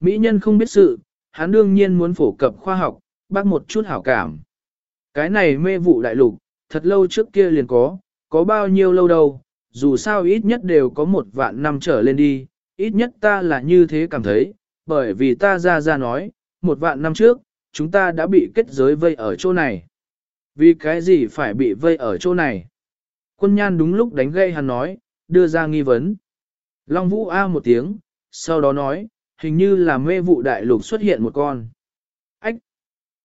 Mỹ nhân không biết sự, hắn đương nhiên muốn phổ cập khoa học, bác một chút hảo cảm. Cái này mê vụ đại lục, thật lâu trước kia liền có, có bao nhiêu lâu đâu, dù sao ít nhất đều có một vạn năm trở lên đi, ít nhất ta là như thế cảm thấy, bởi vì ta ra ra nói, một vạn năm trước, chúng ta đã bị kết giới vây ở chỗ này. Vì cái gì phải bị vây ở chỗ này? Quân nhan đúng lúc đánh gây hắn nói, đưa ra nghi vấn. Long Vũ A một tiếng, sau đó nói, hình như là mê vụ đại lục xuất hiện một con. Ách!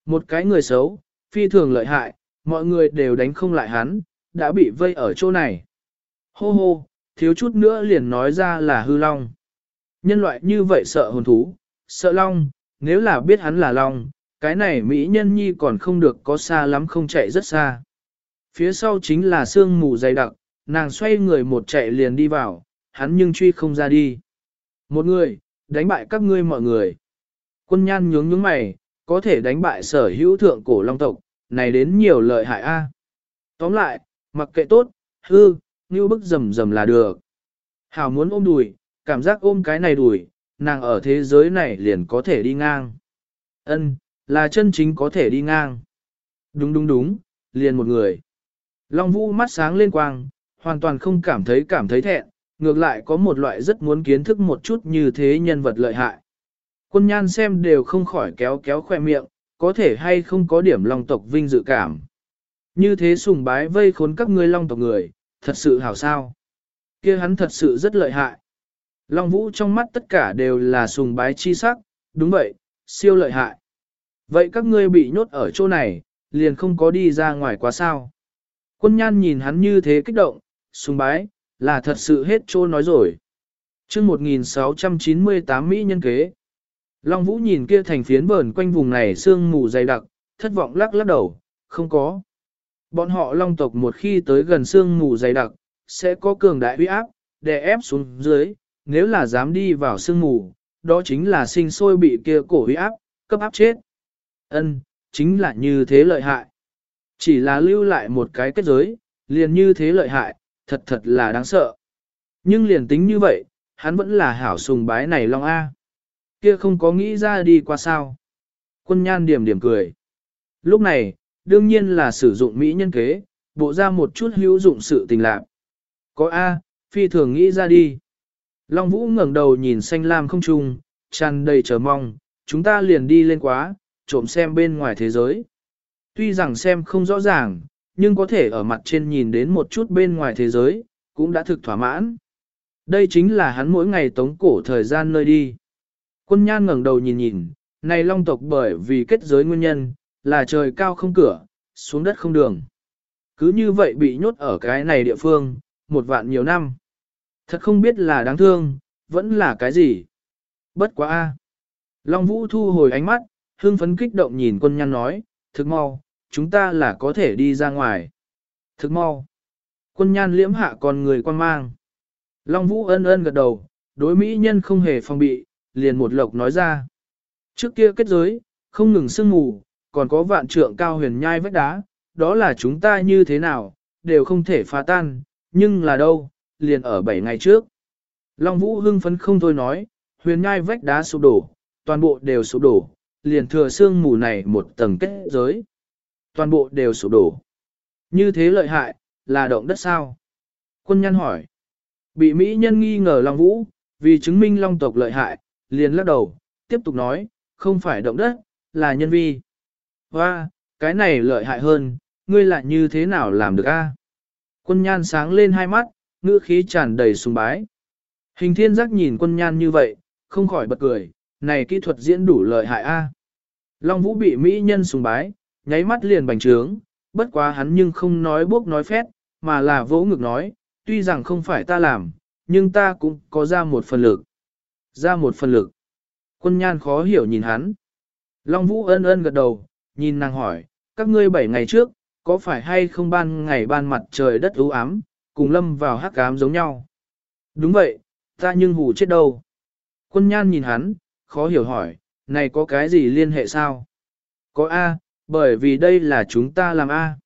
Một cái người xấu, phi thường lợi hại, mọi người đều đánh không lại hắn, đã bị vây ở chỗ này. Hô hô, thiếu chút nữa liền nói ra là hư long. Nhân loại như vậy sợ hồn thú, sợ long, nếu là biết hắn là long, cái này Mỹ nhân nhi còn không được có xa lắm không chạy rất xa. Phía sau chính là sương mù dày đặc, nàng xoay người một chạy liền đi vào, hắn nhưng truy không ra đi. Một người, đánh bại các ngươi mọi người. Quân nhan nhướng nhướng mày, có thể đánh bại sở hữu thượng cổ long tộc, này đến nhiều lợi hại a. Tóm lại, mặc kệ tốt, hư, như bức rầm rầm là được. Hảo muốn ôm đùi, cảm giác ôm cái này đùi, nàng ở thế giới này liền có thể đi ngang. Ân, là chân chính có thể đi ngang. Đúng đúng đúng, liền một người. Long Vũ mắt sáng lên quang, hoàn toàn không cảm thấy cảm thấy thẹn, ngược lại có một loại rất muốn kiến thức một chút như thế nhân vật lợi hại. Quân nhan xem đều không khỏi kéo kéo khoe miệng, có thể hay không có điểm long tộc vinh dự cảm. Như thế sùng bái vây khốn các ngươi long tộc người, thật sự hảo sao. kia hắn thật sự rất lợi hại. Long vũ trong mắt tất cả đều là sùng bái chi sắc, đúng vậy, siêu lợi hại. Vậy các ngươi bị nhốt ở chỗ này, liền không có đi ra ngoài quá sao. Quân nhan nhìn hắn như thế kích động, sùng bái, là thật sự hết trô nói rồi. chương 1698 Mỹ nhân kế. Long Vũ nhìn kia thành phiến vờn quanh vùng này sương mù dày đặc, thất vọng lắc lắc đầu, không có. Bọn họ long tộc một khi tới gần sương mù dày đặc, sẽ có cường đại uy áp, đè ép xuống dưới, nếu là dám đi vào sương mù, đó chính là sinh sôi bị kia cổ uy áp, cấp áp chết. Ân, chính là như thế lợi hại. Chỉ là lưu lại một cái kết giới, liền như thế lợi hại, thật thật là đáng sợ. Nhưng liền tính như vậy, hắn vẫn là hảo sùng bái này Long A. Kia không có nghĩ ra đi qua sao. Quân nhan điểm điểm cười. Lúc này, đương nhiên là sử dụng Mỹ nhân kế, bộ ra một chút hữu dụng sự tình lạc. Có A, phi thường nghĩ ra đi. Long Vũ ngẩng đầu nhìn xanh lam không trung, tràn đầy chờ mong, chúng ta liền đi lên quá, trộm xem bên ngoài thế giới. Tuy rằng xem không rõ ràng, nhưng có thể ở mặt trên nhìn đến một chút bên ngoài thế giới, cũng đã thực thỏa mãn. Đây chính là hắn mỗi ngày tống cổ thời gian nơi đi. Quân nhan ngẩng đầu nhìn nhìn, này long tộc bởi vì kết giới nguyên nhân, là trời cao không cửa, xuống đất không đường. Cứ như vậy bị nhốt ở cái này địa phương, một vạn nhiều năm. Thật không biết là đáng thương, vẫn là cái gì. Bất quá a. Long Vũ thu hồi ánh mắt, hương phấn kích động nhìn quân nhan nói, thực mau, chúng ta là có thể đi ra ngoài. Thực mau. Quân nhan liễm hạ còn người quan mang. Long Vũ ân ân gật đầu, đối mỹ nhân không hề phòng bị, liền một lộc nói ra. Trước kia kết giới, không ngừng sương mù, còn có vạn trượng cao huyền nhai vách đá, đó là chúng ta như thế nào, đều không thể phá tan, nhưng là đâu, liền ở 7 ngày trước. Long Vũ hưng phấn không thôi nói, huyền nhai vách đá sụp đổ, toàn bộ đều sụp đổ, liền thừa sương mù này một tầng kết giới. Toàn bộ đều sụp đổ. Như thế lợi hại, là động đất sao? Quân nhân hỏi. Bị Mỹ nhân nghi ngờ Long Vũ, vì chứng minh Long tộc lợi hại, liền lắc đầu, tiếp tục nói, không phải động đất, là nhân vi. Và, cái này lợi hại hơn, ngươi lại như thế nào làm được a? Quân nhan sáng lên hai mắt, ngữ khí tràn đầy sùng bái. Hình thiên giác nhìn quân nhan như vậy, không khỏi bật cười, này kỹ thuật diễn đủ lợi hại a. Long Vũ bị Mỹ nhân sùng bái, nháy mắt liền bành trướng, bất quá hắn nhưng không nói bốc nói phét, mà là vỗ ngực nói, tuy rằng không phải ta làm, nhưng ta cũng có ra một phần lực. Ra một phần lực. Quân nhan khó hiểu nhìn hắn. Long Vũ ân ân gật đầu, nhìn nàng hỏi, các ngươi bảy ngày trước, có phải hay không ban ngày ban mặt trời đất ưu ám, cùng lâm vào hắc ám giống nhau? Đúng vậy, ta nhưng hù chết đâu. Quân nhan nhìn hắn, khó hiểu hỏi, này có cái gì liên hệ sao? Có A, bởi vì đây là chúng ta làm A.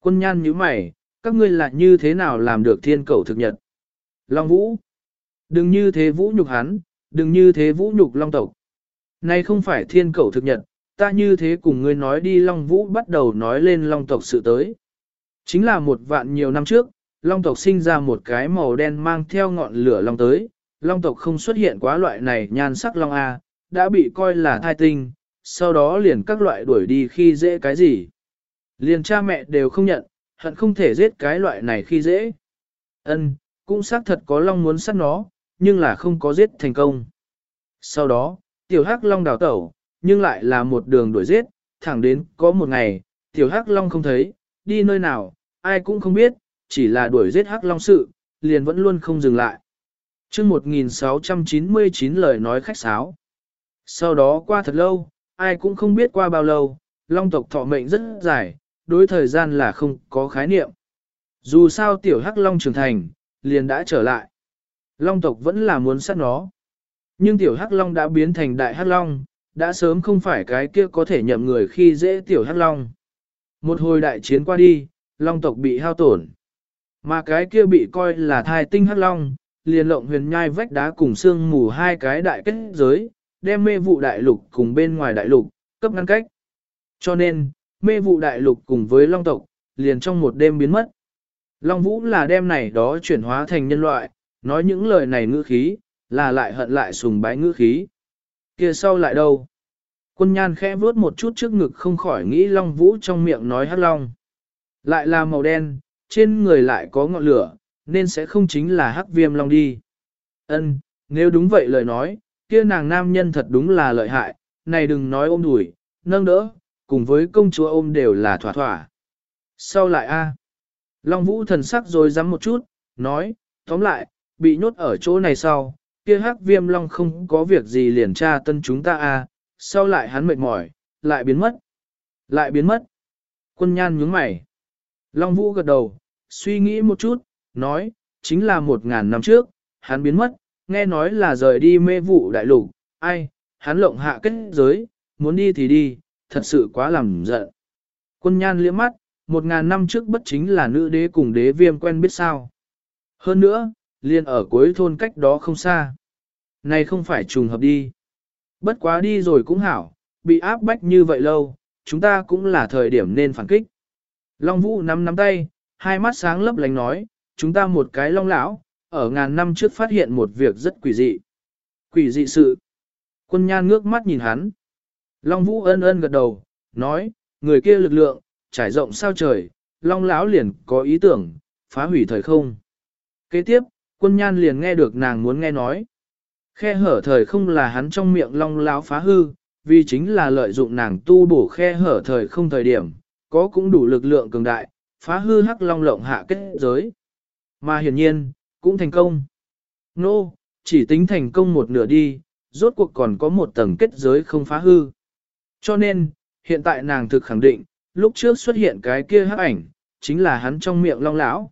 Quân nhan như mày, các ngươi lại như thế nào làm được thiên cầu thực nhật? Long Vũ. Đừng như thế vũ nhục hắn, đừng như thế vũ nhục long tộc. Này không phải thiên cầu thực nhật, ta như thế cùng ngươi nói đi Long Vũ bắt đầu nói lên Long tộc sự tới. Chính là một vạn nhiều năm trước, Long tộc sinh ra một cái màu đen mang theo ngọn lửa Long tới, Long tộc không xuất hiện quá loại này nhan sắc Long A, đã bị coi là thai tinh, sau đó liền các loại đuổi đi khi dễ cái gì. Liền cha mẹ đều không nhận, hận không thể giết cái loại này khi dễ. Ân, cũng xác thật có Long muốn sát nó, nhưng là không có giết thành công. Sau đó, tiểu hắc Long đào tẩu, nhưng lại là một đường đuổi giết, thẳng đến có một ngày, tiểu hắc Long không thấy, đi nơi nào, ai cũng không biết, chỉ là đuổi giết hắc Long sự, liền vẫn luôn không dừng lại. chương 1699 lời nói khách sáo. Sau đó qua thật lâu, ai cũng không biết qua bao lâu, Long tộc thọ mệnh rất dài, đối thời gian là không có khái niệm. Dù sao tiểu hắc Long trưởng thành, liền đã trở lại. Long tộc vẫn là muốn sát nó. Nhưng tiểu hắc Long đã biến thành đại hắc Long, đã sớm không phải cái kia có thể nhậm người khi dễ tiểu hắc Long. Một hồi đại chiến qua đi, Long tộc bị hao tổn. Mà cái kia bị coi là thai tinh hắc Long, liền lộng huyền nhai vách đá cùng xương mù hai cái đại kết giới, đem mê vụ đại lục cùng bên ngoài đại lục, cấp ngăn cách. Cho nên, mê vụ đại lục cùng với Long tộc, liền trong một đêm biến mất. Long Vũ là đem này đó chuyển hóa thành nhân loại, nói những lời này ngữ khí, là lại hận lại sùng bái ngữ khí. kia sau lại đâu? Quân nhan khẽ vuốt một chút trước ngực không khỏi nghĩ Long Vũ trong miệng nói hắc long. Lại là màu đen, trên người lại có ngọn lửa, nên sẽ không chính là hắc viêm long đi. Ân, nếu đúng vậy lời nói, kia nàng nam nhân thật đúng là lợi hại, này đừng nói ôm đùi, nâng đỡ, cùng với công chúa ôm đều là thỏa thỏa. Sau lại a Long Vũ thần sắc rồi dám một chút, nói, tóm lại, bị nhốt ở chỗ này sau, kia hắc viêm long không có việc gì liền tra tân chúng ta a sau lại hắn mệt mỏi, lại biến mất. Lại biến mất. Quân nhan nhướng mày. Long Vũ gật đầu, suy nghĩ một chút, nói, chính là một ngàn năm trước, hắn biến mất, nghe nói là rời đi mê vụ đại lục, ai, hắn lộng hạ kết giới, muốn đi thì đi, thật sự quá làm giận. Quân nhan liếc mắt, một ngàn năm trước bất chính là nữ đế cùng đế viêm quen biết sao. Hơn nữa, liền ở cuối thôn cách đó không xa. Này không phải trùng hợp đi. Bất quá đi rồi cũng hảo, bị áp bách như vậy lâu, chúng ta cũng là thời điểm nên phản kích. Long Vũ nắm nắm tay, hai mắt sáng lấp lánh nói, chúng ta một cái long lão, ở ngàn năm trước phát hiện một việc rất quỷ dị. Quỷ dị sự. Quân nhan ngước mắt nhìn hắn. Long Vũ ân ân gật đầu, nói, người kia lực lượng, trải rộng sao trời, long lão liền có ý tưởng, phá hủy thời không. Kế tiếp, quân nhan liền nghe được nàng muốn nghe nói. Khe hở thời không là hắn trong miệng long lão phá hư, vì chính là lợi dụng nàng tu bổ khe hở thời không thời điểm, có cũng đủ lực lượng cường đại, phá hư hắc long lộng hạ kết giới. Mà hiển nhiên, cũng thành công. Nô, no, chỉ tính thành công một nửa đi, rốt cuộc còn có một tầng kết giới không phá hư. Cho nên, hiện tại nàng thực khẳng định, lúc trước xuất hiện cái kia hắc ảnh, chính là hắn trong miệng long lão.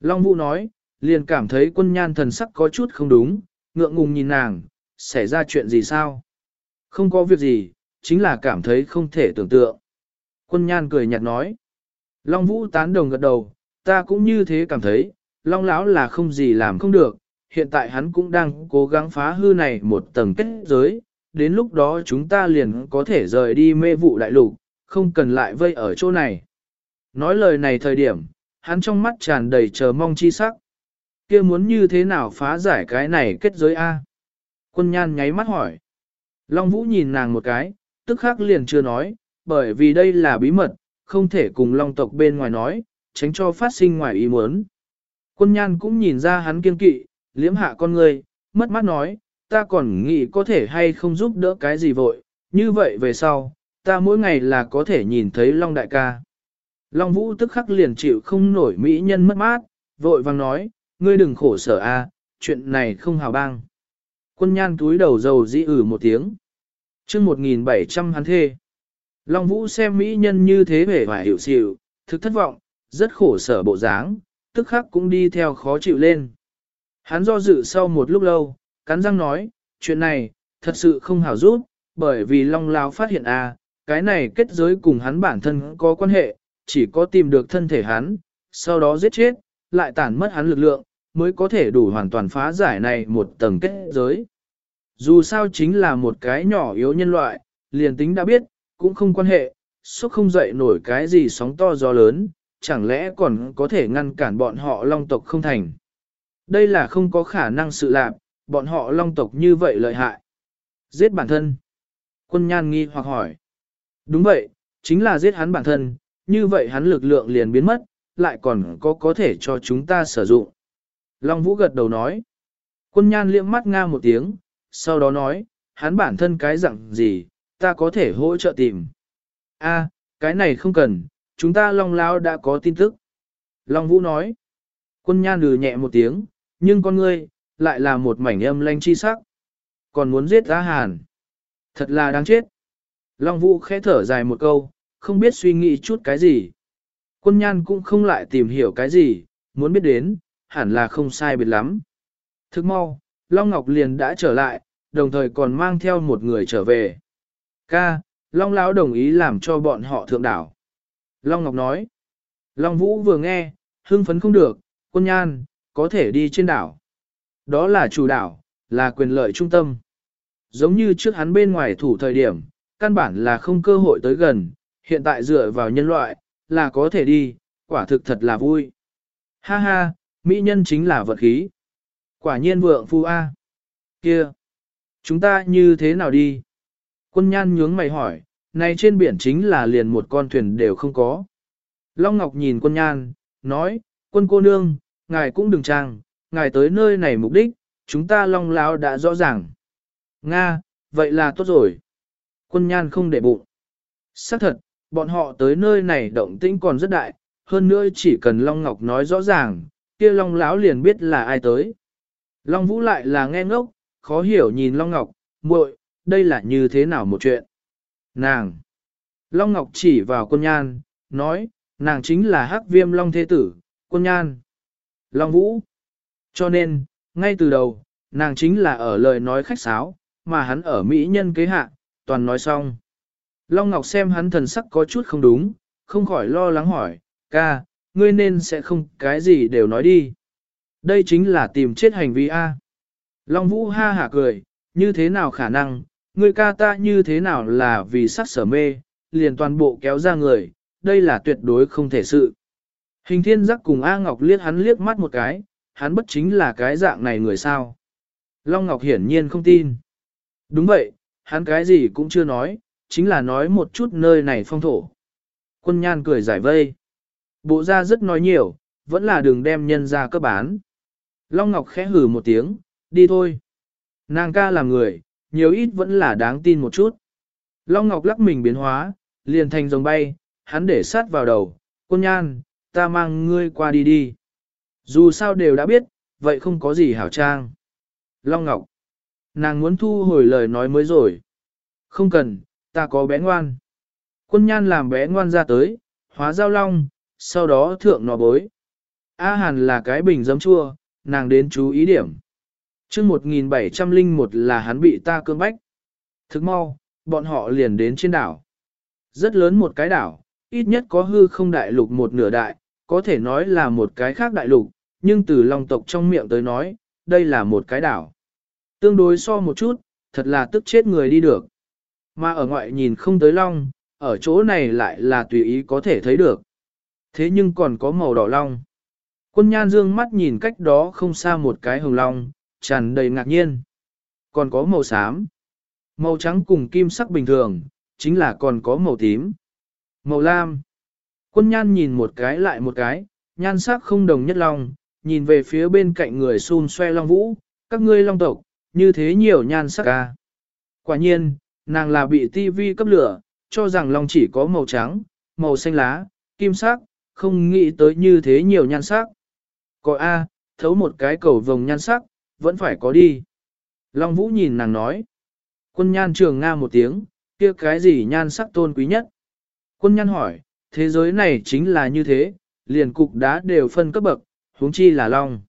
Long Vũ nói, liền cảm thấy quân nhan thần sắc có chút không đúng, ngượng ngùng nhìn nàng, xảy ra chuyện gì sao? Không có việc gì, chính là cảm thấy không thể tưởng tượng. Quân nhan cười nhạt nói. Long Vũ tán đồng gật đầu, ta cũng như thế cảm thấy, Long lão là không gì làm không được, hiện tại hắn cũng đang cố gắng phá hư này một tầng kết giới, đến lúc đó chúng ta liền có thể rời đi mê vụ đại lục, không cần lại vây ở chỗ này. Nói lời này thời điểm, hắn trong mắt tràn đầy chờ mong chi sắc. kia muốn như thế nào phá giải cái này kết giới A? Quân nhan nháy mắt hỏi. Long Vũ nhìn nàng một cái, tức khắc liền chưa nói, bởi vì đây là bí mật, không thể cùng Long tộc bên ngoài nói, tránh cho phát sinh ngoài ý muốn. Quân nhan cũng nhìn ra hắn kiên kỵ, liếm hạ con người, mất mắt nói, ta còn nghĩ có thể hay không giúp đỡ cái gì vội, như vậy về sau, ta mỗi ngày là có thể nhìn thấy Long đại ca. Long Vũ tức khắc liền chịu không nổi mỹ nhân mất mát, vội vàng nói, ngươi đừng khổ sở a, chuyện này không hào bang. Quân nhan túi đầu dầu dĩ ử một tiếng. chương 1700 hắn thê. Long Vũ xem mỹ nhân như thế vẻ và hiểu xịu, thực thất vọng, rất khổ sở bộ dáng, tức khắc cũng đi theo khó chịu lên. Hắn do dự sau một lúc lâu, cắn răng nói, chuyện này, thật sự không hảo rút, bởi vì Long lao phát hiện à cái này kết giới cùng hắn bản thân có quan hệ, chỉ có tìm được thân thể hắn, sau đó giết chết, lại tản mất hắn lực lượng, mới có thể đủ hoàn toàn phá giải này một tầng kết giới. Dù sao chính là một cái nhỏ yếu nhân loại, liền tính đã biết, cũng không quan hệ, sốc không dậy nổi cái gì sóng to gió lớn, chẳng lẽ còn có thể ngăn cản bọn họ long tộc không thành. Đây là không có khả năng sự lạc, bọn họ long tộc như vậy lợi hại. Giết bản thân. Quân nhan nghi hoặc hỏi. Đúng vậy, chính là giết hắn bản thân, như vậy hắn lực lượng liền biến mất, lại còn có có thể cho chúng ta sử dụng. Long Vũ gật đầu nói. Quân nhan liễm mắt nga một tiếng, sau đó nói, hắn bản thân cái dạng gì, ta có thể hỗ trợ tìm. A, cái này không cần, chúng ta Long Lão đã có tin tức. Long Vũ nói. Quân nhan lừ nhẹ một tiếng, nhưng con ngươi, lại là một mảnh âm lanh chi sắc. Còn muốn giết Giá Hàn. Thật là đáng chết. Long Vũ khẽ thở dài một câu, không biết suy nghĩ chút cái gì. Quân nhan cũng không lại tìm hiểu cái gì, muốn biết đến, hẳn là không sai biệt lắm. Thức mau, Long Ngọc liền đã trở lại, đồng thời còn mang theo một người trở về. Ca, Long Lão đồng ý làm cho bọn họ thượng đảo. Long Ngọc nói. Long Vũ vừa nghe, hưng phấn không được, quân nhan, có thể đi trên đảo. Đó là chủ đảo, là quyền lợi trung tâm. Giống như trước hắn bên ngoài thủ thời điểm, căn bản là không cơ hội tới gần, hiện tại dựa vào nhân loại, là có thể đi, quả thực thật là vui. Ha ha, mỹ nhân chính là vật khí. Quả nhiên vượng phu A. Kia, chúng ta như thế nào đi? Quân nhan nhướng mày hỏi, này trên biển chính là liền một con thuyền đều không có. Long Ngọc nhìn quân nhan, nói, quân cô nương, ngài cũng đừng trang, ngài tới nơi này mục đích, chúng ta long lão đã rõ ràng. Nga, vậy là tốt rồi. Quân nhan không để bụng. Xác thật, bọn họ tới nơi này động tĩnh còn rất đại, hơn nữa chỉ cần Long Ngọc nói rõ ràng, kia Long lão liền biết là ai tới. Long Vũ lại là nghe ngốc, khó hiểu nhìn Long Ngọc, muội, đây là như thế nào một chuyện. Nàng. Long Ngọc chỉ vào quân nhan, nói, nàng chính là hắc viêm Long Thế Tử, quân nhan. Long Vũ. Cho nên, ngay từ đầu, nàng chính là ở lời nói khách sáo, mà hắn ở Mỹ nhân kế hạ, toàn nói xong. Long Ngọc xem hắn thần sắc có chút không đúng, không khỏi lo lắng hỏi, ca, ngươi nên sẽ không cái gì đều nói đi. Đây chính là tìm chết hành vi A. Long Vũ ha hả cười, như thế nào khả năng, ngươi ca ta như thế nào là vì sắc sở mê, liền toàn bộ kéo ra người, đây là tuyệt đối không thể sự. Hình thiên giác cùng A Ngọc liếc hắn liếc mắt một cái, hắn bất chính là cái dạng này người sao. Long Ngọc hiển nhiên không tin. Đúng vậy, hắn cái gì cũng chưa nói, chính là nói một chút nơi này phong thổ. Quân nhan cười giải vây. Bộ ra rất nói nhiều, vẫn là đường đem nhân ra cấp bán. Long Ngọc khẽ hử một tiếng, đi thôi. Nàng ca làm người, nhiều ít vẫn là đáng tin một chút. Long Ngọc lắc mình biến hóa, liền thành rồng bay, hắn để sát vào đầu, quân nhan, ta mang ngươi qua đi đi. Dù sao đều đã biết, vậy không có gì hảo trang. Long Ngọc, nàng muốn thu hồi lời nói mới rồi. Không cần, ta có bé ngoan. Quân nhan làm bé ngoan ra tới, hóa giao long, sau đó thượng nọ bối. A Hàn là cái bình dấm chua, nàng đến chú ý điểm chương 1701 là hắn bị ta cương bách. Thức mau, bọn họ liền đến trên đảo. Rất lớn một cái đảo, ít nhất có hư không đại lục một nửa đại, có thể nói là một cái khác đại lục, nhưng từ long tộc trong miệng tới nói, đây là một cái đảo. Tương đối so một chút, thật là tức chết người đi được. Mà ở ngoại nhìn không tới long, ở chỗ này lại là tùy ý có thể thấy được. Thế nhưng còn có màu đỏ long. Quân nhan dương mắt nhìn cách đó không xa một cái hồng long, tràn đầy ngạc nhiên. Còn có màu xám. Màu trắng cùng kim sắc bình thường, chính là còn có màu tím. Màu lam. Quân nhan nhìn một cái lại một cái, nhan sắc không đồng nhất lòng, nhìn về phía bên cạnh người xun xoe long vũ, các ngươi long tộc, như thế nhiều nhan sắc ca. Quả nhiên, nàng là bị tivi cấp lửa, cho rằng long chỉ có màu trắng, màu xanh lá, kim sắc, không nghĩ tới như thế nhiều nhan sắc. Có A, thấu một cái cầu vồng nhan sắc, vẫn phải có đi. Long Vũ nhìn nàng nói. Quân nhan trường Nga một tiếng, kia cái gì nhan sắc tôn quý nhất. Quân nhan hỏi, thế giới này chính là như thế, liền cục đá đều phân cấp bậc, huống chi là long.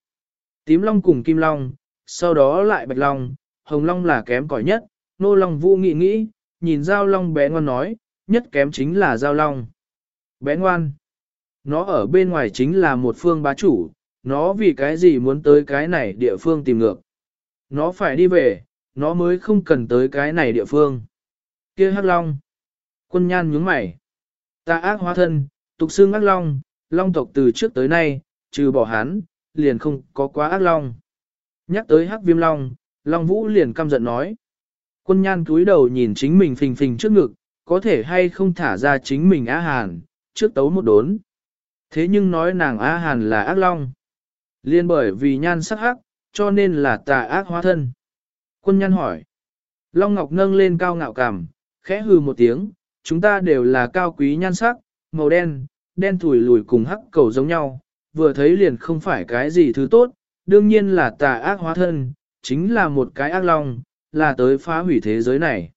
Tím long cùng kim long, sau đó lại bạch long, hồng long là kém cỏi nhất, nô long vũ nghĩ nghĩ, nhìn giao long bé ngoan nói, nhất kém chính là giao long. Bé ngoan, nó ở bên ngoài chính là một phương bá chủ, nó vì cái gì muốn tới cái này địa phương tìm ngược. Nó phải đi về, nó mới không cần tới cái này địa phương. Kia hắc long. Quân nhan nhướng mày. Ta ác hóa thân, tục xương ác long, long tộc từ trước tới nay, trừ bỏ hắn, liền không có quá ác long. Nhắc tới hắc viêm long, long vũ liền căm giận nói. Quân nhan cúi đầu nhìn chính mình phình phình trước ngực, có thể hay không thả ra chính mình á hàn, trước tấu một đốn. Thế nhưng nói nàng á hàn là ác long. Liên bởi vì nhan sắc hắc, cho nên là tà ác hóa thân. Quân nhan hỏi. Long Ngọc nâng lên cao ngạo cảm, khẽ hừ một tiếng, chúng ta đều là cao quý nhan sắc, màu đen, đen thủi lùi cùng hắc cầu giống nhau, vừa thấy liền không phải cái gì thứ tốt, đương nhiên là tà ác hóa thân, chính là một cái ác long, là tới phá hủy thế giới này.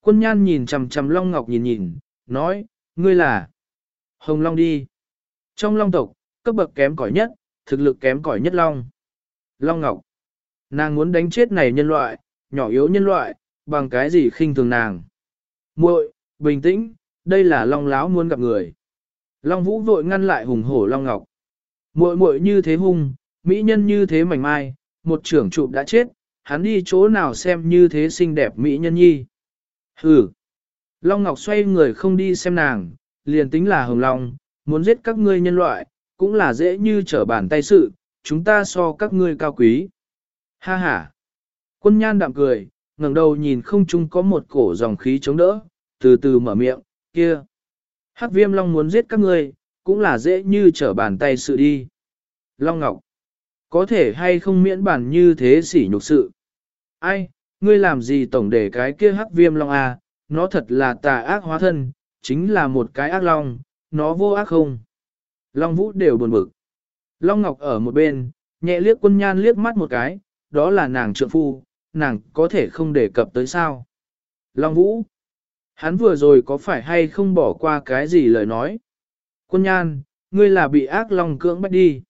Quân nhan nhìn chằm chằm Long Ngọc nhìn nhìn, nói, ngươi là Hồng Long đi. Trong Long tộc, cấp bậc kém cỏi nhất, thực lực kém cỏi nhất Long. Long Ngọc. Nàng muốn đánh chết này nhân loại, nhỏ yếu nhân loại, bằng cái gì khinh thường nàng. muội bình tĩnh, đây là Long Láo muốn gặp người. Long Vũ vội ngăn lại hùng hổ Long Ngọc. muội muội như thế hung, mỹ nhân như thế mảnh mai, một trưởng trụ đã chết, hắn đi chỗ nào xem như thế xinh đẹp mỹ nhân nhi. Hừ. Long Ngọc xoay người không đi xem nàng, liền tính là hồng long, muốn giết các ngươi nhân loại, cũng là dễ như trở bàn tay sự, chúng ta so các ngươi cao quý. Ha ha. Quân nhan đạm cười, ngẩng đầu nhìn không chung có một cổ dòng khí chống đỡ, từ từ mở miệng, kia. Hắc viêm long muốn giết các ngươi, cũng là dễ như trở bàn tay sự đi. Long Ngọc. Có thể hay không miễn bản như thế sỉ nhục sự. Ai, ngươi làm gì tổng để cái kia hắc viêm long à, nó thật là tà ác hóa thân, chính là một cái ác long, nó vô ác không. Long vũ đều buồn bực. Long Ngọc ở một bên, nhẹ liếc quân nhan liếc mắt một cái, đó là nàng trượng phu, nàng có thể không đề cập tới sao. Long vũ, hắn vừa rồi có phải hay không bỏ qua cái gì lời nói. Quân nhan, ngươi là bị ác long cưỡng bắt đi.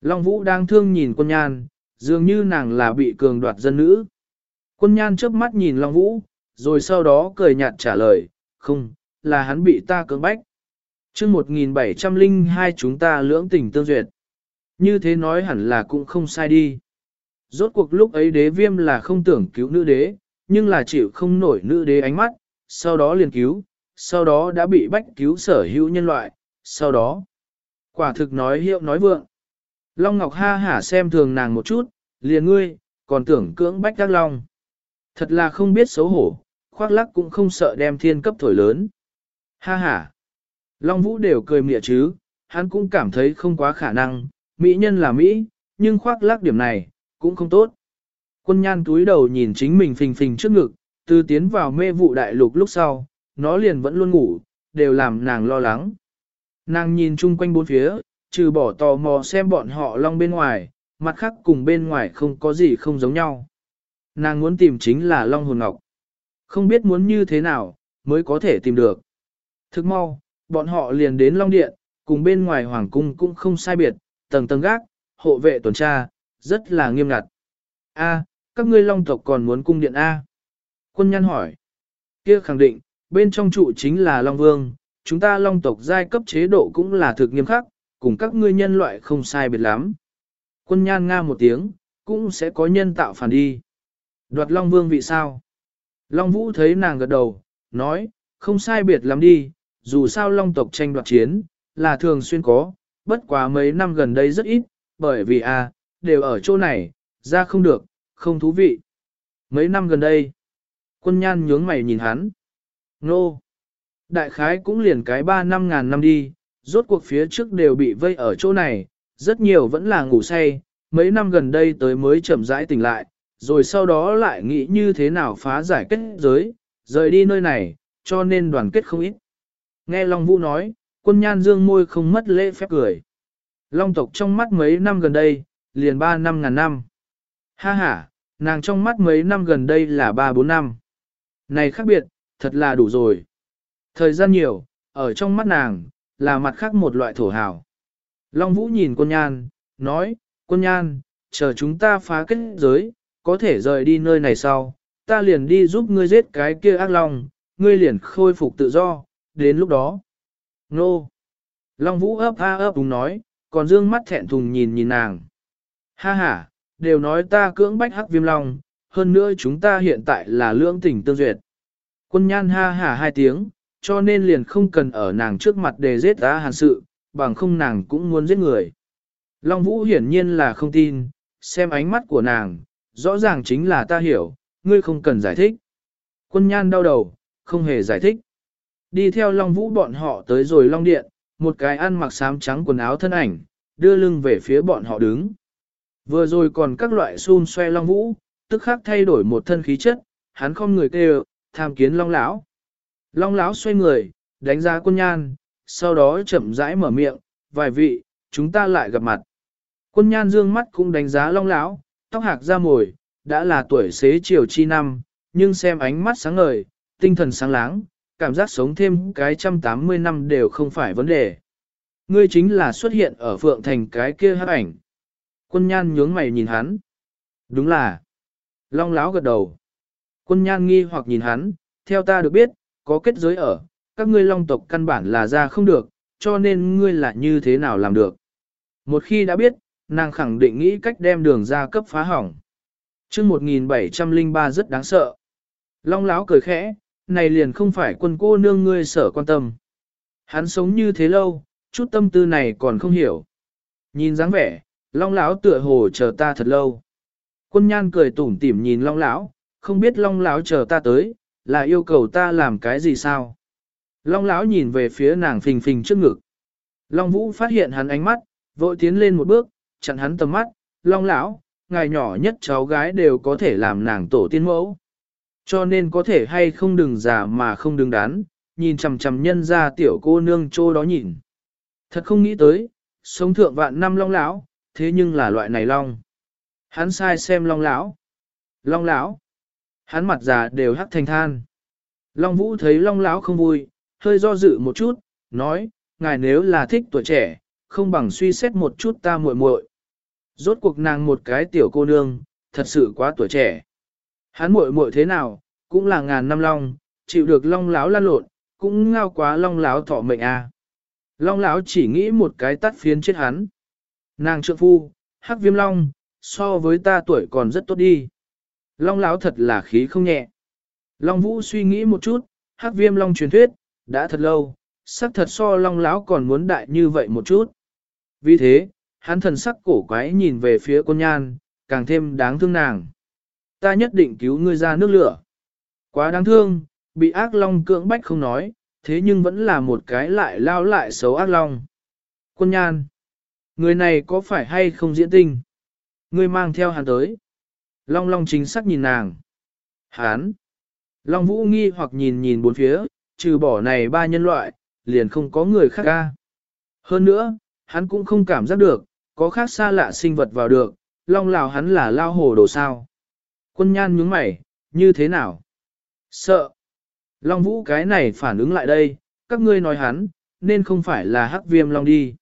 Long vũ đang thương nhìn quân nhan, dường như nàng là bị cường đoạt dân nữ. Quân nhan chớp mắt nhìn Long Vũ, rồi sau đó cười nhạt trả lời, không, là hắn bị ta cưỡng bách chương 1702 chúng ta lưỡng tình tương duyệt. Như thế nói hẳn là cũng không sai đi. Rốt cuộc lúc ấy đế viêm là không tưởng cứu nữ đế, nhưng là chịu không nổi nữ đế ánh mắt, sau đó liền cứu, sau đó đã bị bách cứu sở hữu nhân loại, sau đó. Quả thực nói hiệu nói vượng. Long Ngọc ha hả xem thường nàng một chút, liền ngươi, còn tưởng cưỡng bách các long. Thật là không biết xấu hổ, khoác lắc cũng không sợ đem thiên cấp thổi lớn. Ha ha. Long Vũ đều cười mỉa chứ, hắn cũng cảm thấy không quá khả năng, mỹ nhân là Mỹ, nhưng khoác lác điểm này, cũng không tốt. Quân nhan túi đầu nhìn chính mình phình phình trước ngực, từ tiến vào mê vụ đại lục lúc sau, nó liền vẫn luôn ngủ, đều làm nàng lo lắng. Nàng nhìn chung quanh bốn phía, trừ bỏ tò mò xem bọn họ long bên ngoài, mặt khác cùng bên ngoài không có gì không giống nhau. Nàng muốn tìm chính là long hồn ngọc. Không biết muốn như thế nào, mới có thể tìm được. Thức mau, bọn họ liền đến long điện, cùng bên ngoài hoàng cung cũng không sai biệt, tầng tầng gác, hộ vệ tuần tra, rất là nghiêm ngặt. A, các ngươi long tộc còn muốn cung điện A. Quân nhân hỏi. Kia khẳng định, bên trong trụ chính là long vương, chúng ta long tộc giai cấp chế độ cũng là thực nghiêm khắc, cùng các ngươi nhân loại không sai biệt lắm. Quân nhan nga một tiếng, cũng sẽ có nhân tạo phản đi. Đoạt Long Vương vị sao? Long Vũ thấy nàng gật đầu, nói, không sai biệt lắm đi, dù sao Long tộc tranh đoạt chiến, là thường xuyên có, bất quá mấy năm gần đây rất ít, bởi vì à, đều ở chỗ này, ra không được, không thú vị. Mấy năm gần đây, quân nhan nhướng mày nhìn hắn. Nô! Đại khái cũng liền cái ba năm ngàn năm đi, rốt cuộc phía trước đều bị vây ở chỗ này, rất nhiều vẫn là ngủ say, mấy năm gần đây tới mới chậm rãi tỉnh lại, rồi sau đó lại nghĩ như thế nào phá giải kết giới, rời đi nơi này, cho nên đoàn kết không ít. Nghe Long Vũ nói, quân nhan dương môi không mất lễ phép cười. Long tộc trong mắt mấy năm gần đây, liền ba năm ngàn năm. Ha ha, nàng trong mắt mấy năm gần đây là ba bốn năm. Này khác biệt, thật là đủ rồi. Thời gian nhiều, ở trong mắt nàng, là mặt khác một loại thổ hào. Long Vũ nhìn quân nhan, nói, quân nhan, chờ chúng ta phá kết giới, có thể rời đi nơi này sau, ta liền đi giúp ngươi giết cái kia ác long, ngươi liền khôi phục tự do, đến lúc đó. Nô! Long Vũ ấp ha ấp đúng nói, còn dương mắt thẹn thùng nhìn nhìn nàng. Ha ha, đều nói ta cưỡng bách hắc viêm long, hơn nữa chúng ta hiện tại là lưỡng tình tương duyệt. Quân nhan ha ha hai tiếng, cho nên liền không cần ở nàng trước mặt để giết ta hàn sự, bằng không nàng cũng muốn giết người. Long Vũ hiển nhiên là không tin, xem ánh mắt của nàng, rõ ràng chính là ta hiểu, ngươi không cần giải thích. Quân nhan đau đầu, không hề giải thích. Đi theo Long Vũ bọn họ tới rồi Long Điện, một cái ăn mặc xám trắng quần áo thân ảnh, đưa lưng về phía bọn họ đứng. Vừa rồi còn các loại xun xoe Long Vũ, tức khắc thay đổi một thân khí chất, hắn không người kêu, tham kiến Long Lão. Long Lão xoay người, đánh giá quân nhan, sau đó chậm rãi mở miệng, vài vị, chúng ta lại gặp mặt. Quân nhan dương mắt cũng đánh giá Long Lão, tóc hạc ra mồi, đã là tuổi xế chiều chi năm, nhưng xem ánh mắt sáng ngời, tinh thần sáng láng, cảm giác sống thêm cái trăm tám mươi năm đều không phải vấn đề. Ngươi chính là xuất hiện ở Phượng Thành cái kia hát ảnh. Quân nhan nhướng mày nhìn hắn. Đúng là. Long láo gật đầu. Quân nhan nghi hoặc nhìn hắn, theo ta được biết, có kết giới ở, các ngươi long tộc căn bản là ra không được, cho nên ngươi là như thế nào làm được. Một khi đã biết, nàng khẳng định nghĩ cách đem đường ra cấp phá hỏng. chương 1703 rất đáng sợ. Long láo cười khẽ, này liền không phải quân cô nương ngươi sở quan tâm. Hắn sống như thế lâu, chút tâm tư này còn không hiểu. Nhìn dáng vẻ, long lão tựa hồ chờ ta thật lâu. Quân nhan cười tủm tỉm nhìn long lão, không biết long lão chờ ta tới, là yêu cầu ta làm cái gì sao? Long lão nhìn về phía nàng phình phình trước ngực. Long vũ phát hiện hắn ánh mắt, vội tiến lên một bước, chặn hắn tầm mắt, long lão, ngài nhỏ nhất cháu gái đều có thể làm nàng tổ tiên mẫu. Cho nên có thể hay không đừng giả mà không đừng đán, nhìn chằm chằm nhân ra tiểu cô nương trô đó nhìn. Thật không nghĩ tới, sống thượng vạn năm long lão, thế nhưng là loại này long. Hắn sai xem long lão. Long lão. Hắn mặt già đều hắc thành than. Long vũ thấy long lão không vui, hơi do dự một chút, nói, ngài nếu là thích tuổi trẻ, không bằng suy xét một chút ta muội muội. Rốt cuộc nàng một cái tiểu cô nương, thật sự quá tuổi trẻ. Hắn muội muội thế nào, cũng là ngàn năm long, chịu được long láo lan lộn, cũng ngao quá long láo thọ mệnh à. Long láo chỉ nghĩ một cái tắt phiến chết hắn. Nàng trượng phu, hắc viêm long, so với ta tuổi còn rất tốt đi. Long láo thật là khí không nhẹ. Long vũ suy nghĩ một chút, hắc viêm long truyền thuyết, đã thật lâu, sắc thật so long láo còn muốn đại như vậy một chút. Vì thế, hắn thần sắc cổ quái nhìn về phía quân nhan, càng thêm đáng thương nàng ta nhất định cứu ngươi ra nước lửa. Quá đáng thương, bị ác long cưỡng bách không nói, thế nhưng vẫn là một cái lại lao lại xấu ác long. Quân nhan, người này có phải hay không diễn tinh? Ngươi mang theo hắn tới. Long long chính xác nhìn nàng. Hán. Long vũ nghi hoặc nhìn nhìn bốn phía, trừ bỏ này ba nhân loại, liền không có người khác ca. Hơn nữa, hắn cũng không cảm giác được, có khác xa lạ sinh vật vào được, long lào hắn là lao hồ đồ sao. Quân nhan nhướng mày, như thế nào? Sợ. Long vũ cái này phản ứng lại đây, các ngươi nói hắn, nên không phải là hắc viêm long đi.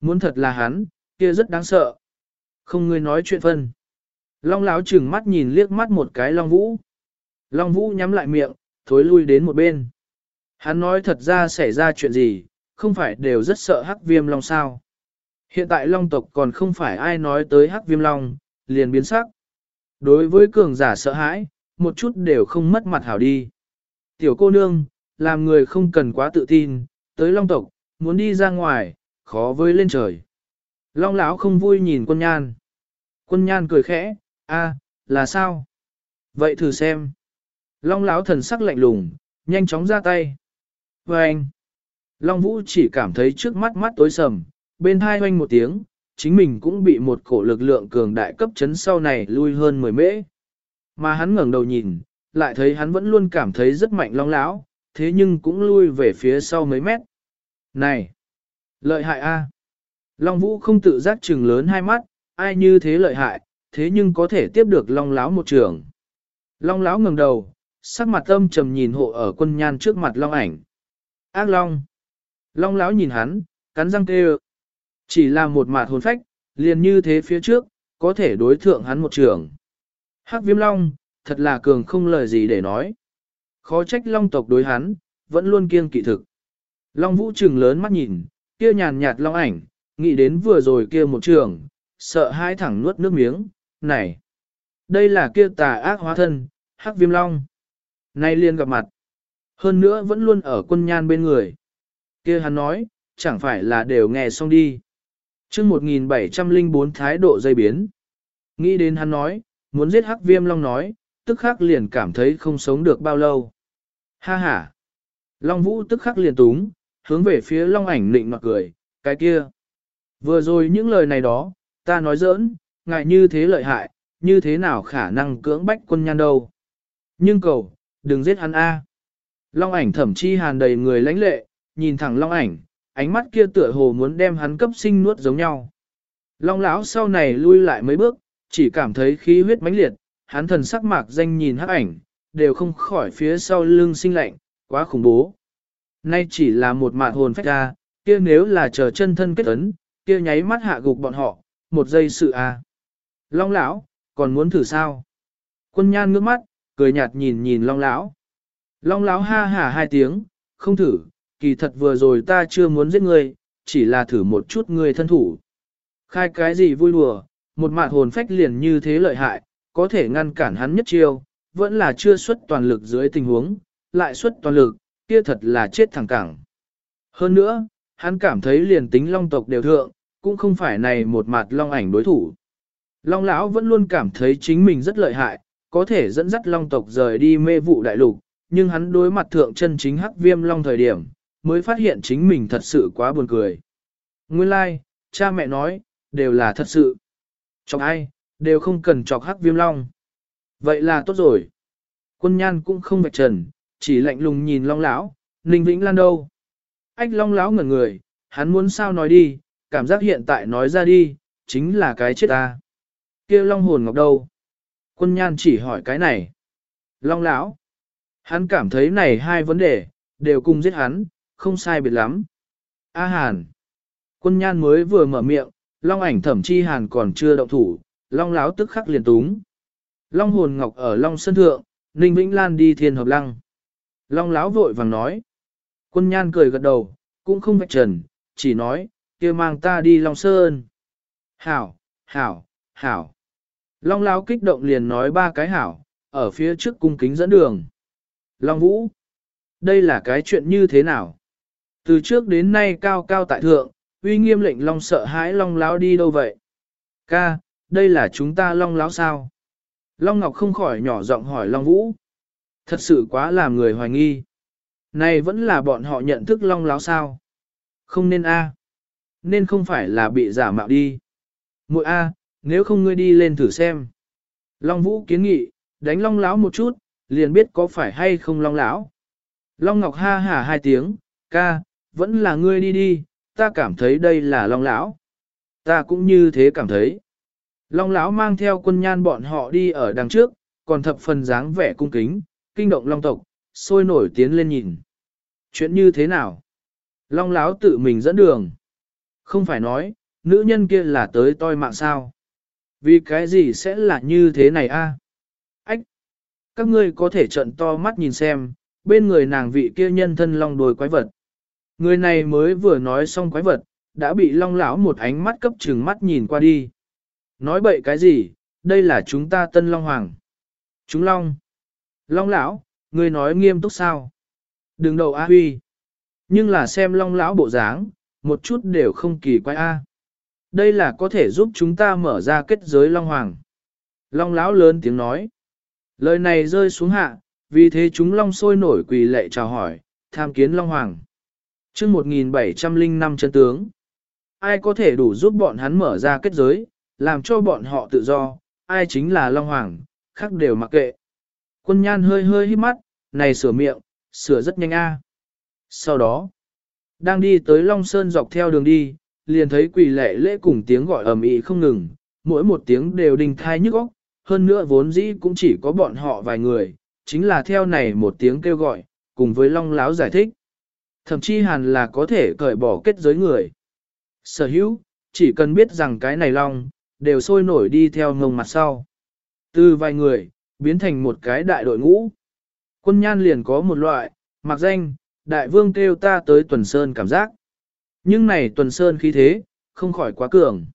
Muốn thật là hắn, kia rất đáng sợ. Không ngươi nói chuyện phân. Long láo chừng mắt nhìn liếc mắt một cái long vũ. Long vũ nhắm lại miệng, thối lui đến một bên. Hắn nói thật ra xảy ra chuyện gì, không phải đều rất sợ hắc viêm long sao. Hiện tại long tộc còn không phải ai nói tới hắc viêm long, liền biến sắc. Đối với cường giả sợ hãi, một chút đều không mất mặt hảo đi. Tiểu cô nương, làm người không cần quá tự tin, tới long tộc, muốn đi ra ngoài, khó với lên trời. Long lão không vui nhìn quân nhan. Quân nhan cười khẽ, a, là sao? Vậy thử xem. Long lão thần sắc lạnh lùng, nhanh chóng ra tay. Và anh, Long vũ chỉ cảm thấy trước mắt mắt tối sầm, bên hai hoanh một tiếng, chính mình cũng bị một cổ lực lượng cường đại cấp chấn sau này lui hơn 10 mễ. Mà hắn ngẩng đầu nhìn, lại thấy hắn vẫn luôn cảm thấy rất mạnh long lão, thế nhưng cũng lui về phía sau mấy mét. Này! Lợi hại a! Long vũ không tự giác trừng lớn hai mắt, ai như thế lợi hại, thế nhưng có thể tiếp được long lão một trường. Long lão ngẩng đầu, sắc mặt âm trầm nhìn hộ ở quân nhan trước mặt long ảnh. Ác long! Long lão nhìn hắn, cắn răng kêu, chỉ là một mạt hồn phách, liền như thế phía trước, có thể đối thượng hắn một trường. Hắc viêm long, thật là cường không lời gì để nói. Khó trách long tộc đối hắn, vẫn luôn kiêng kỵ thực. Long vũ trừng lớn mắt nhìn, kia nhàn nhạt long ảnh, nghĩ đến vừa rồi kia một trường, sợ hai thẳng nuốt nước miếng, này. Đây là kia tà ác hóa thân, hắc viêm long. Nay liền gặp mặt. Hơn nữa vẫn luôn ở quân nhan bên người. kia hắn nói, chẳng phải là đều nghe xong đi chương 1704 thái độ dây biến. Nghĩ đến hắn nói, muốn giết hắc viêm long nói, tức khắc liền cảm thấy không sống được bao lâu. Ha ha! Long vũ tức khắc liền túng, hướng về phía long ảnh nịnh mặt cười, cái kia. Vừa rồi những lời này đó, ta nói giỡn, ngại như thế lợi hại, như thế nào khả năng cưỡng bách quân nhan đâu. Nhưng cầu, đừng giết hắn A. Long ảnh thẩm chi hàn đầy người lãnh lệ, nhìn thẳng long ảnh, ánh mắt kia tựa hồ muốn đem hắn cấp sinh nuốt giống nhau. Long lão sau này lui lại mấy bước, chỉ cảm thấy khí huyết mãnh liệt, hắn thần sắc mạc danh nhìn hắc ảnh, đều không khỏi phía sau lưng sinh lạnh, quá khủng bố. Nay chỉ là một mạt hồn phách ra, kia nếu là chờ chân thân kết ấn, kia nháy mắt hạ gục bọn họ, một giây sự a. Long lão, còn muốn thử sao? Quân nhan ngước mắt, cười nhạt nhìn nhìn long lão. Long lão ha hả hai tiếng, không thử, kỳ thật vừa rồi ta chưa muốn giết ngươi, chỉ là thử một chút ngươi thân thủ. Khai cái gì vui đùa, một mạt hồn phách liền như thế lợi hại, có thể ngăn cản hắn nhất chiêu, vẫn là chưa xuất toàn lực dưới tình huống, lại xuất toàn lực, kia thật là chết thẳng cẳng. Hơn nữa, hắn cảm thấy liền tính long tộc đều thượng, cũng không phải này một mặt long ảnh đối thủ. Long lão vẫn luôn cảm thấy chính mình rất lợi hại, có thể dẫn dắt long tộc rời đi mê vụ đại lục, nhưng hắn đối mặt thượng chân chính hắc viêm long thời điểm, mới phát hiện chính mình thật sự quá buồn cười. Nguyên lai, like, cha mẹ nói, đều là thật sự. Chọc ai, đều không cần chọc hắc viêm long. Vậy là tốt rồi. Quân nhan cũng không vạch trần, chỉ lạnh lùng nhìn long lão, ninh vĩnh lan đâu. Ách long lão ngẩn người, hắn muốn sao nói đi, cảm giác hiện tại nói ra đi, chính là cái chết ta. kia long hồn ngọc đâu? Quân nhan chỉ hỏi cái này. Long lão, hắn cảm thấy này hai vấn đề, đều cùng giết hắn, không sai biệt lắm. A Hàn, quân nhan mới vừa mở miệng, long ảnh thẩm chi Hàn còn chưa động thủ, long láo tức khắc liền túng. Long hồn ngọc ở long sân thượng, Ninh Vĩnh Lan đi thiên hợp lăng. Long láo vội vàng nói. Quân nhan cười gật đầu, cũng không vạch trần, chỉ nói, kia mang ta đi Long Sơn. Hảo, hảo, hảo. Long láo kích động liền nói ba cái hảo, ở phía trước cung kính dẫn đường. Long Vũ, đây là cái chuyện như thế nào? Từ trước đến nay cao cao tại thượng, uy nghiêm lệnh Long sợ hãi Long lão đi đâu vậy? Ca, đây là chúng ta Long lão sao? Long Ngọc không khỏi nhỏ giọng hỏi Long Vũ. Thật sự quá làm người hoài nghi. Này vẫn là bọn họ nhận thức Long lão sao? Không nên a, à. Nên không phải là bị giả mạo đi. Muội a, nếu không ngươi đi lên thử xem. Long Vũ kiến nghị, đánh Long lão một chút, liền biết có phải hay không Long lão. Long Ngọc ha hả hai tiếng, ca, vẫn là ngươi đi đi, ta cảm thấy đây là Long lão. Ta cũng như thế cảm thấy. Long lão mang theo quân nhan bọn họ đi ở đằng trước, còn thập phần dáng vẻ cung kính, kinh động long tộc, sôi nổi tiến lên nhìn. Chuyện như thế nào? Long lão tự mình dẫn đường. Không phải nói, nữ nhân kia là tới toi mạng sao? Vì cái gì sẽ là như thế này a? Ách! Các ngươi có thể trận to mắt nhìn xem, bên người nàng vị kia nhân thân long đồi quái vật. Người này mới vừa nói xong quái vật, đã bị long lão một ánh mắt cấp trừng mắt nhìn qua đi. Nói bậy cái gì, đây là chúng ta tân long hoàng. Chúng long. Long lão, ngươi nói nghiêm túc sao? Đừng đầu A Huy. Nhưng là xem long lão bộ dáng, một chút đều không kỳ quái A. Đây là có thể giúp chúng ta mở ra kết giới long hoàng. Long lão lớn tiếng nói. Lời này rơi xuống hạ, vì thế chúng long sôi nổi quỳ lệ chào hỏi, tham kiến long hoàng chương 1705 chân tướng. Ai có thể đủ giúp bọn hắn mở ra kết giới, làm cho bọn họ tự do, ai chính là Long Hoàng, khác đều mặc kệ. Quân nhan hơi hơi hít mắt, này sửa miệng, sửa rất nhanh a. Sau đó, đang đi tới Long Sơn dọc theo đường đi, liền thấy quỷ lệ lễ cùng tiếng gọi ầm ĩ không ngừng, mỗi một tiếng đều đình thai nhức óc, hơn nữa vốn dĩ cũng chỉ có bọn họ vài người, chính là theo này một tiếng kêu gọi, cùng với Long Láo giải thích. Thậm chí hẳn là có thể cởi bỏ kết giới người. Sở hữu, chỉ cần biết rằng cái này Long, đều sôi nổi đi theo ngông mặt sau. Từ vài người, biến thành một cái đại đội ngũ. Quân nhan liền có một loại, mặc danh, đại vương kêu ta tới tuần sơn cảm giác. Nhưng này tuần sơn khí thế, không khỏi quá cường.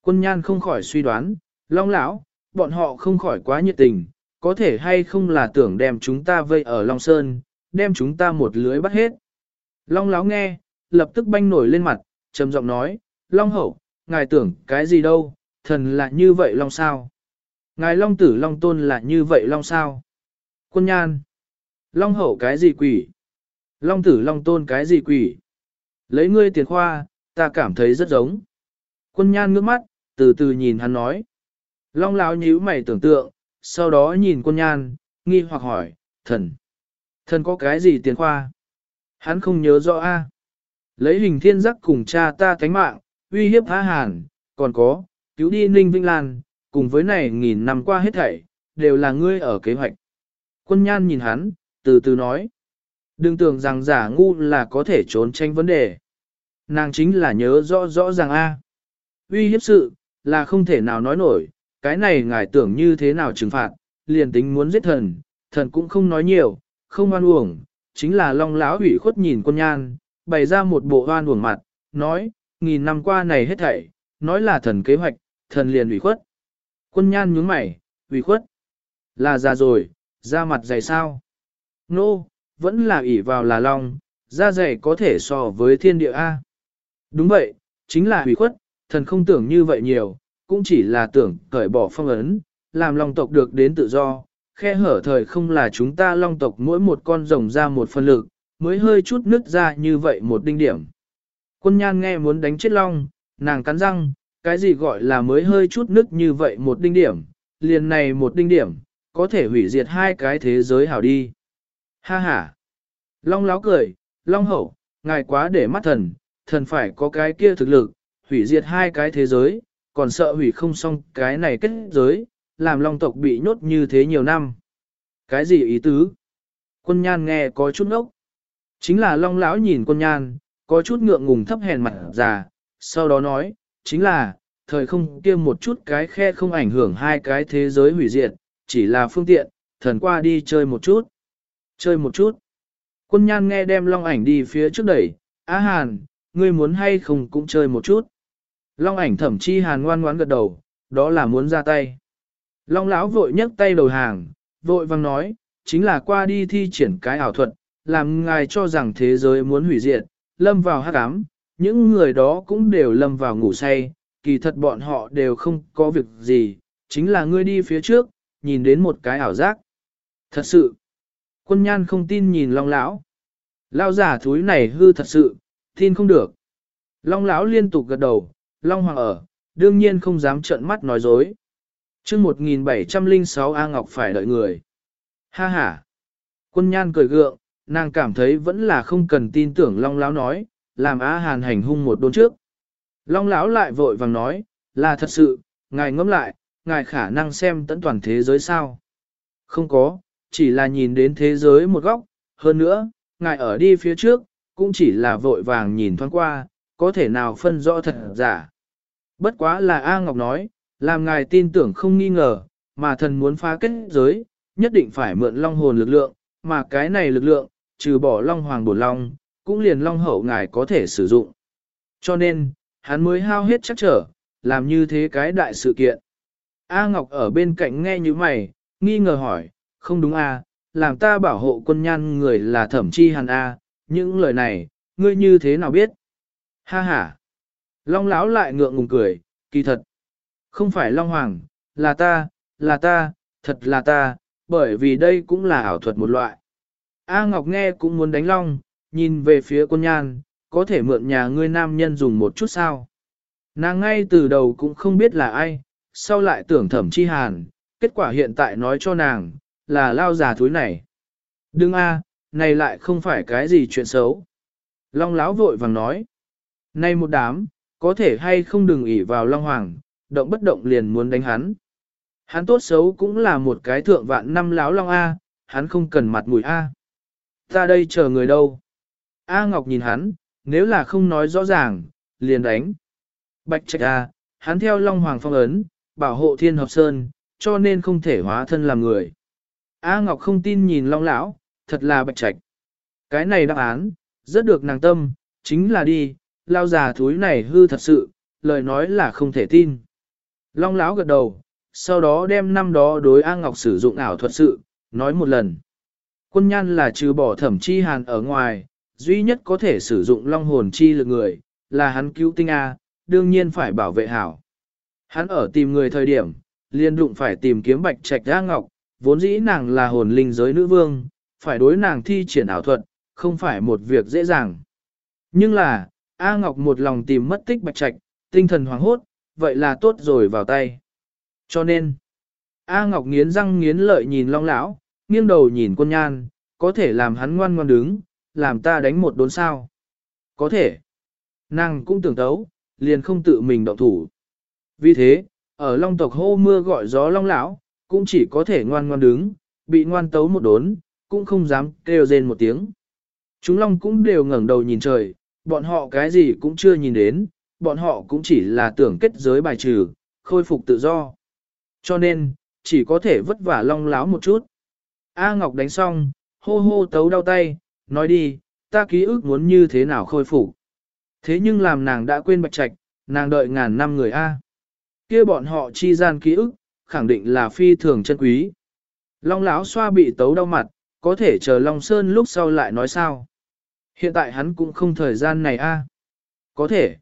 Quân nhan không khỏi suy đoán, long lão, bọn họ không khỏi quá nhiệt tình, có thể hay không là tưởng đem chúng ta vây ở Long Sơn, đem chúng ta một lưới bắt hết. Long láo nghe, lập tức banh nổi lên mặt, trầm giọng nói, Long hậu, ngài tưởng cái gì đâu, thần là như vậy Long sao? Ngài Long tử Long tôn là như vậy Long sao? Quân nhan, Long hậu cái gì quỷ? Long tử Long tôn cái gì quỷ? Lấy ngươi tiền khoa, ta cảm thấy rất giống. Quân nhan ngước mắt, từ từ nhìn hắn nói. Long lão nhíu mày tưởng tượng, sau đó nhìn quân nhan, nghi hoặc hỏi, thần. Thần có cái gì tiền khoa? Hắn không nhớ rõ a. Lấy hình thiên giác cùng cha ta thánh mạng, uy hiếp há hàn, còn có, cứu đi Ninh Vinh Lan, cùng với này nghìn năm qua hết thảy, đều là ngươi ở kế hoạch. Quân nhan nhìn hắn, từ từ nói. Đừng tưởng rằng giả ngu là có thể trốn tranh vấn đề. Nàng chính là nhớ rõ rõ ràng a. Uy hiếp sự, là không thể nào nói nổi, cái này ngài tưởng như thế nào trừng phạt, liền tính muốn giết thần, thần cũng không nói nhiều, không oan uổng, chính là long lão hủy khuất nhìn quân nhan, bày ra một bộ hoan uổng mặt, nói, nghìn năm qua này hết thảy, nói là thần kế hoạch, thần liền hủy khuất. Quân nhan nhướng mày, hủy khuất, là già rồi, da mặt dày sao? Nô, no, vẫn là ỷ vào là long, da dày có thể so với thiên địa A. Đúng vậy, chính là hủy khuất, thần không tưởng như vậy nhiều, cũng chỉ là tưởng cởi bỏ phong ấn, làm long tộc được đến tự do, khe hở thời không là chúng ta long tộc mỗi một con rồng ra một phần lực, mới hơi chút nứt ra như vậy một đinh điểm. Quân nhan nghe muốn đánh chết long, nàng cắn răng, cái gì gọi là mới hơi chút nứt như vậy một đinh điểm, liền này một đinh điểm, có thể hủy diệt hai cái thế giới hảo đi. Ha ha! Long láo cười, long hậu, ngài quá để mắt thần, thần phải có cái kia thực lực, hủy diệt hai cái thế giới, còn sợ hủy không xong cái này kết giới, làm long tộc bị nhốt như thế nhiều năm. Cái gì ý tứ? Quân nhan nghe có chút ngốc. Chính là long lão nhìn quân nhan, có chút ngượng ngùng thấp hèn mặt già, sau đó nói, chính là, thời không kia một chút cái khe không ảnh hưởng hai cái thế giới hủy diệt, chỉ là phương tiện, thần qua đi chơi một chút. Chơi một chút. Quân nhan nghe đem long ảnh đi phía trước đẩy, Á Hàn, ngươi muốn hay không cũng chơi một chút. Long ảnh thẩm chi Hàn ngoan ngoãn gật đầu, đó là muốn ra tay. Long lão vội nhấc tay đầu hàng, vội vang nói, chính là qua đi thi triển cái ảo thuật, làm ngài cho rằng thế giới muốn hủy diệt, lâm vào hắc ám, những người đó cũng đều lâm vào ngủ say, kỳ thật bọn họ đều không có việc gì, chính là ngươi đi phía trước, nhìn đến một cái ảo giác. Thật sự, quân nhan không tin nhìn long lão. Lao giả thúi này hư thật sự, tin không được. Long lão liên tục gật đầu, long hoàng ở, đương nhiên không dám trợn mắt nói dối chương 1706 A Ngọc phải đợi người. Ha ha. Quân nhan cười gượng, nàng cảm thấy vẫn là không cần tin tưởng Long Lão nói, làm A Hàn hành hung một đốn trước. Long Lão lại vội vàng nói, là thật sự, ngài ngẫm lại, ngài khả năng xem tận toàn thế giới sao. Không có, chỉ là nhìn đến thế giới một góc, hơn nữa, ngài ở đi phía trước, cũng chỉ là vội vàng nhìn thoáng qua, có thể nào phân rõ thật giả. Bất quá là A Ngọc nói, làm ngài tin tưởng không nghi ngờ, mà thần muốn phá kết giới, nhất định phải mượn long hồn lực lượng, mà cái này lực lượng, trừ bỏ long hoàng bổn long, cũng liền long hậu ngài có thể sử dụng. Cho nên, hắn mới hao hết chắc trở, làm như thế cái đại sự kiện. A Ngọc ở bên cạnh nghe như mày, nghi ngờ hỏi, không đúng A, làm ta bảo hộ quân nhan người là thẩm chi hàn A, những lời này, ngươi như thế nào biết? Ha ha! Long lão lại ngượng ngùng cười, kỳ thật. Không phải Long Hoàng, là ta, là ta, thật là ta, bởi vì đây cũng là ảo thuật một loại. A Ngọc nghe cũng muốn đánh Long, nhìn về phía quân nhan, có thể mượn nhà ngươi nam nhân dùng một chút sao. Nàng ngay từ đầu cũng không biết là ai, sau lại tưởng thẩm chi hàn, kết quả hiện tại nói cho nàng, là lao già thúi này. Đừng a, này lại không phải cái gì chuyện xấu. Long láo vội vàng nói. nay một đám, có thể hay không đừng ỉ vào Long Hoàng, động bất động liền muốn đánh hắn. Hắn tốt xấu cũng là một cái thượng vạn năm láo long A, hắn không cần mặt mũi A. Ta đây chờ người đâu? A Ngọc nhìn hắn, nếu là không nói rõ ràng, liền đánh. Bạch trạch A, hắn theo Long Hoàng phong ấn, bảo hộ thiên hợp sơn, cho nên không thể hóa thân làm người. A Ngọc không tin nhìn Long Lão, thật là bạch trạch. Cái này đáp án, rất được nàng tâm, chính là đi, lao già thúi này hư thật sự, lời nói là không thể tin. Long lão gật đầu, sau đó đem năm đó đối A Ngọc sử dụng ảo thuật sự, nói một lần. Quân nhan là trừ bỏ thẩm chi hàn ở ngoài, duy nhất có thể sử dụng long hồn chi lực người, là hắn cứu tinh A, đương nhiên phải bảo vệ hảo. Hắn ở tìm người thời điểm, liên đụng phải tìm kiếm bạch trạch A Ngọc, vốn dĩ nàng là hồn linh giới nữ vương, phải đối nàng thi triển ảo thuật, không phải một việc dễ dàng. Nhưng là, A Ngọc một lòng tìm mất tích bạch trạch, tinh thần hoảng hốt, vậy là tốt rồi vào tay. Cho nên, A Ngọc nghiến răng nghiến lợi nhìn Long lão, nghiêng đầu nhìn quân nhan, có thể làm hắn ngoan ngoan đứng, làm ta đánh một đốn sao. Có thể. Nàng cũng tưởng tấu, liền không tự mình động thủ. Vì thế, ở Long tộc hô mưa gọi gió Long lão, cũng chỉ có thể ngoan ngoan đứng, bị ngoan tấu một đốn, cũng không dám kêu rên một tiếng. Chúng Long cũng đều ngẩng đầu nhìn trời, bọn họ cái gì cũng chưa nhìn đến, bọn họ cũng chỉ là tưởng kết giới bài trừ, khôi phục tự do. Cho nên, chỉ có thể vất vả long láo một chút. A Ngọc đánh xong, hô hô tấu đau tay, nói đi, ta ký ức muốn như thế nào khôi phục. Thế nhưng làm nàng đã quên bạch trạch, nàng đợi ngàn năm người A. kia bọn họ chi gian ký ức, khẳng định là phi thường chân quý. Long lão xoa bị tấu đau mặt, có thể chờ Long Sơn lúc sau lại nói sao. Hiện tại hắn cũng không thời gian này A. Có thể.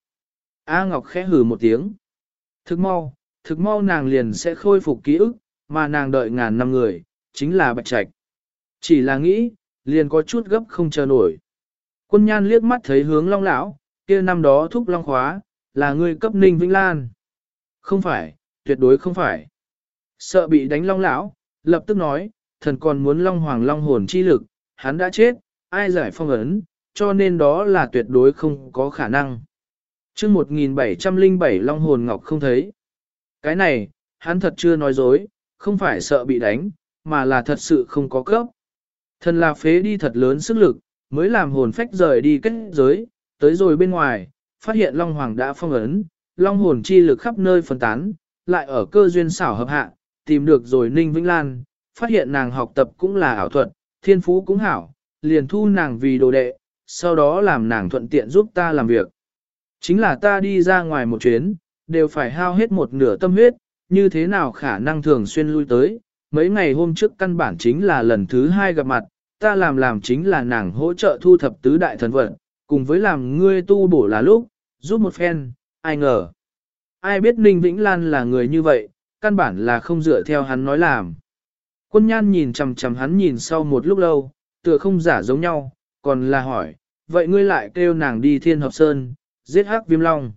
A Ngọc khẽ hừ một tiếng. Thực mau, thực mau nàng liền sẽ khôi phục ký ức, mà nàng đợi ngàn năm người, chính là bạch trạch. Chỉ là nghĩ, liền có chút gấp không chờ nổi. Quân nhan liếc mắt thấy hướng long lão, kia năm đó thúc long khóa, là người cấp ninh vĩnh lan. Không phải, tuyệt đối không phải. Sợ bị đánh long lão, lập tức nói, thần còn muốn long hoàng long hồn chi lực, hắn đã chết, ai giải phong ấn, cho nên đó là tuyệt đối không có khả năng chương 1707 long hồn ngọc không thấy. Cái này, hắn thật chưa nói dối, không phải sợ bị đánh, mà là thật sự không có cấp. Thần là phế đi thật lớn sức lực, mới làm hồn phách rời đi kết giới, tới rồi bên ngoài, phát hiện Long Hoàng đã phong ấn, Long hồn chi lực khắp nơi phân tán, lại ở cơ duyên xảo hợp hạ, tìm được rồi Ninh Vĩnh Lan, phát hiện nàng học tập cũng là ảo thuật, thiên phú cũng hảo, liền thu nàng vì đồ đệ, sau đó làm nàng thuận tiện giúp ta làm việc. Chính là ta đi ra ngoài một chuyến, đều phải hao hết một nửa tâm huyết, như thế nào khả năng thường xuyên lui tới. Mấy ngày hôm trước căn bản chính là lần thứ hai gặp mặt, ta làm làm chính là nàng hỗ trợ thu thập tứ đại thần vật, cùng với làm ngươi tu bổ là lúc, giúp một phen, ai ngờ. Ai biết Ninh Vĩnh Lan là người như vậy, căn bản là không dựa theo hắn nói làm. Quân nhan nhìn chằm chằm hắn nhìn sau một lúc lâu, tựa không giả giống nhau, còn là hỏi, vậy ngươi lại kêu nàng đi thiên hợp sơn, giết hắc viêm long.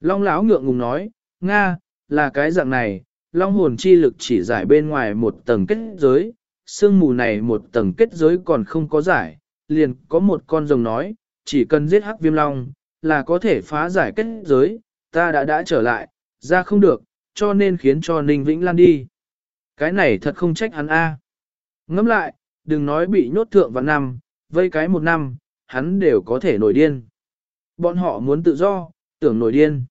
Long lão ngượng ngùng nói, Nga, là cái dạng này, long hồn chi lực chỉ giải bên ngoài một tầng kết giới, sương mù này một tầng kết giới còn không có giải, liền có một con rồng nói, chỉ cần giết hắc viêm long, là có thể phá giải kết giới, ta đã đã trở lại, ra không được, cho nên khiến cho Ninh Vĩnh Lan đi. Cái này thật không trách hắn a. Ngẫm lại, đừng nói bị nhốt thượng vào năm, vây cái một năm, hắn đều có thể nổi điên. Bọn họ muốn tự do, tưởng nổi điên.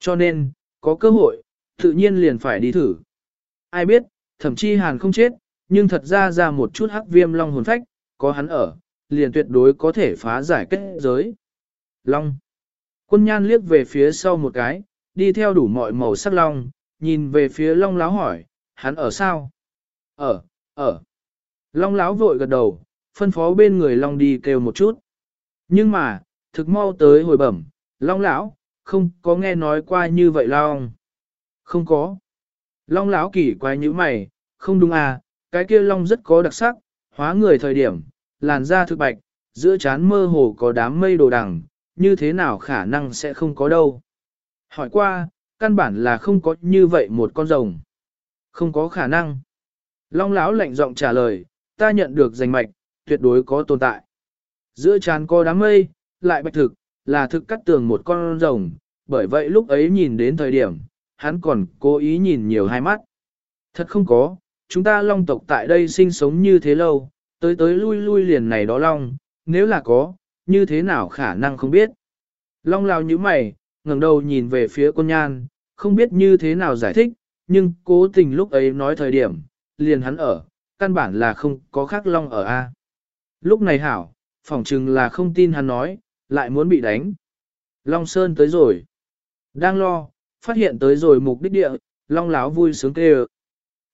Cho nên, có cơ hội, tự nhiên liền phải đi thử. Ai biết, thậm chí hàn không chết, nhưng thật ra ra một chút hắc viêm long hồn phách, có hắn ở, liền tuyệt đối có thể phá giải kết giới. Long. Quân nhan liếc về phía sau một cái, đi theo đủ mọi màu sắc long, nhìn về phía long láo hỏi, hắn ở sao? Ở, ở. Long láo vội gật đầu, phân phó bên người long đi kêu một chút. Nhưng mà, thực mau tới hồi bẩm, long lão, không có nghe nói qua như vậy long. Không có. Long lão kỳ quái như mày, không đúng à, cái kia long rất có đặc sắc, hóa người thời điểm, làn da thực bạch, giữa trán mơ hồ có đám mây đồ đằng, như thế nào khả năng sẽ không có đâu. Hỏi qua, căn bản là không có như vậy một con rồng. Không có khả năng. Long lão lạnh giọng trả lời, ta nhận được danh mạch, tuyệt đối có tồn tại. Giữa trán có đám mây, lại bạch thực, là thực cắt tường một con rồng, bởi vậy lúc ấy nhìn đến thời điểm, hắn còn cố ý nhìn nhiều hai mắt. Thật không có, chúng ta long tộc tại đây sinh sống như thế lâu, tới tới lui lui liền này đó long, nếu là có, như thế nào khả năng không biết. Long lao như mày, ngẩng đầu nhìn về phía con nhan, không biết như thế nào giải thích, nhưng cố tình lúc ấy nói thời điểm, liền hắn ở, căn bản là không có khác long ở A. Lúc này hảo, phỏng chừng là không tin hắn nói, lại muốn bị đánh. Long Sơn tới rồi. Đang lo, phát hiện tới rồi mục đích địa, long láo vui sướng kêu.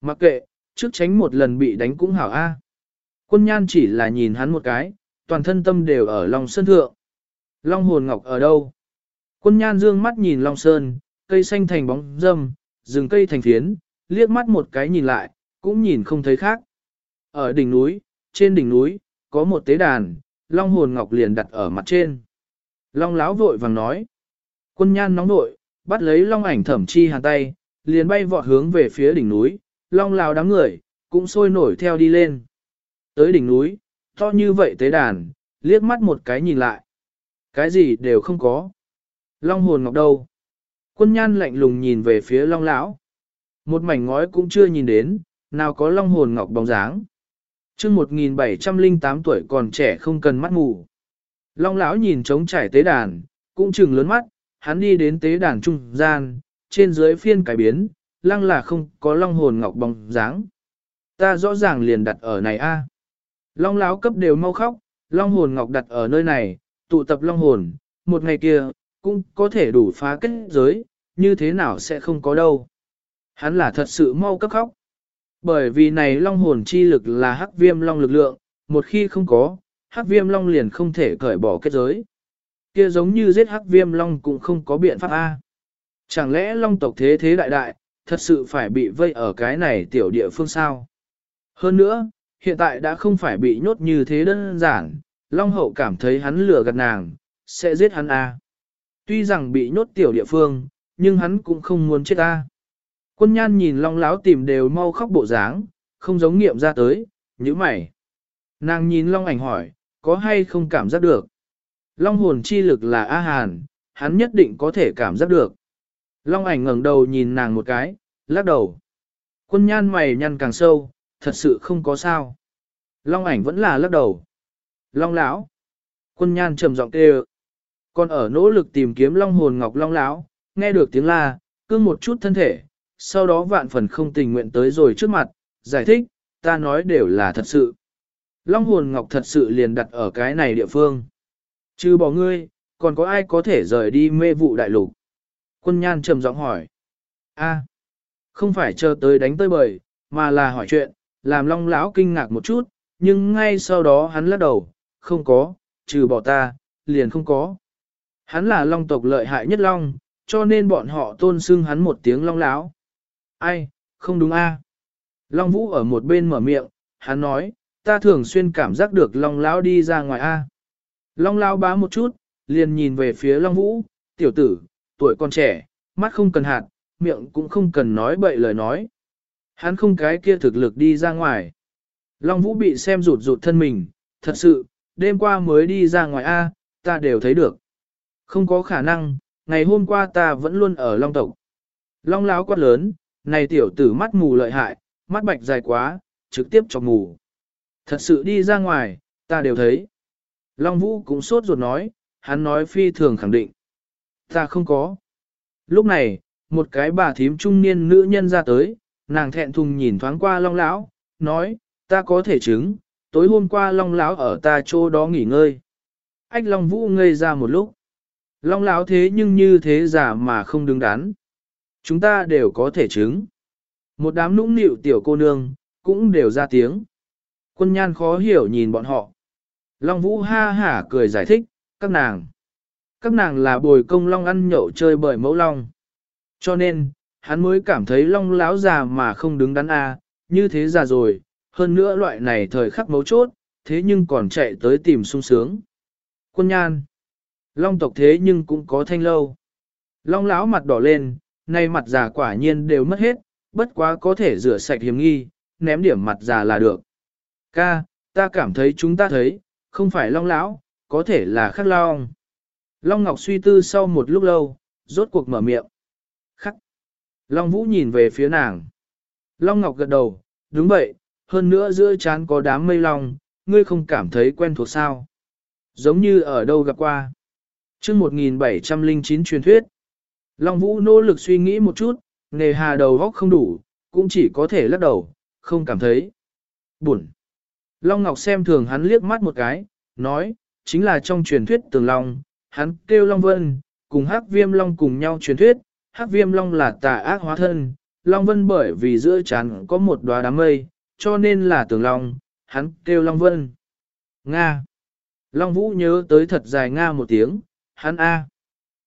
Mặc kệ, trước tránh một lần bị đánh cũng hảo a. Quân nhan chỉ là nhìn hắn một cái, toàn thân tâm đều ở Long Sơn thượng. Long hồn ngọc ở đâu? Quân nhan dương mắt nhìn Long Sơn, cây xanh thành bóng dâm, rừng cây thành phiến, liếc mắt một cái nhìn lại, cũng nhìn không thấy khác. Ở đỉnh núi, trên đỉnh núi, có một tế đàn, Long hồn ngọc liền đặt ở mặt trên. Long láo vội vàng nói. Quân nhan nóng nội, bắt lấy Long ảnh thẩm chi hàn tay, liền bay vọt hướng về phía đỉnh núi, Long láo đám người, cũng sôi nổi theo đi lên. Tới đỉnh núi, to như vậy tế đàn, liếc mắt một cái nhìn lại. Cái gì đều không có. Long hồn ngọc đâu? Quân nhan lạnh lùng nhìn về phía long lão. Một mảnh ngói cũng chưa nhìn đến, nào có long hồn ngọc bóng dáng chương 1708 tuổi còn trẻ không cần mắt mù. Long lão nhìn trống trải tế đàn, cũng chừng lớn mắt, hắn đi đến tế đàn trung gian, trên dưới phiên cải biến, lăng là không có long hồn ngọc bóng dáng. Ta rõ ràng liền đặt ở này a. Long lão cấp đều mau khóc, long hồn ngọc đặt ở nơi này, tụ tập long hồn, một ngày kia, cũng có thể đủ phá kết giới, như thế nào sẽ không có đâu. Hắn là thật sự mau cấp khóc. Bởi vì này long hồn chi lực là hắc viêm long lực lượng, một khi không có, hắc viêm long liền không thể cởi bỏ kết giới. Kia giống như giết hắc viêm long cũng không có biện pháp A. Chẳng lẽ long tộc thế thế đại đại, thật sự phải bị vây ở cái này tiểu địa phương sao? Hơn nữa, hiện tại đã không phải bị nhốt như thế đơn giản, Long Hậu cảm thấy hắn lừa gạt nàng, sẽ giết hắn a. Tuy rằng bị nhốt tiểu địa phương, nhưng hắn cũng không muốn chết a. Quân nhan nhìn Long Láo tìm đều mau khóc bộ dáng, không giống nghiệm ra tới, như mày. Nàng nhìn Long ảnh hỏi, có hay không cảm giác được? Long hồn chi lực là A Hàn, hắn nhất định có thể cảm giác được. Long ảnh ngẩng đầu nhìn nàng một cái, lắc đầu. Quân nhan mày nhăn càng sâu, thật sự không có sao. Long ảnh vẫn là lắc đầu. Long lão. Quân nhan trầm giọng kêu. Còn ở nỗ lực tìm kiếm long hồn ngọc long lão, nghe được tiếng la, cương một chút thân thể, sau đó vạn phần không tình nguyện tới rồi trước mặt, giải thích, ta nói đều là thật sự. Long hồn ngọc thật sự liền đặt ở cái này địa phương. Chứ bỏ ngươi, còn có ai có thể rời đi mê vụ đại lục? Quân nhan trầm giọng hỏi. a không phải chờ tới đánh tới bời, mà là hỏi chuyện, làm long lão kinh ngạc một chút, nhưng ngay sau đó hắn lắc đầu, không có, trừ bỏ ta, liền không có. Hắn là long tộc lợi hại nhất long, cho nên bọn họ tôn xưng hắn một tiếng long lão. Ai, không đúng a? Long vũ ở một bên mở miệng, hắn nói, ta thường xuyên cảm giác được long lão đi ra ngoài a. Long lão bá một chút, liền nhìn về phía long vũ, tiểu tử, tuổi còn trẻ, mắt không cần hạt, miệng cũng không cần nói bậy lời nói. Hắn không cái kia thực lực đi ra ngoài. Long Vũ bị xem rụt rụt thân mình, thật sự, đêm qua mới đi ra ngoài A, ta đều thấy được. Không có khả năng, ngày hôm qua ta vẫn luôn ở Long Tộc. Long láo quát lớn, này tiểu tử mắt mù lợi hại, mắt bạch dài quá, trực tiếp cho mù. Thật sự đi ra ngoài, ta đều thấy. Long Vũ cũng sốt ruột nói, hắn nói phi thường khẳng định. Ta không có. Lúc này, một cái bà thím trung niên nữ nhân ra tới, nàng thẹn thùng nhìn thoáng qua Long Lão, nói, ta có thể chứng, tối hôm qua Long Lão ở ta chỗ đó nghỉ ngơi. Ách Long Vũ ngây ra một lúc. Long Lão thế nhưng như thế giả mà không đứng đắn. Chúng ta đều có thể chứng. Một đám nũng nịu tiểu cô nương, cũng đều ra tiếng. Quân nhan khó hiểu nhìn bọn họ. Long Vũ ha hả cười giải thích, các nàng. Các nàng là bồi công Long ăn nhậu chơi bởi mẫu Long. Cho nên, hắn mới cảm thấy Long láo già mà không đứng đắn a, như thế già rồi, hơn nữa loại này thời khắc mấu chốt, thế nhưng còn chạy tới tìm sung sướng. Quân nhan. Long tộc thế nhưng cũng có thanh lâu. Long lão mặt đỏ lên, nay mặt già quả nhiên đều mất hết, bất quá có thể rửa sạch hiểm nghi, ném điểm mặt già là được. Ca, ta cảm thấy chúng ta thấy, không phải long lão, có thể là khắc long. Long Ngọc suy tư sau một lúc lâu, rốt cuộc mở miệng. Khắc. Long Vũ nhìn về phía nàng. Long Ngọc gật đầu, đúng vậy, hơn nữa giữa chán có đám mây long, ngươi không cảm thấy quen thuộc sao. Giống như ở đâu gặp qua. chương 1709 truyền thuyết. Long Vũ nỗ lực suy nghĩ một chút, nề hà đầu góc không đủ, cũng chỉ có thể lắc đầu, không cảm thấy. Buồn. Long Ngọc xem thường hắn liếc mắt một cái, nói, chính là trong truyền thuyết tường long, hắn kêu Long Vân, cùng hắc viêm long cùng nhau truyền thuyết, hắc viêm long là tà ác hóa thân, Long Vân bởi vì giữa chán có một đóa đám mây, cho nên là tường Long, hắn kêu Long Vân. Nga. Long Vũ nhớ tới thật dài Nga một tiếng, hắn A.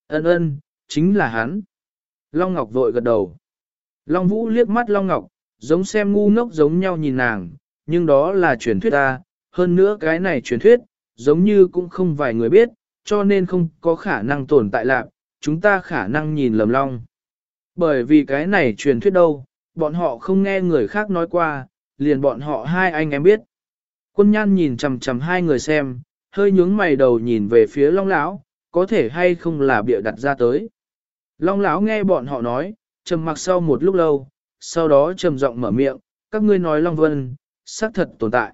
Ân ân, chính là hắn. Long Ngọc vội gật đầu. Long Vũ liếc mắt Long Ngọc, giống xem ngu ngốc giống nhau nhìn nàng, nhưng đó là truyền thuyết ta, hơn nữa cái này truyền thuyết, giống như cũng không vài người biết, cho nên không có khả năng tồn tại lạc, chúng ta khả năng nhìn lầm Long. Bởi vì cái này truyền thuyết đâu, bọn họ không nghe người khác nói qua, liền bọn họ hai anh em biết. Quân nhan nhìn chằm chằm hai người xem, hơi nhướng mày đầu nhìn về phía Long Lão, có thể hay không là bịa đặt ra tới. Long Lão nghe bọn họ nói, trầm mặc sau một lúc lâu, sau đó trầm giọng mở miệng, các ngươi nói Long Vân, xác thật tồn tại.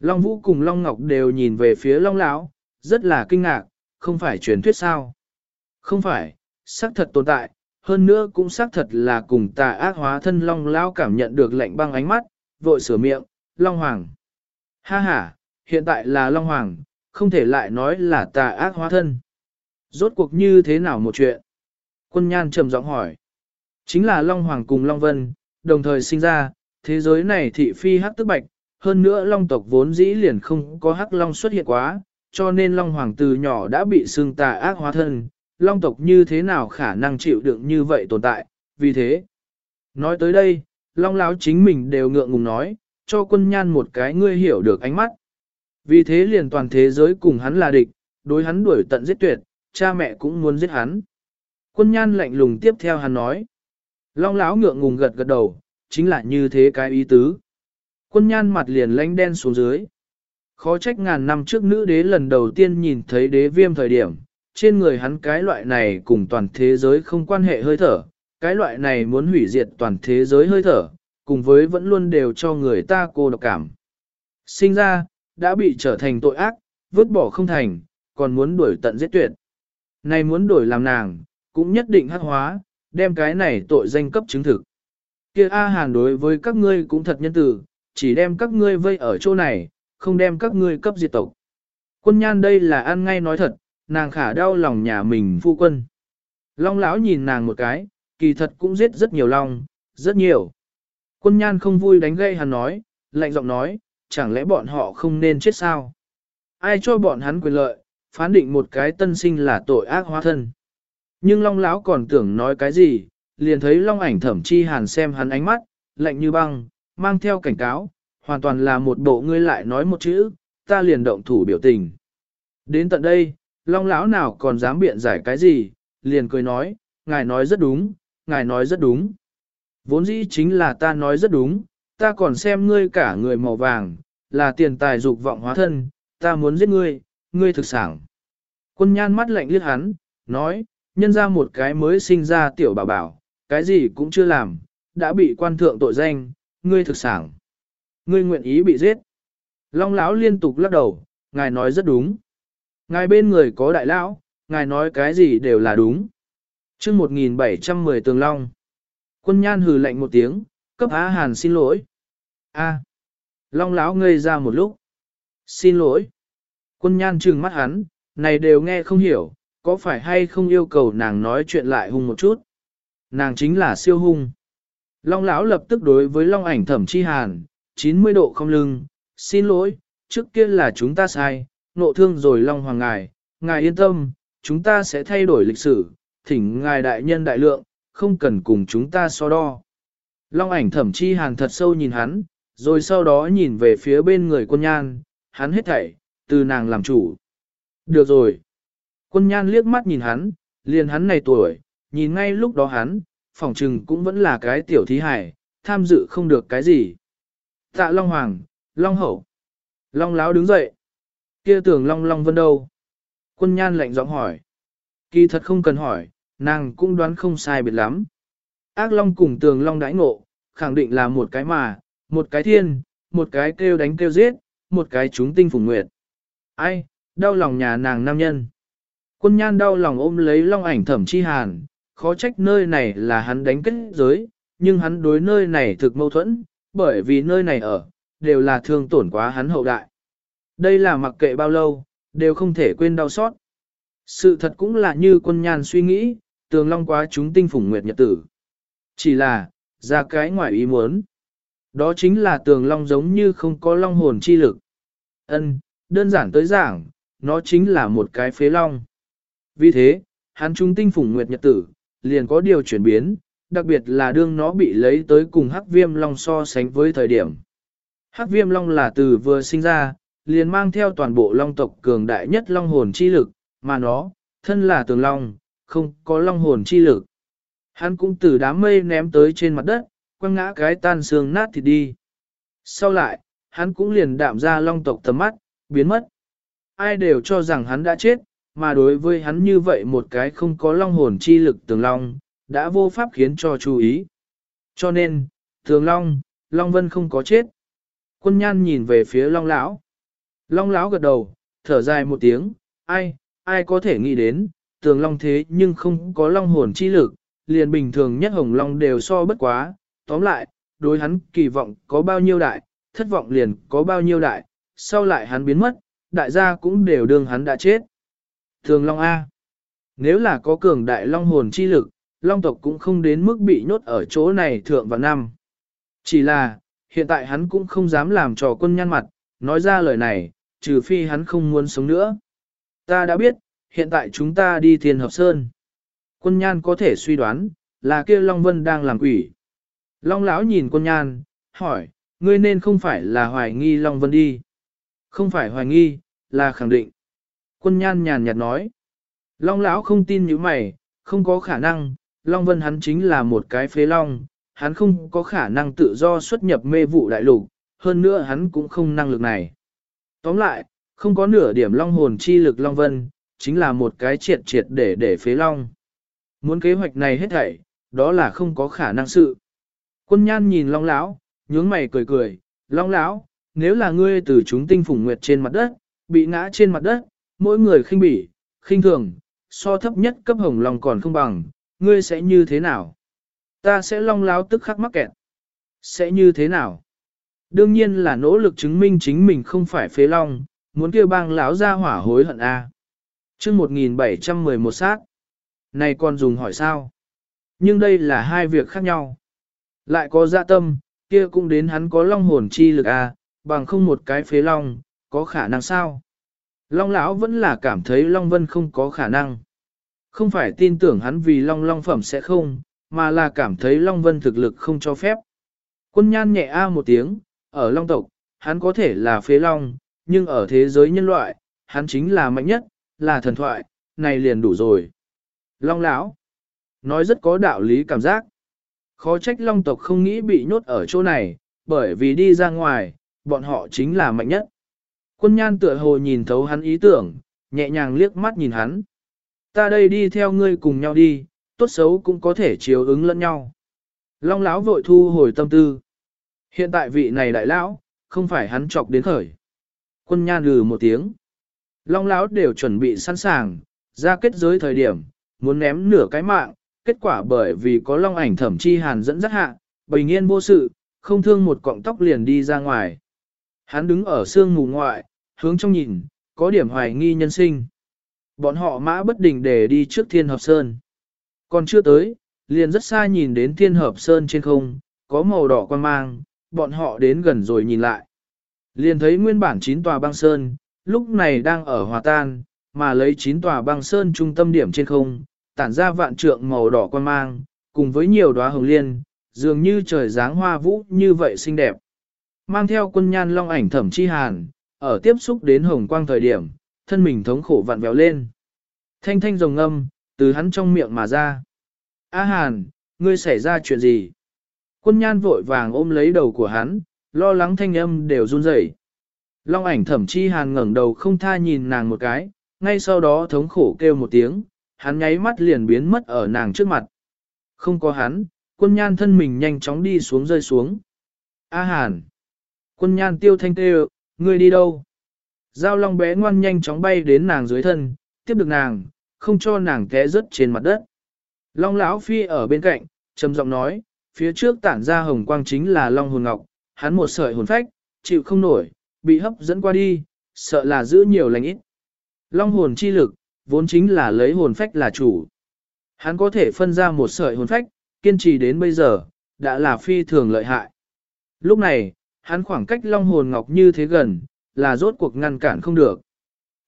Long Vũ cùng Long Ngọc đều nhìn về phía Long Lão, rất là kinh ngạc, không phải truyền thuyết sao? Không phải, xác thật tồn tại, hơn nữa cũng xác thật là cùng tà ác hóa thân Long Lão cảm nhận được lạnh băng ánh mắt, vội sửa miệng, Long Hoàng. Ha ha, hiện tại là Long Hoàng, không thể lại nói là tà ác hóa thân. Rốt cuộc như thế nào một chuyện? Quân nhan trầm giọng hỏi. Chính là Long Hoàng cùng Long Vân, đồng thời sinh ra, thế giới này thị phi hắc tức bạch, hơn nữa Long tộc vốn dĩ liền không có hắc Long xuất hiện quá, cho nên Long Hoàng từ nhỏ đã bị xương tà ác hóa thân, Long tộc như thế nào khả năng chịu đựng như vậy tồn tại, vì thế. Nói tới đây, Long Láo chính mình đều ngượng ngùng nói, cho quân nhan một cái ngươi hiểu được ánh mắt. Vì thế liền toàn thế giới cùng hắn là địch, đối hắn đuổi tận giết tuyệt, cha mẹ cũng muốn giết hắn. Quân nhan lạnh lùng tiếp theo hắn nói. Long lão ngượng ngùng gật gật đầu, chính là như thế cái ý tứ. Quân nhan mặt liền lánh đen xuống dưới. Khó trách ngàn năm trước nữ đế lần đầu tiên nhìn thấy đế viêm thời điểm, trên người hắn cái loại này cùng toàn thế giới không quan hệ hơi thở, cái loại này muốn hủy diệt toàn thế giới hơi thở, cùng với vẫn luôn đều cho người ta cô độc cảm. Sinh ra, đã bị trở thành tội ác, vứt bỏ không thành, còn muốn đuổi tận giết tuyệt. Này muốn đổi làm nàng, cũng nhất định hắc hóa, đem cái này tội danh cấp chứng thực. Kia A Hàn đối với các ngươi cũng thật nhân tử, chỉ đem các ngươi vây ở chỗ này, không đem các ngươi cấp diệt tộc. Quân nhan đây là ăn ngay nói thật, nàng khả đau lòng nhà mình phu quân. Long lão nhìn nàng một cái, kỳ thật cũng giết rất nhiều long, rất nhiều. Quân nhan không vui đánh gây hắn nói, lạnh giọng nói, chẳng lẽ bọn họ không nên chết sao? Ai cho bọn hắn quyền lợi, phán định một cái tân sinh là tội ác hóa thân. Nhưng Long lão còn tưởng nói cái gì, liền thấy Long ảnh thẩm chi hàn xem hắn ánh mắt, lạnh như băng, mang theo cảnh cáo, hoàn toàn là một bộ ngươi lại nói một chữ, ta liền động thủ biểu tình. Đến tận đây, Long lão nào còn dám biện giải cái gì, liền cười nói, ngài nói rất đúng, ngài nói rất đúng. Vốn dĩ chính là ta nói rất đúng, ta còn xem ngươi cả người màu vàng, là tiền tài dục vọng hóa thân, ta muốn giết ngươi, ngươi thực sản. Quân nhan mắt lạnh liếc hắn, nói, nhân ra một cái mới sinh ra tiểu bảo bảo, cái gì cũng chưa làm, đã bị quan thượng tội danh, ngươi thực sản. Ngươi nguyện ý bị giết. Long lão liên tục lắc đầu, ngài nói rất đúng. Ngài bên người có đại lão, ngài nói cái gì đều là đúng. chương 1710 tường long. Quân nhan hừ lạnh một tiếng, cấp Á Hàn xin lỗi. A. Long lão ngây ra một lúc. Xin lỗi. Quân nhan trừng mắt hắn, này đều nghe không hiểu, có phải hay không yêu cầu nàng nói chuyện lại hung một chút. Nàng chính là siêu hung. Long lão lập tức đối với Long ảnh thẩm chi hàn, 90 độ không lưng, xin lỗi, trước kia là chúng ta sai, nộ thương rồi Long hoàng ngài, ngài yên tâm, chúng ta sẽ thay đổi lịch sử, thỉnh ngài đại nhân đại lượng, không cần cùng chúng ta so đo. Long ảnh thẩm chi hàn thật sâu nhìn hắn, rồi sau đó nhìn về phía bên người quân nhan, hắn hết thảy, từ nàng làm chủ. Được rồi. Quân nhan liếc mắt nhìn hắn, liền hắn này tuổi, nhìn ngay lúc đó hắn, phỏng trừng cũng vẫn là cái tiểu thí hải, tham dự không được cái gì. Tạ Long Hoàng, Long Hậu. Long Láo đứng dậy. Kia tưởng Long Long Vân đâu? Quân nhan lạnh giọng hỏi. Kỳ thật không cần hỏi, nàng cũng đoán không sai biệt lắm. Ác Long cùng tường Long đãi ngộ, khẳng định là một cái mà, một cái thiên, một cái kêu đánh kêu giết, một cái chúng tinh phùng nguyệt. Ai, đau lòng nhà nàng nam nhân. Quân nhan đau lòng ôm lấy long ảnh thẩm chi hàn, khó trách nơi này là hắn đánh kết giới, nhưng hắn đối nơi này thực mâu thuẫn, bởi vì nơi này ở, đều là thương tổn quá hắn hậu đại. Đây là mặc kệ bao lâu, đều không thể quên đau xót. Sự thật cũng là như quân nhan suy nghĩ, tường long quá chúng tinh phủng nguyệt nhật tử. Chỉ là, ra cái ngoài ý muốn. Đó chính là tường long giống như không có long hồn chi lực. Ân, đơn giản tới giảng, nó chính là một cái phế long. Vì thế, hắn trung tinh phủng nguyệt nhật tử, liền có điều chuyển biến, đặc biệt là đương nó bị lấy tới cùng hắc viêm long so sánh với thời điểm. Hắc viêm long là từ vừa sinh ra, liền mang theo toàn bộ long tộc cường đại nhất long hồn chi lực, mà nó, thân là tường long, không có long hồn chi lực. Hắn cũng từ đám mây ném tới trên mặt đất, quăng ngã cái tan xương nát thì đi. Sau lại, hắn cũng liền đạm ra long tộc tầm mắt, biến mất. Ai đều cho rằng hắn đã chết, mà đối với hắn như vậy một cái không có long hồn chi lực tường long, đã vô pháp khiến cho chú ý. Cho nên, tường long, long vân không có chết. Quân nhan nhìn về phía long lão. Long lão gật đầu, thở dài một tiếng, ai, ai có thể nghĩ đến, tường long thế nhưng không có long hồn chi lực, liền bình thường nhất hồng long đều so bất quá, tóm lại, đối hắn kỳ vọng có bao nhiêu đại, thất vọng liền có bao nhiêu đại, sau lại hắn biến mất, đại gia cũng đều đương hắn đã chết. thường long A. Nếu là có cường đại long hồn chi lực, long tộc cũng không đến mức bị nhốt ở chỗ này thượng và năm. Chỉ là, hiện tại hắn cũng không dám làm trò quân nhăn mặt, nói ra lời này, trừ phi hắn không muốn sống nữa. Ta đã biết, hiện tại chúng ta đi thiên hợp sơn. Quân nhan có thể suy đoán, là kia Long Vân đang làm quỷ. Long lão nhìn quân nhan, hỏi, ngươi nên không phải là hoài nghi Long Vân đi. Không phải hoài nghi, là khẳng định. Quân nhan nhàn nhạt nói. Long lão không tin như mày, không có khả năng, Long Vân hắn chính là một cái phế long, hắn không có khả năng tự do xuất nhập mê vụ đại lục, hơn nữa hắn cũng không năng lực này. Tóm lại, không có nửa điểm long hồn chi lực Long Vân, chính là một cái triệt triệt để để phế long. Muốn kế hoạch này hết thảy, đó là không có khả năng sự. Quân nhan nhìn Long lão, nhướng mày cười cười, Long lão, nếu là ngươi từ chúng tinh phủng nguyệt trên mặt đất, bị ngã trên mặt đất, mỗi người khinh bỉ, khinh thường, so thấp nhất cấp hồng lòng còn không bằng, ngươi sẽ như thế nào? Ta sẽ long láo tức khắc mắc kẹt. Sẽ như thế nào? Đương nhiên là nỗ lực chứng minh chính mình không phải phế long, muốn kêu bang láo ra hỏa hối hận A. À. chương 1711 sát. Này còn dùng hỏi sao? Nhưng đây là hai việc khác nhau. Lại có dạ tâm, kia cũng đến hắn có long hồn chi lực A, bằng không một cái phế long, có khả năng sao? Long lão vẫn là cảm thấy Long Vân không có khả năng. Không phải tin tưởng hắn vì Long Long phẩm sẽ không, mà là cảm thấy Long Vân thực lực không cho phép. Quân nhan nhẹ a một tiếng, ở Long tộc, hắn có thể là phế Long, nhưng ở thế giới nhân loại, hắn chính là mạnh nhất, là thần thoại, này liền đủ rồi. Long lão nói rất có đạo lý cảm giác. Khó trách Long tộc không nghĩ bị nhốt ở chỗ này, bởi vì đi ra ngoài, bọn họ chính là mạnh nhất. Quân nhan tựa hồ nhìn thấu hắn ý tưởng, nhẹ nhàng liếc mắt nhìn hắn. Ta đây đi theo ngươi cùng nhau đi, tốt xấu cũng có thể chiếu ứng lẫn nhau. Long lão vội thu hồi tâm tư. Hiện tại vị này đại lão, không phải hắn chọc đến khởi. Quân nhan lừ một tiếng. Long lão đều chuẩn bị sẵn sàng, ra kết giới thời điểm, muốn ném nửa cái mạng, kết quả bởi vì có long ảnh thẩm chi hàn dẫn dắt hạ, bình yên vô sự, không thương một cọng tóc liền đi ra ngoài. Hắn đứng ở sương mù ngoại, hướng trong nhìn, có điểm hoài nghi nhân sinh. Bọn họ mã bất định để đi trước thiên hợp sơn. Còn chưa tới, liền rất xa nhìn đến thiên hợp sơn trên không, có màu đỏ quan mang, bọn họ đến gần rồi nhìn lại. Liền thấy nguyên bản chín tòa băng sơn, lúc này đang ở hòa tan, mà lấy chín tòa băng sơn trung tâm điểm trên không, tản ra vạn trượng màu đỏ quan mang, cùng với nhiều đóa hồng liên, dường như trời dáng hoa vũ như vậy xinh đẹp. Mang theo quân nhan long ảnh thẩm chi hàn, ở tiếp xúc đến hồng quang thời điểm, thân mình thống khổ vặn vẹo lên. Thanh thanh rồng ngâm, từ hắn trong miệng mà ra. A hàn, ngươi xảy ra chuyện gì? Quân nhan vội vàng ôm lấy đầu của hắn, lo lắng thanh âm đều run rẩy. Long ảnh thẩm chi hàn ngẩng đầu không tha nhìn nàng một cái, ngay sau đó thống khổ kêu một tiếng, hắn nháy mắt liền biến mất ở nàng trước mặt. Không có hắn, quân nhan thân mình nhanh chóng đi xuống rơi xuống. A hàn. Quân nhan tiêu thanh tê ngươi đi đâu? Giao long bé ngoan nhanh chóng bay đến nàng dưới thân, tiếp được nàng, không cho nàng té rớt trên mặt đất. Long lão phi ở bên cạnh, trầm giọng nói, phía trước tản ra hồng quang chính là long hồn ngọc, hắn một sợi hồn phách, chịu không nổi, bị hấp dẫn qua đi, sợ là giữ nhiều lành ít. Long hồn chi lực, vốn chính là lấy hồn phách là chủ. Hắn có thể phân ra một sợi hồn phách, kiên trì đến bây giờ, đã là phi thường lợi hại. Lúc này, hắn khoảng cách long hồn ngọc như thế gần, là rốt cuộc ngăn cản không được.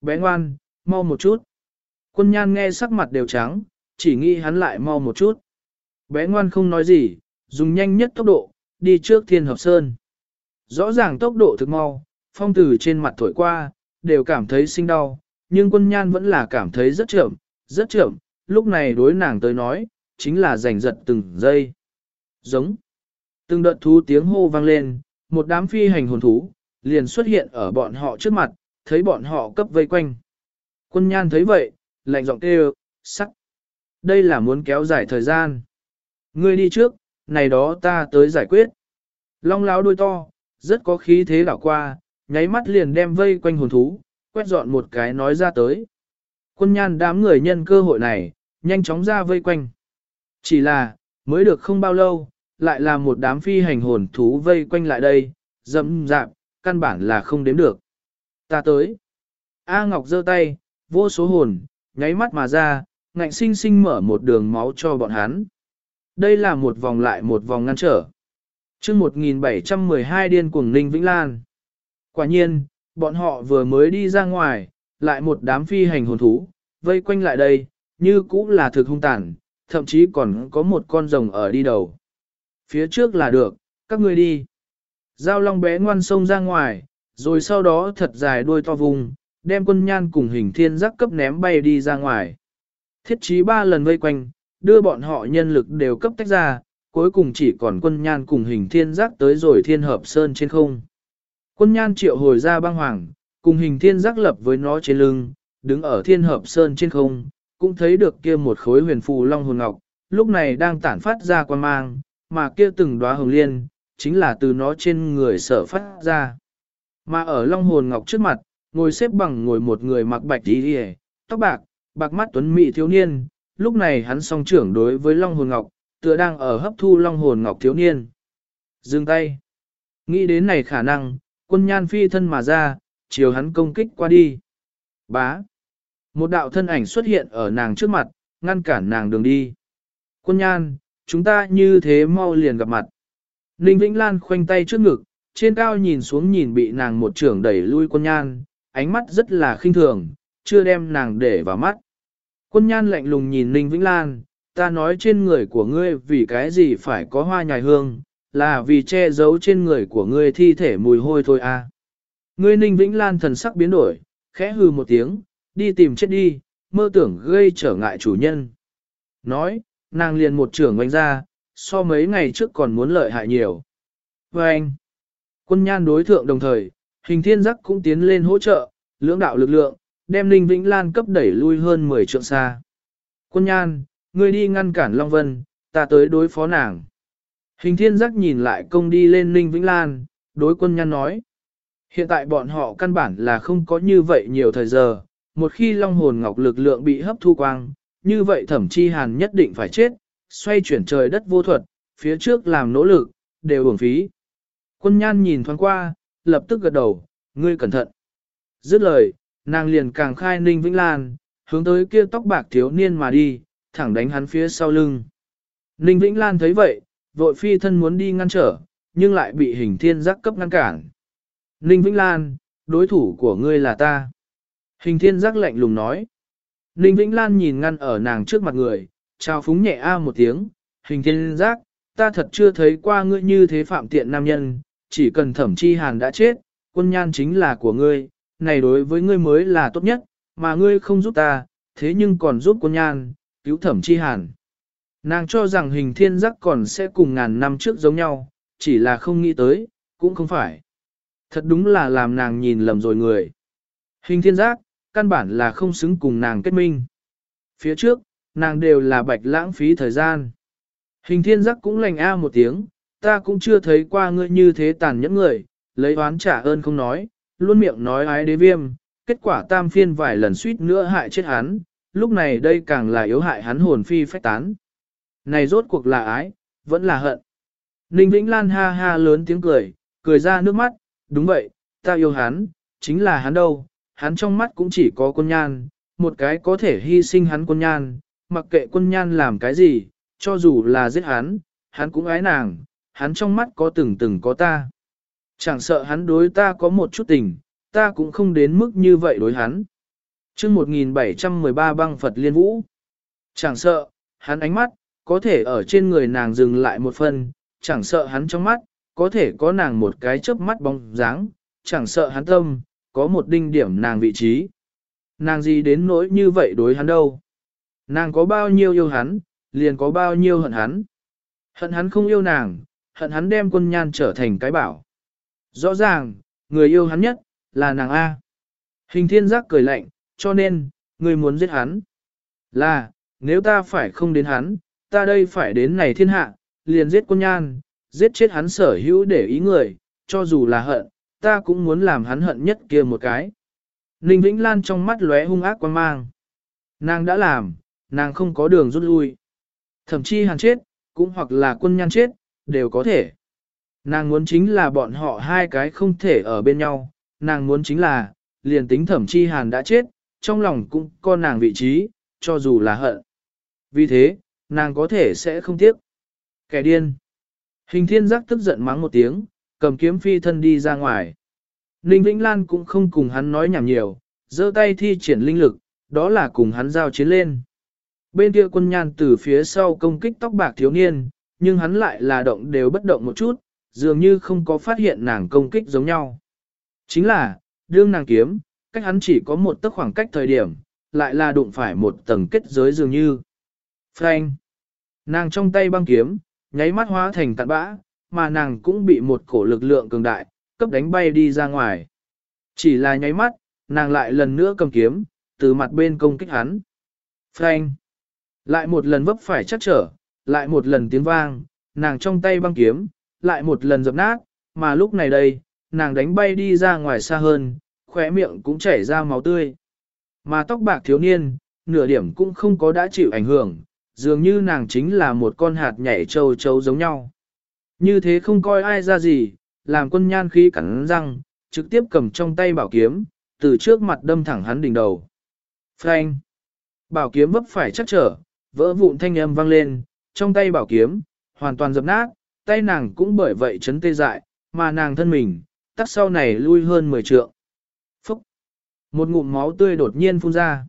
Bé ngoan, mau một chút. Quân nhan nghe sắc mặt đều trắng, chỉ nghĩ hắn lại mau một chút. Bé ngoan không nói gì, dùng nhanh nhất tốc độ, đi trước thiên hợp sơn. Rõ ràng tốc độ thực mau, phong tử trên mặt thổi qua, đều cảm thấy sinh đau, nhưng quân nhan vẫn là cảm thấy rất chậm, rất chậm, lúc này đối nàng tới nói, chính là giành giật từng giây. Giống. Từng đợt thú tiếng hô vang lên, một đám phi hành hồn thú, liền xuất hiện ở bọn họ trước mặt, thấy bọn họ cấp vây quanh. Quân nhan thấy vậy, lạnh giọng kêu, sắc. Đây là muốn kéo dài thời gian. Ngươi đi trước, này đó ta tới giải quyết. Long láo đôi to, rất có khí thế đảo qua, nháy mắt liền đem vây quanh hồn thú, quét dọn một cái nói ra tới. Quân nhan đám người nhân cơ hội này, nhanh chóng ra vây quanh. Chỉ là, mới được không bao lâu, lại là một đám phi hành hồn thú vây quanh lại đây, dẫm dạp, căn bản là không đếm được. Ta tới. A Ngọc giơ tay, vô số hồn, nháy mắt mà ra, ngạnh sinh sinh mở một đường máu cho bọn hắn. Đây là một vòng lại một vòng ngăn trở. chương 1712 điên cuồng Ninh Vĩnh Lan. Quả nhiên, bọn họ vừa mới đi ra ngoài, lại một đám phi hành hồn thú, vây quanh lại đây, như cũ là thực hung tàn, thậm chí còn có một con rồng ở đi đầu. Phía trước là được, các ngươi đi. Giao long bé ngoan sông ra ngoài, rồi sau đó thật dài đuôi to vùng, đem quân nhan cùng hình thiên giác cấp ném bay đi ra ngoài. Thiết trí ba lần vây quanh, đưa bọn họ nhân lực đều cấp tách ra, cuối cùng chỉ còn quân nhan cùng hình thiên giác tới rồi thiên hợp sơn trên không. Quân nhan triệu hồi ra băng hoàng, cùng hình thiên giác lập với nó trên lưng, đứng ở thiên hợp sơn trên không, cũng thấy được kia một khối huyền phù long hồn ngọc, lúc này đang tản phát ra quan mang, mà kia từng đóa hồng liên, chính là từ nó trên người sở phát ra. Mà ở long hồn ngọc trước mặt, ngồi xếp bằng ngồi một người mặc bạch đi hề, tóc bạc, bạc mắt tuấn mỹ thiếu niên, lúc này hắn song trưởng đối với long hồn ngọc, tựa đang ở hấp thu long hồn ngọc thiếu niên. Dừng tay. Nghĩ đến này khả năng, quân nhan phi thân mà ra, chiều hắn công kích qua đi. Bá. Một đạo thân ảnh xuất hiện ở nàng trước mặt, ngăn cản nàng đường đi. Quân nhan, chúng ta như thế mau liền gặp mặt. Ninh Vĩnh Lan khoanh tay trước ngực, trên cao nhìn xuống nhìn bị nàng một trưởng đẩy lui quân nhan, ánh mắt rất là khinh thường, chưa đem nàng để vào mắt. Quân nhan lạnh lùng nhìn Ninh Vĩnh Lan, ta nói trên người của ngươi vì cái gì phải có hoa nhài hương, là vì che giấu trên người của ngươi thi thể mùi hôi thôi à. Ngươi Ninh Vĩnh Lan thần sắc biến đổi, khẽ hừ một tiếng, đi tìm chết đi, mơ tưởng gây trở ngại chủ nhân. Nói, nàng liền một trưởng oanh ra, so mấy ngày trước còn muốn lợi hại nhiều. Và anh, quân nhan đối thượng đồng thời, hình thiên giác cũng tiến lên hỗ trợ, lưỡng đạo lực lượng, đem Ninh Vĩnh Lan cấp đẩy lui hơn 10 trượng xa. Quân nhan, ngươi đi ngăn cản Long Vân, ta tới đối phó nàng. Hình thiên giác nhìn lại công đi lên Ninh Vĩnh Lan, đối quân nhan nói. Hiện tại bọn họ căn bản là không có như vậy nhiều thời giờ, một khi Long Hồn Ngọc lực lượng bị hấp thu quang, như vậy thẩm chi hàn nhất định phải chết, xoay chuyển trời đất vô thuật, phía trước làm nỗ lực, đều uổng phí. Quân nhan nhìn thoáng qua, lập tức gật đầu, ngươi cẩn thận. Dứt lời, nàng liền càng khai ninh vĩnh lan, hướng tới kia tóc bạc thiếu niên mà đi, thẳng đánh hắn phía sau lưng. Ninh Vĩnh Lan thấy vậy, vội phi thân muốn đi ngăn trở, nhưng lại bị hình thiên giác cấp ngăn cản. Ninh Vĩnh Lan, đối thủ của ngươi là ta. Hình thiên giác lạnh lùng nói. Ninh Vĩnh Lan nhìn ngăn ở nàng trước mặt người, chào phúng nhẹ a một tiếng, hình thiên giác, ta thật chưa thấy qua ngươi như thế phạm tiện nam nhân, chỉ cần thẩm chi hàn đã chết, quân nhan chính là của ngươi, này đối với ngươi mới là tốt nhất, mà ngươi không giúp ta, thế nhưng còn giúp quân nhan, cứu thẩm chi hàn. Nàng cho rằng hình thiên giác còn sẽ cùng ngàn năm trước giống nhau, chỉ là không nghĩ tới, cũng không phải. Thật đúng là làm nàng nhìn lầm rồi người. Hình thiên giác, căn bản là không xứng cùng nàng kết minh. Phía trước, nàng đều là bạch lãng phí thời gian. Hình thiên giác cũng lành a một tiếng, ta cũng chưa thấy qua ngươi như thế tàn nhẫn người, lấy oán trả ơn không nói, luôn miệng nói ái đế viêm, kết quả tam phiên vài lần suýt nữa hại chết hắn, lúc này đây càng là yếu hại hắn hồn phi phách tán. Này rốt cuộc là ái, vẫn là hận. Ninh Vĩnh Lan ha ha lớn tiếng cười, cười ra nước mắt, đúng vậy, ta yêu hắn, chính là hắn đâu, hắn trong mắt cũng chỉ có quân nhan, một cái có thể hy sinh hắn quân nhan, mặc kệ quân nhan làm cái gì, cho dù là giết hắn, hắn cũng ái nàng, hắn trong mắt có từng từng có ta. Chẳng sợ hắn đối ta có một chút tình, ta cũng không đến mức như vậy đối hắn. chương 1713 băng Phật liên vũ. Chẳng sợ, hắn ánh mắt, có thể ở trên người nàng dừng lại một phần, chẳng sợ hắn trong mắt, có thể có nàng một cái chớp mắt bóng dáng, chẳng sợ hắn tâm, có một đinh điểm nàng vị trí. Nàng gì đến nỗi như vậy đối hắn đâu. Nàng có bao nhiêu yêu hắn, liền có bao nhiêu hận hắn. Hận hắn không yêu nàng, hận hắn đem quân nhan trở thành cái bảo. Rõ ràng, người yêu hắn nhất, là nàng A. Hình thiên giác cười lạnh, cho nên, người muốn giết hắn. Là, nếu ta phải không đến hắn, ta đây phải đến này thiên hạ, liền giết quân nhan, giết chết hắn sở hữu để ý người, cho dù là hận, ta cũng muốn làm hắn hận nhất kia một cái. Ninh Vĩnh Lan trong mắt lóe hung ác quan mang. Nàng đã làm, nàng không có đường rút lui. Thậm chí hàn chết, cũng hoặc là quân nhan chết, đều có thể. Nàng muốn chính là bọn họ hai cái không thể ở bên nhau, nàng muốn chính là, liền tính thẩm chi hàn đã chết, trong lòng cũng có nàng vị trí, cho dù là hận. Vì thế, nàng có thể sẽ không tiếc. Kẻ điên. Hình thiên giác tức giận mắng một tiếng, cầm kiếm phi thân đi ra ngoài. Ninh Vĩnh Lan cũng không cùng hắn nói nhảm nhiều, giơ tay thi triển linh lực, đó là cùng hắn giao chiến lên. Bên kia quân nhan từ phía sau công kích tóc bạc thiếu niên, nhưng hắn lại là động đều bất động một chút, dường như không có phát hiện nàng công kích giống nhau. Chính là, đương nàng kiếm, cách hắn chỉ có một tấc khoảng cách thời điểm, lại là đụng phải một tầng kết giới dường như. Frank! Nàng trong tay băng kiếm, nháy mắt hóa thành tạt bã, mà nàng cũng bị một cổ lực lượng cường đại, cấp đánh bay đi ra ngoài. Chỉ là nháy mắt, nàng lại lần nữa cầm kiếm, từ mặt bên công kích hắn. Frank! Lại một lần vấp phải chắc trở, lại một lần tiếng vang, nàng trong tay băng kiếm, lại một lần dập nát, mà lúc này đây, nàng đánh bay đi ra ngoài xa hơn, khóe miệng cũng chảy ra máu tươi. Mà tóc bạc thiếu niên, nửa điểm cũng không có đã chịu ảnh hưởng, dường như nàng chính là một con hạt nhảy trâu trâu giống nhau. Như thế không coi ai ra gì, làm quân nhan khí cắn răng, trực tiếp cầm trong tay bảo kiếm, từ trước mặt đâm thẳng hắn đỉnh đầu. Phanh! Bảo kiếm vấp phải chắc trở, vỡ vụn thanh âm vang lên, trong tay bảo kiếm, hoàn toàn dập nát, tay nàng cũng bởi vậy chấn tê dại, mà nàng thân mình, tắt sau này lui hơn 10 trượng. Phúc! Một ngụm máu tươi đột nhiên phun ra.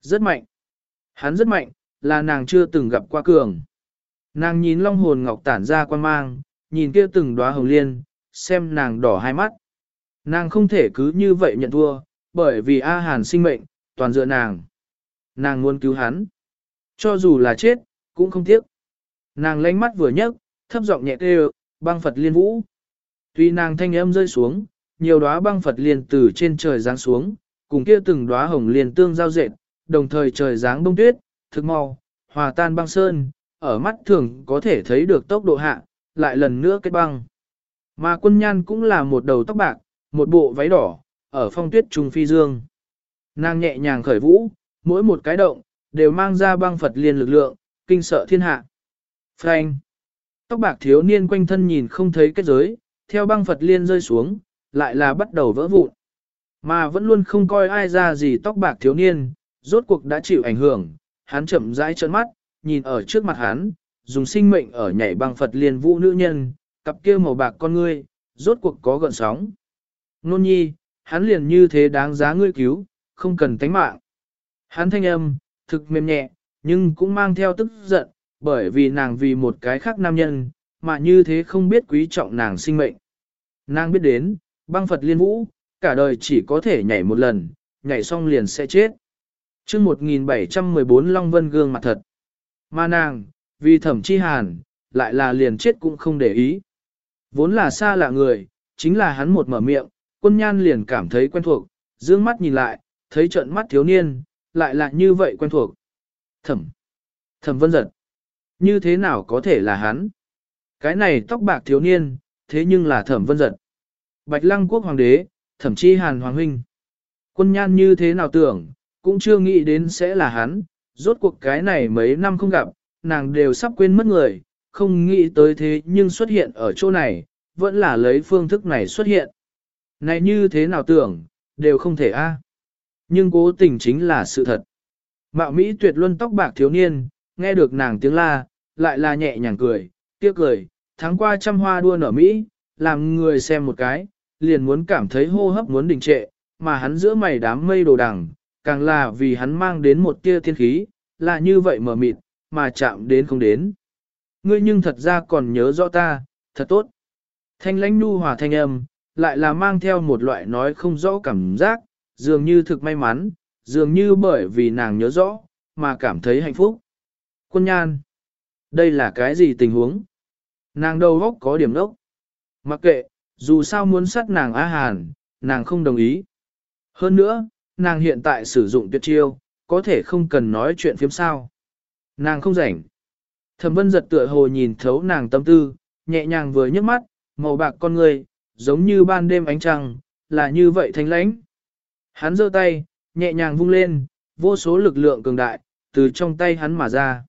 Rất mạnh. Hắn rất mạnh, là nàng chưa từng gặp qua cường. Nàng nhìn long hồn ngọc tản ra quan mang, nhìn kia từng đóa hồng liên, xem nàng đỏ hai mắt. Nàng không thể cứ như vậy nhận thua, bởi vì A Hàn sinh mệnh, toàn dựa nàng. Nàng muốn cứu hắn. Cho dù là chết, cũng không tiếc. Nàng lánh mắt vừa nhấc, thấp giọng nhẹ kêu, băng Phật liên vũ. Tuy nàng thanh âm rơi xuống, nhiều đóa băng Phật liên từ trên trời giáng xuống, cùng kia từng đóa hồng liên tương giao dệt, đồng thời trời giáng bông tuyết, thực mau, hòa tan băng sơn, ở mắt thường có thể thấy được tốc độ hạ, lại lần nữa kết băng. Mà quân nhan cũng là một đầu tóc bạc, một bộ váy đỏ, ở phong tuyết trung phi dương. Nàng nhẹ nhàng khởi vũ, mỗi một cái động, đều mang ra băng Phật liên lực lượng, kinh sợ thiên hạ. Frank! Tóc bạc thiếu niên quanh thân nhìn không thấy kết giới, theo băng Phật liên rơi xuống, lại là bắt đầu vỡ vụn. Mà vẫn luôn không coi ai ra gì tóc bạc thiếu niên, rốt cuộc đã chịu ảnh hưởng, hắn chậm rãi trợn mắt, nhìn ở trước mặt hắn, dùng sinh mệnh ở nhảy băng Phật liên vũ nữ nhân, cặp kia màu bạc con ngươi, rốt cuộc có gợn sóng. Nôn nhi, hắn liền như thế đáng giá ngươi cứu, không cần tánh mạng. Hắn thanh âm, thực mềm nhẹ, nhưng cũng mang theo tức giận, bởi vì nàng vì một cái khác nam nhân, mà như thế không biết quý trọng nàng sinh mệnh. Nàng biết đến, băng Phật liên vũ, cả đời chỉ có thể nhảy một lần, nhảy xong liền sẽ chết. chương 1714 Long Vân gương mặt thật. Mà nàng, vì thẩm chi hàn, lại là liền chết cũng không để ý. Vốn là xa lạ người, chính là hắn một mở miệng, quân nhan liền cảm thấy quen thuộc, dương mắt nhìn lại, thấy trận mắt thiếu niên, lại là như vậy quen thuộc. Thẩm, thẩm vân giật, như thế nào có thể là hắn? Cái này tóc bạc thiếu niên, thế nhưng là thẩm vân giật. Bạch lăng quốc hoàng đế, thẩm chi hàn hoàng huynh. Quân nhan như thế nào tưởng, cũng chưa nghĩ đến sẽ là hắn, rốt cuộc cái này mấy năm không gặp, nàng đều sắp quên mất người, không nghĩ tới thế nhưng xuất hiện ở chỗ này, vẫn là lấy phương thức này xuất hiện. Này như thế nào tưởng, đều không thể a. À. Nhưng cố tình chính là sự thật. Mạo Mỹ tuyệt luân tóc bạc thiếu niên, nghe được nàng tiếng la, lại là nhẹ nhàng cười, tiếc cười, tháng qua trăm hoa đua nở Mỹ, làm người xem một cái, liền muốn cảm thấy hô hấp muốn đình trệ, mà hắn giữa mày đám mây đồ đằng, càng là vì hắn mang đến một tia thiên khí, là như vậy mở mịt, mà chạm đến không đến. Ngươi nhưng thật ra còn nhớ rõ ta, thật tốt. Thanh lãnh nu hòa thanh âm, lại là mang theo một loại nói không rõ cảm giác, dường như thực may mắn, dường như bởi vì nàng nhớ rõ, mà cảm thấy hạnh phúc. Quân nhan, đây là cái gì tình huống? Nàng đầu góc có điểm đốc. Mặc kệ, dù sao muốn sát nàng Á Hàn, nàng không đồng ý. Hơn nữa, nàng hiện tại sử dụng tuyệt chiêu, có thể không cần nói chuyện phiếm sao. Nàng không rảnh. Thẩm vân giật tựa hồ nhìn thấu nàng tâm tư, nhẹ nhàng vừa nhấc mắt, màu bạc con người, giống như ban đêm ánh trăng, là như vậy thanh lãnh. Hắn giơ tay, nhẹ nhàng vung lên, vô số lực lượng cường đại, từ trong tay hắn mà ra.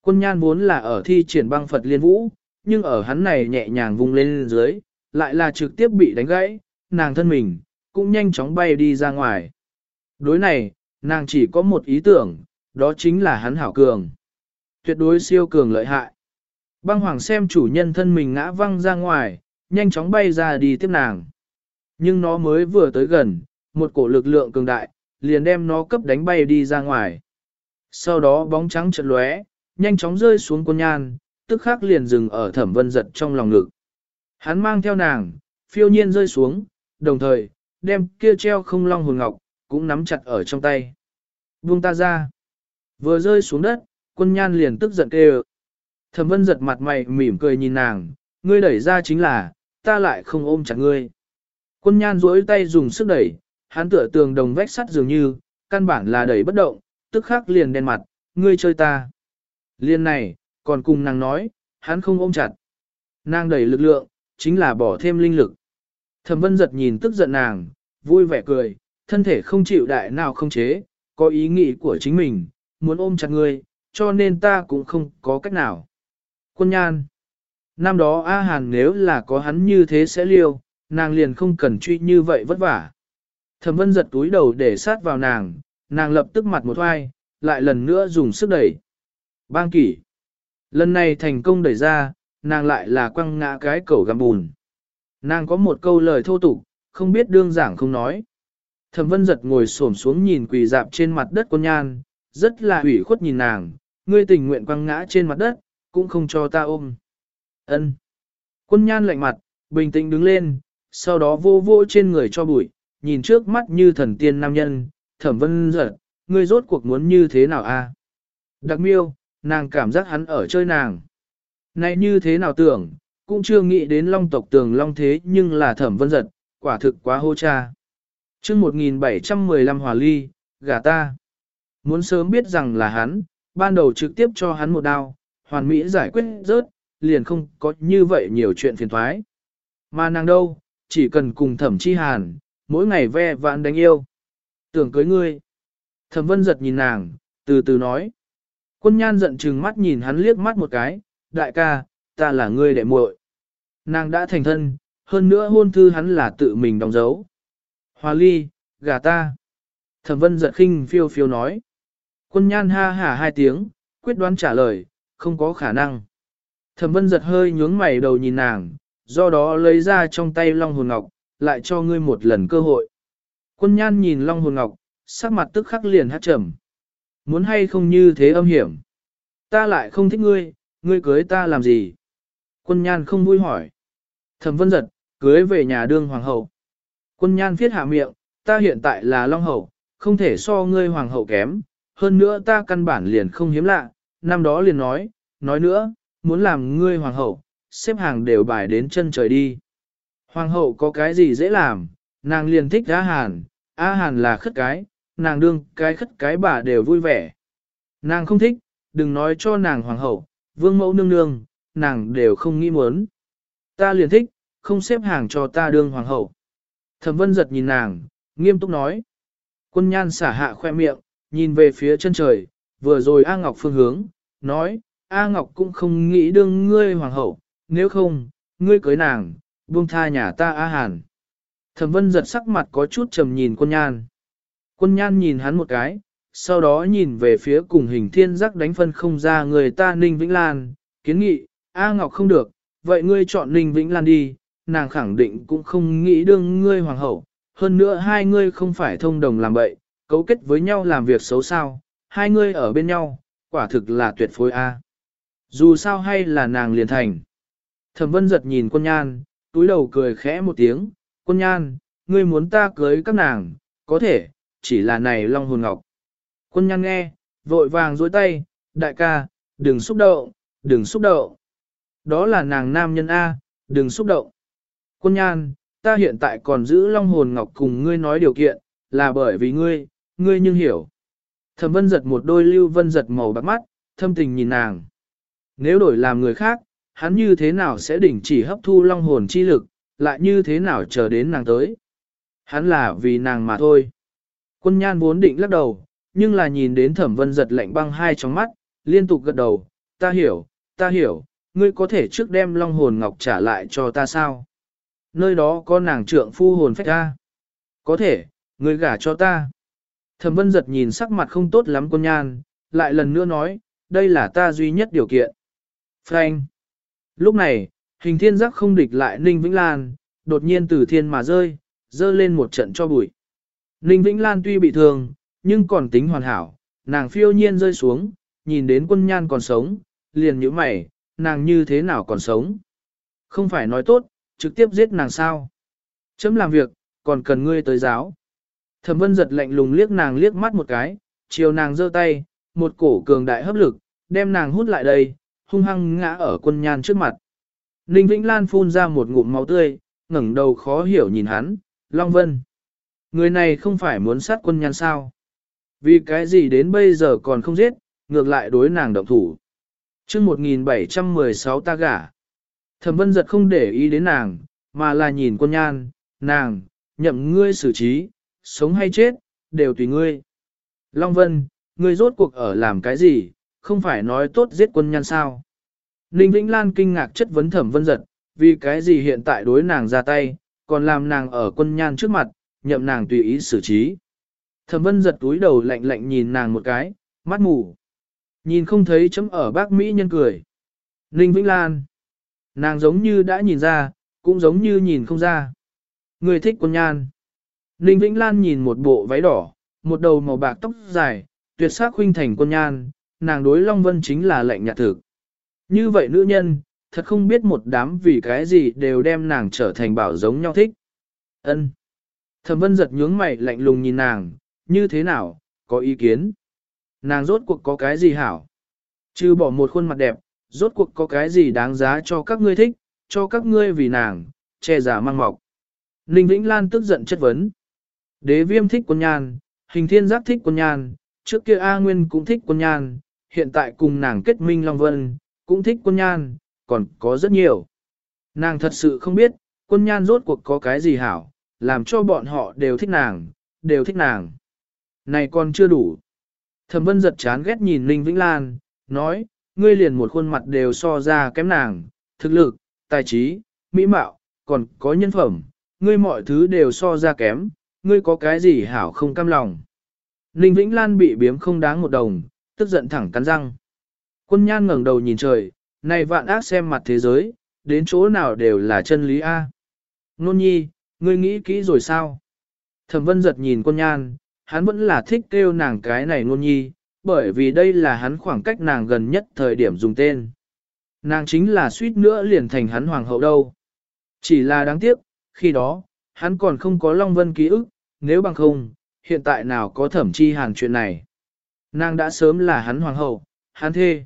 Quân nhan vốn là ở thi triển băng Phật liên vũ, nhưng ở hắn này nhẹ nhàng vung lên dưới, lại là trực tiếp bị đánh gãy, nàng thân mình, cũng nhanh chóng bay đi ra ngoài. Đối này, nàng chỉ có một ý tưởng, đó chính là hắn hảo cường. Tuyệt đối siêu cường lợi hại. Băng hoàng xem chủ nhân thân mình ngã văng ra ngoài, nhanh chóng bay ra đi tiếp nàng. Nhưng nó mới vừa tới gần, một cổ lực lượng cường đại, liền đem nó cấp đánh bay đi ra ngoài. Sau đó bóng trắng chợt lóe, nhanh chóng rơi xuống con nhan, tức khắc liền dừng ở thẩm vân giật trong lòng ngực. Hắn mang theo nàng, phiêu nhiên rơi xuống, đồng thời, đem kia treo không long hồn ngọc, cũng nắm chặt ở trong tay. Buông ta ra. Vừa rơi xuống đất, quân nhan liền tức giận kêu. Thẩm vân giật mặt mày mỉm cười nhìn nàng, ngươi đẩy ra chính là, ta lại không ôm chặt ngươi. Quân nhan duỗi tay dùng sức đẩy, hắn tựa tường đồng vách sắt dường như, căn bản là đẩy bất động, tức khắc liền đen mặt, ngươi chơi ta. Liên này, còn cùng nàng nói, hắn không ôm chặt. Nàng đẩy lực lượng, chính là bỏ thêm linh lực. Thẩm vân giật nhìn tức giận nàng, vui vẻ cười, thân thể không chịu đại nào không chế, có ý nghĩ của chính mình, muốn ôm chặt ngươi, cho nên ta cũng không có cách nào. Quân nhan. Năm đó A Hàn nếu là có hắn như thế sẽ liêu, nàng liền không cần truy như vậy vất vả. Thẩm vân giật túi đầu để sát vào nàng, nàng lập tức mặt một hoai, lại lần nữa dùng sức đẩy. Bang kỷ. Lần này thành công đẩy ra, nàng lại là quăng ngã cái cầu găm bùn. Nàng có một câu lời thô tục, không biết đương giảng không nói. Thẩm vân giật ngồi xổm xuống nhìn quỳ dạp trên mặt đất con nhan, rất là ủy khuất nhìn nàng, ngươi tình nguyện quăng ngã trên mặt đất, cũng không cho ta ôm. Ân. Quân nhan lạnh mặt, bình tĩnh đứng lên, sau đó vô vô trên người cho bụi, nhìn trước mắt như thần tiên nam nhân, thẩm vân giật, ngươi rốt cuộc muốn như thế nào a? Đặc miêu, nàng cảm giác hắn ở chơi nàng. Này như thế nào tưởng, cũng chưa nghĩ đến long tộc tường long thế nhưng là thẩm vân giật, quả thực quá hô cha chương 1715 hòa ly, gà ta. Muốn sớm biết rằng là hắn, ban đầu trực tiếp cho hắn một đao, hoàn mỹ giải quyết rớt, liền không có như vậy nhiều chuyện phiền thoái. Mà nàng đâu, chỉ cần cùng thẩm chi hàn, mỗi ngày ve vãn đánh yêu. Tưởng cưới ngươi. Thẩm vân giật nhìn nàng, từ từ nói. Quân nhan giận chừng mắt nhìn hắn liếc mắt một cái, đại ca, ta là ngươi đệ muội. Nàng đã thành thân, hơn nữa hôn thư hắn là tự mình đóng dấu. Hòa ly, gà ta. Thẩm vân giật khinh phiêu phiêu nói. Quân nhan ha hả hai tiếng, quyết đoán trả lời, không có khả năng. Thẩm vân giật hơi nhướng mày đầu nhìn nàng, do đó lấy ra trong tay long hồn ngọc, lại cho ngươi một lần cơ hội. Quân nhan nhìn long hồn ngọc, sắc mặt tức khắc liền hát trầm. Muốn hay không như thế âm hiểm. Ta lại không thích ngươi, ngươi cưới ta làm gì? Quân nhan không vui hỏi. Thẩm vân giật, cưới về nhà đương hoàng hậu. Quân nhan viết hạ miệng, ta hiện tại là long hậu, không thể so ngươi hoàng hậu kém, hơn nữa ta căn bản liền không hiếm lạ, năm đó liền nói, nói nữa, muốn làm ngươi hoàng hậu, xếp hàng đều bài đến chân trời đi. Hoàng hậu có cái gì dễ làm, nàng liền thích A Hàn, A Hàn là khất cái, nàng đương cái khất cái bà đều vui vẻ. Nàng không thích, đừng nói cho nàng hoàng hậu, vương mẫu nương nương, nàng đều không nghĩ muốn. Ta liền thích, không xếp hàng cho ta đương hoàng hậu. Thẩm vân giật nhìn nàng, nghiêm túc nói. Quân nhan xả hạ khoe miệng, nhìn về phía chân trời, vừa rồi A Ngọc phương hướng, nói, A Ngọc cũng không nghĩ đương ngươi hoàng hậu, nếu không, ngươi cưới nàng, buông tha nhà ta A Hàn. Thẩm vân giật sắc mặt có chút trầm nhìn quân nhan. Quân nhan nhìn hắn một cái, sau đó nhìn về phía cùng hình thiên giác đánh phân không ra người ta Ninh Vĩnh Lan, kiến nghị, A Ngọc không được, vậy ngươi chọn Ninh Vĩnh Lan đi, nàng khẳng định cũng không nghĩ đương ngươi hoàng hậu, hơn nữa hai ngươi không phải thông đồng làm bậy, cấu kết với nhau làm việc xấu sao, hai ngươi ở bên nhau, quả thực là tuyệt phối A. Dù sao hay là nàng liền thành. Thẩm vân giật nhìn quân nhan, túi đầu cười khẽ một tiếng, quân nhan, ngươi muốn ta cưới các nàng, có thể, chỉ là này long hồn ngọc. Quân nhan nghe, vội vàng dối tay, đại ca, đừng xúc động, đừng xúc động. Đó là nàng nam nhân A, đừng xúc động. Quân nhan, ta hiện tại còn giữ long hồn ngọc cùng ngươi nói điều kiện, là bởi vì ngươi, ngươi nhưng hiểu. Thẩm vân giật một đôi lưu vân giật màu bạc mắt, thâm tình nhìn nàng. Nếu đổi làm người khác, hắn như thế nào sẽ đỉnh chỉ hấp thu long hồn chi lực, lại như thế nào chờ đến nàng tới. Hắn là vì nàng mà thôi. Quân nhan vốn định lắc đầu, nhưng là nhìn đến thẩm vân giật lạnh băng hai trong mắt, liên tục gật đầu, ta hiểu, ta hiểu, ngươi có thể trước đem long hồn ngọc trả lại cho ta sao? Nơi đó có nàng trượng phu hồn phách ta. Có thể, ngươi gả cho ta. Thẩm vân giật nhìn sắc mặt không tốt lắm con nhan, lại lần nữa nói, đây là ta duy nhất điều kiện. Frank. Lúc này, hình thiên giác không địch lại Ninh Vĩnh Lan, đột nhiên từ thiên mà rơi, rơi lên một trận cho bụi. Ninh Vĩnh Lan tuy bị thương, nhưng còn tính hoàn hảo, nàng phiêu nhiên rơi xuống, nhìn đến quân nhan còn sống, liền nhíu mày, nàng như thế nào còn sống. Không phải nói tốt, trực tiếp giết nàng sao. Chấm làm việc, còn cần ngươi tới giáo. Thẩm vân giật lạnh lùng liếc nàng liếc mắt một cái, chiều nàng giơ tay, một cổ cường đại hấp lực, đem nàng hút lại đây, hung hăng ngã ở quân nhan trước mặt. Ninh Vĩnh Lan phun ra một ngụm máu tươi, ngẩng đầu khó hiểu nhìn hắn, Long Vân. Người này không phải muốn sát quân nhan sao? Vì cái gì đến bây giờ còn không giết, ngược lại đối nàng động thủ. chương 1716 ta gả. Thẩm vân giật không để ý đến nàng, mà là nhìn quân nhan, nàng, nhậm ngươi xử trí, sống hay chết, đều tùy ngươi. Long Vân, ngươi rốt cuộc ở làm cái gì, không phải nói tốt giết quân nhan sao. Ninh Vĩnh Lan kinh ngạc chất vấn thẩm vân giật, vì cái gì hiện tại đối nàng ra tay, còn làm nàng ở quân nhan trước mặt, nhậm nàng tùy ý xử trí. Thẩm vân giật túi đầu lạnh lạnh nhìn nàng một cái, mắt mù. Nhìn không thấy chấm ở bác Mỹ nhân cười. Ninh Vĩnh Lan. Nàng giống như đã nhìn ra, cũng giống như nhìn không ra. Người thích quân nhan. Ninh Vĩnh Lan nhìn một bộ váy đỏ, một đầu màu bạc tóc dài, tuyệt sắc khuynh thành quân nhan, nàng đối Long Vân chính là lệnh nhạt thực. Như vậy nữ nhân, thật không biết một đám vì cái gì đều đem nàng trở thành bảo giống nhau thích. Ân. Thẩm Vân giật nhướng mày lạnh lùng nhìn nàng, như thế nào, có ý kiến? Nàng rốt cuộc có cái gì hảo? Chứ bỏ một khuôn mặt đẹp, rốt cuộc có cái gì đáng giá cho các ngươi thích, cho các ngươi vì nàng, che giả mang mọc. Ninh Vĩnh Lan tức giận chất vấn. Đế viêm thích quân nhan, hình thiên giác thích quân nhan, trước kia A Nguyên cũng thích quân nhan, hiện tại cùng nàng kết minh Long Vân, cũng thích quân nhan, còn có rất nhiều. Nàng thật sự không biết, quân nhan rốt cuộc có cái gì hảo, làm cho bọn họ đều thích nàng, đều thích nàng. Này còn chưa đủ. Thẩm vân giật chán ghét nhìn Ninh Vĩnh Lan, nói, ngươi liền một khuôn mặt đều so ra kém nàng, thực lực, tài trí, mỹ mạo, còn có nhân phẩm, ngươi mọi thứ đều so ra kém, ngươi có cái gì hảo không cam lòng. Ninh Vĩnh Lan bị biếm không đáng một đồng, tức giận thẳng cắn răng. Quân nhan ngẩng đầu nhìn trời, này vạn ác xem mặt thế giới, đến chỗ nào đều là chân lý A. Nôn nhi, ngươi nghĩ kỹ rồi sao? Thẩm vân giật nhìn quân nhan, hắn vẫn là thích kêu nàng cái này nôn nhi, bởi vì đây là hắn khoảng cách nàng gần nhất thời điểm dùng tên. Nàng chính là suýt nữa liền thành hắn hoàng hậu đâu. Chỉ là đáng tiếc, khi đó, hắn còn không có Long Vân ký ức, nếu bằng không, hiện tại nào có thẩm chi hàn chuyện này. Nàng đã sớm là hắn hoàng hậu, hắn thê.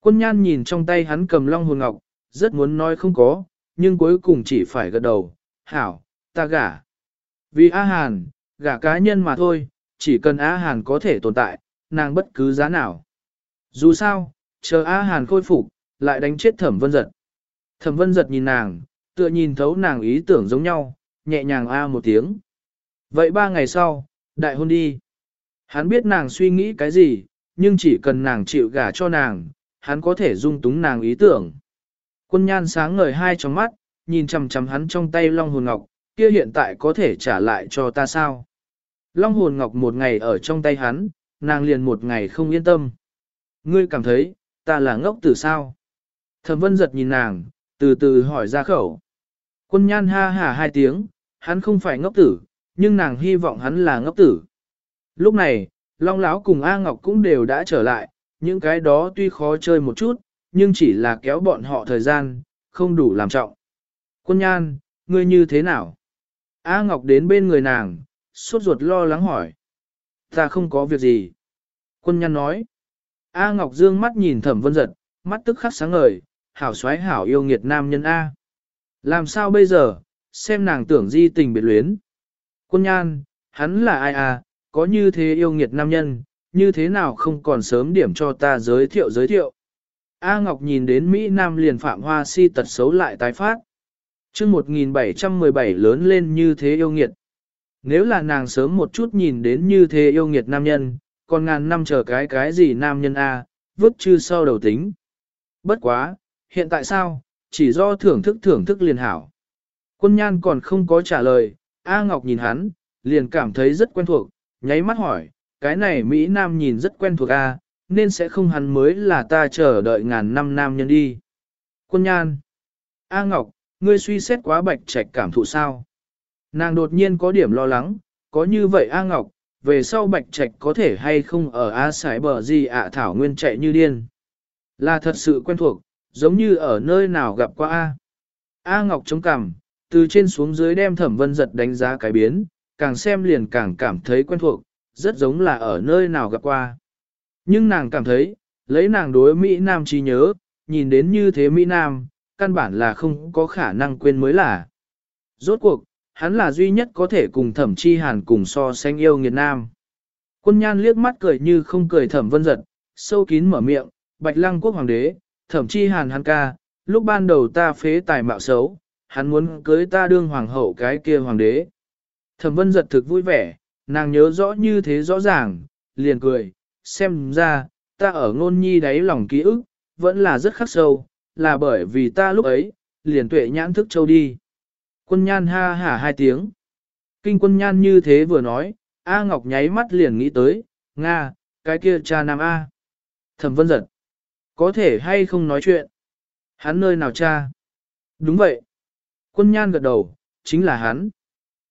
Quân nhan nhìn trong tay hắn cầm long hồn ngọc, rất muốn nói không có, nhưng cuối cùng chỉ phải gật đầu, hảo, ta gả. Vì A Hàn, gả cá nhân mà thôi, chỉ cần A Hàn có thể tồn tại, nàng bất cứ giá nào. Dù sao, chờ A Hàn khôi phục, lại đánh chết thẩm vân giật. Thẩm vân giật nhìn nàng, tựa nhìn thấu nàng ý tưởng giống nhau, nhẹ nhàng A một tiếng. Vậy ba ngày sau, đại hôn đi. Hắn biết nàng suy nghĩ cái gì, nhưng chỉ cần nàng chịu gả cho nàng, hắn có thể dung túng nàng ý tưởng. Quân nhan sáng ngời hai trong mắt, nhìn chằm chằm hắn trong tay long hồn ngọc, kia hiện tại có thể trả lại cho ta sao? Long hồn ngọc một ngày ở trong tay hắn, nàng liền một ngày không yên tâm. Ngươi cảm thấy, ta là ngốc từ sao? Thẩm vân giật nhìn nàng, từ từ hỏi ra khẩu. Quân nhan ha hả hai tiếng, hắn không phải ngốc tử, nhưng nàng hy vọng hắn là ngốc tử. Lúc này, Long Lão cùng A Ngọc cũng đều đã trở lại, những cái đó tuy khó chơi một chút, nhưng chỉ là kéo bọn họ thời gian, không đủ làm trọng. Quân nhan, ngươi như thế nào? A Ngọc đến bên người nàng, suốt ruột lo lắng hỏi. Ta không có việc gì. Quân nhan nói. A Ngọc dương mắt nhìn thẩm vân giật, mắt tức khắc sáng ngời, hảo xoái hảo yêu nghiệt nam nhân A. Làm sao bây giờ, xem nàng tưởng di tình biệt luyến. Quân nhan, hắn là ai à, có như thế yêu nghiệt nam nhân, như thế nào không còn sớm điểm cho ta giới thiệu giới thiệu. A Ngọc nhìn đến Mỹ Nam liền phạm hoa si tật xấu lại tái phát. chương 1717 lớn lên như thế yêu nghiệt. Nếu là nàng sớm một chút nhìn đến như thế yêu nghiệt nam nhân, còn ngàn năm chờ cái cái gì nam nhân A, vứt chư sau đầu tính. Bất quá, hiện tại sao, chỉ do thưởng thức thưởng thức liền hảo. Quân nhan còn không có trả lời, A Ngọc nhìn hắn, liền cảm thấy rất quen thuộc, nháy mắt hỏi, cái này Mỹ Nam nhìn rất quen thuộc A, nên sẽ không hắn mới là ta chờ đợi ngàn năm nam nhân đi. Quân nhan, A Ngọc, ngươi suy xét quá bạch trạch cảm thụ sao? Nàng đột nhiên có điểm lo lắng, có như vậy A Ngọc, về sau bạch trạch có thể hay không ở A sải bờ gì ạ à? thảo nguyên chạy như điên. Là thật sự quen thuộc, giống như ở nơi nào gặp qua A. A Ngọc chống cằm, từ trên xuống dưới đem thẩm vân giật đánh giá cái biến, càng xem liền càng cảm thấy quen thuộc, rất giống là ở nơi nào gặp qua. Nhưng nàng cảm thấy, lấy nàng đối Mỹ Nam trí nhớ, nhìn đến như thế Mỹ Nam, căn bản là không có khả năng quên mới là. Rốt cuộc, hắn là duy nhất có thể cùng thẩm chi hàn cùng so sánh yêu nghiệt nam. Quân nhan liếc mắt cười như không cười thẩm vân giật, sâu kín mở miệng, bạch lăng quốc hoàng đế, thẩm chi hàn hắn ca, lúc ban đầu ta phế tài mạo xấu, hắn muốn cưới ta đương hoàng hậu cái kia hoàng đế. Thẩm vân giật thực vui vẻ, nàng nhớ rõ như thế rõ ràng, liền cười, xem ra, ta ở ngôn nhi đáy lòng ký ức, vẫn là rất khắc sâu, là bởi vì ta lúc ấy, liền tuệ nhãn thức châu đi. Quân nhan ha hả hai tiếng. Kinh quân nhan như thế vừa nói, A Ngọc nháy mắt liền nghĩ tới, Nga, cái kia cha nam A. Thẩm vân giật. Có thể hay không nói chuyện? Hắn nơi nào cha? Đúng vậy. Quân nhan gật đầu, chính là hắn.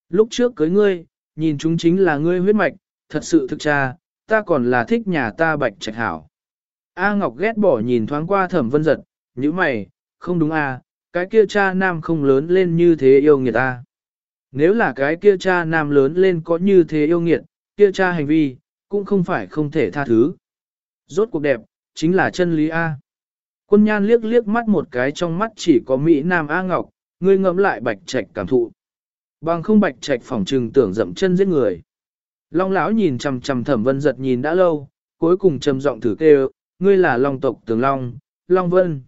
Lúc trước cưới ngươi, nhìn chúng chính là ngươi huyết mạch, thật sự thực cha, ta còn là thích nhà ta bạch trạch hảo. A Ngọc ghét bỏ nhìn thoáng qua thẩm vân giật, như mày, không đúng à, cái kia cha nam không lớn lên như thế yêu nghiệt ta. Nếu là cái kia cha nam lớn lên có như thế yêu nghiệt, kia cha hành vi, cũng không phải không thể tha thứ. Rốt cuộc đẹp, chính là chân lý A. Quân nhan liếc liếc mắt một cái trong mắt chỉ có Mỹ Nam A Ngọc, ngươi ngẫm lại bạch trạch cảm thụ. Bằng không bạch trạch phỏng trừng tưởng dậm chân giết người. Long lão nhìn chằm chằm thẩm vân giật nhìn đã lâu, cuối cùng trầm giọng thử kêu, ngươi là long tộc tường long, long vân.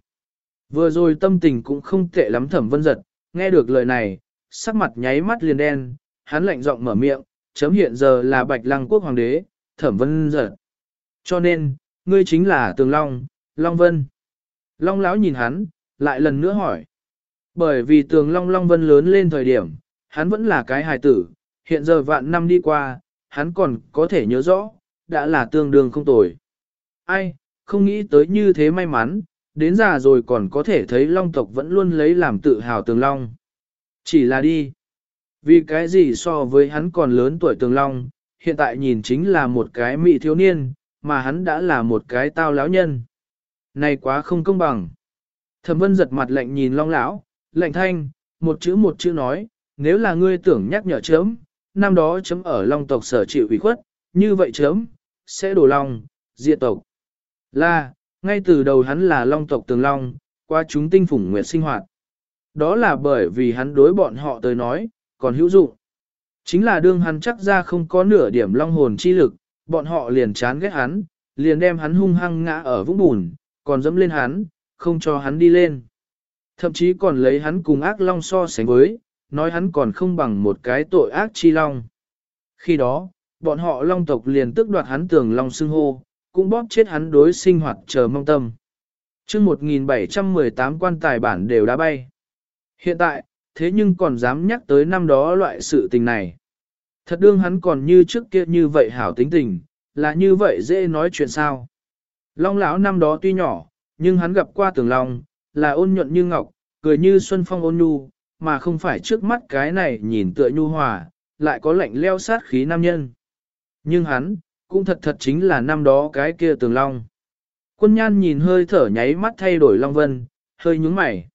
Vừa rồi tâm tình cũng không tệ lắm thẩm vân giật, nghe được lời này, sắc mặt nháy mắt liền đen, hắn lạnh giọng mở miệng, chấm hiện giờ là bạch lăng quốc hoàng đế, thẩm vân giật. Cho nên, ngươi chính là tường long, long vân. Long lão nhìn hắn, lại lần nữa hỏi. Bởi vì tường long long vân lớn lên thời điểm, hắn vẫn là cái hài tử, hiện giờ vạn năm đi qua, hắn còn có thể nhớ rõ, đã là tương đương không tồi. Ai, không nghĩ tới như thế may mắn, đến già rồi còn có thể thấy long tộc vẫn luôn lấy làm tự hào tường long. Chỉ là đi. Vì cái gì so với hắn còn lớn tuổi tường long, hiện tại nhìn chính là một cái mị thiếu niên, mà hắn đã là một cái tao lão nhân. Này quá không công bằng. Thẩm vân giật mặt lạnh nhìn long lão, lạnh thanh, một chữ một chữ nói, nếu là ngươi tưởng nhắc nhở chấm, năm đó chấm ở long tộc sở chịu ủy khuất, như vậy chấm, sẽ đổ long, diệt tộc. Là, ngay từ đầu hắn là long tộc tường long, qua chúng tinh phủng nguyệt sinh hoạt. Đó là bởi vì hắn đối bọn họ tới nói, còn hữu dụng. Chính là đương hắn chắc ra không có nửa điểm long hồn chi lực, bọn họ liền chán ghét hắn, liền đem hắn hung hăng ngã ở vũng bùn, còn dẫm lên hắn, không cho hắn đi lên. Thậm chí còn lấy hắn cùng ác long so sánh với, nói hắn còn không bằng một cái tội ác chi long. Khi đó, bọn họ long tộc liền tức đoạt hắn tường long xưng hô, cũng bóp chết hắn đối sinh hoạt chờ mong tâm. chương 1718 quan tài bản đều đã bay. Hiện tại, thế nhưng còn dám nhắc tới năm đó loại sự tình này. Thật đương hắn còn như trước kia như vậy hảo tính tình, là như vậy dễ nói chuyện sao. Long lão năm đó tuy nhỏ, nhưng hắn gặp qua tường long, là ôn nhuận như ngọc, cười như xuân phong ôn nhu, mà không phải trước mắt cái này nhìn tựa nhu hòa, lại có lạnh leo sát khí nam nhân. Nhưng hắn, cũng thật thật chính là năm đó cái kia tường long. Quân nhan nhìn hơi thở nháy mắt thay đổi long vân, hơi nhúng mày.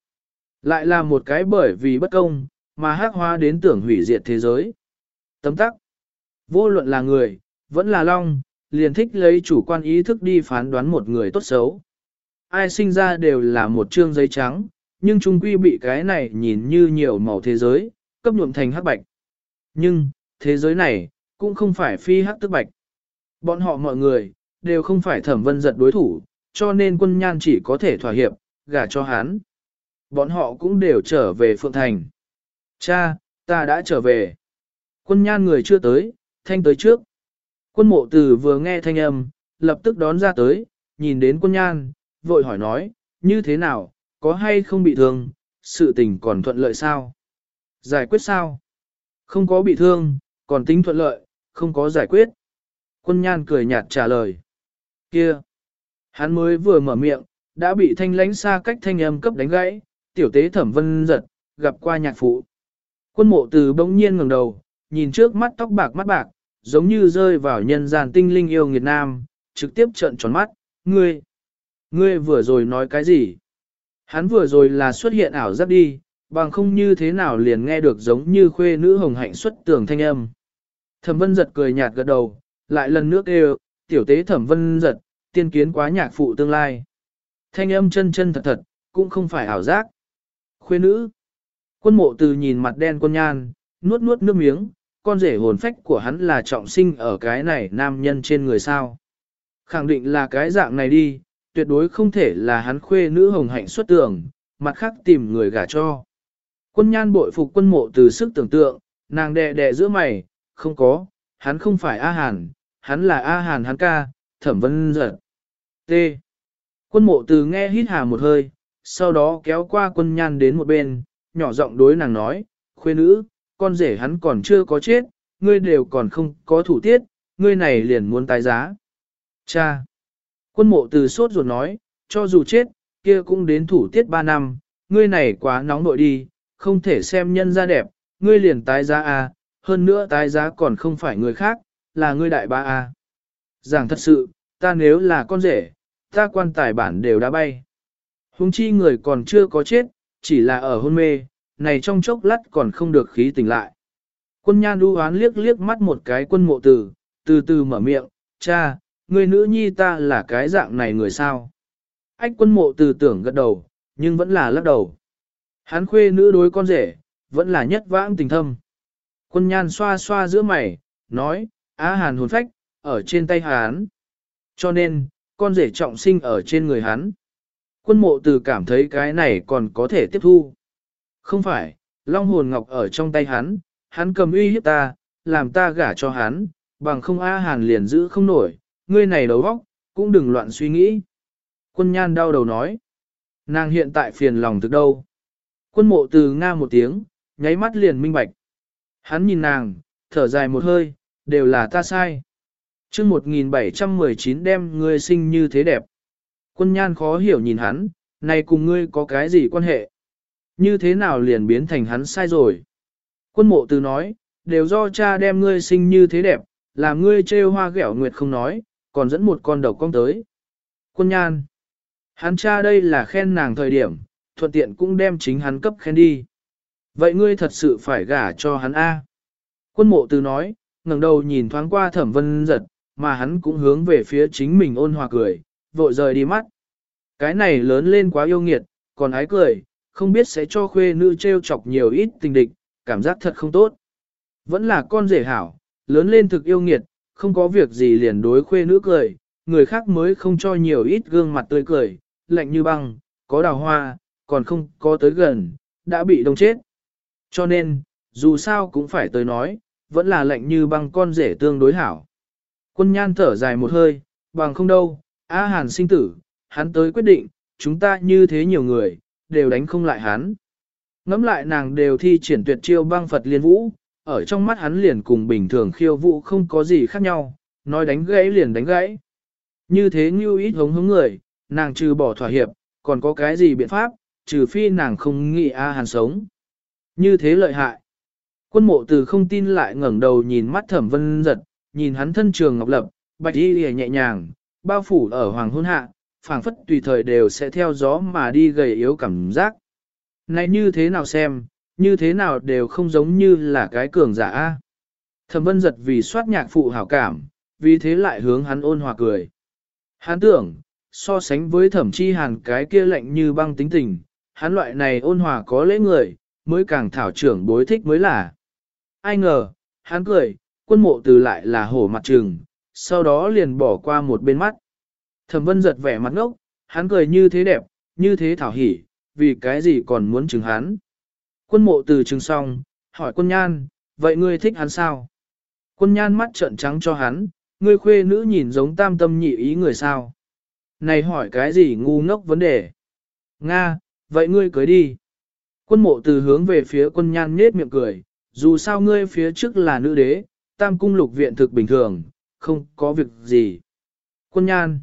Lại là một cái bởi vì bất công, mà hắc hóa đến tưởng hủy diệt thế giới. Tấm tắc. Vô luận là người, vẫn là long, liền thích lấy chủ quan ý thức đi phán đoán một người tốt xấu. Ai sinh ra đều là một trương giấy trắng, nhưng trung quy bị cái này nhìn như nhiều màu thế giới, cấp nhuộm thành hắc bạch. Nhưng, thế giới này, cũng không phải phi hắc tức bạch. Bọn họ mọi người, đều không phải thẩm vân giật đối thủ, cho nên quân nhan chỉ có thể thỏa hiệp, gả cho hắn. Bọn họ cũng đều trở về Phượng Thành. Cha, ta đã trở về. Quân nhan người chưa tới, thanh tới trước. Quân mộ tử vừa nghe thanh âm, lập tức đón ra tới, nhìn đến quân nhan, vội hỏi nói, như thế nào, có hay không bị thương, sự tình còn thuận lợi sao? Giải quyết sao? Không có bị thương, còn tính thuận lợi, không có giải quyết. Quân nhan cười nhạt trả lời. Kia! Hắn mới vừa mở miệng, đã bị thanh lánh xa cách thanh âm cấp đánh gãy, tiểu tế thẩm vân giật, gặp qua nhạc phụ. Quân mộ từ bỗng nhiên ngẩng đầu, nhìn trước mắt tóc bạc mắt bạc, giống như rơi vào nhân gian tinh linh yêu nghiệt nam, trực tiếp trợn tròn mắt, ngươi, ngươi vừa rồi nói cái gì? Hắn vừa rồi là xuất hiện ảo giác đi, bằng không như thế nào liền nghe được giống như khuê nữ hồng hạnh xuất tường thanh âm. Thẩm vân giật cười nhạt gật đầu, lại lần nước kêu, tiểu tế thẩm vân giật, tiên kiến quá nhạc phụ tương lai. Thanh âm chân chân thật thật, cũng không phải ảo giác. Khuê nữ. Quân mộ từ nhìn mặt đen quân nhan, nuốt nuốt nước miếng, con rể hồn phách của hắn là trọng sinh ở cái này nam nhân trên người sao. Khẳng định là cái dạng này đi, tuyệt đối không thể là hắn khuê nữ hồng hạnh xuất tưởng, mặt khác tìm người gả cho. Quân nhan bội phục quân mộ từ sức tưởng tượng, nàng đè đè giữa mày, không có, hắn không phải A Hàn, hắn là A Hàn hắn ca, thẩm vân giật. T. Quân mộ từ nghe hít hà một hơi, sau đó kéo qua quân nhan đến một bên, nhỏ giọng đối nàng nói, khuê nữ, con rể hắn còn chưa có chết, ngươi đều còn không có thủ tiết, ngươi này liền muốn tái giá. Cha! Quân mộ từ sốt ruột nói, cho dù chết, kia cũng đến thủ tiết 3 năm, ngươi này quá nóng nội đi, không thể xem nhân ra đẹp, ngươi liền tái giá A, hơn nữa tái giá còn không phải người khác, là ngươi đại ba A. Giảng thật sự, ta nếu là con rể, ta quan tài bản đều đã bay. Hùng chi người còn chưa có chết, chỉ là ở hôn mê, này trong chốc lát còn không được khí tỉnh lại. Quân nhan đu hoán liếc liếc mắt một cái quân mộ tử, từ từ mở miệng, cha, người nữ nhi ta là cái dạng này người sao. Ách quân mộ tử tưởng gật đầu, nhưng vẫn là lắc đầu. Hắn khuê nữ đối con rể, vẫn là nhất vãng tình thâm. Quân nhan xoa xoa giữa mày, nói, á hàn hồn phách, ở trên tay hắn. Cho nên, con rể trọng sinh ở trên người hắn. Quân mộ từ cảm thấy cái này còn có thể tiếp thu. Không phải, long hồn ngọc ở trong tay hắn, hắn cầm uy hiếp ta, làm ta gả cho hắn, bằng không Á Hàn liền giữ không nổi, ngươi này đầu óc, cũng đừng loạn suy nghĩ. Quân nhan đau đầu nói, nàng hiện tại phiền lòng từ đâu. Quân mộ từ nga một tiếng, nháy mắt liền minh bạch. Hắn nhìn nàng, thở dài một hơi, đều là ta sai. chương 1719 đem ngươi sinh như thế đẹp. Quân nhan khó hiểu nhìn hắn, này cùng ngươi có cái gì quan hệ? Như thế nào liền biến thành hắn sai rồi? Quân mộ từ nói, đều do cha đem ngươi sinh như thế đẹp, làm ngươi trêu hoa ghẹo nguyệt không nói, còn dẫn một con độc con tới. Quân nhan, hắn cha đây là khen nàng thời điểm, thuận tiện cũng đem chính hắn cấp khen đi. Vậy ngươi thật sự phải gả cho hắn A. Quân mộ từ nói, ngẩng đầu nhìn thoáng qua thẩm vân giật, mà hắn cũng hướng về phía chính mình ôn hòa cười, vội rời đi mắt. Cái này lớn lên quá yêu nghiệt, còn ái cười, không biết sẽ cho khuê nữ trêu chọc nhiều ít tình địch, cảm giác thật không tốt. Vẫn là con rể hảo, lớn lên thực yêu nghiệt, không có việc gì liền đối khuê nữ cười, người khác mới không cho nhiều ít gương mặt tươi cười, lạnh như băng, có đào hoa, còn không có tới gần, đã bị đông chết. Cho nên, dù sao cũng phải tới nói, vẫn là lạnh như băng con rể tương đối hảo. Quân nhan thở dài một hơi, bằng không đâu, A Hàn sinh tử, hắn tới quyết định, chúng ta như thế nhiều người, đều đánh không lại hắn. Ngắm lại nàng đều thi triển tuyệt chiêu băng Phật liên vũ, ở trong mắt hắn liền cùng bình thường khiêu vũ không có gì khác nhau, nói đánh gãy liền đánh gãy. Như thế như ít hống hống người, nàng trừ bỏ thỏa hiệp, còn có cái gì biện pháp, trừ phi nàng không nghĩ A Hàn sống. Như thế lợi hại. Quân mộ từ không tin lại ngẩng đầu nhìn mắt thẩm vân giật, nhìn hắn thân trường ngọc lập, bạch y lìa nhẹ nhàng, bao phủ ở hoàng hôn hạ, phảng phất tùy thời đều sẽ theo gió mà đi gầy yếu cảm giác. Này như thế nào xem, như thế nào đều không giống như là cái cường giả A. Thẩm vân giật vì soát nhạc phụ hảo cảm, vì thế lại hướng hắn ôn hòa cười. Hắn tưởng, so sánh với thẩm chi hàn cái kia lạnh như băng tính tình, hắn loại này ôn hòa có lễ người, mới càng thảo trưởng bối thích mới là. Ai ngờ, hắn cười, quân mộ từ lại là hổ mặt trừng, sau đó liền bỏ qua một bên mắt. Thẩm vân giật vẻ mặt ngốc, hắn cười như thế đẹp, như thế thảo hỉ, vì cái gì còn muốn chừng hắn. Quân mộ từ chừng xong, hỏi quân nhan, vậy ngươi thích hắn sao? Quân nhan mắt trợn trắng cho hắn, ngươi khuê nữ nhìn giống tam tâm nhị ý người sao? Này hỏi cái gì ngu ngốc vấn đề? Nga, vậy ngươi cưới đi. Quân mộ từ hướng về phía quân nhan nhết miệng cười, dù sao ngươi phía trước là nữ đế, tam cung lục viện thực bình thường, không có việc gì. Quân nhan,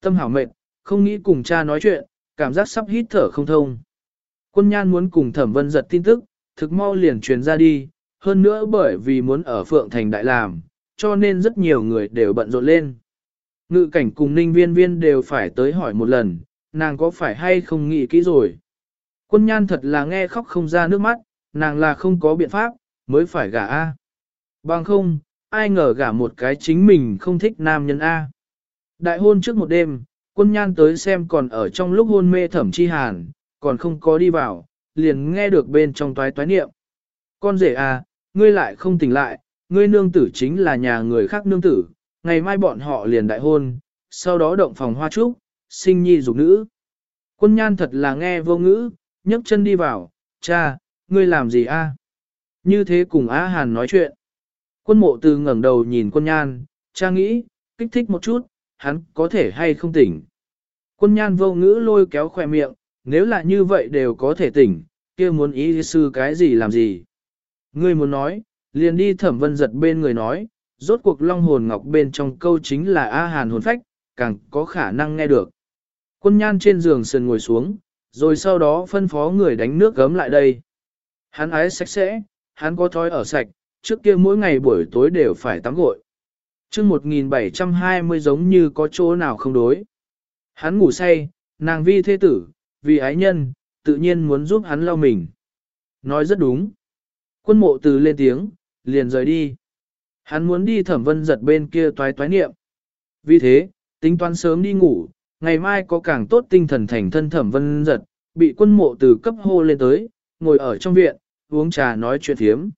tâm hảo mệt, không nghĩ cùng cha nói chuyện, cảm giác sắp hít thở không thông. Quân nhan muốn cùng thẩm vân giật tin tức, thực mau liền truyền ra đi, hơn nữa bởi vì muốn ở Phượng Thành Đại làm, cho nên rất nhiều người đều bận rộn lên. Ngự cảnh cùng ninh viên viên đều phải tới hỏi một lần, nàng có phải hay không nghĩ kỹ rồi. Quân nhan thật là nghe khóc không ra nước mắt, nàng là không có biện pháp, mới phải gả A. Bằng không, ai ngờ gả một cái chính mình không thích nam nhân A. Đại hôn trước một đêm, quân nhan tới xem còn ở trong lúc hôn mê thẩm chi hàn, còn không có đi vào, liền nghe được bên trong toái toái niệm. Con rể A, ngươi lại không tỉnh lại, ngươi nương tử chính là nhà người khác nương tử, ngày mai bọn họ liền đại hôn, sau đó động phòng hoa trúc, sinh nhi dục nữ. Quân nhan thật là nghe vô ngữ, nhấc chân đi vào, cha, ngươi làm gì a? Như thế cùng a Hàn nói chuyện. Quân mộ từ ngẩng đầu nhìn quân nhan, cha nghĩ, kích thích một chút, hắn có thể hay không tỉnh. Quân nhan vô ngữ lôi kéo khỏe miệng, nếu là như vậy đều có thể tỉnh, kia muốn ý sư cái gì làm gì. Ngươi muốn nói, liền đi thẩm vân giật bên người nói, rốt cuộc long hồn ngọc bên trong câu chính là A Hàn hồn phách, càng có khả năng nghe được. Quân nhan trên giường sườn ngồi xuống, rồi sau đó phân phó người đánh nước gấm lại đây. Hắn ái sạch sẽ, hắn có thói ở sạch, trước kia mỗi ngày buổi tối đều phải tắm gội. chương 1720 giống như có chỗ nào không đối. Hắn ngủ say, nàng vi thế tử, vì ái nhân, tự nhiên muốn giúp hắn lau mình. Nói rất đúng. Quân mộ từ lên tiếng, liền rời đi. Hắn muốn đi thẩm vân giật bên kia toái toái niệm. Vì thế, tính toán sớm đi ngủ, ngày mai có càng tốt tinh thần thành thân thẩm vân giật, bị quân mộ từ cấp hô lên tới, ngồi ở trong viện, uống trà nói chuyện thiếm.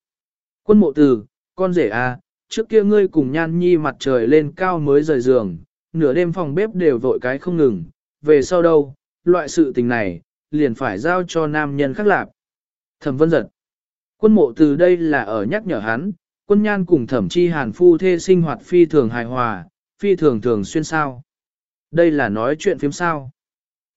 Quân mộ từ, con rể à, trước kia ngươi cùng nhan nhi mặt trời lên cao mới rời giường, nửa đêm phòng bếp đều vội cái không ngừng, về sau đâu, loại sự tình này, liền phải giao cho nam nhân khác lạp. Thẩm vân giật. Quân mộ từ đây là ở nhắc nhở hắn, quân nhan cùng thẩm chi hàn phu thê sinh hoạt phi thường hài hòa, phi thường thường xuyên sao. Đây là nói chuyện phiếm sao.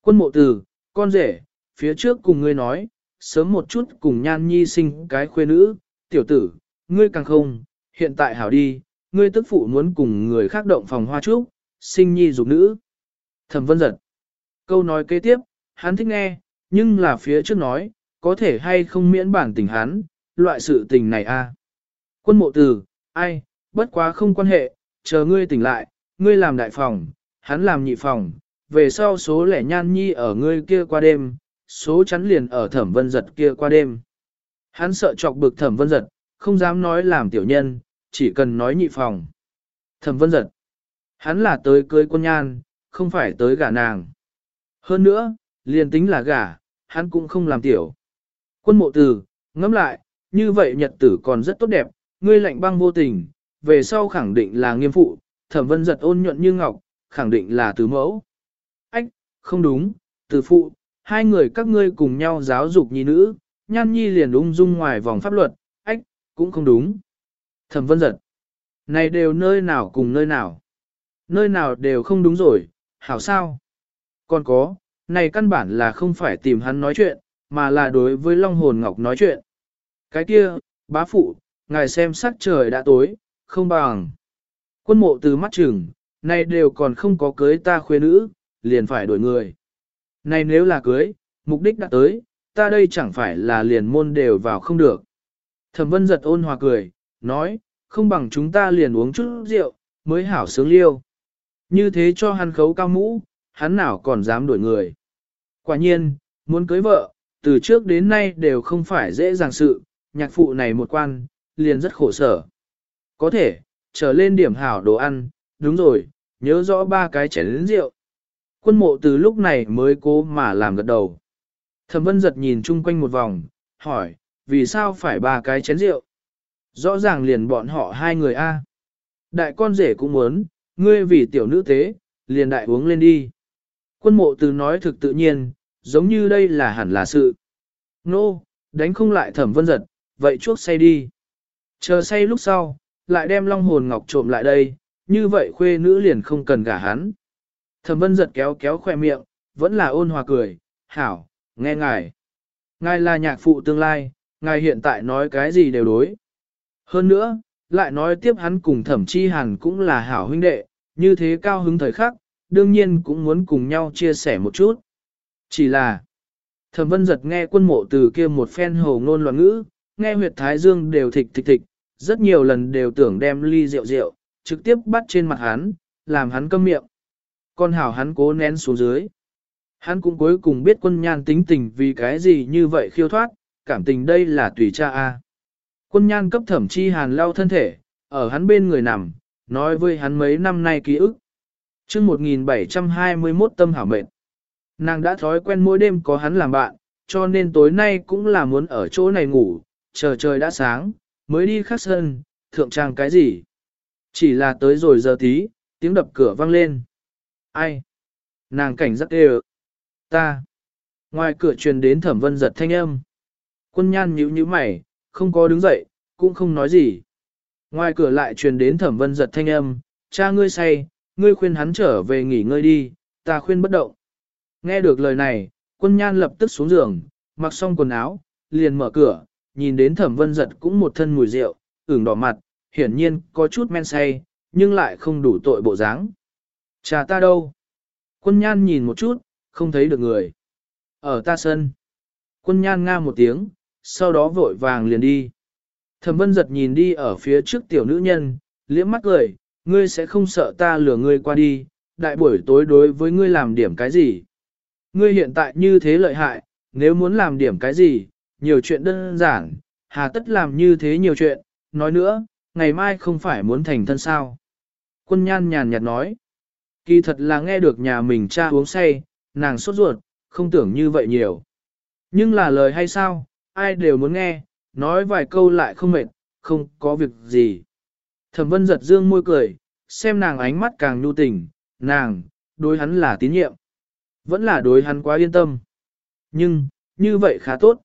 Quân mộ từ, con rể, phía trước cùng ngươi nói, sớm một chút cùng nhan nhi sinh cái khuê nữ, tiểu tử, ngươi càng không, hiện tại hảo đi, ngươi tức phụ muốn cùng người khác động phòng hoa trúc, sinh nhi dục nữ. Thẩm vân giật. Câu nói kế tiếp, hắn thích nghe, nhưng là phía trước nói, có thể hay không miễn bản tình hắn, loại sự tình này a. Quân mộ tử ai, bất quá không quan hệ, chờ ngươi tỉnh lại, ngươi làm đại phòng, hắn làm nhị phòng, về sau số lẻ nhan nhi ở ngươi kia qua đêm, số chắn liền ở thẩm vân giật kia qua đêm. Hắn sợ chọc bực thẩm vân giật, không dám nói làm tiểu nhân, chỉ cần nói nhị phòng. Thẩm vân giật, hắn là tới cưới quân nhan, không phải tới gả nàng. Hơn nữa, liền tính là gả, hắn cũng không làm tiểu. Quân mộ từ, ngẫm lại, như vậy nhật tử còn rất tốt đẹp, ngươi lạnh băng vô tình, về sau khẳng định là nghiêm phụ, thẩm vân giật ôn nhuận như ngọc, khẳng định là từ mẫu. Ách, không đúng, từ phụ, hai người các ngươi cùng nhau giáo dục nhi nữ, nhan nhi liền ung dung ngoài vòng pháp luật, ách, cũng không đúng. Thẩm vân giật, này đều nơi nào cùng nơi nào. Nơi nào đều không đúng rồi, hảo sao? Còn có, này căn bản là không phải tìm hắn nói chuyện, mà là đối với Long Hồn Ngọc nói chuyện. Cái kia, bá phụ, ngài xem sắc trời đã tối, không bằng. Quân mộ từ mắt chừng, này đều còn không có cưới ta khuê nữ, liền phải đổi người. Này nếu là cưới, mục đích đã tới, ta đây chẳng phải là liền môn đều vào không được. Thẩm vân giật ôn hòa cười, nói, không bằng chúng ta liền uống chút rượu, mới hảo sướng liêu. Như thế cho hắn khấu cao mũ, hắn nào còn dám đuổi người. Quả nhiên, muốn cưới vợ, từ trước đến nay đều không phải dễ dàng sự, nhạc phụ này một quan, liền rất khổ sở. Có thể, trở lên điểm hảo đồ ăn, đúng rồi, nhớ rõ ba cái chén lĩnh rượu. Quân mộ từ lúc này mới cố mà làm gật đầu. Thẩm vân giật nhìn chung quanh một vòng, hỏi, vì sao phải ba cái chén rượu? Rõ ràng liền bọn họ hai người a. Đại con rể cũng muốn, ngươi vì tiểu nữ tế, liền đại uống lên đi. Quân mộ từ nói thực tự nhiên, giống như đây là hẳn là sự. Nô, đánh không lại thẩm vân giật, vậy chuốc say đi. Chờ say lúc sau, lại đem long hồn ngọc trộm lại đây, như vậy khuê nữ liền không cần gả hắn. Thẩm vân giật kéo kéo khoe miệng, vẫn là ôn hòa cười, hảo, nghe ngài. Ngài là nhạc phụ tương lai, ngài hiện tại nói cái gì đều đối. Hơn nữa, lại nói tiếp hắn cùng thẩm chi hàn cũng là hảo huynh đệ, như thế cao hứng thời khắc, đương nhiên cũng muốn cùng nhau chia sẻ một chút. Chỉ là, thẩm vân giật nghe quân mộ từ kia một phen hồ ngôn loạn ngữ, nghe huyệt thái dương đều thịch thịch thịch, rất nhiều lần đều tưởng đem ly rượu rượu, trực tiếp bắt trên mặt hắn, làm hắn câm miệng. Con hảo hắn cố nén xuống dưới. Hắn cũng cuối cùng biết quân nhan tính tình vì cái gì như vậy khiêu thoát, cảm tình đây là tùy cha A. Quân nhan cấp thẩm chi hàn lao thân thể, ở hắn bên người nằm, nói với hắn mấy năm nay ký ức. chương 1721 tâm hảo mệnh. Nàng đã thói quen mỗi đêm có hắn làm bạn, cho nên tối nay cũng là muốn ở chỗ này ngủ, chờ trời đã sáng, mới đi khắc sân, thượng trang cái gì. Chỉ là tới rồi giờ tí, tiếng đập cửa vang lên. Ai? Nàng cảnh giác đều. Ta. Ngoài cửa truyền đến thẩm vân giật thanh âm. Quân nhan nhíu nhíu mày, không có đứng dậy, cũng không nói gì. Ngoài cửa lại truyền đến thẩm vân giật thanh âm, cha ngươi say, ngươi khuyên hắn trở về nghỉ ngơi đi, ta khuyên bất động. Nghe được lời này, quân nhan lập tức xuống giường, mặc xong quần áo, liền mở cửa, nhìn đến thẩm vân giật cũng một thân mùi rượu, ửng đỏ mặt, hiển nhiên có chút men say, nhưng lại không đủ tội bộ dáng chà ta đâu? Quân nhan nhìn một chút, không thấy được người. Ở ta sân. Quân nhan nga một tiếng, sau đó vội vàng liền đi. Thẩm vân giật nhìn đi ở phía trước tiểu nữ nhân, liễm mắt cười, ngươi sẽ không sợ ta lừa ngươi qua đi, đại buổi tối đối với ngươi làm điểm cái gì. Ngươi hiện tại như thế lợi hại, nếu muốn làm điểm cái gì, nhiều chuyện đơn giản, hà tất làm như thế nhiều chuyện, nói nữa, ngày mai không phải muốn thành thân sao. Quân nhan nhàn nhạt nói, kỳ thật là nghe được nhà mình cha uống say, nàng sốt ruột, không tưởng như vậy nhiều. Nhưng là lời hay sao, ai đều muốn nghe, nói vài câu lại không mệt, không có việc gì. Thẩm vân giật dương môi cười, xem nàng ánh mắt càng nhu tình, nàng, đối hắn là tín nhiệm. Vẫn là đối hắn quá yên tâm. Nhưng, như vậy khá tốt.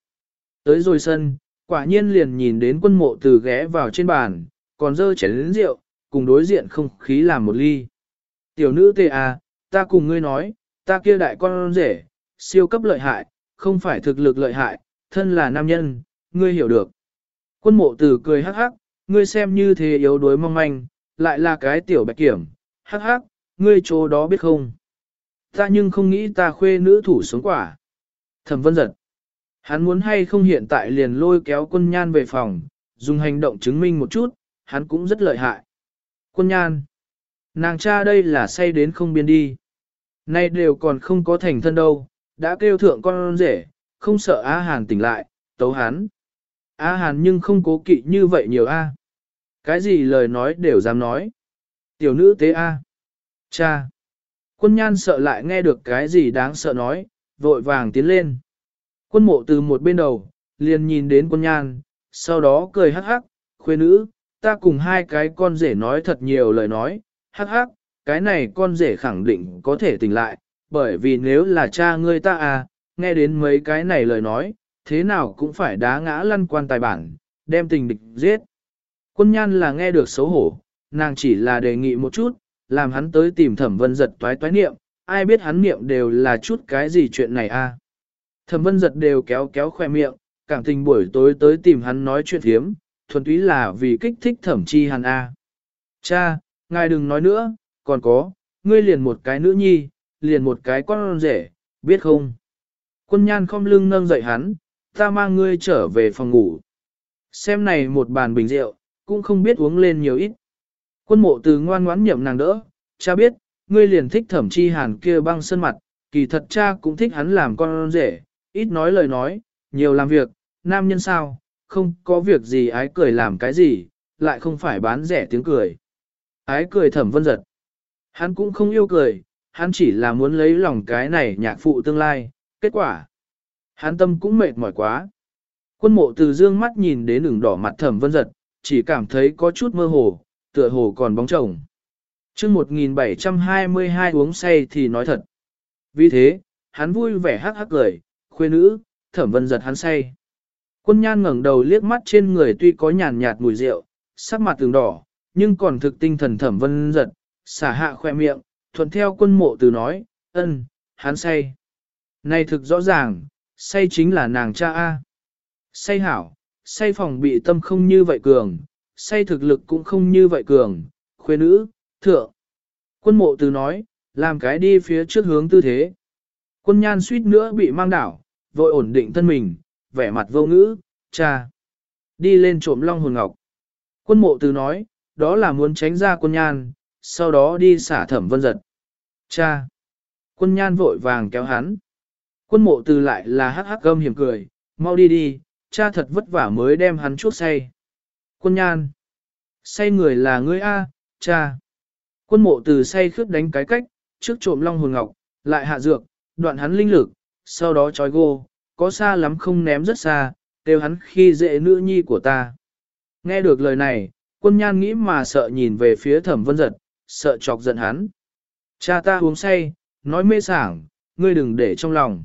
Tới rồi sân, quả nhiên liền nhìn đến quân mộ từ ghé vào trên bàn, còn dơ chén lĩnh rượu, cùng đối diện không khí làm một ly. Tiểu nữ tê à, ta cùng ngươi nói, ta kia đại con rể, siêu cấp lợi hại, không phải thực lực lợi hại, thân là nam nhân, ngươi hiểu được. Quân mộ tử cười hắc hắc, ngươi xem như thế yếu đuối mong manh, lại là cái tiểu bạch kiểm, hắc hắc, ngươi chỗ đó biết không. Ta nhưng không nghĩ ta khuê nữ thủ sống quả. Thẩm vân giật. Hắn muốn hay không hiện tại liền lôi kéo quân nhan về phòng, dùng hành động chứng minh một chút, hắn cũng rất lợi hại. Quân nhan. Nàng cha đây là say đến không biên đi. Nay đều còn không có thành thân đâu, đã kêu thượng con rể, không sợ A Hàn tỉnh lại, tấu hắn. A Hàn nhưng không cố kỵ như vậy nhiều A. Cái gì lời nói đều dám nói. Tiểu nữ tế A. Cha. Quân nhan sợ lại nghe được cái gì đáng sợ nói, vội vàng tiến lên. Quân mộ từ một bên đầu, liền nhìn đến quân nhan, sau đó cười hắc hắc, khuê nữ, ta cùng hai cái con rể nói thật nhiều lời nói, hắc hắc, cái này con rể khẳng định có thể tỉnh lại, bởi vì nếu là cha ngươi ta à, nghe đến mấy cái này lời nói, thế nào cũng phải đá ngã lăn quan tài bản, đem tình địch giết. Quân nhan là nghe được xấu hổ, nàng chỉ là đề nghị một chút, làm hắn tới tìm thẩm vân giật toái toái niệm, ai biết hắn niệm đều là chút cái gì chuyện này a à. Thẩm vân giật đều kéo kéo khoe miệng, cảm tình buổi tối tới tìm hắn nói chuyện thiếm, thuần túy là vì kích thích thẩm chi hắn a. À. Cha, ngài đừng nói nữa, còn có, ngươi liền một cái nữ nhi, liền một cái con rể, biết không? Quân nhan không lưng nâng dậy hắn, ta mang ngươi trở về phòng ngủ. Xem này một bàn bình rượu, cũng không biết uống lên nhiều ít. Quân mộ từ ngoan ngoãn nhậm nàng đỡ, cha biết, ngươi liền thích thẩm chi hàn kia băng sân mặt, kỳ thật cha cũng thích hắn làm con rể, ít nói lời nói, nhiều làm việc, nam nhân sao, không có việc gì ái cười làm cái gì, lại không phải bán rẻ tiếng cười. Ái cười thẩm vân giật. Hắn cũng không yêu cười, hắn chỉ là muốn lấy lòng cái này nhạc phụ tương lai, kết quả. Hắn tâm cũng mệt mỏi quá. Quân mộ từ dương mắt nhìn đến ửng đỏ mặt thẩm vân giật, chỉ cảm thấy có chút mơ hồ, tựa hồ còn bóng chồng. chương 1722 uống say thì nói thật. Vì thế, hắn vui vẻ hắc hắc cười, khuê nữ, thẩm vân giật hắn say. Quân nhan ngẩng đầu liếc mắt trên người tuy có nhàn nhạt mùi rượu, sắc mặt tường đỏ, nhưng còn thực tinh thần thẩm vân giật, xả hạ khoe miệng, thuận theo quân mộ từ nói, ân, hắn say. Này thực rõ ràng, say chính là nàng cha A. Say hảo, say phòng bị tâm không như vậy cường, say thực lực cũng không như vậy cường, khuê nữ, thượng. Quân mộ từ nói, làm cái đi phía trước hướng tư thế. Quân nhan suýt nữa bị mang đảo, vội ổn định thân mình, vẻ mặt vô ngữ, cha. Đi lên trộm long hồn ngọc. Quân mộ từ nói, đó là muốn tránh ra quân nhan, sau đó đi xả thẩm vân giật. Cha! Quân nhan vội vàng kéo hắn. Quân mộ từ lại là hắc hắc gâm hiểm cười, mau đi đi, cha thật vất vả mới đem hắn chuốc say. Quân nhan! Say người là ngươi A, cha! Quân mộ từ say khướt đánh cái cách, trước trộm long hồn ngọc, lại hạ dược, đoạn hắn linh lực, sau đó trói gô, có xa lắm không ném rất xa, kêu hắn khi dễ nữ nhi của ta. Nghe được lời này, quân nhan nghĩ mà sợ nhìn về phía thẩm vân giật, sợ chọc giận hắn. Cha ta uống say, nói mê sảng, ngươi đừng để trong lòng.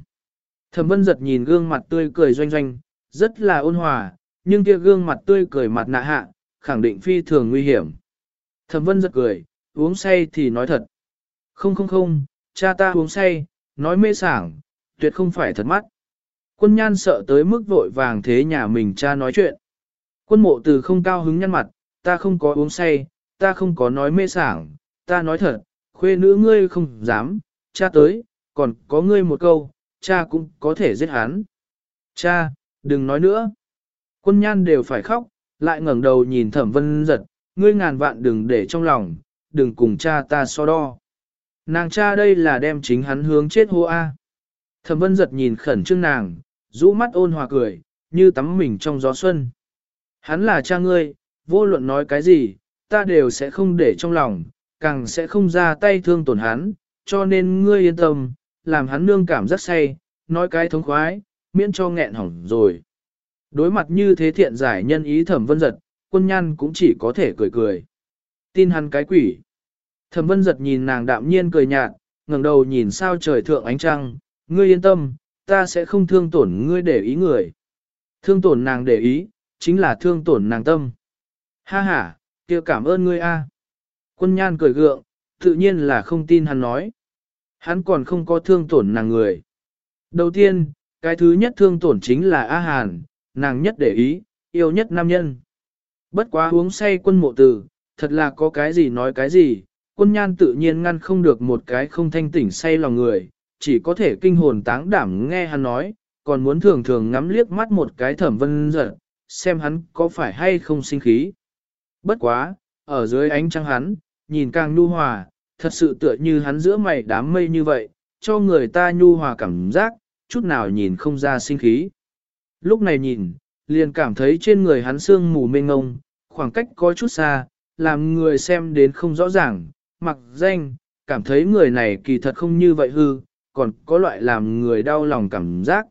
Thẩm vân giật nhìn gương mặt tươi cười doanh doanh, rất là ôn hòa, nhưng kia gương mặt tươi cười mặt nạ hạ, khẳng định phi thường nguy hiểm. Thẩm vân giật cười, uống say thì nói thật. Không không không, cha ta uống say, nói mê sảng, tuyệt không phải thật mắt. Quân nhan sợ tới mức vội vàng thế nhà mình cha nói chuyện. Quân mộ từ không cao hứng nhăn mặt, ta không có uống say, ta không có nói mê sảng, ta nói thật, khuê nữ ngươi không dám, cha tới, còn có ngươi một câu, cha cũng có thể giết hắn. Cha, đừng nói nữa. Quân nhan đều phải khóc, lại ngẩng đầu nhìn thẩm vân giật, ngươi ngàn vạn đừng để trong lòng, đừng cùng cha ta so đo. Nàng cha đây là đem chính hắn hướng chết hô a. Thẩm vân giật nhìn khẩn trương nàng, rũ mắt ôn hòa cười, như tắm mình trong gió xuân. Hắn là cha ngươi, vô luận nói cái gì, ta đều sẽ không để trong lòng, càng sẽ không ra tay thương tổn hắn, cho nên ngươi yên tâm, làm hắn nương cảm rất say, nói cái thống khoái, miễn cho nghẹn hỏng rồi. Đối mặt như thế thiện giải nhân ý thẩm vân giật, quân nhan cũng chỉ có thể cười cười. Tin hắn cái quỷ. Thẩm vân giật nhìn nàng đạm nhiên cười nhạt, ngẩng đầu nhìn sao trời thượng ánh trăng, ngươi yên tâm, ta sẽ không thương tổn ngươi để ý người. Thương tổn nàng để ý, chính là thương tổn nàng tâm. Ha ha, kia cảm ơn ngươi a. Quân nhan cười gượng, tự nhiên là không tin hắn nói. Hắn còn không có thương tổn nàng người. Đầu tiên, cái thứ nhất thương tổn chính là A Hàn, nàng nhất để ý, yêu nhất nam nhân. Bất quá uống say quân mộ tử, thật là có cái gì nói cái gì, quân nhan tự nhiên ngăn không được một cái không thanh tỉnh say lòng người, chỉ có thể kinh hồn táng đảm nghe hắn nói, còn muốn thường thường ngắm liếc mắt một cái thẩm vân giật, xem hắn có phải hay không sinh khí. Bất quá, ở dưới ánh trăng hắn, nhìn càng nhu hòa, thật sự tựa như hắn giữa mày đám mây như vậy, cho người ta nhu hòa cảm giác, chút nào nhìn không ra sinh khí. Lúc này nhìn, liền cảm thấy trên người hắn sương mù mênh ngông, khoảng cách có chút xa, làm người xem đến không rõ ràng, mặc danh, cảm thấy người này kỳ thật không như vậy hư, còn có loại làm người đau lòng cảm giác.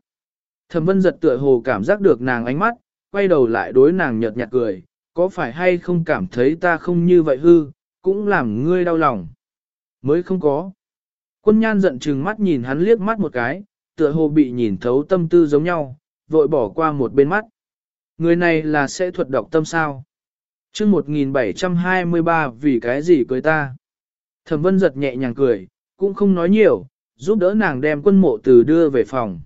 Thẩm vân giật tựa hồ cảm giác được nàng ánh mắt, quay đầu lại đối nàng nhợt nhạt cười, có phải hay không cảm thấy ta không như vậy hư, cũng làm ngươi đau lòng. Mới không có. Quân nhan giận chừng mắt nhìn hắn liếc mắt một cái, tựa hồ bị nhìn thấu tâm tư giống nhau, vội bỏ qua một bên mắt. Người này là sẽ thuật đọc tâm sao. chương 1723 vì cái gì cưới ta. Thẩm vân giật nhẹ nhàng cười, cũng không nói nhiều, giúp đỡ nàng đem quân mộ từ đưa về phòng.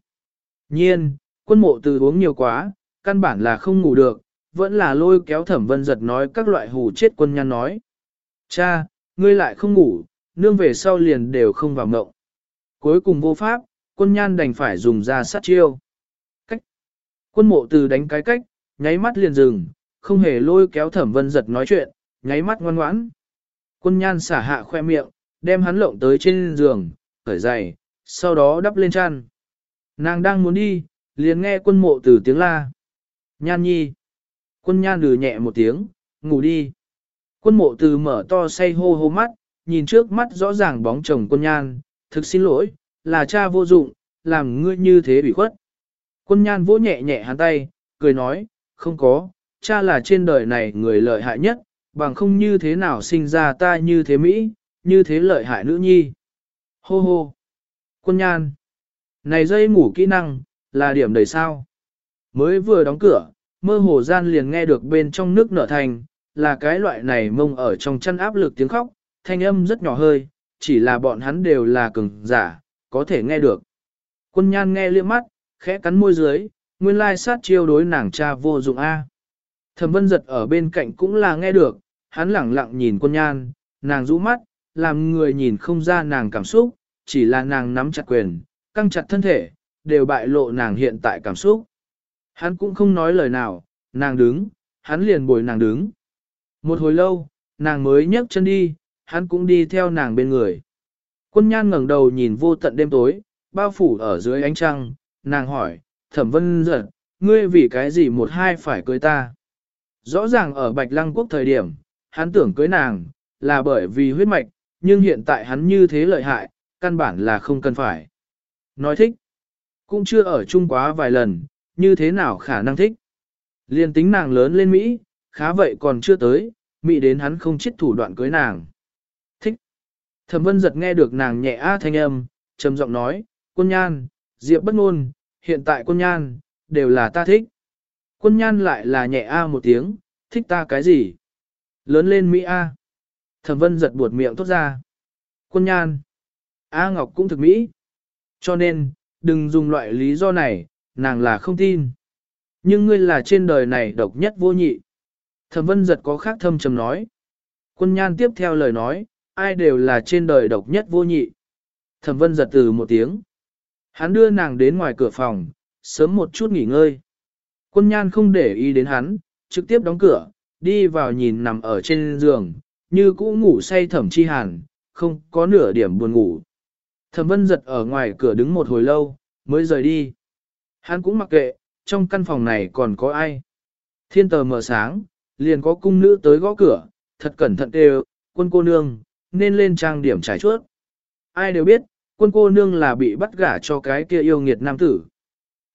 Nhiên, quân mộ từ uống nhiều quá, căn bản là không ngủ được, vẫn là lôi kéo thẩm vân giật nói các loại hù chết quân nhan nói. Cha, ngươi lại không ngủ, nương về sau liền đều không vào mộng. Cuối cùng vô pháp, quân nhan đành phải dùng ra sát chiêu. Cách. Quân mộ từ đánh cái cách, nháy mắt liền dừng, không hề lôi kéo thẩm vân giật nói chuyện, nháy mắt ngoan ngoãn. Quân nhan xả hạ khoe miệng, đem hắn lộng tới trên giường, khởi giày, sau đó đắp lên chăn. Nàng đang muốn đi, liền nghe quân mộ từ tiếng la. Nhan nhi. Quân nhan lừ nhẹ một tiếng, ngủ đi. Quân mộ từ mở to say hô hô mắt, nhìn trước mắt rõ ràng bóng chồng quân nhan, thực xin lỗi, là cha vô dụng, làm ngươi như thế bị khuất. Quân nhan vỗ nhẹ nhẹ hắn tay, cười nói, không có, cha là trên đời này người lợi hại nhất, bằng không như thế nào sinh ra ta như thế Mỹ, như thế lợi hại nữ nhi. Hô hô. Quân nhan. Này dây ngủ kỹ năng, là điểm đầy sao. Mới vừa đóng cửa, mơ hồ gian liền nghe được bên trong nước nở thành, là cái loại này mông ở trong chăn áp lực tiếng khóc, thanh âm rất nhỏ hơi, chỉ là bọn hắn đều là cường giả, có thể nghe được. Quân nhan nghe liếc mắt, khẽ cắn môi dưới, nguyên lai sát chiêu đối nàng cha vô dụng A. Thẩm vân giật ở bên cạnh cũng là nghe được, hắn lẳng lặng nhìn quân nhan, nàng rũ mắt, làm người nhìn không ra nàng cảm xúc, chỉ là nàng nắm chặt quyền, căng chặt thân thể, đều bại lộ nàng hiện tại cảm xúc. Hắn cũng không nói lời nào, nàng đứng, hắn liền bồi nàng đứng. Một hồi lâu, nàng mới nhấc chân đi, hắn cũng đi theo nàng bên người. Quân nhan ngẩng đầu nhìn vô tận đêm tối, bao phủ ở dưới ánh trăng, nàng hỏi, thẩm vân giật, ngươi vì cái gì một hai phải cưới ta? Rõ ràng ở Bạch Lăng Quốc thời điểm, hắn tưởng cưới nàng, là bởi vì huyết mạch, nhưng hiện tại hắn như thế lợi hại, căn bản là không cần phải. Nói thích, cũng chưa ở chung quá vài lần, như thế nào khả năng thích. Liên tính nàng lớn lên Mỹ, khá vậy còn chưa tới, Mỹ đến hắn không chết thủ đoạn cưới nàng. Thích. Thẩm vân giật nghe được nàng nhẹ a thanh âm, trầm giọng nói, quân nhan, diệp bất ngôn, hiện tại quân nhan, đều là ta thích. Quân nhan lại là nhẹ a một tiếng, thích ta cái gì? Lớn lên Mỹ a. Thẩm vân giật buột miệng tốt ra. Quân nhan. A Ngọc cũng thực Mỹ. Cho nên, đừng dùng loại lý do này, nàng là không tin. Nhưng ngươi là trên đời này độc nhất vô nhị. Thẩm vân giật có khác thâm trầm nói. Quân nhan tiếp theo lời nói, ai đều là trên đời độc nhất vô nhị. Thẩm vân giật từ một tiếng. Hắn đưa nàng đến ngoài cửa phòng, sớm một chút nghỉ ngơi. Quân nhan không để ý đến hắn, trực tiếp đóng cửa, đi vào nhìn nằm ở trên giường, như cũ ngủ say thẩm chi hàn, không có nửa điểm buồn ngủ. Thẩm vân giật ở ngoài cửa đứng một hồi lâu, mới rời đi. Hắn cũng mặc kệ, trong căn phòng này còn có ai. Thiên tờ mở sáng, liền có cung nữ tới gõ cửa, thật cẩn thận đều, quân cô nương, nên lên trang điểm trải chuốt. Ai đều biết, quân cô nương là bị bắt gả cho cái kia yêu nghiệt nam tử.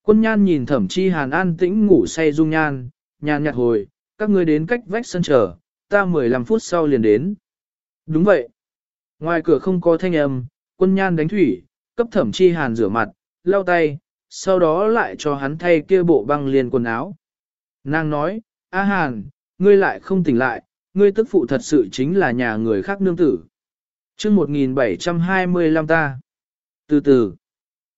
Quân nhan nhìn thẩm chi hàn an tĩnh ngủ say dung nhan, nhàn nhạt hồi, các ngươi đến cách vách sân chờ, ta 15 phút sau liền đến. Đúng vậy. Ngoài cửa không có thanh âm, quân nhan đánh thủy, cấp thẩm chi hàn rửa mặt, lau tay, sau đó lại cho hắn thay kia bộ băng liền quần áo. Nàng nói, A hàn, ngươi lại không tỉnh lại, ngươi tức phụ thật sự chính là nhà người khác nương tử. chương 1725 ta. Từ từ,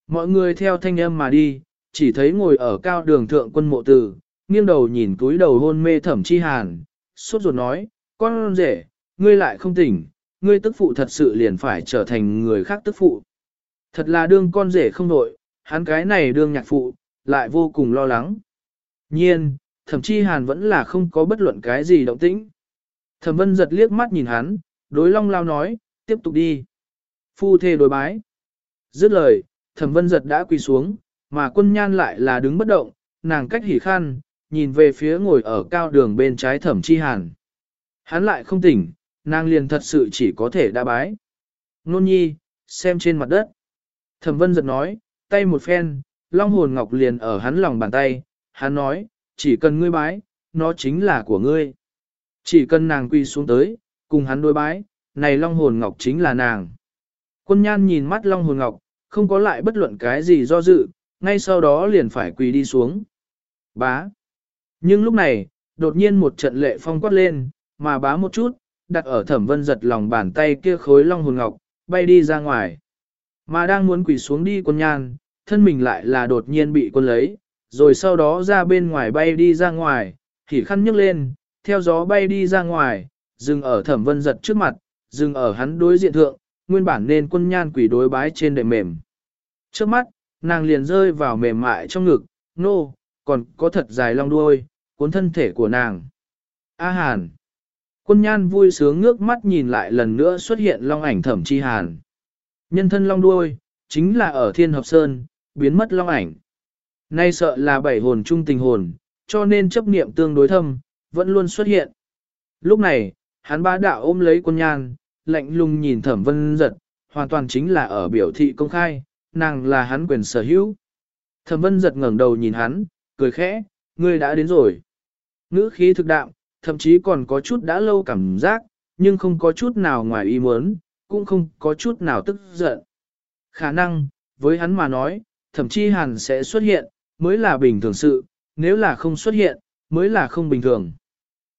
mọi người theo thanh âm mà đi, chỉ thấy ngồi ở cao đường thượng quân mộ tử, nghiêng đầu nhìn túi đầu hôn mê thẩm chi hàn, suốt ruột nói, con rể, ngươi lại không tỉnh, ngươi tức phụ thật sự liền phải trở thành người khác tức phụ. Thật là đương con rể không nội, hắn cái này đương nhạc phụ, lại vô cùng lo lắng. Nhiên, thẩm chi hàn vẫn là không có bất luận cái gì động tĩnh. Thẩm vân giật liếc mắt nhìn hắn, đối long lao nói, tiếp tục đi. Phu thê đối bái. Dứt lời, thẩm vân giật đã quỳ xuống, mà quân nhan lại là đứng bất động, nàng cách hỉ khăn, nhìn về phía ngồi ở cao đường bên trái thẩm chi hàn. Hắn lại không tỉnh, nàng liền thật sự chỉ có thể đa bái. Nôn nhi, xem trên mặt đất. Thẩm vân giật nói, tay một phen, long hồn ngọc liền ở hắn lòng bàn tay, hắn nói, chỉ cần ngươi bái, nó chính là của ngươi. Chỉ cần nàng quy xuống tới, cùng hắn đối bái, này long hồn ngọc chính là nàng. Quân nhan nhìn mắt long hồn ngọc, không có lại bất luận cái gì do dự, ngay sau đó liền phải quỳ đi xuống. Bá. Nhưng lúc này, đột nhiên một trận lệ phong quát lên, mà bá một chút, đặt ở thẩm vân giật lòng bàn tay kia khối long hồn ngọc, bay đi ra ngoài. Mà đang muốn quỳ xuống đi quân nhan, thân mình lại là đột nhiên bị quân lấy, rồi sau đó ra bên ngoài bay đi ra ngoài, khỉ khăn nhấc lên, theo gió bay đi ra ngoài, dừng ở thẩm vân giật trước mặt, dừng ở hắn đối diện thượng, nguyên bản nên quân nhan quỷ đối bái trên đệm mềm. Trước mắt, nàng liền rơi vào mềm mại trong ngực, nô, còn có thật dài long đuôi, cuốn thân thể của nàng. A Hàn. Quân nhan vui sướng ngước mắt nhìn lại lần nữa xuất hiện long ảnh thẩm chi Hàn. Nhân thân long đuôi, chính là ở thiên hợp sơn, biến mất long ảnh. Nay sợ là bảy hồn chung tình hồn, cho nên chấp niệm tương đối thâm, vẫn luôn xuất hiện. Lúc này, hắn bá đạo ôm lấy quân nhan, lạnh lùng nhìn thẩm vân giật, hoàn toàn chính là ở biểu thị công khai, nàng là hắn quyền sở hữu. Thẩm vân giật ngẩng đầu nhìn hắn, cười khẽ, ngươi đã đến rồi. Ngữ khí thực đạm, thậm chí còn có chút đã lâu cảm giác, nhưng không có chút nào ngoài ý muốn, cũng không có chút nào tức giận. Khả năng, với hắn mà nói, thậm chí hàn sẽ xuất hiện, mới là bình thường sự, nếu là không xuất hiện, mới là không bình thường.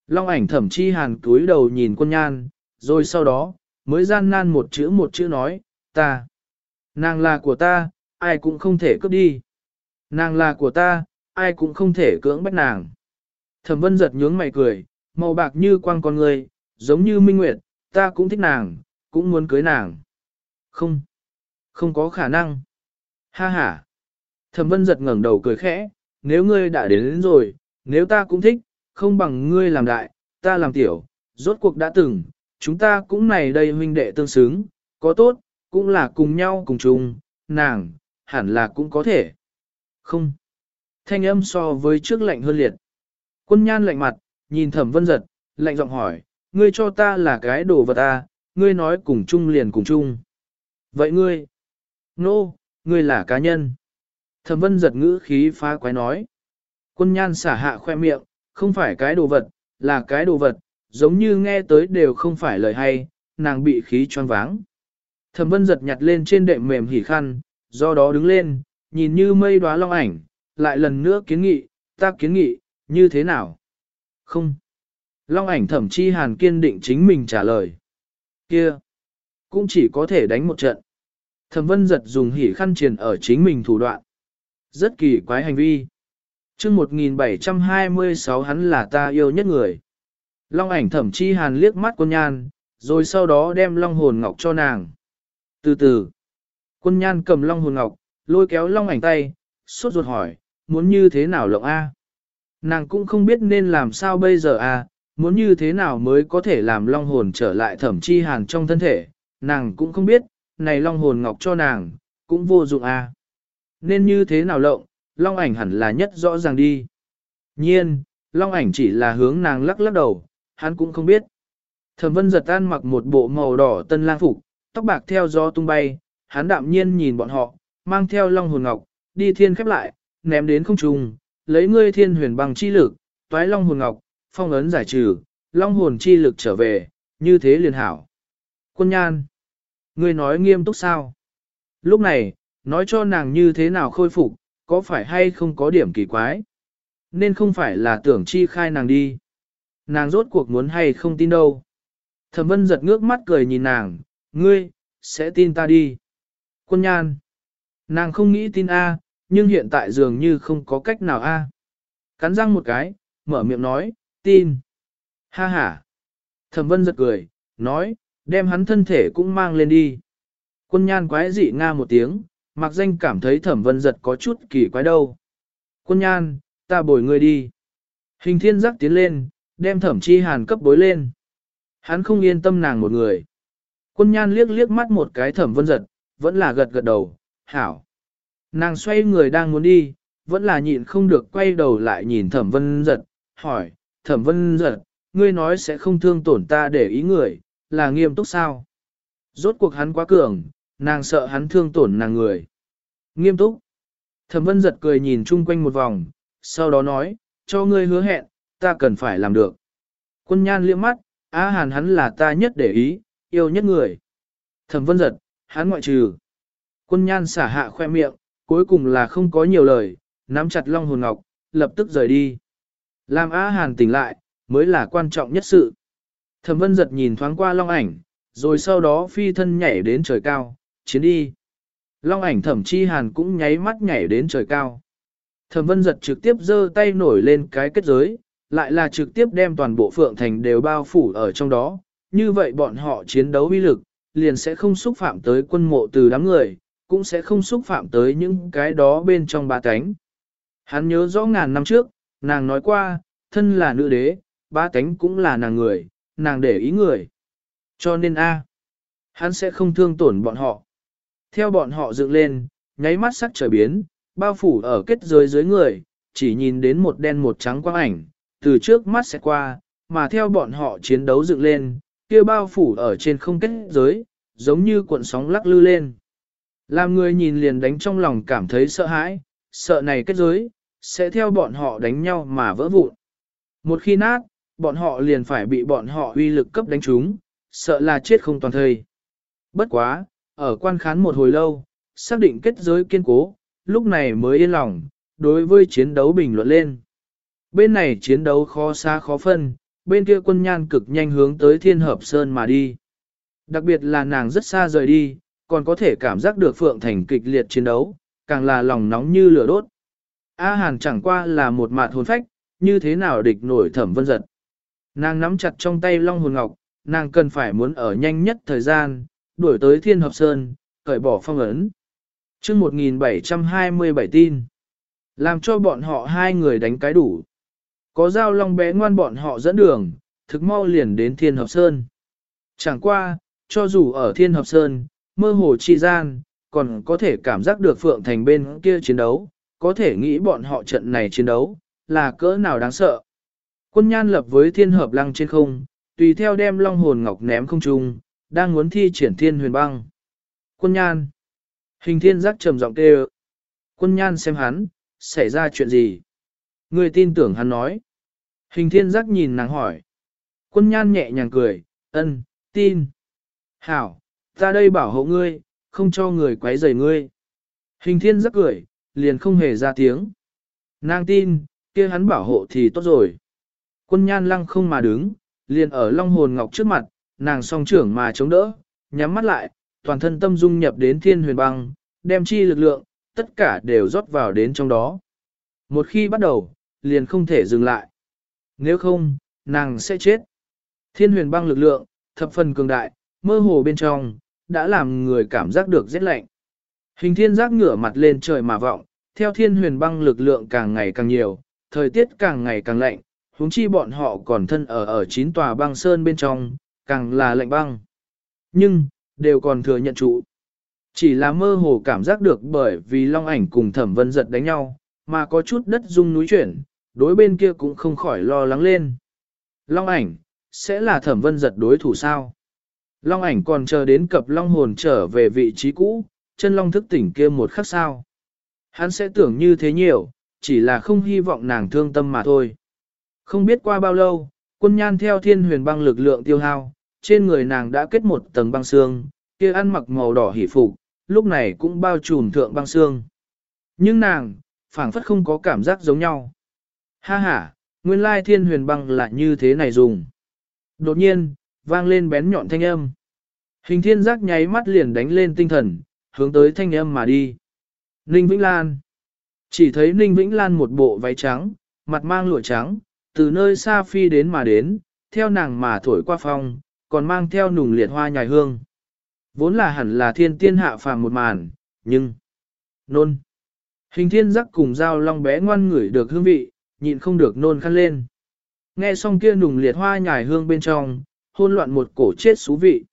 Long ảnh thẩm chi hàn cúi đầu nhìn quân nhan, rồi sau đó, mới gian nan một chữ một chữ nói, ta. Nàng là của ta, ai cũng không thể cướp đi. Nàng là của ta, ai cũng không thể cưỡng bắt nàng. Thẩm vân giật nhướng mày cười, màu bạc như quang con người, giống như minh nguyệt, ta cũng thích nàng, cũng muốn cưới nàng. Không, không có khả năng. Ha ha. Thẩm vân giật ngẩng đầu cười khẽ, nếu ngươi đã đến, đến rồi, nếu ta cũng thích, không bằng ngươi làm đại, ta làm tiểu, rốt cuộc đã từng, chúng ta cũng này đây huynh đệ tương xứng, có tốt, cũng là cùng nhau cùng chung, nàng, hẳn là cũng có thể. Không. Thanh âm so với trước lạnh hơn liệt. Quân nhan lạnh mặt, nhìn thẩm vân giật, lạnh giọng hỏi, ngươi cho ta là cái đồ vật ta, ngươi nói cùng chung liền cùng chung. Vậy ngươi? Nô, no, ngươi là cá nhân. Thẩm vân giật ngữ khí phá quái nói. Quân nhan xả hạ khoe miệng, không phải cái đồ vật, là cái đồ vật, giống như nghe tới đều không phải lời hay, nàng bị khí choáng váng. Thẩm vân giật nhặt lên trên đệm mềm hỉ khăn, do đó đứng lên, nhìn như mây đóa long ảnh, lại lần nữa kiến nghị, ta kiến nghị, như thế nào? Không. Long ảnh thẩm chi hàn kiên định chính mình trả lời. Kia. Cũng chỉ có thể đánh một trận. Thẩm vân giật dùng hỉ khăn triền ở chính mình thủ đoạn. Rất kỳ quái hành vi. chương 1726 hắn là ta yêu nhất người. Long ảnh thẩm chi hàn liếc mắt quân nhan, rồi sau đó đem long hồn ngọc cho nàng. Từ từ, quân nhan cầm long hồn ngọc, lôi kéo long ảnh tay, suốt ruột hỏi, muốn như thế nào lộng A? Nàng cũng không biết nên làm sao bây giờ A, muốn như thế nào mới có thể làm long hồn trở lại thẩm chi hàn trong thân thể, nàng cũng không biết, này long hồn ngọc cho nàng, cũng vô dụng à? Nên như thế nào lộng, long ảnh hẳn là nhất rõ ràng đi. Nhiên, long ảnh chỉ là hướng nàng lắc lắc đầu, hắn cũng không biết. Thẩm vân giật tan mặc một bộ màu đỏ tân lang phục, tóc bạc theo gió tung bay, hắn đạm nhiên nhìn bọn họ, mang theo long hồn ngọc, đi thiên khép lại, ném đến không trung, lấy ngươi thiên huyền bằng chi lực, toái long hồn ngọc, phong ấn giải trừ, long hồn chi lực trở về, như thế liền hảo. Quân nhan, ngươi nói nghiêm túc sao? Lúc này, nói cho nàng như thế nào khôi phục, có phải hay không có điểm kỳ quái? Nên không phải là tưởng chi khai nàng đi. Nàng rốt cuộc muốn hay không tin đâu. Thẩm vân giật ngước mắt cười nhìn nàng, ngươi, sẽ tin ta đi. Quân nhan. Nàng không nghĩ tin A, nhưng hiện tại dường như không có cách nào A. Cắn răng một cái, mở miệng nói, tin. Ha ha. Thẩm vân giật cười, nói, đem hắn thân thể cũng mang lên đi. Quân nhan quái dị nga một tiếng, mặc danh cảm thấy thẩm vân giật có chút kỳ quái đâu. Quân nhan, ta bồi ngươi đi. Hình thiên giác tiến lên, đem thẩm chi hàn cấp bối lên. Hắn không yên tâm nàng một người. Quân nhan liếc liếc mắt một cái thẩm vân giật, vẫn là gật gật đầu, hảo. Nàng xoay người đang muốn đi, vẫn là nhịn không được quay đầu lại nhìn thẩm vân giật, hỏi, thẩm vân giật, ngươi nói sẽ không thương tổn ta để ý người, là nghiêm túc sao? Rốt cuộc hắn quá cường, nàng sợ hắn thương tổn nàng người. Nghiêm túc. Thẩm vân giật cười nhìn chung quanh một vòng, sau đó nói, cho ngươi hứa hẹn, ta cần phải làm được. Quân nhan liếc mắt, á hàn hắn là ta nhất để ý, yêu nhất người. Thẩm vân giật, hắn ngoại trừ. Quân nhan xả hạ khoe miệng, cuối cùng là không có nhiều lời, nắm chặt long hồn ngọc, lập tức rời đi. Làm á hàn tỉnh lại, mới là quan trọng nhất sự. Thẩm vân giật nhìn thoáng qua long ảnh, rồi sau đó phi thân nhảy đến trời cao, chiến đi. Long ảnh thẩm chi hàn cũng nháy mắt nhảy đến trời cao. Thẩm vân giật trực tiếp giơ tay nổi lên cái kết giới, lại là trực tiếp đem toàn bộ phượng thành đều bao phủ ở trong đó, như vậy bọn họ chiến đấu uy lực, liền sẽ không xúc phạm tới quân mộ từ đám người, cũng sẽ không xúc phạm tới những cái đó bên trong ba cánh. Hắn nhớ rõ ngàn năm trước, nàng nói qua, thân là nữ đế, ba cánh cũng là nàng người, nàng để ý người. Cho nên a, hắn sẽ không thương tổn bọn họ. Theo bọn họ dựng lên, nháy mắt sắc trời biến, bao phủ ở kết giới dưới người, chỉ nhìn đến một đen một trắng quang ảnh, từ trước mắt sẽ qua, mà theo bọn họ chiến đấu dựng lên, kia bao phủ ở trên không kết giới, giống như cuộn sóng lắc lư lên. Làm người nhìn liền đánh trong lòng cảm thấy sợ hãi, sợ này kết giới, sẽ theo bọn họ đánh nhau mà vỡ vụn. Một khi nát, bọn họ liền phải bị bọn họ uy lực cấp đánh trúng, sợ là chết không toàn thời. Bất quá, ở quan khán một hồi lâu, xác định kết giới kiên cố, lúc này mới yên lòng, đối với chiến đấu bình luận lên. Bên này chiến đấu khó xa khó phân, bên kia quân nhan cực nhanh hướng tới thiên hợp sơn mà đi. Đặc biệt là nàng rất xa rời đi, còn có thể cảm giác được Phượng Thành kịch liệt chiến đấu, càng là lòng nóng như lửa đốt. A Hàn chẳng qua là một mạt hồn phách, như thế nào địch nổi thẩm vân giật. Nàng nắm chặt trong tay long hồn ngọc, nàng cần phải muốn ở nhanh nhất thời gian, đuổi tới thiên hợp sơn, cởi bỏ phong ấn. chương 1727 tin, làm cho bọn họ hai người đánh cái đủ. Có dao long bé ngoan bọn họ dẫn đường, thực mau liền đến thiên hợp sơn. Chẳng qua, cho dù ở thiên hợp sơn, mơ hồ chi gian, còn có thể cảm giác được Phượng Thành bên kia chiến đấu, có thể nghĩ bọn họ trận này chiến đấu, là cỡ nào đáng sợ. Quân nhan lập với thiên hợp lăng trên không, tùy theo đem long hồn ngọc ném không trung, đang muốn thi triển thiên huyền băng. Quân nhan. Hình thiên giác trầm giọng kêu. Quân nhan xem hắn, xảy ra chuyện gì? Người tin tưởng hắn nói. Hình thiên giác nhìn nàng hỏi. Quân nhan nhẹ nhàng cười, ân, tin. Hảo, ta đây bảo hộ ngươi, không cho người quấy rầy ngươi. Hình thiên giác cười, liền không hề ra tiếng. Nàng tin, kia hắn bảo hộ thì tốt rồi. Quân nhan lăng không mà đứng, liền ở long hồn ngọc trước mặt, nàng song trưởng mà chống đỡ, nhắm mắt lại, toàn thân tâm dung nhập đến thiên huyền băng, đem chi lực lượng, tất cả đều rót vào đến trong đó. Một khi bắt đầu, liền không thể dừng lại. Nếu không, nàng sẽ chết. Thiên huyền băng lực lượng, thập phần cường đại, mơ hồ bên trong, đã làm người cảm giác được rét lạnh. Hình thiên giác ngửa mặt lên trời mà vọng, theo thiên huyền băng lực lượng càng ngày càng nhiều, thời tiết càng ngày càng lạnh, huống chi bọn họ còn thân ở ở chín tòa băng sơn bên trong, càng là lạnh băng. Nhưng, đều còn thừa nhận trụ. Chỉ là mơ hồ cảm giác được bởi vì long ảnh cùng thẩm vân giật đánh nhau, mà có chút đất rung núi chuyển, đối bên kia cũng không khỏi lo lắng lên. Long ảnh, sẽ là thẩm vân giật đối thủ sao? Long ảnh còn chờ đến cập long hồn trở về vị trí cũ, chân long thức tỉnh kia một khắc sao. Hắn sẽ tưởng như thế nhiều, chỉ là không hy vọng nàng thương tâm mà thôi. Không biết qua bao lâu, quân nhan theo thiên huyền băng lực lượng tiêu hao, trên người nàng đã kết một tầng băng xương, kia ăn mặc màu đỏ hỉ phục, lúc này cũng bao trùm thượng băng xương. Nhưng nàng, phảng phất không có cảm giác giống nhau. Ha ha, nguyên lai thiên huyền băng là như thế này dùng. Đột nhiên, vang lên bén nhọn thanh âm. Hình thiên giác nháy mắt liền đánh lên tinh thần, hướng tới thanh âm mà đi. Ninh Vĩnh Lan. Chỉ thấy Ninh Vĩnh Lan một bộ váy trắng, mặt mang lụa trắng, từ nơi xa phi đến mà đến, theo nàng mà thổi qua phong, còn mang theo nùng liệt hoa nhài hương. Vốn là hẳn là thiên tiên hạ phàm một màn, nhưng... Nôn. Hình thiên giác cùng dao long bé ngoan ngửi được hương vị, nhịn không được nôn khăn lên. Nghe xong kia nùng liệt hoa nhài hương bên trong, hôn loạn một cổ chết xú vị.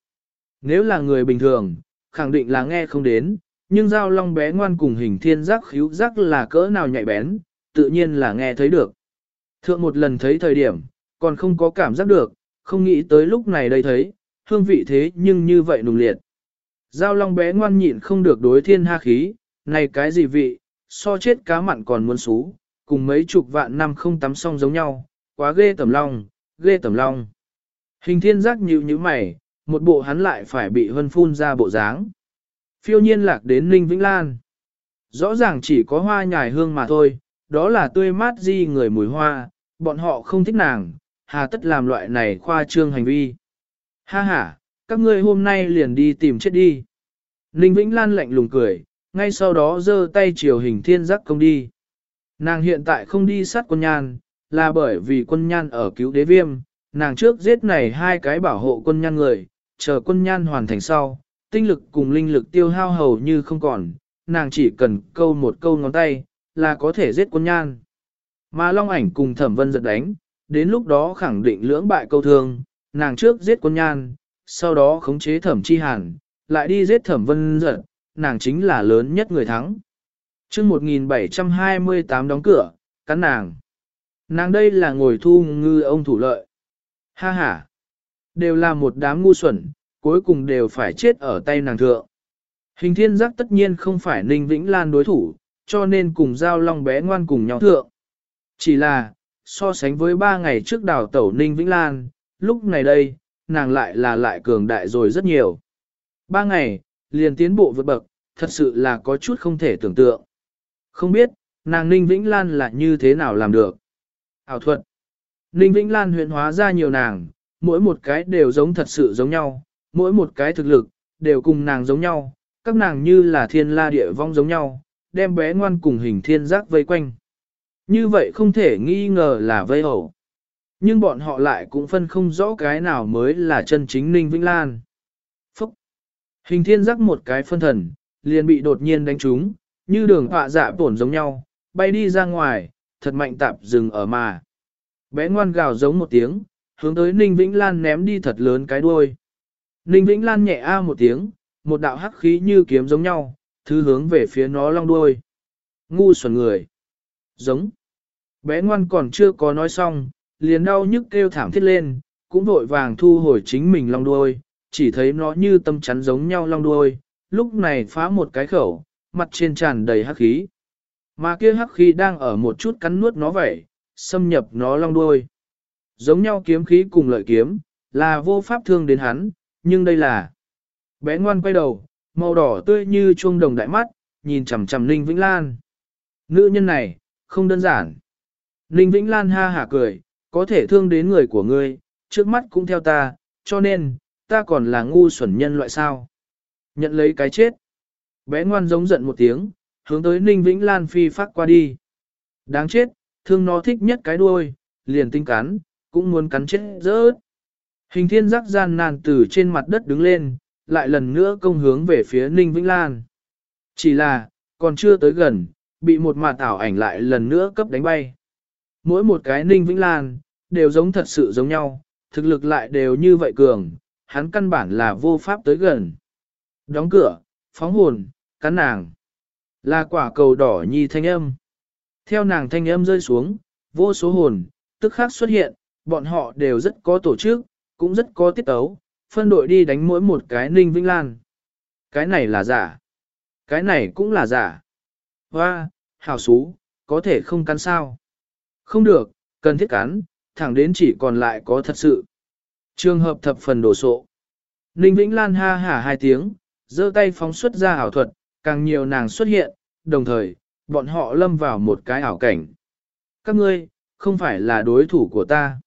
Nếu là người bình thường, khẳng định là nghe không đến, nhưng giao long bé ngoan cùng hình thiên giác khíu giác là cỡ nào nhạy bén, tự nhiên là nghe thấy được. Thượng một lần thấy thời điểm, còn không có cảm giác được, không nghĩ tới lúc này đây thấy, hương vị thế nhưng như vậy nùng liệt. Giao long bé ngoan nhịn không được đối thiên ha khí, này cái gì vị, so chết cá mặn còn muốn xú, cùng mấy chục vạn năm không tắm xong giống nhau, quá ghê tầm long, ghê tầm long. Hình thiên giác nhíu như mày, một bộ hắn lại phải bị hân phun ra bộ dáng. Phiêu nhiên lạc đến Ninh Vĩnh Lan. Rõ ràng chỉ có hoa nhài hương mà thôi, đó là tươi mát di người mùi hoa, bọn họ không thích nàng, hà tất làm loại này khoa trương hành vi. Ha ha, các ngươi hôm nay liền đi tìm chết đi. Ninh Vĩnh Lan lạnh lùng cười, ngay sau đó giơ tay chiều hình thiên giác công đi. Nàng hiện tại không đi sát quân nhan, là bởi vì quân nhan ở cứu đế viêm, nàng trước giết này hai cái bảo hộ quân nhan người, chờ quân nhan hoàn thành sau, tinh lực cùng linh lực tiêu hao hầu như không còn, nàng chỉ cần câu một câu ngón tay, là có thể giết quân nhan. Mà Long ảnh cùng thẩm vân giật đánh, đến lúc đó khẳng định lưỡng bại câu thương, nàng trước giết quân nhan, sau đó khống chế thẩm chi hàn, lại đi giết thẩm vân giật, nàng chính là lớn nhất người thắng. chương 1728 đóng cửa, cắn nàng. Nàng đây là ngồi thu ngư ông thủ lợi. Ha ha. Đều là một đám ngu xuẩn, cuối cùng đều phải chết ở tay nàng thượng. Hình thiên giác tất nhiên không phải Ninh Vĩnh Lan đối thủ, cho nên cùng giao long bé ngoan cùng nhau thượng. Chỉ là, so sánh với ba ngày trước đào tẩu Ninh Vĩnh Lan, lúc này đây, nàng lại là lại cường đại rồi rất nhiều. Ba ngày, liền tiến bộ vượt bậc, thật sự là có chút không thể tưởng tượng. Không biết, nàng Ninh Vĩnh Lan là như thế nào làm được. Ảo thuật. Ninh Vĩnh Lan huyện hóa ra nhiều nàng, mỗi một cái đều giống thật sự giống nhau, mỗi một cái thực lực, đều cùng nàng giống nhau, các nàng như là thiên la địa vong giống nhau, đem bé ngoan cùng hình thiên giác vây quanh. Như vậy không thể nghi ngờ là vây hổ. Nhưng bọn họ lại cũng phân không rõ cái nào mới là chân chính Ninh Vĩnh Lan. Phúc! Hình thiên giác một cái phân thần, liền bị đột nhiên đánh trúng, như đường họa dạ tổn giống nhau, bay đi ra ngoài, thật mạnh tạp dừng ở mà. Bé ngoan gào giống một tiếng, hướng tới Ninh Vĩnh Lan ném đi thật lớn cái đuôi. Ninh Vĩnh Lan nhẹ a một tiếng, một đạo hắc khí như kiếm giống nhau, thứ hướng về phía nó long đuôi. Ngu xuẩn người. Giống. Bé ngoan còn chưa có nói xong, liền đau nhức kêu thảm thiết lên, cũng vội vàng thu hồi chính mình long đuôi, chỉ thấy nó như tâm chắn giống nhau long đuôi, lúc này phá một cái khẩu, mặt trên tràn đầy hắc khí. Mà kia hắc khí đang ở một chút cắn nuốt nó vậy, xâm nhập nó long đuôi. Giống nhau kiếm khí cùng lợi kiếm, là vô pháp thương đến hắn, nhưng đây là... Bé ngoan quay đầu, màu đỏ tươi như chuông đồng đại mắt, nhìn chằm chằm Ninh Vĩnh Lan. Nữ nhân này, không đơn giản. Ninh Vĩnh Lan ha hả cười, có thể thương đến người của ngươi, trước mắt cũng theo ta, cho nên, ta còn là ngu xuẩn nhân loại sao. Nhận lấy cái chết. Bé ngoan giống giận một tiếng, hướng tới Ninh Vĩnh Lan phi phát qua đi. Đáng chết, thương nó thích nhất cái đuôi, liền tinh cắn, cũng muốn cắn chết rớt. Hình thiên giác gian nàn từ trên mặt đất đứng lên, lại lần nữa công hướng về phía Ninh Vĩnh Lan. Chỉ là, còn chưa tới gần, bị một màn ảo ảnh lại lần nữa cấp đánh bay. Mỗi một cái Ninh Vĩnh Lan, đều giống thật sự giống nhau, thực lực lại đều như vậy cường, hắn căn bản là vô pháp tới gần. Đóng cửa, phóng hồn, cắn nàng. Là quả cầu đỏ nhi thanh âm. Theo nàng thanh âm rơi xuống, vô số hồn, tức khác xuất hiện, bọn họ đều rất có tổ chức, cũng rất có tiết ấu, phân đội đi đánh mỗi một cái Ninh Vĩnh Lan. Cái này là giả. Cái này cũng là giả. Hoa, hào xú, có thể không cắn sao. Không được, cần thiết cắn, thẳng đến chỉ còn lại có thật sự. Trường hợp thập phần đổ sộ. Ninh Vĩnh Lan ha hả hai tiếng, giơ tay phóng xuất ra ảo thuật, càng nhiều nàng xuất hiện, đồng thời, bọn họ lâm vào một cái ảo cảnh. Các ngươi, không phải là đối thủ của ta.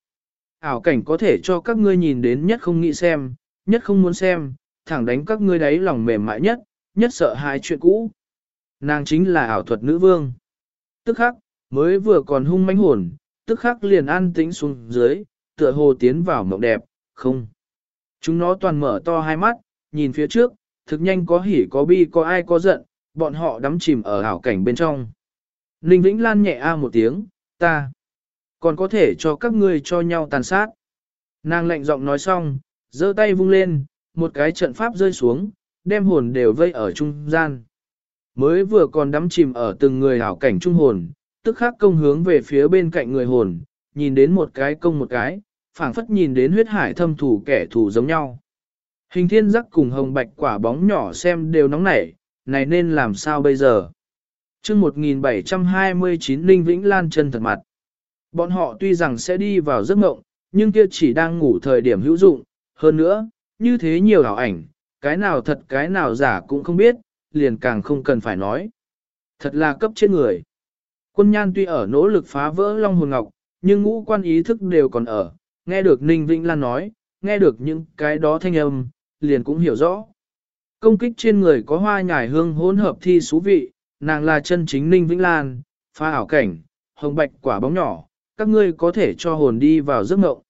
Ảo cảnh có thể cho các ngươi nhìn đến nhất không nghĩ xem, nhất không muốn xem, thẳng đánh các ngươi đáy lòng mềm mại nhất, nhất sợ hãi chuyện cũ. Nàng chính là ảo thuật nữ vương. Tức khắc, mới vừa còn hung mãnh hồn, tức khắc liền an tĩnh xuống dưới, tựa hồ tiến vào mộng đẹp, không. Chúng nó toàn mở to hai mắt, nhìn phía trước, thực nhanh có hỉ có bi có ai có giận, bọn họ đắm chìm ở ảo cảnh bên trong. Ninh Vĩnh Lan nhẹ a một tiếng, ta còn có thể cho các ngươi cho nhau tàn sát. Nàng lạnh giọng nói xong, giơ tay vung lên, một cái trận pháp rơi xuống, đem hồn đều vây ở trung gian. Mới vừa còn đắm chìm ở từng người hảo cảnh trung hồn, tức khắc công hướng về phía bên cạnh người hồn, nhìn đến một cái công một cái, phảng phất nhìn đến huyết hải thâm thủ kẻ thù giống nhau. Hình thiên giác cùng hồng bạch quả bóng nhỏ xem đều nóng nảy, này nên làm sao bây giờ? chương 1729 Ninh Vĩnh Lan chân thật mặt. Bọn họ tuy rằng sẽ đi vào giấc mộng, nhưng kia chỉ đang ngủ thời điểm hữu dụng, hơn nữa, như thế nhiều ảo ảnh, cái nào thật cái nào giả cũng không biết, liền càng không cần phải nói. Thật là cấp chết người. Quân nhan tuy ở nỗ lực phá vỡ Long Hồn Ngọc, nhưng ngũ quan ý thức đều còn ở, nghe được Ninh Vĩnh Lan nói, nghe được những cái đó thanh âm, liền cũng hiểu rõ. Công kích trên người có hoa nhài hương hỗn hợp thi xú vị, nàng là chân chính Ninh Vĩnh Lan, phá ảo cảnh, hồng bạch quả bóng nhỏ, các ngươi có thể cho hồn đi vào giấc ngộng.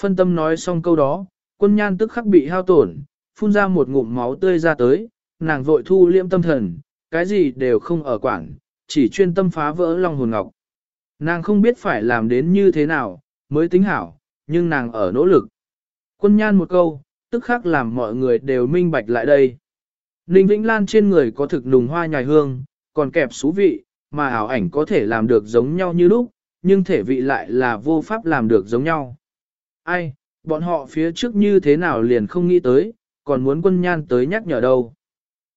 Phân tâm nói xong câu đó, quân nhan tức khắc bị hao tổn, phun ra một ngụm máu tươi ra tới, nàng vội thu liễm tâm thần, cái gì đều không ở quảng, chỉ chuyên tâm phá vỡ long hồn ngọc. Nàng không biết phải làm đến như thế nào, mới tính hảo, nhưng nàng ở nỗ lực. Quân nhan một câu, tức khắc làm mọi người đều minh bạch lại đây. Ninh Vĩnh Lan trên người có thực nùng hoa nhài hương, còn kẹp xú vị, mà ảo ảnh có thể làm được giống nhau như lúc, nhưng thể vị lại là vô pháp làm được giống nhau. Ai, bọn họ phía trước như thế nào liền không nghĩ tới, còn muốn quân nhan tới nhắc nhở đâu.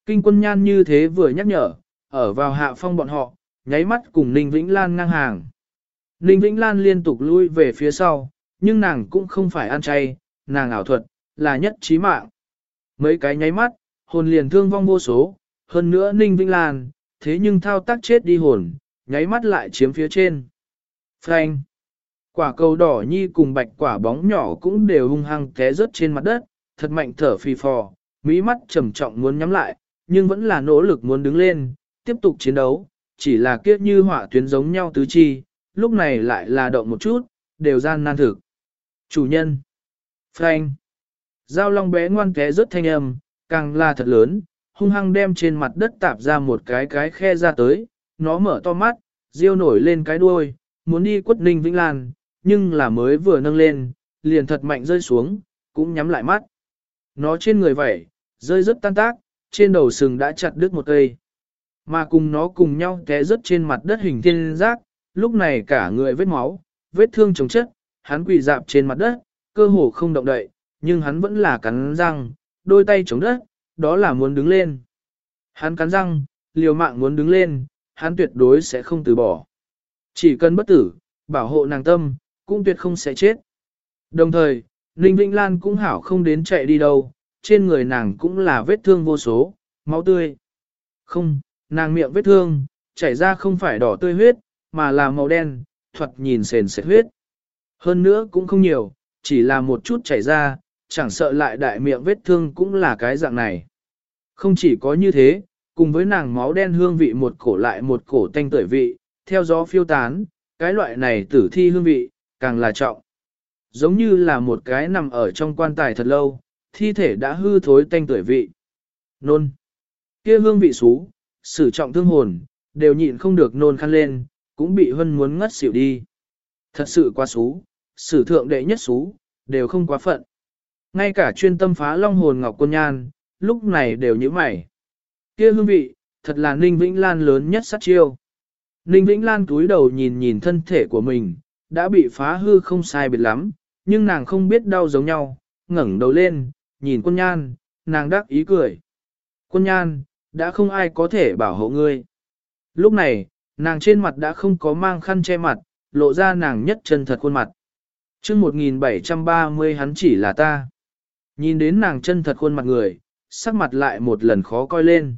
Kinh quân nhan như thế vừa nhắc nhở, ở vào hạ phong bọn họ, nháy mắt cùng Ninh Vĩnh Lan ngang hàng. Ninh Vĩnh Lan liên tục lui về phía sau, nhưng nàng cũng không phải ăn chay, nàng ảo thuật, là nhất trí mạng. Mấy cái nháy mắt, hồn liền thương vong vô số, hơn nữa Ninh Vĩnh Lan, thế nhưng thao tác chết đi hồn, nháy mắt lại chiếm phía trên. Phanh. Quả cầu đỏ nhi cùng bạch quả bóng nhỏ cũng đều hung hăng té rớt trên mặt đất, thật mạnh thở phì phò, mỹ mắt trầm trọng muốn nhắm lại, nhưng vẫn là nỗ lực muốn đứng lên, tiếp tục chiến đấu, chỉ là kiếp như hỏa tuyến giống nhau tứ chi, lúc này lại là động một chút, đều gian nan thực. Chủ nhân! Frank! Giao long bé ngoan té rớt thanh âm, càng là thật lớn, hung hăng đem trên mặt đất tạp ra một cái cái khe ra tới, nó mở to mắt, riêu nổi lên cái đuôi, muốn đi quất ninh vĩnh lan, nhưng là mới vừa nâng lên, liền thật mạnh rơi xuống, cũng nhắm lại mắt. Nó trên người vậy, rơi rất tan tác, trên đầu sừng đã chặt đứt một cây. Mà cùng nó cùng nhau té rớt trên mặt đất hình thiên giác, lúc này cả người vết máu, vết thương chống chất, hắn quỳ dạp trên mặt đất, cơ hồ không động đậy, nhưng hắn vẫn là cắn răng, đôi tay chống đất, đó là muốn đứng lên. Hắn cắn răng, liều mạng muốn đứng lên, hắn tuyệt đối sẽ không từ bỏ. Chỉ cần bất tử, bảo hộ nàng tâm, cũng tuyệt không sẽ chết. Đồng thời, Ninh Vĩnh Lan cũng hảo không đến chạy đi đâu, trên người nàng cũng là vết thương vô số, máu tươi. Không, nàng miệng vết thương, chảy ra không phải đỏ tươi huyết, mà là màu đen, thuật nhìn sền sệt huyết. Hơn nữa cũng không nhiều, chỉ là một chút chảy ra, chẳng sợ lại đại miệng vết thương cũng là cái dạng này. Không chỉ có như thế, cùng với nàng máu đen hương vị một cổ lại một cổ tanh tưởi vị, theo gió phiêu tán, cái loại này tử thi hương vị, càng là trọng. Giống như là một cái nằm ở trong quan tài thật lâu, thi thể đã hư thối tanh tuổi vị. Nôn. kia hương vị xú, sử trọng thương hồn, đều nhịn không được nôn khăn lên, cũng bị hân muốn ngất xỉu đi. Thật sự quá xú, sử thượng đệ nhất xú, đều không quá phận. Ngay cả chuyên tâm phá long hồn ngọc quân nhan, lúc này đều như mày. Kia hương vị, thật là Ninh Vĩnh Lan lớn nhất sát chiêu. Ninh Vĩnh Lan túi đầu nhìn nhìn thân thể của mình, đã bị phá hư không sai biệt lắm, nhưng nàng không biết đau giống nhau, ngẩng đầu lên, nhìn quân nhan, nàng đắc ý cười. Quân nhan, đã không ai có thể bảo hộ ngươi. Lúc này, nàng trên mặt đã không có mang khăn che mặt, lộ ra nàng nhất chân thật khuôn mặt. chương 1730 hắn chỉ là ta. Nhìn đến nàng chân thật khuôn mặt người, sắc mặt lại một lần khó coi lên.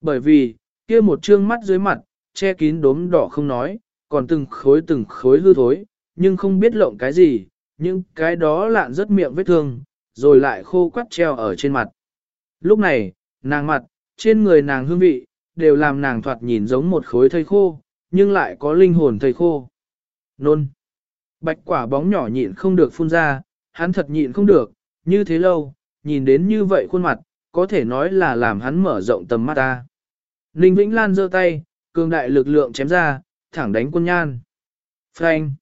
Bởi vì, kia một trương mắt dưới mặt, che kín đốm đỏ không nói, còn từng khối từng khối hư thối, nhưng không biết lộng cái gì, nhưng cái đó lạn rất miệng vết thương, rồi lại khô quắt treo ở trên mặt. Lúc này, nàng mặt, trên người nàng hương vị, đều làm nàng thoạt nhìn giống một khối thây khô, nhưng lại có linh hồn thây khô. Nôn. Bạch quả bóng nhỏ nhịn không được phun ra, hắn thật nhịn không được, như thế lâu, nhìn đến như vậy khuôn mặt, có thể nói là làm hắn mở rộng tầm mắt ta. Ninh Vĩnh Lan giơ tay, cường đại lực lượng chém ra, thẳng đánh quân nhan. Phanh!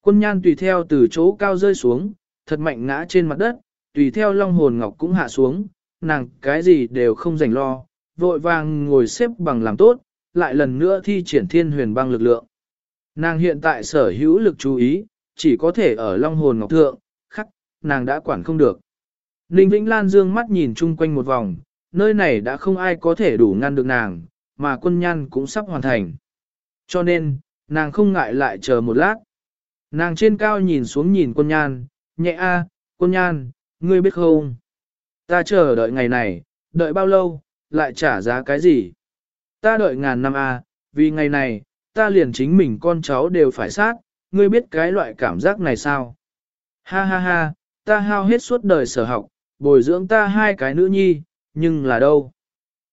Quân nhan tùy theo từ chỗ cao rơi xuống, thật mạnh ngã trên mặt đất, tùy theo long hồn ngọc cũng hạ xuống, nàng cái gì đều không rảnh lo, vội vàng ngồi xếp bằng làm tốt, lại lần nữa thi triển thiên huyền băng lực lượng. Nàng hiện tại sở hữu lực chú ý, chỉ có thể ở long hồn ngọc thượng, khắc, nàng đã quản không được. Ninh Vĩnh Lan dương mắt nhìn chung quanh một vòng, nơi này đã không ai có thể đủ ngăn được nàng, mà quân nhan cũng sắp hoàn thành. Cho nên, nàng không ngại lại chờ một lát. Nàng trên cao nhìn xuống nhìn quân nhan, nhẹ a, quân nhan, ngươi biết không? Ta chờ đợi ngày này, đợi bao lâu, lại trả giá cái gì? Ta đợi ngàn năm a, vì ngày này, ta liền chính mình con cháu đều phải sát, ngươi biết cái loại cảm giác này sao? Ha ha ha, ta hao hết suốt đời sở học, bồi dưỡng ta hai cái nữ nhi, nhưng là đâu?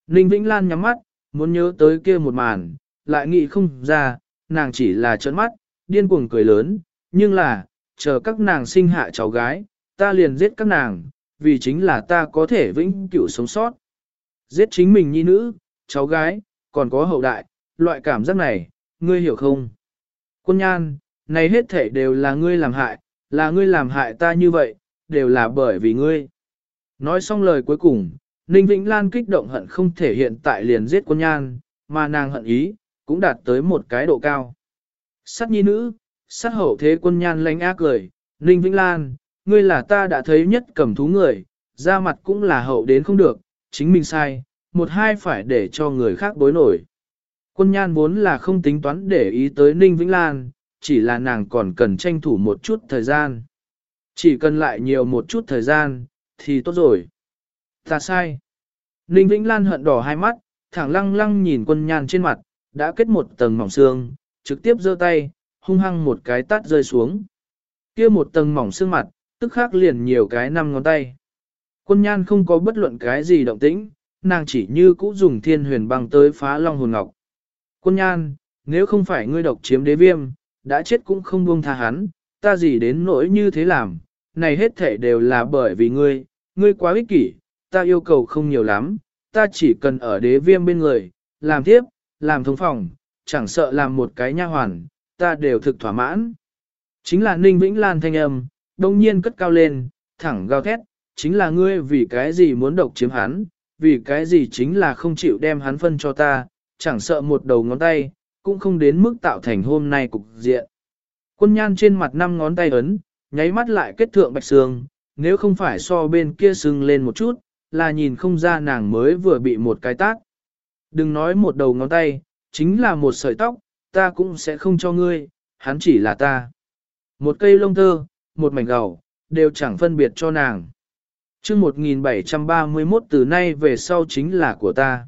Ninh Vĩnh Lan nhắm mắt, muốn nhớ tới kia một màn, lại nghĩ không ra, nàng chỉ là trợn mắt, điên cuồng cười lớn, nhưng là, chờ các nàng sinh hạ cháu gái, ta liền giết các nàng, vì chính là ta có thể vĩnh cửu sống sót. Giết chính mình nhi nữ, cháu gái, còn có hậu đại, loại cảm giác này, ngươi hiểu không? Quân nhan, này hết thể đều là ngươi làm hại, là ngươi làm hại ta như vậy, đều là bởi vì ngươi. Nói xong lời cuối cùng, Ninh Vĩnh Lan kích động hận không thể hiện tại liền giết quân nhan, mà nàng hận ý, cũng đạt tới một cái độ cao. Sát nhi nữ, sát hậu thế quân nhan lánh ác cười, Ninh Vĩnh Lan, ngươi là ta đã thấy nhất cầm thú người, ra mặt cũng là hậu đến không được, chính mình sai, một hai phải để cho người khác bối nổi. Quân nhan vốn là không tính toán để ý tới Ninh Vĩnh Lan, chỉ là nàng còn cần tranh thủ một chút thời gian. Chỉ cần lại nhiều một chút thời gian, thì tốt rồi. Ta sai. Ninh Vĩnh Lan hận đỏ hai mắt, thẳng lăng lăng nhìn quân nhan trên mặt, đã kết một tầng mỏng xương, trực tiếp giơ tay, hung hăng một cái tát rơi xuống. kia một tầng mỏng xương mặt, tức khắc liền nhiều cái năm ngón tay. Quân nhan không có bất luận cái gì động tĩnh, nàng chỉ như cũ dùng thiên huyền băng tới phá long hồn ngọc. Quân nhan, nếu không phải ngươi độc chiếm đế viêm, đã chết cũng không buông tha hắn, ta gì đến nỗi như thế làm, này hết thể đều là bởi vì ngươi, ngươi quá ích kỷ, ta yêu cầu không nhiều lắm, ta chỉ cần ở đế viêm bên người, làm tiếp, làm thông phòng, chẳng sợ làm một cái nha hoàn, ta đều thực thỏa mãn. Chính là Ninh Vĩnh Lan thanh âm, đông nhiên cất cao lên, thẳng gào thét, chính là ngươi vì cái gì muốn độc chiếm hắn, vì cái gì chính là không chịu đem hắn phân cho ta, chẳng sợ một đầu ngón tay, cũng không đến mức tạo thành hôm nay cục diện. Quân nhan trên mặt năm ngón tay ấn, nháy mắt lại kết thượng bạch sương, nếu không phải so bên kia sưng lên một chút, là nhìn không ra nàng mới vừa bị một cái tác. Đừng nói một đầu ngón tay, chính là một sợi tóc, ta cũng sẽ không cho ngươi, hắn chỉ là ta. Một cây lông tơ, một mảnh gầu, đều chẳng phân biệt cho nàng. chương 1731 từ nay về sau chính là của ta.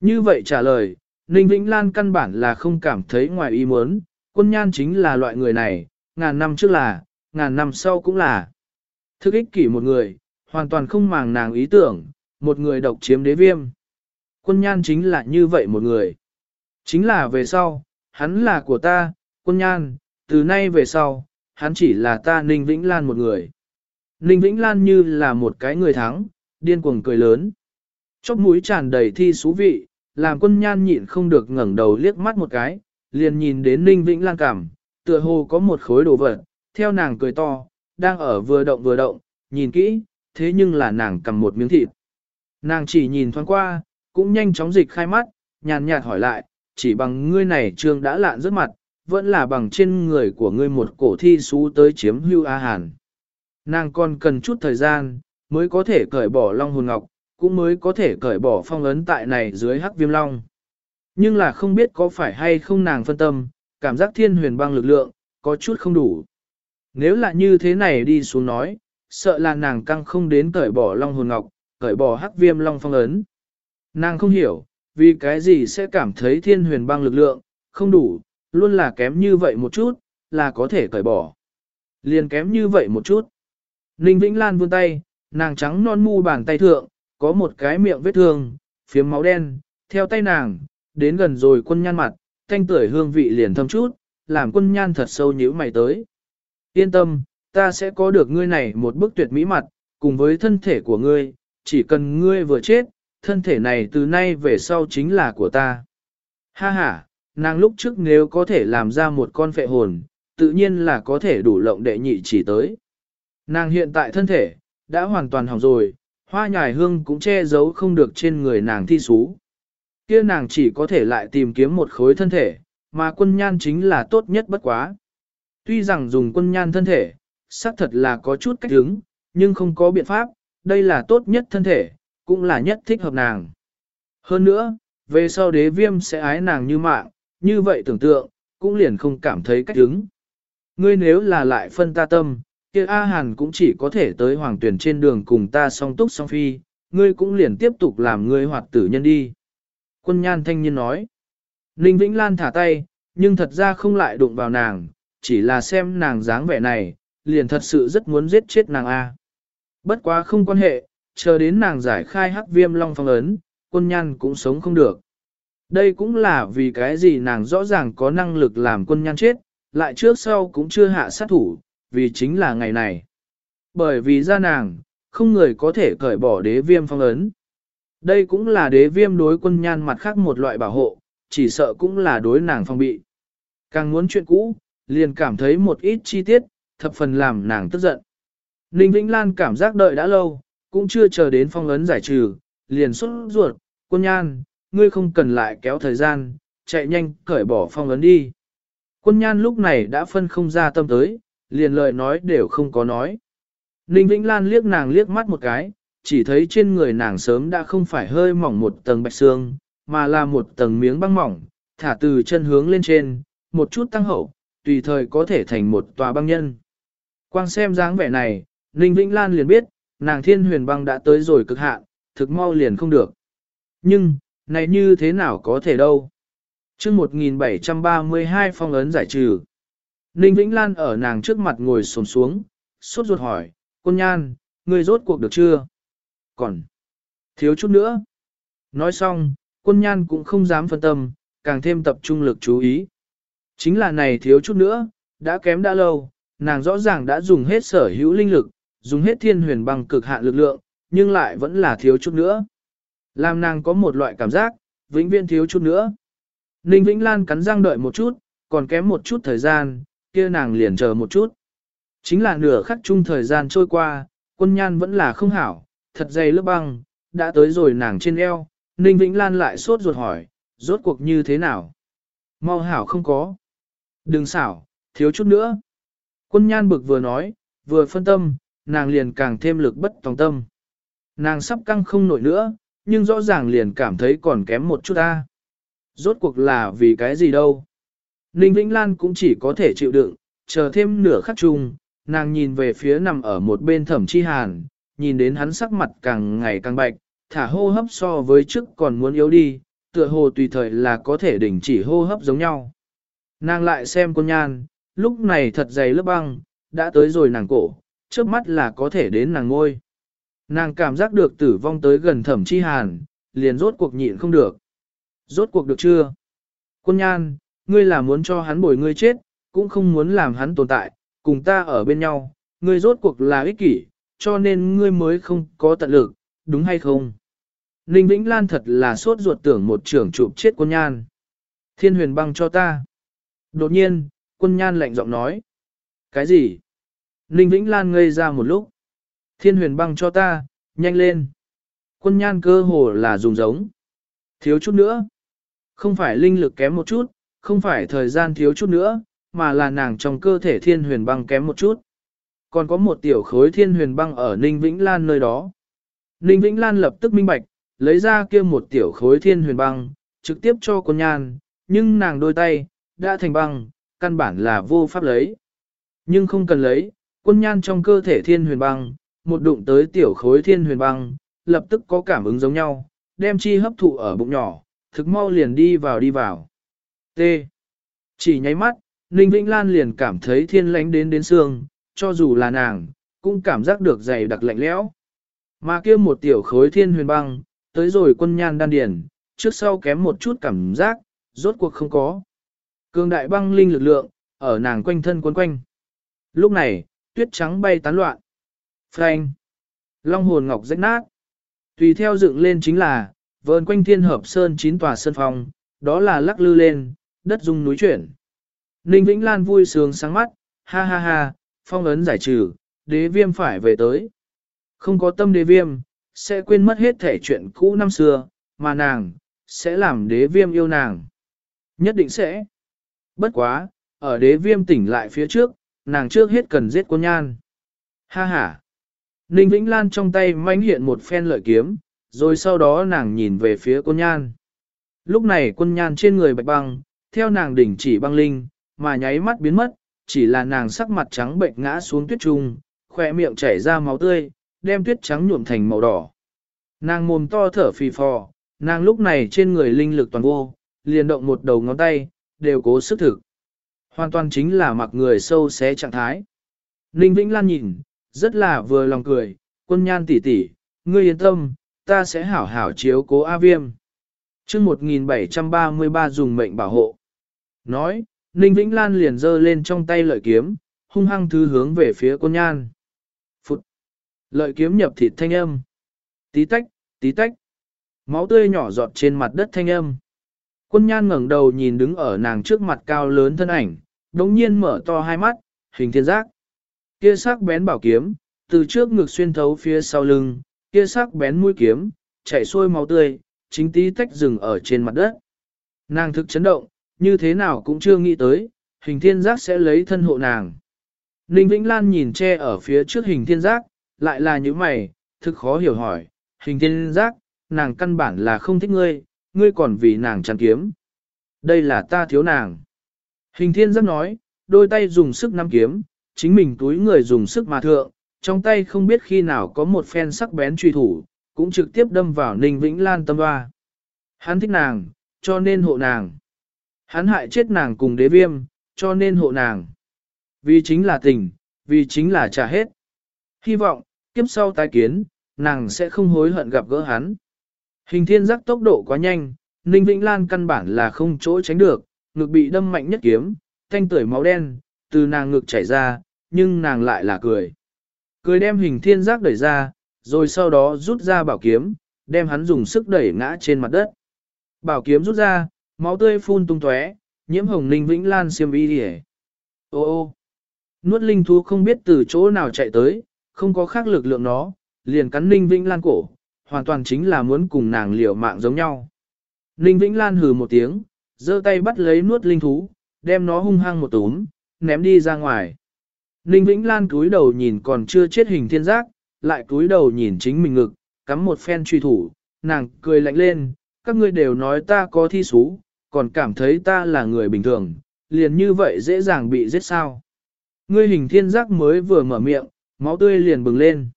Như vậy trả lời, Ninh Vĩnh Lan căn bản là không cảm thấy ngoài ý muốn, quân nhan chính là loại người này, ngàn năm trước là, ngàn năm sau cũng là. Thức ích kỷ một người, hoàn toàn không màng nàng ý tưởng, một người độc chiếm đế viêm. Quân nhan chính là như vậy một người. Chính là về sau, hắn là của ta, quân nhan, từ nay về sau, hắn chỉ là ta Ninh Vĩnh Lan một người. Ninh Vĩnh Lan như là một cái người thắng, điên cuồng cười lớn. Chóc mũi tràn đầy thi xú vị, làm quân nhan nhịn không được ngẩng đầu liếc mắt một cái, liền nhìn đến Ninh Vĩnh Lan cảm, tựa hồ có một khối đồ vật, theo nàng cười to, đang ở vừa động vừa động, nhìn kỹ, thế nhưng là nàng cầm một miếng thịt. Nàng chỉ nhìn thoáng qua, cũng nhanh chóng dịch khai mắt, nhàn nhạt hỏi lại, chỉ bằng ngươi này trương đã lạn rất mặt, vẫn là bằng trên người của ngươi một cổ thi xú tới chiếm hưu A Hàn. Nàng còn cần chút thời gian, mới có thể cởi bỏ long hồn ngọc, cũng mới có thể cởi bỏ phong ấn tại này dưới hắc viêm long. Nhưng là không biết có phải hay không nàng phân tâm, cảm giác thiên huyền băng lực lượng, có chút không đủ. Nếu là như thế này đi xuống nói, sợ là nàng căng không đến cởi bỏ long hồn ngọc, cởi bỏ hắc viêm long phong ấn. Nàng không hiểu, vì cái gì sẽ cảm thấy thiên huyền băng lực lượng, không đủ, luôn là kém như vậy một chút, là có thể cởi bỏ. Liền kém như vậy một chút. Ninh Vĩnh Lan vươn tay, nàng trắng non mu bàn tay thượng, có một cái miệng vết thương, phiếm máu đen, theo tay nàng, đến gần rồi quân nhan mặt, thanh tưởi hương vị liền thâm chút, làm quân nhan thật sâu nhíu mày tới. Yên tâm, ta sẽ có được ngươi này một bức tuyệt mỹ mặt, cùng với thân thể của ngươi, chỉ cần ngươi vừa chết, thân thể này từ nay về sau chính là của ta. Ha ha, nàng lúc trước nếu có thể làm ra một con phệ hồn, tự nhiên là có thể đủ lộng đệ nhị chỉ tới. Nàng hiện tại thân thể, đã hoàn toàn hỏng rồi, hoa nhài hương cũng che giấu không được trên người nàng thi xú. Kia nàng chỉ có thể lại tìm kiếm một khối thân thể, mà quân nhan chính là tốt nhất bất quá. Tuy rằng dùng quân nhan thân thể, xác thật là có chút cách hứng, nhưng không có biện pháp, đây là tốt nhất thân thể, cũng là nhất thích hợp nàng. Hơn nữa, về sau đế viêm sẽ ái nàng như mạng, như vậy tưởng tượng, cũng liền không cảm thấy cách hứng. Ngươi nếu là lại phân ta tâm, kia A Hàn cũng chỉ có thể tới hoàng tuyển trên đường cùng ta song túc song phi, ngươi cũng liền tiếp tục làm ngươi hoạt tử nhân đi. Quân nhan thanh niên nói. Ninh Vĩnh Lan thả tay, nhưng thật ra không lại đụng vào nàng, chỉ là xem nàng dáng vẻ này, liền thật sự rất muốn giết chết nàng A. Bất quá không quan hệ, chờ đến nàng giải khai hắc viêm long phong ấn, quân nhan cũng sống không được. Đây cũng là vì cái gì nàng rõ ràng có năng lực làm quân nhan chết, lại trước sau cũng chưa hạ sát thủ, vì chính là ngày này. Bởi vì ra nàng, không người có thể cởi bỏ đế viêm phong ấn. Đây cũng là đế viêm đối quân nhan mặt khác một loại bảo hộ, chỉ sợ cũng là đối nàng phong bị. Càng muốn chuyện cũ, liền cảm thấy một ít chi tiết, thập phần làm nàng tức giận. Ninh Vĩnh Lan cảm giác đợi đã lâu, cũng chưa chờ đến phong ấn giải trừ, liền xuất ruột, quân nhan, ngươi không cần lại kéo thời gian, chạy nhanh cởi bỏ phong ấn đi. Quân nhan lúc này đã phân không ra tâm tới, liền lời nói đều không có nói. Ninh Vĩnh Lan liếc nàng liếc mắt một cái, chỉ thấy trên người nàng sớm đã không phải hơi mỏng một tầng bạch xương, mà là một tầng miếng băng mỏng, thả từ chân hướng lên trên, một chút tăng hậu, tùy thời có thể thành một tòa băng nhân. Quang xem dáng vẻ này, Ninh Vĩnh Lan liền biết, nàng thiên huyền băng đã tới rồi cực hạn, thực mau liền không được. Nhưng, này như thế nào có thể đâu? chương 1732 phong ấn giải trừ. Ninh Vĩnh Lan ở nàng trước mặt ngồi xổm xuống, sốt ruột hỏi, Côn Nhan, ngươi rốt cuộc được chưa? Còn, thiếu chút nữa. Nói xong, quân nhan cũng không dám phân tâm, càng thêm tập trung lực chú ý. Chính là này thiếu chút nữa, đã kém đã lâu, nàng rõ ràng đã dùng hết sở hữu linh lực, dùng hết thiên huyền băng cực hạn lực lượng, nhưng lại vẫn là thiếu chút nữa. Làm nàng có một loại cảm giác, vĩnh viễn thiếu chút nữa. Ninh Vĩnh Lan cắn răng đợi một chút, còn kém một chút thời gian, kia nàng liền chờ một chút. Chính là nửa khắc chung thời gian trôi qua, quân nhan vẫn là không hảo, thật dày lớp băng, đã tới rồi nàng trên eo, Ninh Vĩnh Lan lại sốt ruột hỏi, rốt cuộc như thế nào? Mau hảo không có. Đừng xảo, thiếu chút nữa. Quân nhan bực vừa nói, vừa phân tâm, nàng liền càng thêm lực bất tòng tâm. Nàng sắp căng không nổi nữa, nhưng rõ ràng liền cảm thấy còn kém một chút ta. Rốt cuộc là vì cái gì đâu. Ninh Vĩnh Lan cũng chỉ có thể chịu đựng, chờ thêm nửa khắc chung, nàng nhìn về phía nằm ở một bên thẩm chi hàn, nhìn đến hắn sắc mặt càng ngày càng bạch, thả hô hấp so với trước còn muốn yếu đi, tựa hồ tùy thời là có thể đình chỉ hô hấp giống nhau. Nàng lại xem con nhan, lúc này thật dày lớp băng, đã tới rồi nàng cổ, trước mắt là có thể đến nàng ngôi. Nàng cảm giác được tử vong tới gần thẩm chi hàn, liền rốt cuộc nhịn không được. Rốt cuộc được chưa? Quân nhan, ngươi là muốn cho hắn bồi ngươi chết, cũng không muốn làm hắn tồn tại, cùng ta ở bên nhau, ngươi rốt cuộc là ích kỷ, cho nên ngươi mới không có tận lực, đúng hay không? Ninh Vĩnh Lan thật là sốt ruột tưởng một trưởng chụp chết quân nhan. Thiên huyền băng cho ta. Đột nhiên, quân nhan lạnh giọng nói. Cái gì? Ninh Vĩnh Lan ngây ra một lúc. Thiên huyền băng cho ta, nhanh lên. Quân nhan cơ hồ là dùng giống. Thiếu chút nữa. Không phải linh lực kém một chút, không phải thời gian thiếu chút nữa, mà là nàng trong cơ thể thiên huyền băng kém một chút. Còn có một tiểu khối thiên huyền băng ở Ninh Vĩnh Lan nơi đó. Ninh Vĩnh Lan lập tức minh bạch, lấy ra kia một tiểu khối thiên huyền băng, trực tiếp cho Quân nhan, nhưng nàng đôi tay, đã thành băng, căn bản là vô pháp lấy. Nhưng không cần lấy, quân nhan trong cơ thể thiên huyền băng, một đụng tới tiểu khối thiên huyền băng, lập tức có cảm ứng giống nhau, đem chi hấp thụ ở bụng nhỏ, thực mau liền đi vào đi vào. T. Chỉ nháy mắt, Ninh Vĩnh Lan liền cảm thấy thiên lánh đến đến xương, cho dù là nàng, cũng cảm giác được dày đặc lạnh lẽo. Mà kia một tiểu khối thiên huyền băng, tới rồi quân nhan đan điền, trước sau kém một chút cảm giác, rốt cuộc không có. Cường đại băng linh lực lượng, ở nàng quanh thân quấn quanh. Lúc này, tuyết trắng bay tán loạn. Phanh. Long hồn ngọc rách nát. Tùy theo dựng lên chính là, vờn quanh thiên hợp sơn chín tòa sơn phong, đó là lắc lư lên, đất rung núi chuyển. Ninh Vĩnh Lan vui sướng sáng mắt, ha ha ha, phong ấn giải trừ, đế viêm phải về tới. Không có tâm đế viêm, sẽ quên mất hết thể chuyện cũ năm xưa, mà nàng, sẽ làm đế viêm yêu nàng. Nhất định sẽ. Bất quá, ở đế viêm tỉnh lại phía trước, nàng trước hết cần giết quân nhan. Ha ha. Ninh Vĩnh Lan trong tay manh hiện một phen lợi kiếm, rồi sau đó nàng nhìn về phía quân nhan. Lúc này quân nhan trên người bạch băng, theo nàng đỉnh chỉ băng linh, mà nháy mắt biến mất, chỉ là nàng sắc mặt trắng bệnh ngã xuống tuyết trung, khỏe miệng chảy ra máu tươi, đem tuyết trắng nhuộm thành màu đỏ. Nàng mồm to thở phì phò, nàng lúc này trên người linh lực toàn vô, liền động một đầu ngón tay, đều cố sức thực. Hoàn toàn chính là mặc người sâu xé trạng thái. Ninh Vĩnh Lan nhìn, rất là vừa lòng cười, quân nhan tỷ tỷ, ngươi yên tâm, ta sẽ hảo hảo chiếu cố A Viêm. chương 1733 dùng mệnh bảo hộ. Nói, Ninh Vĩnh Lan liền giơ lên trong tay lợi kiếm, hung hăng thứ hướng về phía quân nhan. Phụt! Lợi kiếm nhập thịt thanh âm. Tí tách, tí tách. Máu tươi nhỏ giọt trên mặt đất thanh âm. Quân nhan ngẩng đầu nhìn đứng ở nàng trước mặt cao lớn thân ảnh, đống nhiên mở to hai mắt, hình thiên giác. Kia sắc bén bảo kiếm, từ trước ngực xuyên thấu phía sau lưng, kia sắc bén mũi kiếm, chảy xuôi máu tươi, chính tí tách rừng ở trên mặt đất. Nàng thực chấn động, như thế nào cũng chưa nghĩ tới, hình thiên giác sẽ lấy thân hộ nàng. Ninh Vĩnh Lan nhìn che ở phía trước hình thiên giác, lại là những mày, thực khó hiểu hỏi, hình thiên giác, nàng căn bản là không thích ngươi, ngươi còn vì nàng chăn kiếm. Đây là ta thiếu nàng. Hình thiên giác nói, đôi tay dùng sức nắm kiếm, chính mình túi người dùng sức mà thượng, trong tay không biết khi nào có một phen sắc bén truy thủ, cũng trực tiếp đâm vào Ninh Vĩnh Lan tâm hoa. Hắn thích nàng, cho nên hộ nàng. Hắn hại chết nàng cùng đế viêm, cho nên hộ nàng. Vì chính là tình, vì chính là trả hết. Hy vọng, kiếp sau tái kiến, nàng sẽ không hối hận gặp gỡ hắn. Hình thiên giác tốc độ quá nhanh, Ninh Vĩnh Lan căn bản là không chỗ tránh được, ngực bị đâm mạnh nhất kiếm, thanh tưởi máu đen, từ nàng ngực chảy ra, nhưng nàng lại là cười. Cười đem hình thiên giác đẩy ra, rồi sau đó rút ra bảo kiếm, đem hắn dùng sức đẩy ngã trên mặt đất. Bảo kiếm rút ra, máu tươi phun tung tóe, nhiễm hồng Ninh Vĩnh Lan xiêm y đi Ô ô, nuốt linh thú không biết từ chỗ nào chạy tới, không có khác lực lượng nó, liền cắn Ninh Vĩnh Lan cổ, hoàn toàn chính là muốn cùng nàng liều mạng giống nhau. Ninh Vĩnh Lan hừ một tiếng, giơ tay bắt lấy nuốt linh thú, đem nó hung hăng một túm, ném đi ra ngoài. Ninh Vĩnh Lan cúi đầu nhìn còn chưa chết hình thiên giác, lại cúi đầu nhìn chính mình ngực, cắm một phen truy thủ, nàng cười lạnh lên, các ngươi đều nói ta có thi xú, còn cảm thấy ta là người bình thường, liền như vậy dễ dàng bị giết sao. Ngươi hình thiên giác mới vừa mở miệng, máu tươi liền bừng lên.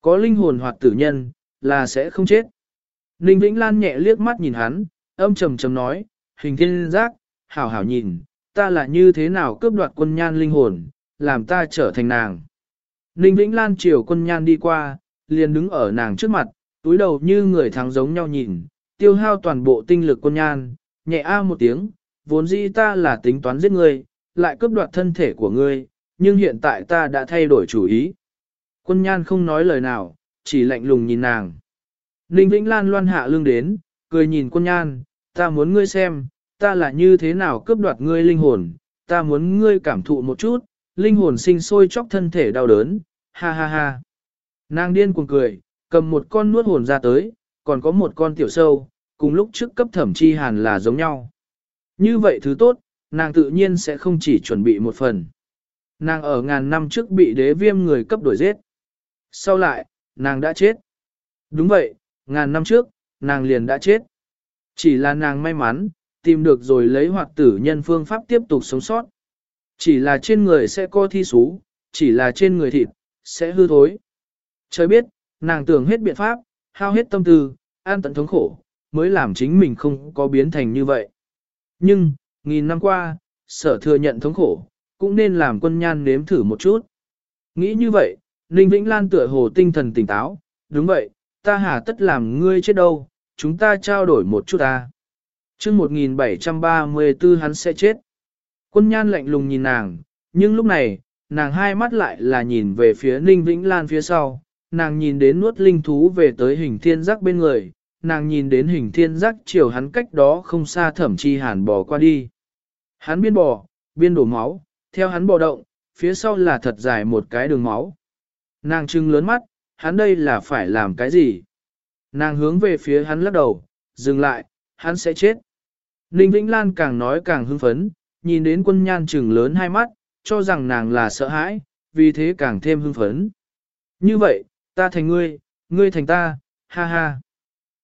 Có linh hồn hoặc tử nhân, là sẽ không chết. Ninh Vĩnh Lan nhẹ liếc mắt nhìn hắn, âm trầm trầm nói, hình thiên giác, hảo hảo nhìn, ta là như thế nào cướp đoạt quân nhan linh hồn, làm ta trở thành nàng. Ninh Vĩnh Lan chiều quân nhan đi qua, liền đứng ở nàng trước mặt, túi đầu như người thắng giống nhau nhìn, tiêu hao toàn bộ tinh lực quân nhan, nhẹ a một tiếng, vốn dĩ ta là tính toán giết ngươi, lại cướp đoạt thân thể của ngươi, nhưng hiện tại ta đã thay đổi chủ ý. Quân nhan không nói lời nào, chỉ lạnh lùng nhìn nàng. Ninh Vĩnh Lan loan hạ lưng đến, cười nhìn quân nhan, ta muốn ngươi xem, ta là như thế nào cướp đoạt ngươi linh hồn, ta muốn ngươi cảm thụ một chút, linh hồn sinh sôi chóc thân thể đau đớn, ha ha ha. Nàng điên cuồng cười, cầm một con nuốt hồn ra tới, còn có một con tiểu sâu, cùng lúc trước cấp thẩm chi hàn là giống nhau. Như vậy thứ tốt, nàng tự nhiên sẽ không chỉ chuẩn bị một phần. Nàng ở ngàn năm trước bị đế viêm người cấp đổi giết. Sau lại, nàng đã chết. Đúng vậy, ngàn năm trước, nàng liền đã chết. Chỉ là nàng may mắn, tìm được rồi lấy hoạt tử nhân phương pháp tiếp tục sống sót. Chỉ là trên người sẽ có thi xú, chỉ là trên người thịt, sẽ hư thối. Trời biết, nàng tưởng hết biện pháp, hao hết tâm tư, an tận thống khổ, mới làm chính mình không có biến thành như vậy. Nhưng, nghìn năm qua, sở thừa nhận thống khổ, cũng nên làm quân nhan nếm thử một chút. Nghĩ như vậy, Ninh Vĩnh Lan tựa hồ tinh thần tỉnh táo, đúng vậy, ta hà tất làm ngươi chết đâu, chúng ta trao đổi một chút ta. chương 1734 hắn sẽ chết. Quân nhan lạnh lùng nhìn nàng, nhưng lúc này, nàng hai mắt lại là nhìn về phía Ninh Vĩnh Lan phía sau, nàng nhìn đến nuốt linh thú về tới hình thiên giác bên người, nàng nhìn đến hình thiên giác chiều hắn cách đó không xa thẩm chi hàn bò qua đi. Hắn biên bò, biên đổ máu, theo hắn bò động, phía sau là thật dài một cái đường máu. Nàng trưng lớn mắt, hắn đây là phải làm cái gì? Nàng hướng về phía hắn lắc đầu, dừng lại, hắn sẽ chết. Ninh Vĩnh Lan càng nói càng hưng phấn, nhìn đến quân nhan trừng lớn hai mắt, cho rằng nàng là sợ hãi, vì thế càng thêm hưng phấn. Như vậy, ta thành ngươi, ngươi thành ta, ha ha.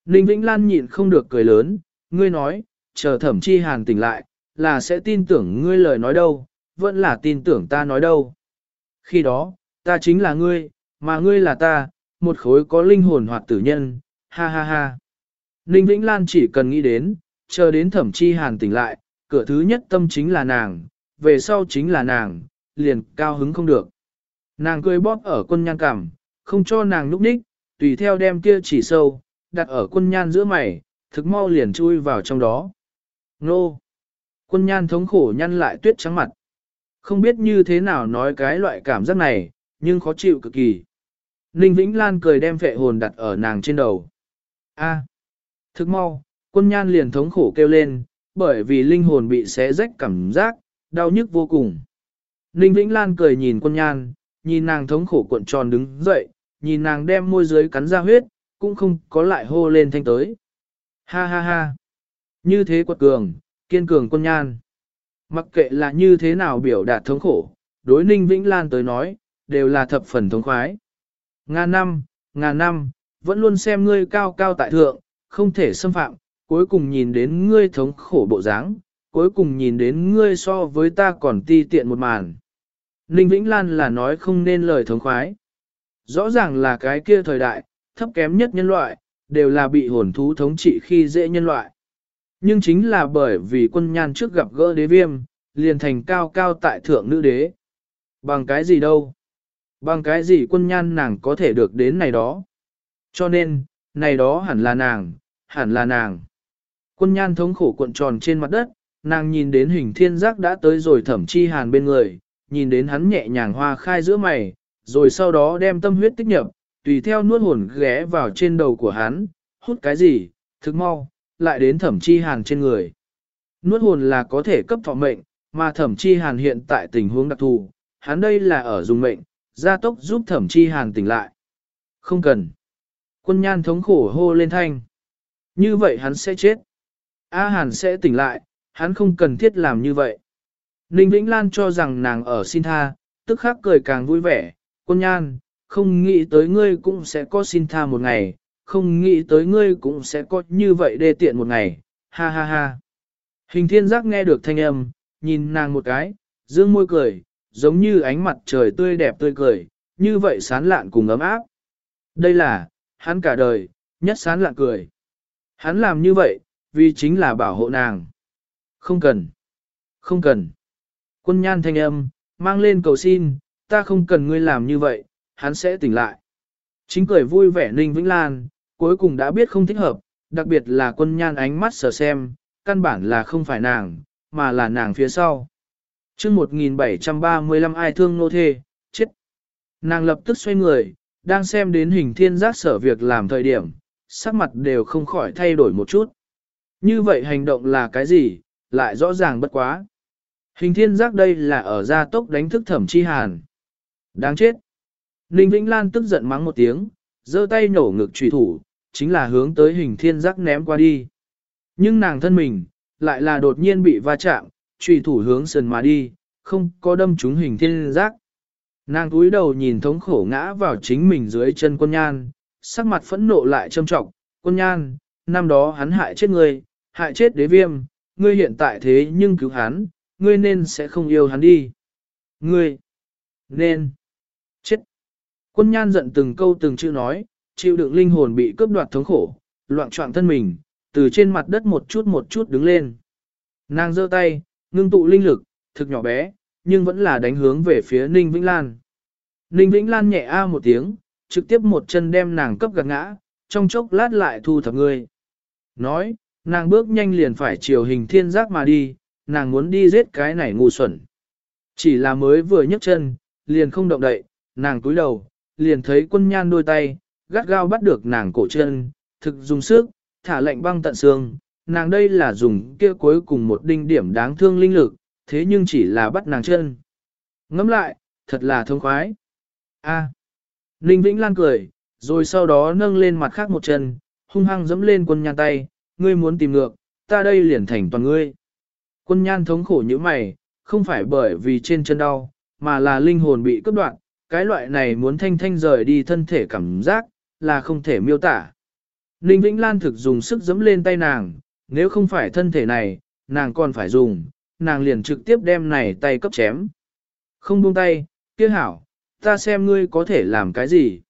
Ninh Vĩnh Lan nhịn không được cười lớn, ngươi nói, chờ thẩm chi hàn tỉnh lại, là sẽ tin tưởng ngươi lời nói đâu, vẫn là tin tưởng ta nói đâu. Khi đó, ta chính là ngươi, mà ngươi là ta, một khối có linh hồn hoặc tử nhân, ha ha ha. Ninh Vĩnh Lan chỉ cần nghĩ đến, chờ đến thẩm chi hàn tỉnh lại, cửa thứ nhất tâm chính là nàng, về sau chính là nàng, liền cao hứng không được. Nàng cười bóp ở quân nhan cảm, không cho nàng núp đích, tùy theo đem kia chỉ sâu, đặt ở quân nhan giữa mày, thực mau liền chui vào trong đó. Nô! Quân nhan thống khổ nhăn lại tuyết trắng mặt. Không biết như thế nào nói cái loại cảm giác này, nhưng khó chịu cực kỳ. Ninh Vĩnh Lan cười đem vệ hồn đặt ở nàng trên đầu. A, thức mau, quân nhan liền thống khổ kêu lên, bởi vì linh hồn bị xé rách cảm giác, đau nhức vô cùng. Ninh Vĩnh Lan cười nhìn quân nhan, nhìn nàng thống khổ cuộn tròn đứng dậy, nhìn nàng đem môi dưới cắn ra huyết, cũng không có lại hô lên thanh tới. Ha ha ha. Như thế quật cường, kiên cường quân nhan. Mặc kệ là như thế nào biểu đạt thống khổ, đối Ninh Vĩnh Lan tới nói, đều là thập phần thống khoái. Ngàn năm, ngàn năm, vẫn luôn xem ngươi cao cao tại thượng, không thể xâm phạm, cuối cùng nhìn đến ngươi thống khổ bộ dáng, cuối cùng nhìn đến ngươi so với ta còn ti tiện một màn. Ninh Vĩnh Lan là nói không nên lời thống khoái. Rõ ràng là cái kia thời đại, thấp kém nhất nhân loại, đều là bị hồn thú thống trị khi dễ nhân loại. Nhưng chính là bởi vì quân nhan trước gặp gỡ đế viêm, liền thành cao cao tại thượng nữ đế. Bằng cái gì đâu? Bằng cái gì quân nhan nàng có thể được đến này đó? Cho nên, này đó hẳn là nàng, hẳn là nàng. Quân nhan thống khổ cuộn tròn trên mặt đất, nàng nhìn đến hình thiên giác đã tới rồi thẩm chi hàn bên người, nhìn đến hắn nhẹ nhàng hoa khai giữa mày, rồi sau đó đem tâm huyết tích nhập, tùy theo nuốt hồn ghé vào trên đầu của hắn, hút cái gì, thức mau, lại đến thẩm chi hàn trên người. Nuốt hồn là có thể cấp thọ mệnh, mà thẩm chi hàn hiện tại tình huống đặc thù, hắn đây là ở dùng mệnh, gia tốc giúp thẩm chi hàn tỉnh lại. Không cần. Quân nhan thống khổ hô lên thanh. Như vậy hắn sẽ chết. A hàn sẽ tỉnh lại, hắn không cần thiết làm như vậy. Ninh Vĩnh Lan cho rằng nàng ở xin tha, tức khắc cười càng vui vẻ. Quân nhan, không nghĩ tới ngươi cũng sẽ có xin tha một ngày, không nghĩ tới ngươi cũng sẽ có như vậy đê tiện một ngày, ha ha ha. Hình thiên giác nghe được thanh âm, nhìn nàng một cái, dương môi cười, giống như ánh mặt trời tươi đẹp tươi cười, như vậy sán lạn cùng ấm áp. Đây là, hắn cả đời, nhất sán lạn cười. Hắn làm như vậy, vì chính là bảo hộ nàng. Không cần, không cần. Quân nhan thanh âm, mang lên cầu xin, ta không cần ngươi làm như vậy, hắn sẽ tỉnh lại. Chính cười vui vẻ Ninh Vĩnh Lan, cuối cùng đã biết không thích hợp, đặc biệt là quân nhan ánh mắt sờ xem, căn bản là không phải nàng, mà là nàng phía sau chương 1735 ai thương nô thê, chết. Nàng lập tức xoay người, đang xem đến hình thiên giác sở việc làm thời điểm, sắc mặt đều không khỏi thay đổi một chút. Như vậy hành động là cái gì, lại rõ ràng bất quá. Hình thiên giác đây là ở gia tốc đánh thức thẩm chi hàn. Đáng chết. Ninh Vĩnh Lan tức giận mắng một tiếng, giơ tay nổ ngực trùy thủ, chính là hướng tới hình thiên giác ném qua đi. Nhưng nàng thân mình, lại là đột nhiên bị va chạm, trùy thủ hướng sườn mà đi, không có đâm trúng hình thiên giác. Nàng túi đầu nhìn thống khổ ngã vào chính mình dưới chân quân nhan, sắc mặt phẫn nộ lại trầm trọng, quân nhan, năm đó hắn hại chết ngươi, hại chết đế viêm, ngươi hiện tại thế nhưng cứu hắn, ngươi nên sẽ không yêu hắn đi. Ngươi, nên, chết. Quân nhan giận từng câu từng chữ nói, chịu đựng linh hồn bị cướp đoạt thống khổ, loạn trọng thân mình, từ trên mặt đất một chút một chút đứng lên. Nàng giơ tay, ngưng tụ linh lực, thực nhỏ bé, nhưng vẫn là đánh hướng về phía Ninh Vĩnh Lan. Ninh Vĩnh Lan nhẹ a một tiếng, trực tiếp một chân đem nàng cấp gạt ngã, trong chốc lát lại thu thập người. Nói, nàng bước nhanh liền phải chiều hình thiên giác mà đi, nàng muốn đi giết cái này ngu xuẩn. Chỉ là mới vừa nhấc chân, liền không động đậy, nàng cúi đầu, liền thấy quân nhan đôi tay, gắt gao bắt được nàng cổ chân, thực dùng sức, thả lệnh băng tận xương, nàng đây là dùng kia cuối cùng một đinh điểm đáng thương linh lực, thế nhưng chỉ là bắt nàng chân. Ngắm lại, thật là thông khoái. A. Ninh Vĩnh Lan cười, rồi sau đó nâng lên mặt khác một chân, hung hăng dẫm lên quân nhan tay, ngươi muốn tìm ngược, ta đây liền thành toàn ngươi. Quân nhan thống khổ như mày, không phải bởi vì trên chân đau, mà là linh hồn bị cướp đoạn, cái loại này muốn thanh thanh rời đi thân thể cảm giác, là không thể miêu tả. Ninh Vĩnh Lan thực dùng sức dẫm lên tay nàng, nếu không phải thân thể này, nàng còn phải dùng, nàng liền trực tiếp đem này tay cấp chém. Không buông tay, kia hảo, ta xem ngươi có thể làm cái gì.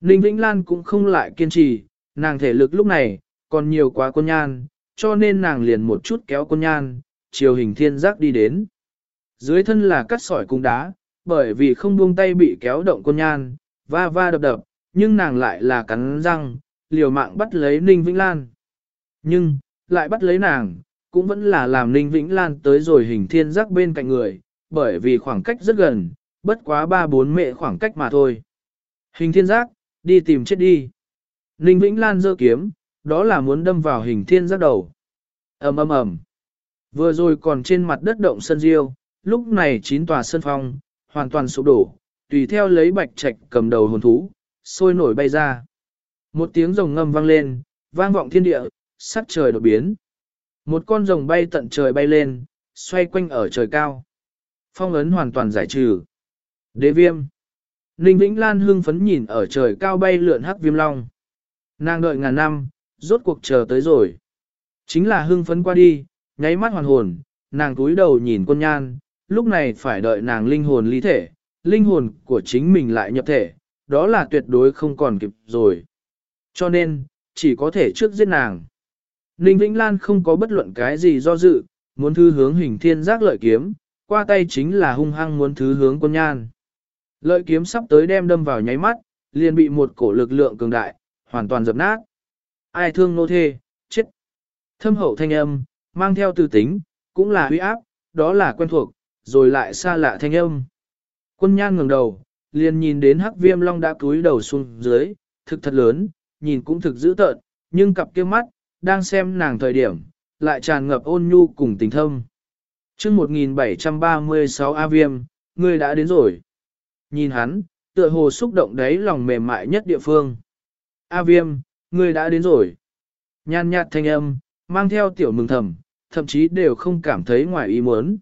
Ninh Vĩnh Lan cũng không lại kiên trì, nàng thể lực lúc này, còn nhiều quá quân nhan, cho nên nàng liền một chút kéo quân nhan, chiều hình thiên giác đi đến. Dưới thân là cắt sỏi cung đá, bởi vì không buông tay bị kéo động quân nhan, va va đập đập, nhưng nàng lại là cắn răng, liều mạng bắt lấy Ninh Vĩnh Lan. Nhưng, lại bắt lấy nàng, cũng vẫn là làm Ninh Vĩnh Lan tới rồi hình thiên giác bên cạnh người, bởi vì khoảng cách rất gần, bất quá ba bốn mệ khoảng cách mà thôi. Hình thiên giác, Đi tìm chết đi. Ninh Vĩnh Lan giơ kiếm, đó là muốn đâm vào hình thiên giác đầu. ầm ầm ầm. Vừa rồi còn trên mặt đất động sân diêu, lúc này chín tòa sân phong, hoàn toàn sụp đổ, tùy theo lấy bạch trạch cầm đầu hồn thú, sôi nổi bay ra. Một tiếng rồng ngâm vang lên, vang vọng thiên địa, sắc trời đột biến. Một con rồng bay tận trời bay lên, xoay quanh ở trời cao. Phong ấn hoàn toàn giải trừ. Đế viêm. Ninh Vĩnh Lan hưng phấn nhìn ở trời cao bay lượn hắc viêm long. Nàng đợi ngàn năm, rốt cuộc chờ tới rồi. Chính là hưng phấn qua đi, nháy mắt hoàn hồn, nàng cúi đầu nhìn quân nhan, lúc này phải đợi nàng linh hồn lý thể, linh hồn của chính mình lại nhập thể, đó là tuyệt đối không còn kịp rồi. Cho nên, chỉ có thể trước giết nàng. Ninh Vĩnh Lan không có bất luận cái gì do dự, muốn thư hướng hình thiên giác lợi kiếm, qua tay chính là hung hăng muốn thứ hướng quân nhan. Lợi kiếm sắp tới đem đâm vào nháy mắt, liền bị một cổ lực lượng cường đại, hoàn toàn dập nát. Ai thương nô thê, chết. Thâm hậu thanh âm, mang theo tư tính, cũng là huy áp, đó là quen thuộc, rồi lại xa lạ thanh âm. Quân nhan ngừng đầu, liền nhìn đến hắc viêm long đã cúi đầu xuống dưới, thực thật lớn, nhìn cũng thực dữ tợn, nhưng cặp kia mắt, đang xem nàng thời điểm, lại tràn ngập ôn nhu cùng tình thâm. chương 1736 A Viêm, ngươi đã đến rồi. Nhìn hắn, tựa hồ xúc động đấy lòng mềm mại nhất địa phương. A Viêm, ngươi đã đến rồi. Nhan nhạt thanh âm, mang theo tiểu mừng thầm, thậm chí đều không cảm thấy ngoài ý muốn.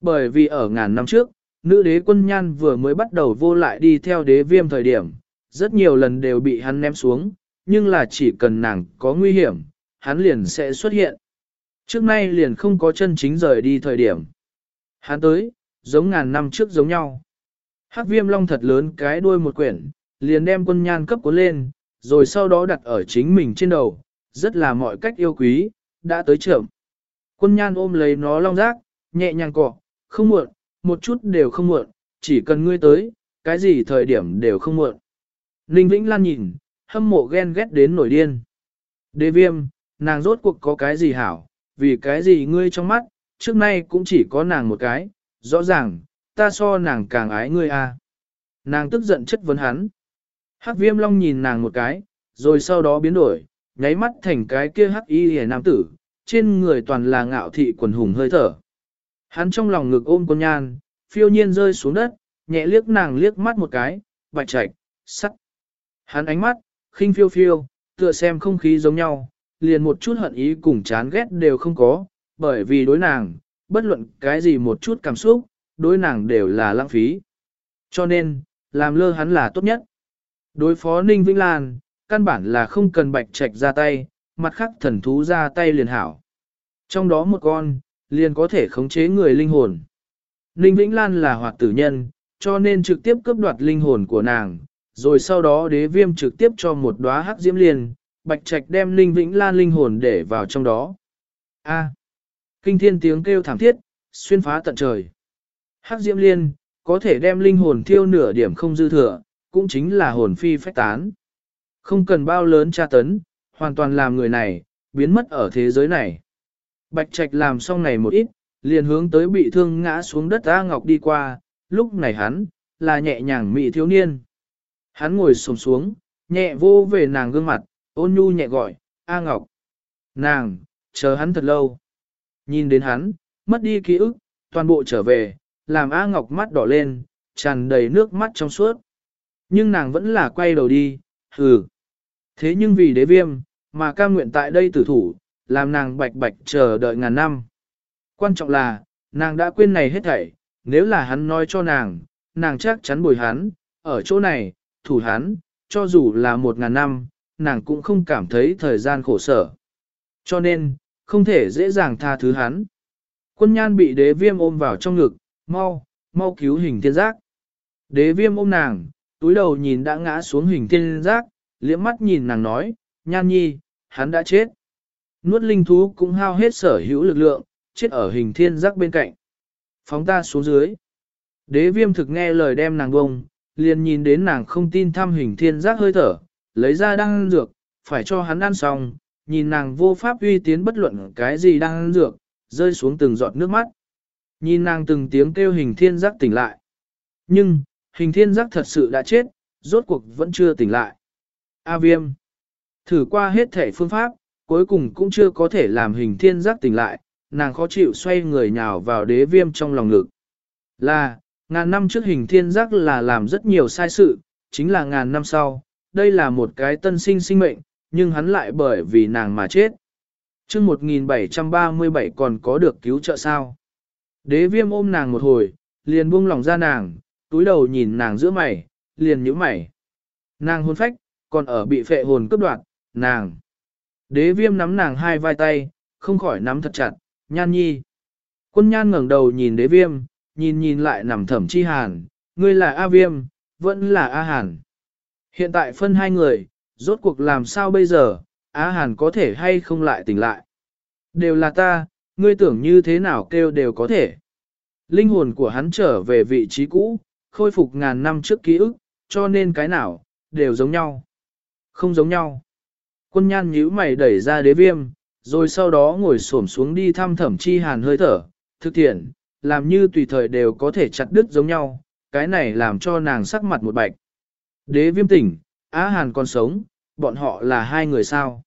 Bởi vì ở ngàn năm trước, nữ đế quân nhan vừa mới bắt đầu vô lại đi theo đế viêm thời điểm, rất nhiều lần đều bị hắn ném xuống, nhưng là chỉ cần nàng có nguy hiểm, hắn liền sẽ xuất hiện. Trước nay liền không có chân chính rời đi thời điểm. Hắn tới, giống ngàn năm trước giống nhau. Hắc viêm long thật lớn cái đuôi một quyển, liền đem quân nhan cấp cuốn lên, rồi sau đó đặt ở chính mình trên đầu, rất là mọi cách yêu quý, đã tới trưởng. Quân nhan ôm lấy nó long rác, nhẹ nhàng cọ, không muộn, một chút đều không muộn, chỉ cần ngươi tới, cái gì thời điểm đều không muộn. Ninh Vĩnh Lan nhìn, hâm mộ ghen ghét đến nổi điên. Đế viêm, nàng rốt cuộc có cái gì hảo, vì cái gì ngươi trong mắt, trước nay cũng chỉ có nàng một cái, rõ ràng, ta so nàng càng ái ngươi a. À. Nàng tức giận chất vấn hắn. Hắc viêm long nhìn nàng một cái, rồi sau đó biến đổi, nháy mắt thành cái kia hắc y hề nam tử, trên người toàn là ngạo thị quần hùng hơi thở. Hắn trong lòng ngực ôm con nhan, phiêu nhiên rơi xuống đất, nhẹ liếc nàng liếc mắt một cái, bạch trạch, sắt. Hắn ánh mắt, khinh phiêu phiêu, tựa xem không khí giống nhau, liền một chút hận ý cùng chán ghét đều không có, bởi vì đối nàng, bất luận cái gì một chút cảm xúc, đối nàng đều là lãng phí. Cho nên, làm lơ hắn là tốt nhất. Đối phó Ninh Vĩnh Lan, căn bản là không cần bạch trạch ra tay, mặt khác thần thú ra tay liền hảo. Trong đó một con, liền có thể khống chế người linh hồn. Ninh Vĩnh Lan là hoạt tử nhân, cho nên trực tiếp cướp đoạt linh hồn của nàng, rồi sau đó đế viêm trực tiếp cho một đóa hắc diễm liền, bạch trạch đem Ninh Vĩnh Lan linh hồn để vào trong đó. A. kinh thiên tiếng kêu thảm thiết, xuyên phá tận trời. Hắc diễm liên, có thể đem linh hồn thiêu nửa điểm không dư thừa, cũng chính là hồn phi phách tán. Không cần bao lớn tra tấn, hoàn toàn làm người này, biến mất ở thế giới này. Bạch Trạch làm xong này một ít, liền hướng tới bị thương ngã xuống đất A Ngọc đi qua, lúc này hắn, là nhẹ nhàng mị thiếu niên. Hắn ngồi sồm xuống, nhẹ vô về nàng gương mặt, ôn nhu nhẹ gọi, A Ngọc. Nàng, chờ hắn thật lâu. Nhìn đến hắn, mất đi ký ức, toàn bộ trở về, làm A Ngọc mắt đỏ lên, tràn đầy nước mắt trong suốt. Nhưng nàng vẫn là quay đầu đi, hừ. Thế nhưng vì đế viêm, mà ca nguyện tại đây tử thủ, làm nàng bạch bạch chờ đợi ngàn năm. Quan trọng là, nàng đã quên này hết thảy, nếu là hắn nói cho nàng, nàng chắc chắn bồi hắn, ở chỗ này, thủ hắn, cho dù là một ngàn năm, nàng cũng không cảm thấy thời gian khổ sở. Cho nên, không thể dễ dàng tha thứ hắn. Quân nhan bị đế viêm ôm vào trong ngực, mau, mau cứu hình thiên giác. Đế viêm ôm nàng, túi đầu nhìn đã ngã xuống hình thiên giác, liễm mắt nhìn nàng nói, nhan nhi, hắn đã chết. Nuốt linh thú cũng hao hết sở hữu lực lượng, chết ở hình thiên giác bên cạnh. Phóng ta xuống dưới. Đế viêm thực nghe lời đem nàng bông, liền nhìn đến nàng không tin thăm hình thiên giác hơi thở, lấy ra đang dược, phải cho hắn ăn xong, nhìn nàng vô pháp uy tiến bất luận cái gì đang ăn dược, rơi xuống từng giọt nước mắt. Nhìn nàng từng tiếng kêu hình thiên giác tỉnh lại. Nhưng, hình thiên giác thật sự đã chết, rốt cuộc vẫn chưa tỉnh lại. A viêm. Thử qua hết thể phương pháp, cuối cùng cũng chưa có thể làm hình thiên giác tỉnh lại, nàng khó chịu xoay người nhào vào đế viêm trong lòng ngực. Là, ngàn năm trước hình thiên giác là làm rất nhiều sai sự, chính là ngàn năm sau, đây là một cái tân sinh sinh mệnh, nhưng hắn lại bởi vì nàng mà chết. chương 1737 còn có được cứu trợ sao? Đế viêm ôm nàng một hồi, liền buông lòng ra nàng, túi đầu nhìn nàng giữa mày, liền nhíu mày. Nàng hôn phách, còn ở bị phệ hồn cướp đoạt, nàng. Đế viêm nắm nàng hai vai tay, không khỏi nắm thật chặt, nhan nhi. Quân nhan ngẩng đầu nhìn đế viêm, nhìn nhìn lại nằm thẩm chi hàn, ngươi là A viêm, vẫn là A hàn. Hiện tại phân hai người, rốt cuộc làm sao bây giờ, Á hàn có thể hay không lại tỉnh lại. Đều là ta, ngươi tưởng như thế nào kêu đều có thể. Linh hồn của hắn trở về vị trí cũ, khôi phục ngàn năm trước ký ức, cho nên cái nào, đều giống nhau. Không giống nhau. Quân nhan nhíu mày đẩy ra đế viêm, rồi sau đó ngồi xổm xuống đi thăm thẩm chi hàn hơi thở, thực thiện, làm như tùy thời đều có thể chặt đứt giống nhau, cái này làm cho nàng sắc mặt một bạch. Đế viêm tỉnh, Á Hàn còn sống, bọn họ là hai người sao.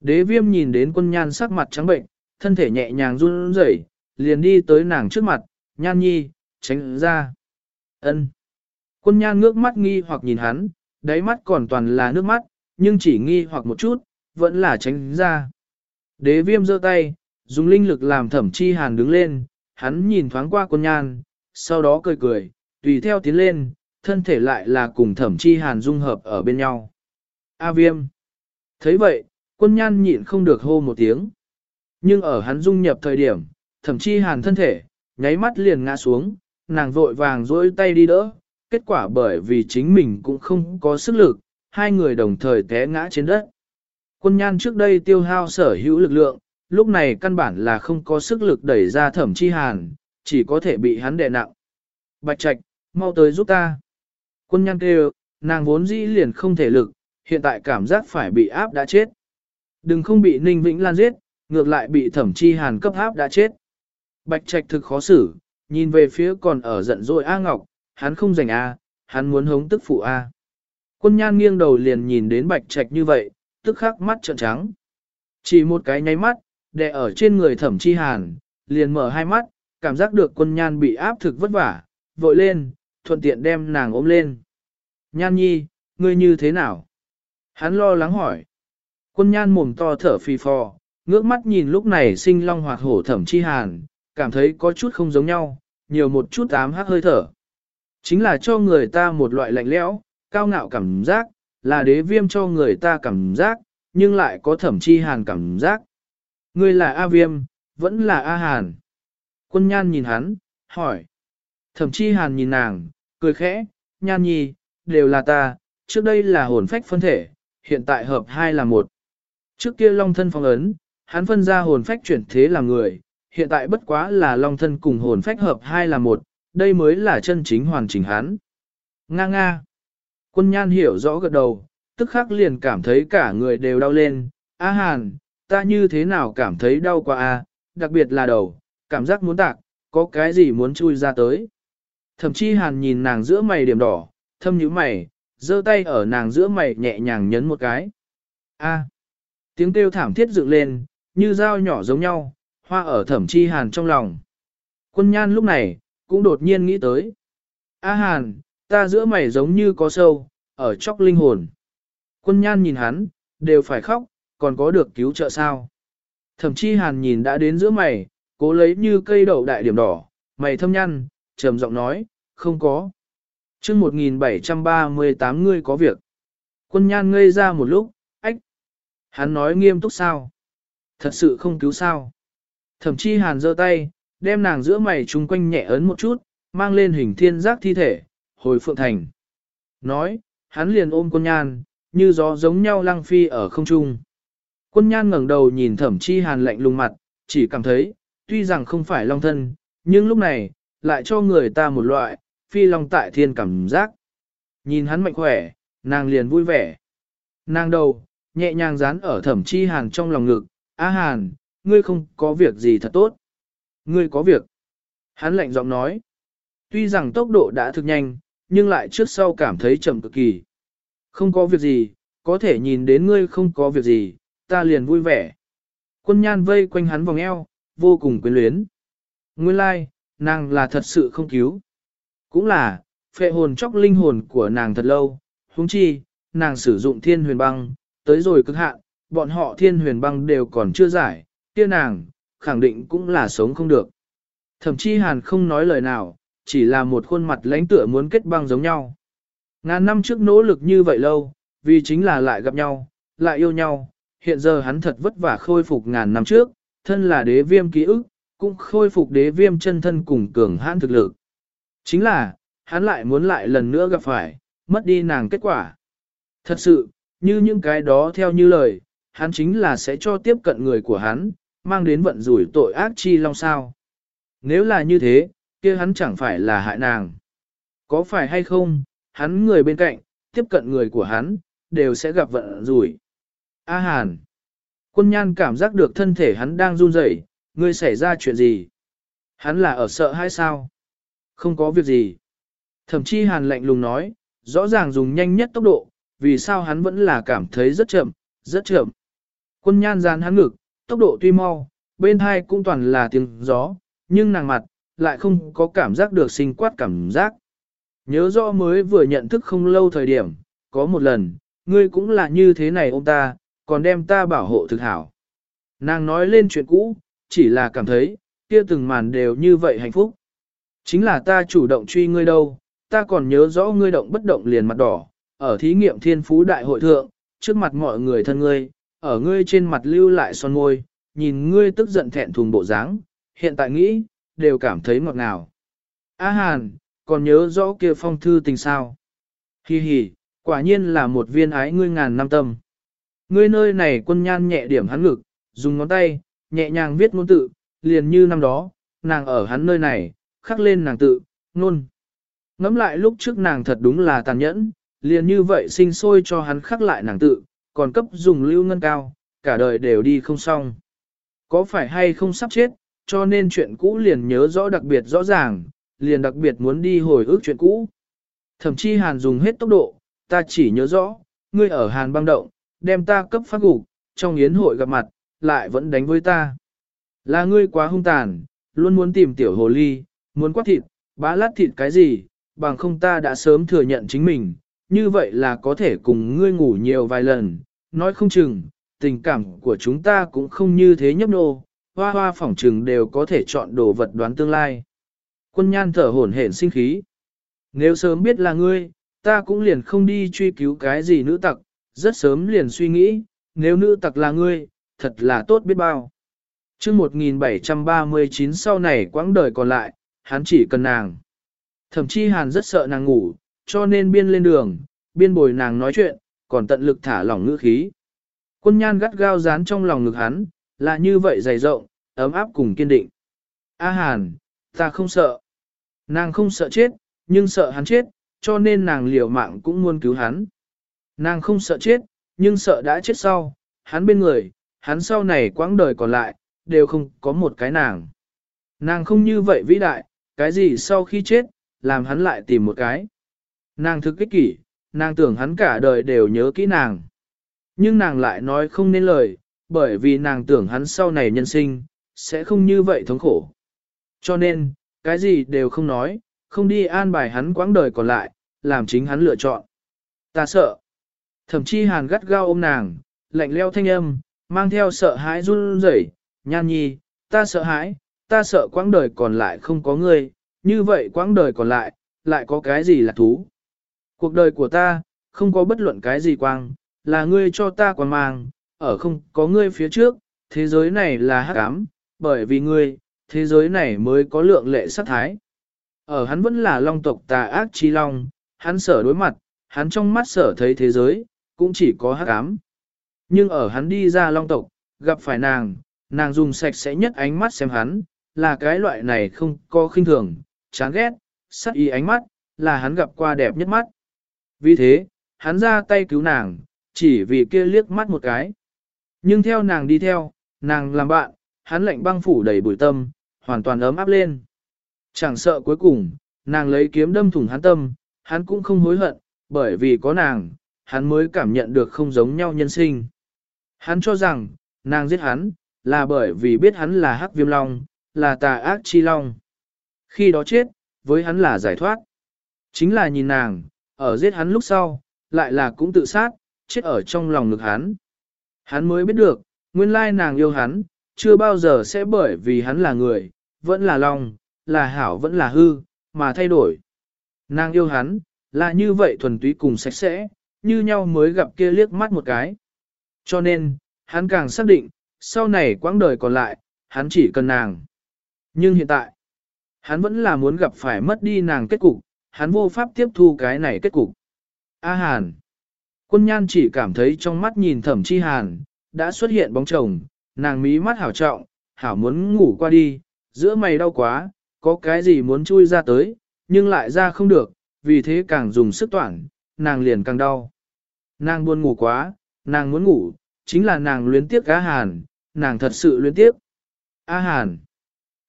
Đế viêm nhìn đến quân nhan sắc mặt trắng bệnh, thân thể nhẹ nhàng run rẩy, liền đi tới nàng trước mặt, nhan nhi, tránh ra. ân Quân nhan ngước mắt nghi hoặc nhìn hắn, đáy mắt còn toàn là nước mắt, nhưng chỉ nghi hoặc một chút, vẫn là tránh ra. Đế viêm giơ tay, dùng linh lực làm thẩm chi hàn đứng lên, hắn nhìn thoáng qua quân nhan, sau đó cười cười, tùy theo tiến lên, thân thể lại là cùng thẩm chi hàn dung hợp ở bên nhau. A viêm. thấy vậy, quân nhan nhịn không được hô một tiếng. Nhưng ở hắn dung nhập thời điểm, thẩm chi hàn thân thể, nháy mắt liền ngã xuống, nàng vội vàng dỗi tay đi đỡ, kết quả bởi vì chính mình cũng không có sức lực, hai người đồng thời té ngã trên đất. Quân nhan trước đây tiêu hao sở hữu lực lượng, lúc này căn bản là không có sức lực đẩy ra thẩm chi hàn, chỉ có thể bị hắn đè nặng. Bạch Trạch, mau tới giúp ta. Quân nhan kêu, nàng vốn dĩ liền không thể lực, hiện tại cảm giác phải bị áp đã chết. Đừng không bị Ninh Vĩnh Lan giết, ngược lại bị thẩm chi hàn cấp áp đã chết. Bạch Trạch thực khó xử, nhìn về phía còn ở giận dỗi A Ngọc, hắn không giành A, hắn muốn hống tức phụ A. Quân nhan nghiêng đầu liền nhìn đến Bạch Trạch như vậy, tức khắc mắt trợn trắng. Chỉ một cái nháy mắt, đè ở trên người thẩm chi hàn, liền mở hai mắt, cảm giác được quân nhan bị áp thực vất vả, vội lên, thuận tiện đem nàng ôm lên. Nhan nhi, ngươi như thế nào? Hắn lo lắng hỏi. Quân nhan mồm to thở phì phò, ngước mắt nhìn lúc này sinh long hoạt hổ thẩm chi hàn, cảm thấy có chút không giống nhau, nhiều một chút ám hắc hơi thở. Chính là cho người ta một loại lạnh lẽo, cao ngạo cảm giác, là đế viêm cho người ta cảm giác, nhưng lại có thẩm chi hàn cảm giác. Ngươi là A viêm, vẫn là A hàn. Quân nhan nhìn hắn, hỏi. Thẩm chi hàn nhìn nàng, cười khẽ, nhan nhi, đều là ta, trước đây là hồn phách phân thể, hiện tại hợp hai là một. Trước kia long thân phong ấn, hắn phân ra hồn phách chuyển thế là người, hiện tại bất quá là long thân cùng hồn phách hợp hai là một, đây mới là chân chính hoàn chỉnh hắn. Nga nga. Quân nhan hiểu rõ gật đầu, tức khắc liền cảm thấy cả người đều đau lên. A hàn, ta như thế nào cảm thấy đau quá a, đặc biệt là đầu, cảm giác muốn tạc, có cái gì muốn chui ra tới. Thậm chí hàn nhìn nàng giữa mày điểm đỏ, thâm nhíu mày, giơ tay ở nàng giữa mày nhẹ nhàng nhấn một cái. A. Tiếng kêu thảm thiết dựng lên, như dao nhỏ giống nhau, hoa ở thẩm chi hàn trong lòng. Quân nhan lúc này, cũng đột nhiên nghĩ tới. A hàn, ta giữa mày giống như có sâu, ở chóc linh hồn. Quân nhan nhìn hắn, đều phải khóc, còn có được cứu trợ sao. Thẩm chi hàn nhìn đã đến giữa mày, cố lấy như cây đậu đại điểm đỏ, mày thâm nhăn, trầm giọng nói, không có. chương 1738 ngươi có việc. Quân nhan ngây ra một lúc, ách. Hắn nói nghiêm túc sao? Thật sự không cứu sao? Thẩm chi hàn giơ tay, đem nàng giữa mày chung quanh nhẹ ấn một chút, mang lên hình thiên giác thi thể, hồi phượng thành. Nói, hắn liền ôm quân nhan, như gió giống nhau lăng phi ở không trung. Quân nhan ngẩng đầu nhìn thẩm chi hàn lạnh lùng mặt, chỉ cảm thấy, tuy rằng không phải long thân, nhưng lúc này, lại cho người ta một loại, phi long tại thiên cảm giác. Nhìn hắn mạnh khỏe, nàng liền vui vẻ. Nàng đầu, nhẹ nhàng dán ở thẩm chi hàn trong lòng ngực, A hàn, ngươi không có việc gì thật tốt. Ngươi có việc. Hắn lạnh giọng nói. Tuy rằng tốc độ đã thực nhanh, nhưng lại trước sau cảm thấy chậm cực kỳ. Không có việc gì, có thể nhìn đến ngươi không có việc gì, ta liền vui vẻ. Quân nhan vây quanh hắn vòng eo, vô cùng quyến luyến. Nguyên lai, like, nàng là thật sự không cứu. Cũng là, phệ hồn chóc linh hồn của nàng thật lâu, huống chi, nàng sử dụng thiên huyền băng, tới rồi cực hạn, bọn họ thiên huyền băng đều còn chưa giải, kia nàng, khẳng định cũng là sống không được. Thậm chí hàn không nói lời nào, chỉ là một khuôn mặt lãnh tựa muốn kết băng giống nhau. Ngàn năm trước nỗ lực như vậy lâu, vì chính là lại gặp nhau, lại yêu nhau, hiện giờ hắn thật vất vả khôi phục ngàn năm trước, thân là đế viêm ký ức, cũng khôi phục đế viêm chân thân cùng cường hãn thực lực. Chính là, hắn lại muốn lại lần nữa gặp phải, mất đi nàng kết quả. Thật sự, như những cái đó theo như lời, hắn chính là sẽ cho tiếp cận người của hắn, mang đến vận rủi tội ác chi long sao. Nếu là như thế, kia hắn chẳng phải là hại nàng. Có phải hay không, hắn người bên cạnh, tiếp cận người của hắn, đều sẽ gặp vận rủi. A Hàn. Quân nhan cảm giác được thân thể hắn đang run rẩy, ngươi xảy ra chuyện gì? Hắn là ở sợ hay sao? Không có việc gì. Thẩm Chi Hàn lạnh lùng nói, rõ ràng dùng nhanh nhất tốc độ, vì sao hắn vẫn là cảm thấy rất chậm, rất chậm. Quân nhan gian hắn ngực, tốc độ tuy mau, bên hai cũng toàn là tiếng gió, nhưng nàng mặt, lại không có cảm giác được sinh quát cảm giác. Nhớ rõ mới vừa nhận thức không lâu thời điểm, có một lần, ngươi cũng là như thế này ông ta, còn đem ta bảo hộ thực hảo. Nàng nói lên chuyện cũ, chỉ là cảm thấy, kia từng màn đều như vậy hạnh phúc. Chính là ta chủ động truy ngươi đâu, ta còn nhớ rõ ngươi động bất động liền mặt đỏ, ở thí nghiệm thiên phú đại hội thượng, trước mặt mọi người thân ngươi, ở ngươi trên mặt lưu lại son môi, nhìn ngươi tức giận thẹn thùng bộ dáng, hiện tại nghĩ, đều cảm thấy ngọt ngào. A Hàn, còn nhớ rõ kia phong thư tình sao? Hi hi, quả nhiên là một viên ái ngươi ngàn năm tâm. Ngươi nơi này quân nhan nhẹ điểm hắn ngực, dùng ngón tay, nhẹ nhàng viết ngôn tự, liền như năm đó, nàng ở hắn nơi này, khắc lên nàng tự, ngôn. Ngắm lại lúc trước nàng thật đúng là tàn nhẫn, liền như vậy sinh sôi cho hắn khắc lại nàng tự, còn cấp dùng lưu ngân cao, cả đời đều đi không xong. Có phải hay không sắp chết, cho nên chuyện cũ liền nhớ rõ đặc biệt rõ ràng, liền đặc biệt muốn đi hồi ức chuyện cũ. Thậm chí Hàn dùng hết tốc độ, ta chỉ nhớ rõ, ngươi ở Hàn băng động, đem ta cấp phát gục, trong yến hội gặp mặt, lại vẫn đánh với ta. Là ngươi quá hung tàn, luôn muốn tìm tiểu hồ ly, muốn quát thịt, bá lát thịt cái gì, bằng không ta đã sớm thừa nhận chính mình, như vậy là có thể cùng ngươi ngủ nhiều vài lần, nói không chừng, tình cảm của chúng ta cũng không như thế nhấp nô, hoa hoa phỏng chừng đều có thể chọn đồ vật đoán tương lai. Quân nhan thở hổn hển sinh khí. Nếu sớm biết là ngươi, ta cũng liền không đi truy cứu cái gì nữ tặc, rất sớm liền suy nghĩ, nếu nữ tặc là ngươi, thật là tốt biết bao. Trước 1739 sau này quãng đời còn lại, hắn chỉ cần nàng. Thậm chí hàn rất sợ nàng ngủ, cho nên biên lên đường, biên bồi nàng nói chuyện, còn tận lực thả lỏng ngữ khí. Quân nhan gắt gao dán trong lòng ngực hắn, là như vậy dày rộng, ấm áp cùng kiên định. A hàn, ta không sợ. Nàng không sợ chết, nhưng sợ hắn chết, cho nên nàng liều mạng cũng muốn cứu hắn. Nàng không sợ chết, nhưng sợ đã chết sau, hắn bên người, hắn sau này quãng đời còn lại, đều không có một cái nàng. Nàng không như vậy vĩ đại, cái gì sau khi chết, làm hắn lại tìm một cái. Nàng thực kích kỷ, nàng tưởng hắn cả đời đều nhớ kỹ nàng. Nhưng nàng lại nói không nên lời, bởi vì nàng tưởng hắn sau này nhân sinh, sẽ không như vậy thống khổ. Cho nên, cái gì đều không nói, không đi an bài hắn quãng đời còn lại, làm chính hắn lựa chọn. Ta sợ. Thậm chí hàn gắt gao ôm nàng, lạnh leo thanh âm, mang theo sợ hãi run rẩy, nhan nhi, ta sợ hãi, ta sợ quãng đời còn lại không có ngươi, như vậy quãng đời còn lại, lại có cái gì là thú. Cuộc đời của ta, không có bất luận cái gì quang, là ngươi cho ta quang mang, ở không có ngươi phía trước, thế giới này là hắc ám, bởi vì ngươi, thế giới này mới có lượng lệ sát thái. Ở hắn vẫn là long tộc tà ác chi long, hắn sở đối mặt, hắn trong mắt sở thấy thế giới, cũng chỉ có hắc ám. Nhưng ở hắn đi ra long tộc, gặp phải nàng, nàng dùng sạch sẽ nhất ánh mắt xem hắn, là cái loại này không có khinh thường, chán ghét, sắc ý ánh mắt, là hắn gặp qua đẹp nhất mắt. Vì thế, hắn ra tay cứu nàng, chỉ vì kia liếc mắt một cái. Nhưng theo nàng đi theo, nàng làm bạn, hắn lệnh băng phủ đầy bụi tâm, hoàn toàn ấm áp lên. Chẳng sợ cuối cùng, nàng lấy kiếm đâm thủng hắn tâm, hắn cũng không hối hận, bởi vì có nàng, hắn mới cảm nhận được không giống nhau nhân sinh. Hắn cho rằng, nàng giết hắn, là bởi vì biết hắn là hắc viêm long, là tà ác chi long. Khi đó chết, với hắn là giải thoát. Chính là nhìn nàng, ở giết hắn lúc sau, lại là cũng tự sát, chết ở trong lòng ngực hắn. Hắn mới biết được, nguyên lai nàng yêu hắn, chưa bao giờ sẽ bởi vì hắn là người, vẫn là long, là hảo vẫn là hư, mà thay đổi. Nàng yêu hắn, là như vậy thuần túy cùng sạch sẽ, như nhau mới gặp kia liếc mắt một cái. Cho nên, hắn càng xác định, sau này quãng đời còn lại, hắn chỉ cần nàng. Nhưng hiện tại, hắn vẫn là muốn gặp phải mất đi nàng kết cục, hắn vô pháp tiếp thu cái này kết cục. A Hàn. Quân nhan chỉ cảm thấy trong mắt nhìn thẩm chi Hàn, đã xuất hiện bóng chồng, nàng mí mắt hảo trọng, hảo muốn ngủ qua đi, giữa mày đau quá, có cái gì muốn chui ra tới, nhưng lại ra không được, vì thế càng dùng sức toản, nàng liền càng đau. Nàng buồn ngủ quá, nàng muốn ngủ, chính là nàng luyến tiếc A Hàn, nàng thật sự luyến tiếc. A Hàn.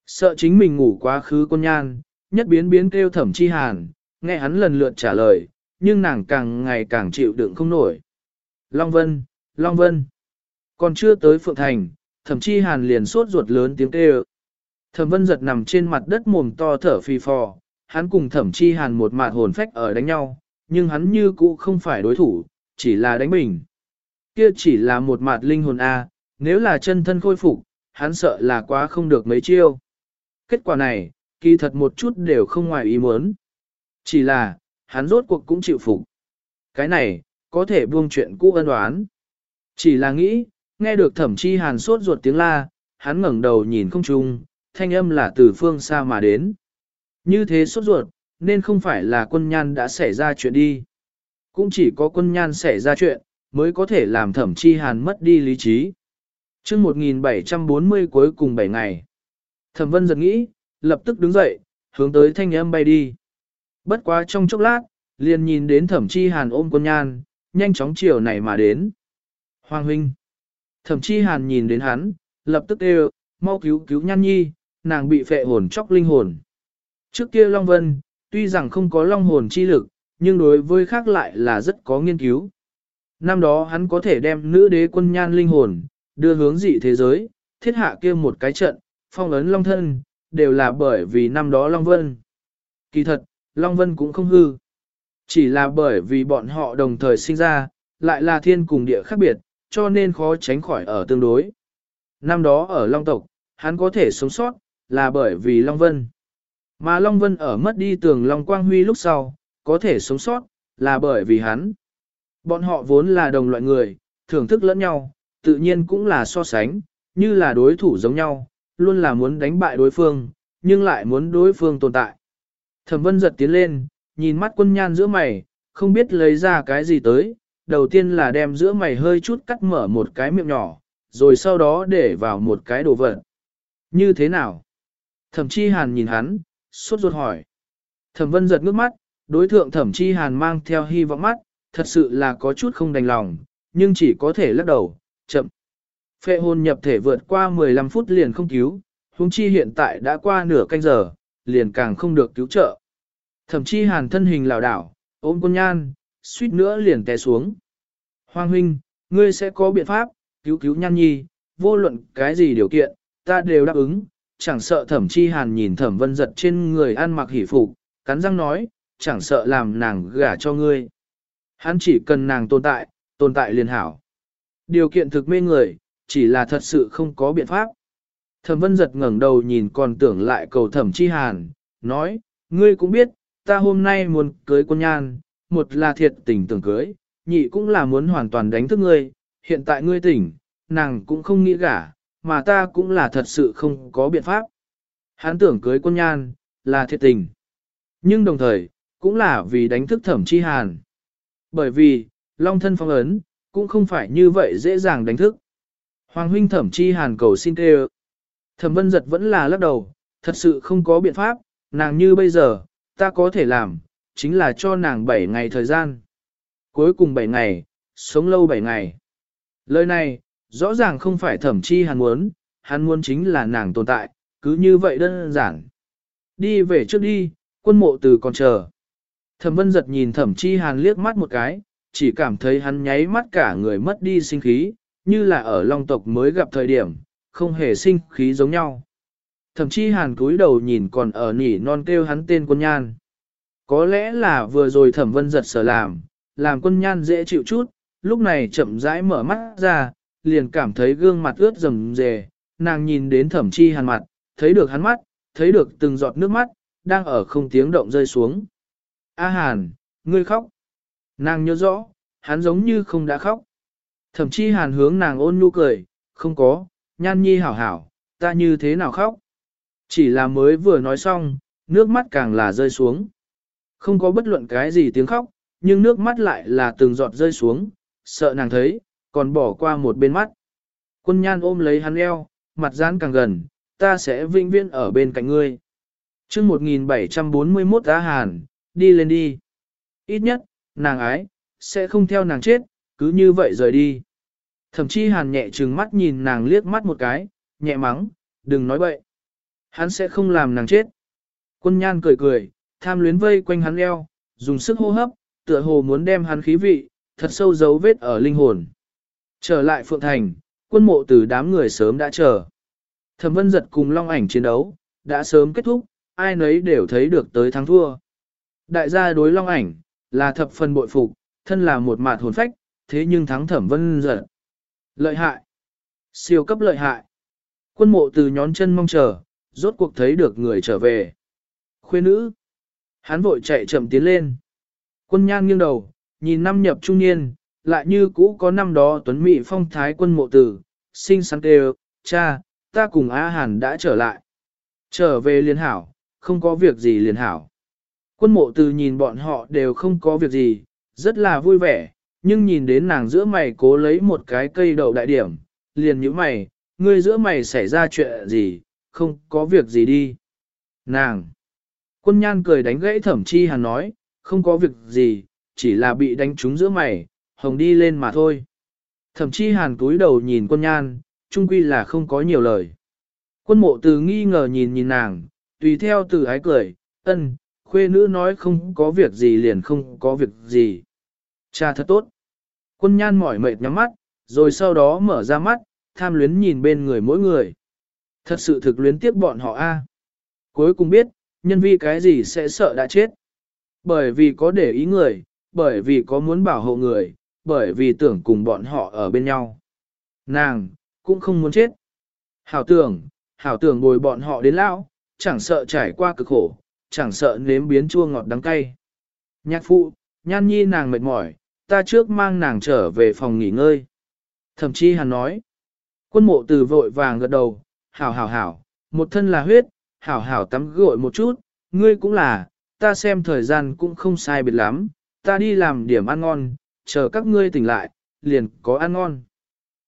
Sợ chính mình ngủ quá khứ con nhan, nhất biến biến kêu thẩm chi Hàn, nghe hắn lần lượt trả lời, nhưng nàng càng ngày càng chịu đựng không nổi. Long Vân, Long Vân. Còn chưa tới Phượng Thành, thẩm chi Hàn liền sốt ruột lớn tiếng kêu. Thẩm Vân giật nằm trên mặt đất mồm to thở phì phò, hắn cùng thẩm chi Hàn một mạt hồn phách ở đánh nhau, nhưng hắn như cũ không phải đối thủ, chỉ là đánh bình. Kia chỉ là một mạt linh hồn A, nếu là chân thân khôi phục, hắn sợ là quá không được mấy chiêu. Kết quả này, kỳ thật một chút đều không ngoài ý muốn. Chỉ là, hắn rốt cuộc cũng chịu phục. Cái này, có thể buông chuyện cũ ân oán, Chỉ là nghĩ, nghe được thẩm chi hàn sốt ruột tiếng la, hắn ngẩng đầu nhìn không trung, thanh âm là từ phương xa mà đến. Như thế sốt ruột, nên không phải là quân nhan đã xảy ra chuyện đi. Cũng chỉ có quân nhan xảy ra chuyện, mới có thể làm thẩm chi hàn mất đi lý trí. chương 1740 cuối cùng 7 ngày. Thẩm vân giật nghĩ, lập tức đứng dậy, hướng tới thanh âm bay đi. Bất quá trong chốc lát, liền nhìn đến thẩm chi hàn ôm quân nhan, nhanh chóng chiều này mà đến. Hoàng huynh. Thẩm chi hàn nhìn đến hắn, lập tức kêu, mau cứu cứu nhan nhi, nàng bị phệ hồn chóc linh hồn. Trước kia Long Vân, tuy rằng không có long hồn chi lực, nhưng đối với khác lại là rất có nghiên cứu. Năm đó hắn có thể đem nữ đế quân nhan linh hồn, đưa hướng dị thế giới, thiết hạ kia một cái trận, phong ấn long thân, đều là bởi vì năm đó Long Vân. Kỳ thật, Long Vân cũng không hư. Chỉ là bởi vì bọn họ đồng thời sinh ra, lại là thiên cùng địa khác biệt, cho nên khó tránh khỏi ở tương đối. Năm đó ở Long tộc, hắn có thể sống sót, là bởi vì Long Vân. Mà Long Vân ở mất đi tường Long Quang Huy lúc sau, có thể sống sót, là bởi vì hắn. Bọn họ vốn là đồng loại người, thưởng thức lẫn nhau, tự nhiên cũng là so sánh, như là đối thủ giống nhau, luôn là muốn đánh bại đối phương, nhưng lại muốn đối phương tồn tại. Thẩm vân giật tiến lên, nhìn mắt quân nhan giữa mày, không biết lấy ra cái gì tới, đầu tiên là đem giữa mày hơi chút cắt mở một cái miệng nhỏ, rồi sau đó để vào một cái đồ vật. Như thế nào? Thẩm chi hàn nhìn hắn, sốt ruột hỏi. Thẩm vân giật ngước mắt, đối thượng thẩm chi hàn mang theo hy vọng mắt, thật sự là có chút không đành lòng, nhưng chỉ có thể lắc đầu, chậm. Phệ hồn nhập thể vượt qua 15 phút liền không cứu, huống chi hiện tại đã qua nửa canh giờ, liền càng không được cứu trợ. Thậm chí hàn thân hình lảo đảo, ôm con nhan, suýt nữa liền té xuống. Hoàng huynh, ngươi sẽ có biện pháp, cứu cứu nhan nhi, vô luận cái gì điều kiện, ta đều đáp ứng, chẳng sợ thẩm chi hàn nhìn thẩm vân giật trên người ăn mặc hỉ phục, cắn răng nói, chẳng sợ làm nàng gả cho ngươi. Hắn chỉ cần nàng tồn tại, tồn tại liền hảo. Điều kiện thực mê người, chỉ là thật sự không có biện pháp. Thẩm vân giật ngẩng đầu nhìn còn tưởng lại cầu thẩm chi hàn, nói, ngươi cũng biết, ta hôm nay muốn cưới quân nhan, một là thiệt tình tưởng cưới, nhị cũng là muốn hoàn toàn đánh thức ngươi, hiện tại ngươi tỉnh, nàng cũng không nghĩ gả, mà ta cũng là thật sự không có biện pháp. Hắn tưởng cưới quân nhan, là thiệt tình. Nhưng đồng thời, cũng là vì đánh thức thẩm chi hàn. Bởi vì, long thân phong ấn, cũng không phải như vậy dễ dàng đánh thức. Hoàng huynh thẩm chi hàn cầu xin tê Thẩm vân giật vẫn là lắc đầu, thật sự không có biện pháp, nàng như bây giờ, ta có thể làm, chính là cho nàng 7 ngày thời gian. Cuối cùng 7 ngày, sống lâu 7 ngày. Lời này, rõ ràng không phải thẩm chi hàn muốn, hắn muốn chính là nàng tồn tại, cứ như vậy đơn giản. Đi về trước đi, quân mộ từ còn chờ. Thẩm vân giật nhìn thẩm chi hàn liếc mắt một cái, chỉ cảm thấy hắn nháy mắt cả người mất đi sinh khí, như là ở long tộc mới gặp thời điểm, không hề sinh khí giống nhau. Thẩm Chi hàn cúi đầu nhìn còn ở nỉ non kêu hắn tên quân nhan. Có lẽ là vừa rồi thẩm vân giật sở làm, làm quân nhan dễ chịu chút, lúc này chậm rãi mở mắt ra, liền cảm thấy gương mặt ướt rầm rề, nàng nhìn đến thẩm chi hàn mặt, thấy được hắn mắt, thấy được từng giọt nước mắt, đang ở không tiếng động rơi xuống. A hàn, ngươi khóc. Nàng nhớ rõ, hắn giống như không đã khóc. Thậm chí hàn hướng nàng ôn nhu cười, không có, nhan nhi hảo hảo, ta như thế nào khóc. Chỉ là mới vừa nói xong, nước mắt càng là rơi xuống. Không có bất luận cái gì tiếng khóc, nhưng nước mắt lại là từng giọt rơi xuống, sợ nàng thấy, còn bỏ qua một bên mắt. Quân nhan ôm lấy hắn eo, mặt dán càng gần, ta sẽ vinh viên ở bên cạnh ngươi. chương 1741 á hàn, đi lên đi. Ít nhất, nàng ái, sẽ không theo nàng chết, cứ như vậy rời đi. Thậm chí hàn nhẹ trừng mắt nhìn nàng liếc mắt một cái, nhẹ mắng, đừng nói bậy. Hắn sẽ không làm nàng chết. Quân nhan cười cười, tham luyến vây quanh hắn eo, dùng sức hô hấp, tựa hồ muốn đem hắn khí vị, thật sâu dấu vết ở linh hồn. Trở lại Phượng Thành, quân mộ từ đám người sớm đã chờ. Thẩm vân giật cùng long ảnh chiến đấu, đã sớm kết thúc, ai nấy đều thấy được tới thắng thua. Đại gia đối long ảnh, là thập phần bội phục, thân là một mạt hồn phách, thế nhưng thắng thẩm vân giật. Lợi hại. Siêu cấp lợi hại. Quân mộ từ nhón chân mong chờ, rốt cuộc thấy được người trở về. Khuê nữ. Hắn vội chạy chậm tiến lên. Quân nhan nghiêng đầu, nhìn năm nhập trung niên, lại như cũ có năm đó tuấn mỹ phong thái quân mộ tử, sinh sáng kêu, cha, ta cùng A Hàn đã trở lại. Trở về liên hảo, không có việc gì liên hảo. Quân mộ từ nhìn bọn họ đều không có việc gì, rất là vui vẻ, nhưng nhìn đến nàng giữa mày cố lấy một cái cây đậu đại điểm, liền như mày, ngươi giữa mày xảy ra chuyện gì, không có việc gì đi. Nàng! Quân nhan cười đánh gãy thẩm chi hàn nói, không có việc gì, chỉ là bị đánh trúng giữa mày, hồng đi lên mà thôi. Thẩm chi hàn cúi đầu nhìn quân nhan, trung quy là không có nhiều lời. Quân mộ từ nghi ngờ nhìn nhìn nàng, tùy theo từ ái cười, ân, khuê nữ nói không có việc gì liền không có việc gì. Cha thật tốt. Quân nhan mỏi mệt nhắm mắt, rồi sau đó mở ra mắt, tham luyến nhìn bên người mỗi người. Thật sự thực luyến tiếc bọn họ a. À. Cuối cùng biết, nhân vi cái gì sẽ sợ đã chết. Bởi vì có để ý người, bởi vì có muốn bảo hộ người, bởi vì tưởng cùng bọn họ ở bên nhau. Nàng, cũng không muốn chết. Hảo tưởng, hảo tưởng bồi bọn họ đến lão, chẳng sợ trải qua cực khổ, chẳng sợ nếm biến chua ngọt đắng cay. Nhạc phụ, nhan nhi nàng mệt mỏi, ta trước mang nàng trở về phòng nghỉ ngơi. Thậm chí hắn nói, quân mộ từ vội vàng gật đầu, hảo hảo hảo, một thân là huyết, hảo hảo tắm gội một chút, ngươi cũng là, ta xem thời gian cũng không sai biệt lắm, ta đi làm điểm ăn ngon, chờ các ngươi tỉnh lại, liền có ăn ngon.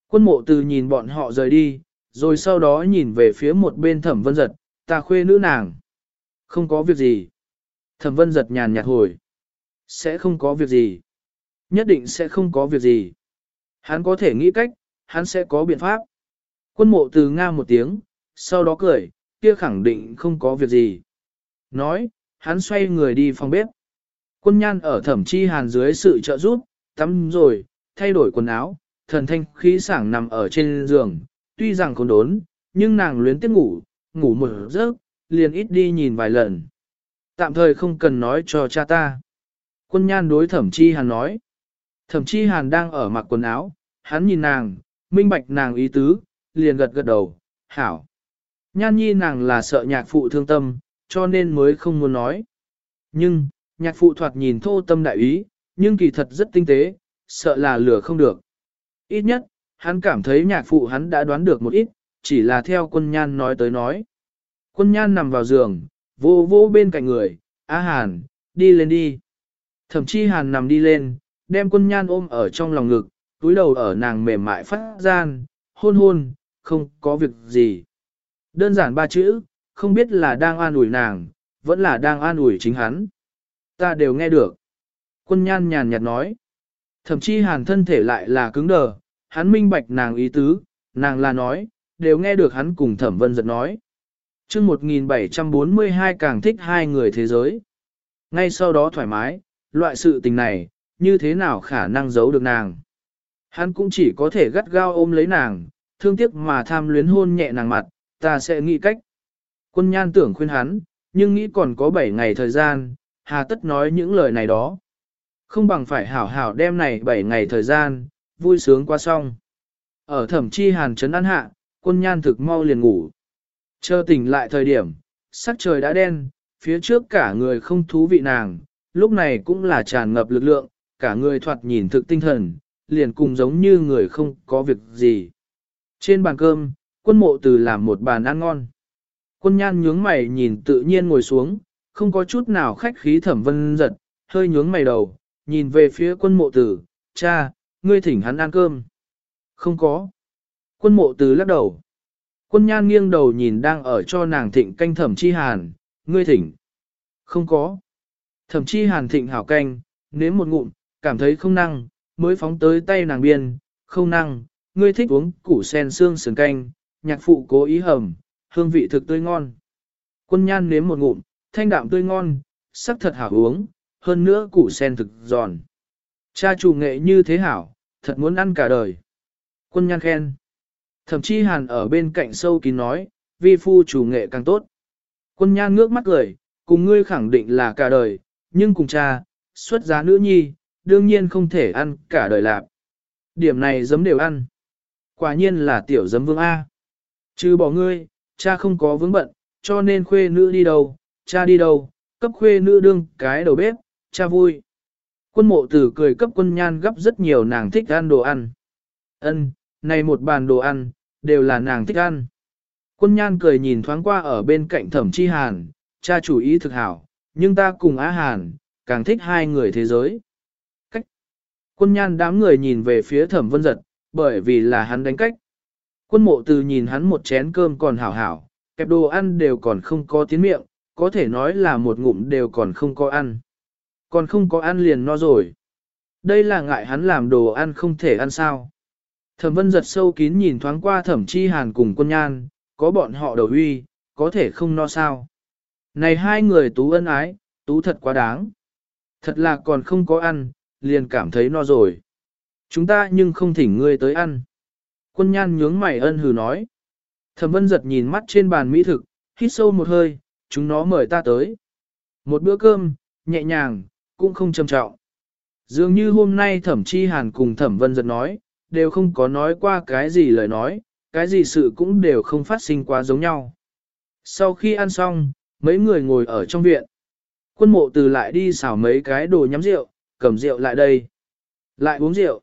Quân mộ từ nhìn bọn họ rời đi, rồi sau đó nhìn về phía một bên thẩm vân giật, ta khuê nữ nàng. Không có việc gì. Thẩm vân giật nhàn nhạt hồi. Sẽ không có việc gì. Nhất định sẽ không có việc gì. Hắn có thể nghĩ cách, hắn sẽ có biện pháp. Quân mộ từ nga một tiếng, sau đó cười, kia khẳng định không có việc gì. Nói, hắn xoay người đi phòng bếp. Quân nhan ở thẩm chi hàn dưới sự trợ giúp, tắm rồi, thay đổi quần áo, thần thanh khí sảng nằm ở trên giường, tuy rằng còn đốn, nhưng nàng luyến tiếc ngủ, ngủ một giấc, liền ít đi nhìn vài lần. Tạm thời không cần nói cho cha ta. Quân nhan đối thẩm chi hàn nói. Thẩm chi hàn đang ở mặc quần áo, hắn nhìn nàng, minh bạch nàng ý tứ, liền gật gật đầu, hảo. Nhan nhi nàng là sợ nhạc phụ thương tâm, cho nên mới không muốn nói. Nhưng, nhạc phụ thoạt nhìn thô tâm đại ý, nhưng kỳ thật rất tinh tế, sợ là lừa không được. Ít nhất, hắn cảm thấy nhạc phụ hắn đã đoán được một ít, chỉ là theo quân nhan nói tới nói. Quân nhan nằm vào giường, vô vô bên cạnh người, á hàn, đi lên đi. Thẩm Chi hàn nằm đi lên, đem quân nhan ôm ở trong lòng ngực, túi đầu ở nàng mềm mại phát gian, hôn hôn, không có việc gì. Đơn giản ba chữ, không biết là đang an ủi nàng, vẫn là đang an ủi chính hắn. Ta đều nghe được. Quân nhan nhàn nhạt nói. Thậm chí hàn thân thể lại là cứng đờ, hắn minh bạch nàng ý tứ, nàng là nói, đều nghe được hắn cùng thẩm vân giật nói chương 1742 càng thích hai người thế giới. Ngay sau đó thoải mái, loại sự tình này, như thế nào khả năng giấu được nàng. Hắn cũng chỉ có thể gắt gao ôm lấy nàng, thương tiếc mà tham luyến hôn nhẹ nàng mặt, ta sẽ nghĩ cách. Quân nhan tưởng khuyên hắn, nhưng nghĩ còn có 7 ngày thời gian, hà tất nói những lời này đó. Không bằng phải hảo hảo đem này 7 ngày thời gian, vui sướng qua xong. Ở thẩm chi hàn trấn ăn hạ, quân nhan thực mau liền ngủ. Chờ tỉnh lại thời điểm, sắc trời đã đen, phía trước cả người không thú vị nàng, lúc này cũng là tràn ngập lực lượng, cả người thoạt nhìn thực tinh thần, liền cùng giống như người không có việc gì. Trên bàn cơm, quân mộ từ làm một bàn ăn ngon. Quân nhan nhướng mày nhìn tự nhiên ngồi xuống, không có chút nào khách khí thẩm vân giật, hơi nhướng mày đầu, nhìn về phía quân mộ tử, cha, ngươi thỉnh hắn ăn cơm. Không có. Quân mộ tử lắc đầu. Quân nhan nghiêng đầu nhìn đang ở cho nàng thịnh canh thẩm chi hàn, ngươi thỉnh. Không có. Thẩm chi hàn thịnh hảo canh, nếm một ngụm, cảm thấy không năng, mới phóng tới tay nàng biên, không năng, ngươi thích uống củ sen xương sườn canh, nhạc phụ cố ý hầm, hương vị thực tươi ngon. Quân nhan nếm một ngụm, thanh đạm tươi ngon, sắc thật hảo uống, hơn nữa củ sen thực giòn. Cha chủ nghệ như thế hảo, thật muốn ăn cả đời. Quân nhan khen. Thậm chí hàn ở bên cạnh sâu kín nói, vi phu chủ nghệ càng tốt. Quân nhan ngước mắt cười, cùng ngươi khẳng định là cả đời, nhưng cùng cha, xuất giá nữ nhi, đương nhiên không thể ăn cả đời lạp. Điểm này giấm đều ăn. Quả nhiên là tiểu giấm vương A. Chứ bỏ ngươi, cha không có vướng bận, cho nên khuê nữ đi đâu, cha đi đâu, cấp khuê nữ đương cái đầu bếp, cha vui. Quân mộ tử cười cấp quân nhan gấp rất nhiều nàng thích ăn đồ ăn. Ân, này một bàn đồ ăn, đều là nàng thích ăn. Quân nhan cười nhìn thoáng qua ở bên cạnh thẩm chi hàn, cha chủ ý thực hảo, nhưng ta cùng á hàn, càng thích hai người thế giới. Cách. Quân nhan đám người nhìn về phía thẩm vân giật, bởi vì là hắn đánh cách. Quân mộ từ nhìn hắn một chén cơm còn hảo hảo, kẹp đồ ăn đều còn không có tiến miệng, có thể nói là một ngụm đều còn không có ăn. Còn không có ăn liền no rồi. Đây là ngại hắn làm đồ ăn không thể ăn sao. Thẩm vân giật sâu kín nhìn thoáng qua thẩm chi hàn cùng quân nhan, có bọn họ đầu uy, có thể không no sao. Này hai người tú ân ái, tú thật quá đáng. Thật là còn không có ăn, liền cảm thấy no rồi. Chúng ta nhưng không thỉnh ngươi tới ăn. Quân nhan nhướng mày ân hừ nói. Thẩm vân giật nhìn mắt trên bàn mỹ thực, hít sâu một hơi, chúng nó mời ta tới. Một bữa cơm, nhẹ nhàng, cũng không trầm trọng. Dường như hôm nay thẩm chi hàn cùng thẩm vân giật nói, đều không có nói qua cái gì lời nói, cái gì sự cũng đều không phát sinh quá giống nhau. Sau khi ăn xong, mấy người ngồi ở trong viện. Quân mộ từ lại đi xảo mấy cái đồ nhắm rượu, cầm rượu lại đây. Lại uống rượu.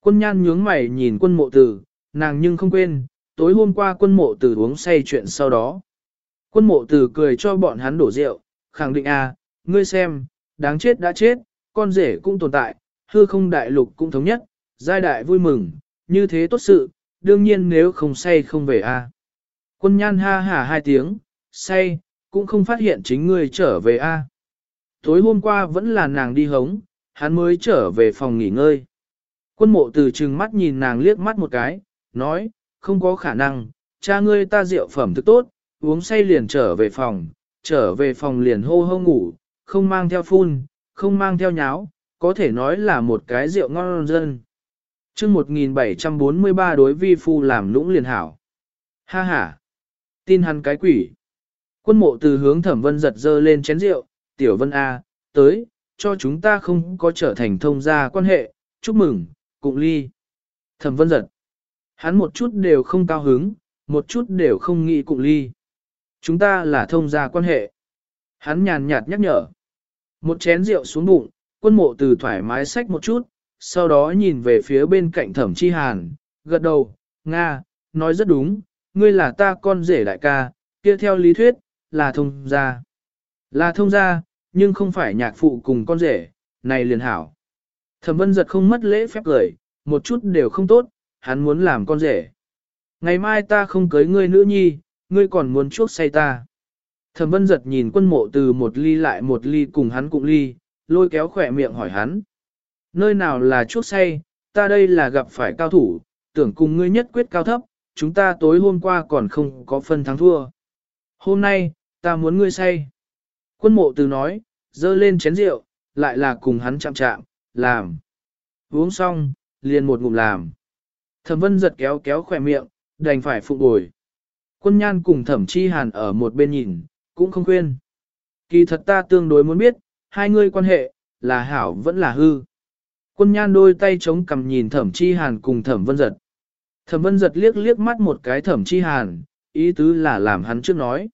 Quân nhan nhướng mày nhìn quân mộ từ, nàng nhưng không quên, tối hôm qua quân mộ từ uống say chuyện sau đó. Quân mộ từ cười cho bọn hắn đổ rượu, khẳng định à, ngươi xem, đáng chết đã chết, con rể cũng tồn tại, hư không đại lục cũng thống nhất, giai đại vui mừng, như thế tốt sự, đương nhiên nếu không say không về a. À. Quân nhan ha hả hai tiếng, say, cũng không phát hiện chính ngươi trở về a. À. Tối hôm qua vẫn là nàng đi hống, hắn mới trở về phòng nghỉ ngơi. Quân mộ từ trừng mắt nhìn nàng liếc mắt một cái, nói, không có khả năng, cha ngươi ta rượu phẩm thức tốt, uống say liền trở về phòng, trở về phòng liền hô hô ngủ, không mang theo phun, không mang theo nháo, có thể nói là một cái rượu ngon dân chương 1743 đối vi phu làm lũng liền hảo. Ha ha, tin hắn cái quỷ. Quân mộ từ hướng thẩm vân giật dơ lên chén rượu, tiểu vân A, tới, cho chúng ta không có trở thành thông gia quan hệ, chúc mừng, cụng ly. Thẩm vân giật. Hắn một chút đều không cao hứng, một chút đều không nghĩ cụng ly. Chúng ta là thông gia quan hệ. Hắn nhàn nhạt nhắc nhở. Một chén rượu xuống bụng, quân mộ từ thoải mái xách một chút, sau đó nhìn về phía bên cạnh thẩm chi hàn, gật đầu, Nga, nói rất đúng, ngươi là ta con rể đại ca, kia theo lý thuyết, là thông gia. Là thông gia, nhưng không phải nhạc phụ cùng con rể, này liền hảo. Thẩm vân giật không mất lễ phép cười, một chút đều không tốt, hắn muốn làm con rể. Ngày mai ta không cưới ngươi nữ nhi, ngươi còn muốn chuốc say ta. Thẩm vân giật nhìn quân mộ từ một ly lại một ly cùng hắn cùng ly, lôi kéo khỏe miệng hỏi hắn. Nơi nào là chuốc say, ta đây là gặp phải cao thủ, tưởng cùng ngươi nhất quyết cao thấp, chúng ta tối hôm qua còn không có phân thắng thua. Hôm nay, ta muốn ngươi say. Quân mộ từ nói, dơ lên chén rượu, lại là cùng hắn chạm chạm, làm. Uống xong, liền một ngụm làm. Thẩm vân giật kéo kéo khỏe miệng, đành phải phụ bồi. Quân nhan cùng thẩm chi hàn ở một bên nhìn, cũng không khuyên. Kỳ thật ta tương đối muốn biết, hai ngươi quan hệ, là hảo vẫn là hư. Quân nhan đôi tay chống cầm nhìn thẩm chi hàn cùng thẩm vân giật. Thẩm vân giật liếc liếc mắt một cái thẩm chi hàn, ý tứ là làm hắn trước nói.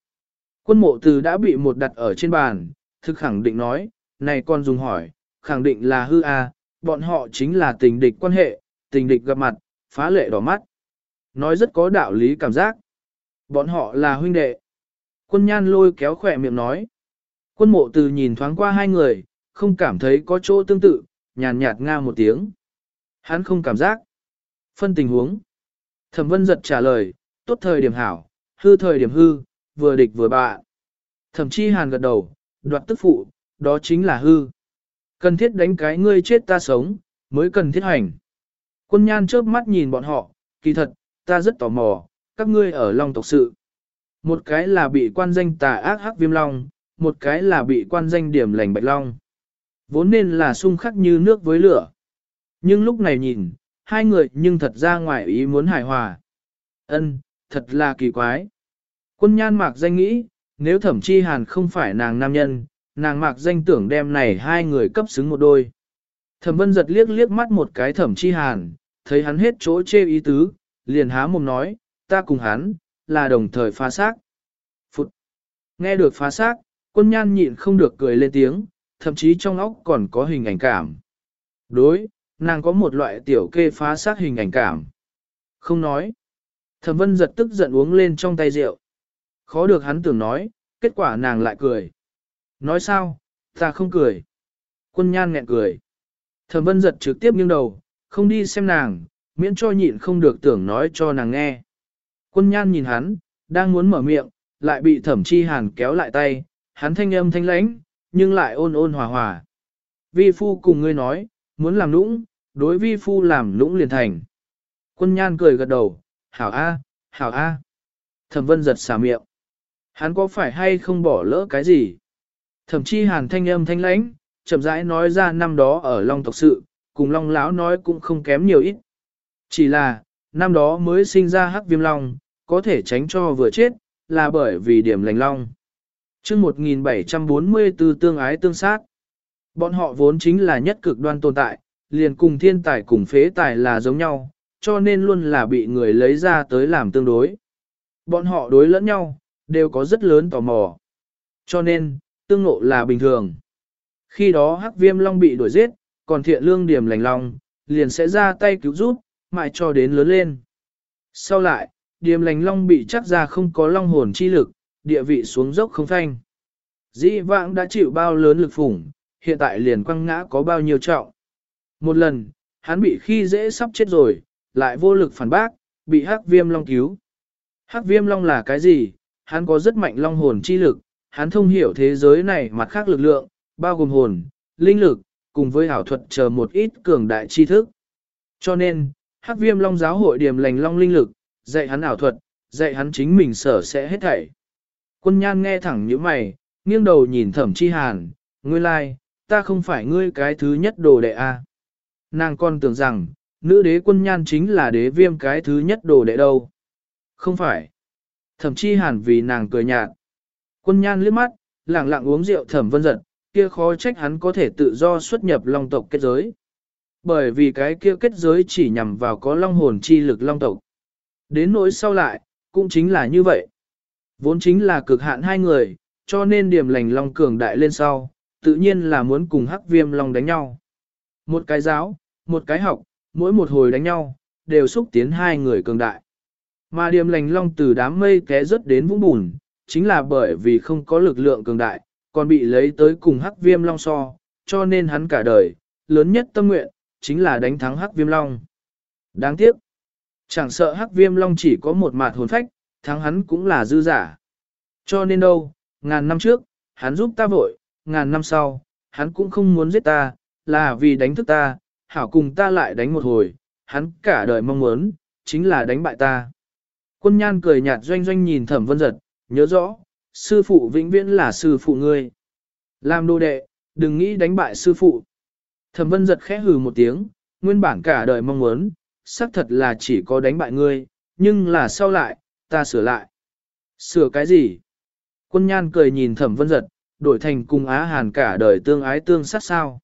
Quân mộ từ đã bị một đặt ở trên bàn, thực khẳng định nói, này con dùng hỏi, khẳng định là hư a, bọn họ chính là tình địch quan hệ, tình địch gặp mặt, phá lệ đỏ mắt. Nói rất có đạo lý cảm giác. Bọn họ là huynh đệ. Quân nhan lôi kéo khỏe miệng nói. Quân mộ từ nhìn thoáng qua hai người, không cảm thấy có chỗ tương tự, nhàn nhạt nga một tiếng. Hắn không cảm giác. Phân tình huống. Thẩm vân giật trả lời, tốt thời điểm hảo, hư thời điểm hư, vừa địch vừa bạ. Thẩm chi hàn gật đầu, đoạt tức phụ, đó chính là hư. Cần thiết đánh cái ngươi chết ta sống, mới cần thiết hành. Quân nhan chớp mắt nhìn bọn họ, kỳ thật, ta rất tò mò, các ngươi ở Long tộc sự. Một cái là bị quan danh tà ác hắc viêm long, một cái là bị quan danh điểm lành bạch long. Vốn nên là xung khắc như nước với lửa. Nhưng lúc này nhìn, hai người nhưng thật ra ngoài ý muốn hài hòa. Ân, thật là kỳ quái. Quân nhan mạc danh nghĩ, nếu thẩm chi hàn không phải nàng nam nhân, nàng mạc danh tưởng đem này hai người cấp xứng một đôi. Thẩm vân giật liếc liếc mắt một cái thẩm chi hàn, thấy hắn hết chỗ chê ý tứ, liền há mồm nói, ta cùng hắn, là đồng thời phá xác. Phụt! Nghe được phá xác, quân nhan nhịn không được cười lên tiếng, thậm chí trong óc còn có hình ảnh cảm. Đối, nàng có một loại tiểu kê phá sát hình ảnh cảm. Không nói. Thẩm vân giật tức giận uống lên trong tay rượu. Khó được hắn tưởng nói, kết quả nàng lại cười. Nói sao, ta không cười. Quân nhan nghẹn cười. Thẩm vân giật trực tiếp nghiêng đầu, không đi xem nàng, miễn cho nhịn không được tưởng nói cho nàng nghe. Quân nhan nhìn hắn, đang muốn mở miệng, lại bị thẩm chi hàn kéo lại tay, hắn thanh âm thanh lãnh, nhưng lại ôn ôn hòa hòa. Vi phu cùng ngươi nói, muốn làm nũng, đối vi phu làm nũng liền thành. Quân nhan cười gật đầu, hảo a, hảo a. Thẩm vân giật xả miệng. Hắn có phải hay không bỏ lỡ cái gì? Thẩm chi hàn thanh âm thanh lãnh, chậm rãi nói ra năm đó ở Long tộc sự, cùng Long lão nói cũng không kém nhiều ít. Chỉ là, năm đó mới sinh ra hắc viêm long, có thể tránh cho vừa chết, là bởi vì điểm lành long chương 1744 tương ái tương sát, bọn họ vốn chính là nhất cực đoan tồn tại, liền cùng thiên tài cùng phế tài là giống nhau, cho nên luôn là bị người lấy ra tới làm tương đối. Bọn họ đối lẫn nhau, đều có rất lớn tò mò. Cho nên, tương ngộ là bình thường. Khi đó hắc viêm long bị đuổi giết, còn thiện lương điểm lành long, liền sẽ ra tay cứu giúp, mãi cho đến lớn lên. Sau lại, điểm lành long bị chắc ra không có long hồn chi lực, địa vị xuống dốc không thanh. Dĩ vãng đã chịu bao lớn lực phủng, hiện tại liền quăng ngã có bao nhiêu trọng. Một lần, hắn bị khi dễ sắp chết rồi, lại vô lực phản bác, bị hắc viêm long cứu. Hắc viêm long là cái gì? Hắn có rất mạnh long hồn chi lực, hắn thông hiểu thế giới này mặt khác lực lượng, bao gồm hồn, linh lực, cùng với hảo thuật chờ một ít cường đại tri thức. Cho nên, Hắc Viêm Long giáo hội điểm lành long linh lực, dạy hắn ảo thuật, dạy hắn chính mình sở sẽ hết thảy. Quân nhan nghe thẳng như mày, nghiêng đầu nhìn thẩm chi hàn, ngươi lai, like, ta không phải ngươi cái thứ nhất đồ đệ a. Nàng con tưởng rằng, nữ đế quân nhan chính là đế viêm cái thứ nhất đồ đệ đâu. Không phải. Thẩm chi hàn vì nàng cười nhạt. Quân nhan liếc mắt, lẳng lặng uống rượu thẩm vân giật, kia khó trách hắn có thể tự do xuất nhập long tộc kết giới. Bởi vì cái kia kết giới chỉ nhằm vào có long hồn chi lực long tộc. Đến nỗi sau lại, cũng chính là như vậy. Vốn chính là cực hạn hai người, cho nên điểm lành long cường đại lên sau, tự nhiên là muốn cùng hắc viêm long đánh nhau. Một cái giáo, một cái học, mỗi một hồi đánh nhau, đều xúc tiến hai người cường đại. Mà điểm lành long từ đám mây té rớt đến vũng bùn, chính là bởi vì không có lực lượng cường đại, còn bị lấy tới cùng hắc viêm long so, cho nên hắn cả đời, lớn nhất tâm nguyện, chính là đánh thắng hắc viêm long. Đáng tiếc, chẳng sợ hắc viêm long chỉ có một mạt hồn phách, thắng hắn cũng là dư giả. Cho nên đâu, ngàn năm trước, hắn giúp ta vội, ngàn năm sau, hắn cũng không muốn giết ta, là vì đánh thức ta, hảo cùng ta lại đánh một hồi, hắn cả đời mong muốn, chính là đánh bại ta. Quân nhan cười nhạt doanh doanh nhìn thẩm vân giật, nhớ rõ, sư phụ vĩnh viễn là sư phụ ngươi. Làm đồ đệ, đừng nghĩ đánh bại sư phụ. Thẩm vân giật khẽ hừ một tiếng, nguyên bản cả đời mong muốn, xác thật là chỉ có đánh bại ngươi, nhưng là sau lại, ta sửa lại. Sửa cái gì? Quân nhan cười nhìn thẩm vân giật, đổi thành cùng Á Hàn cả đời tương ái tương sát sao.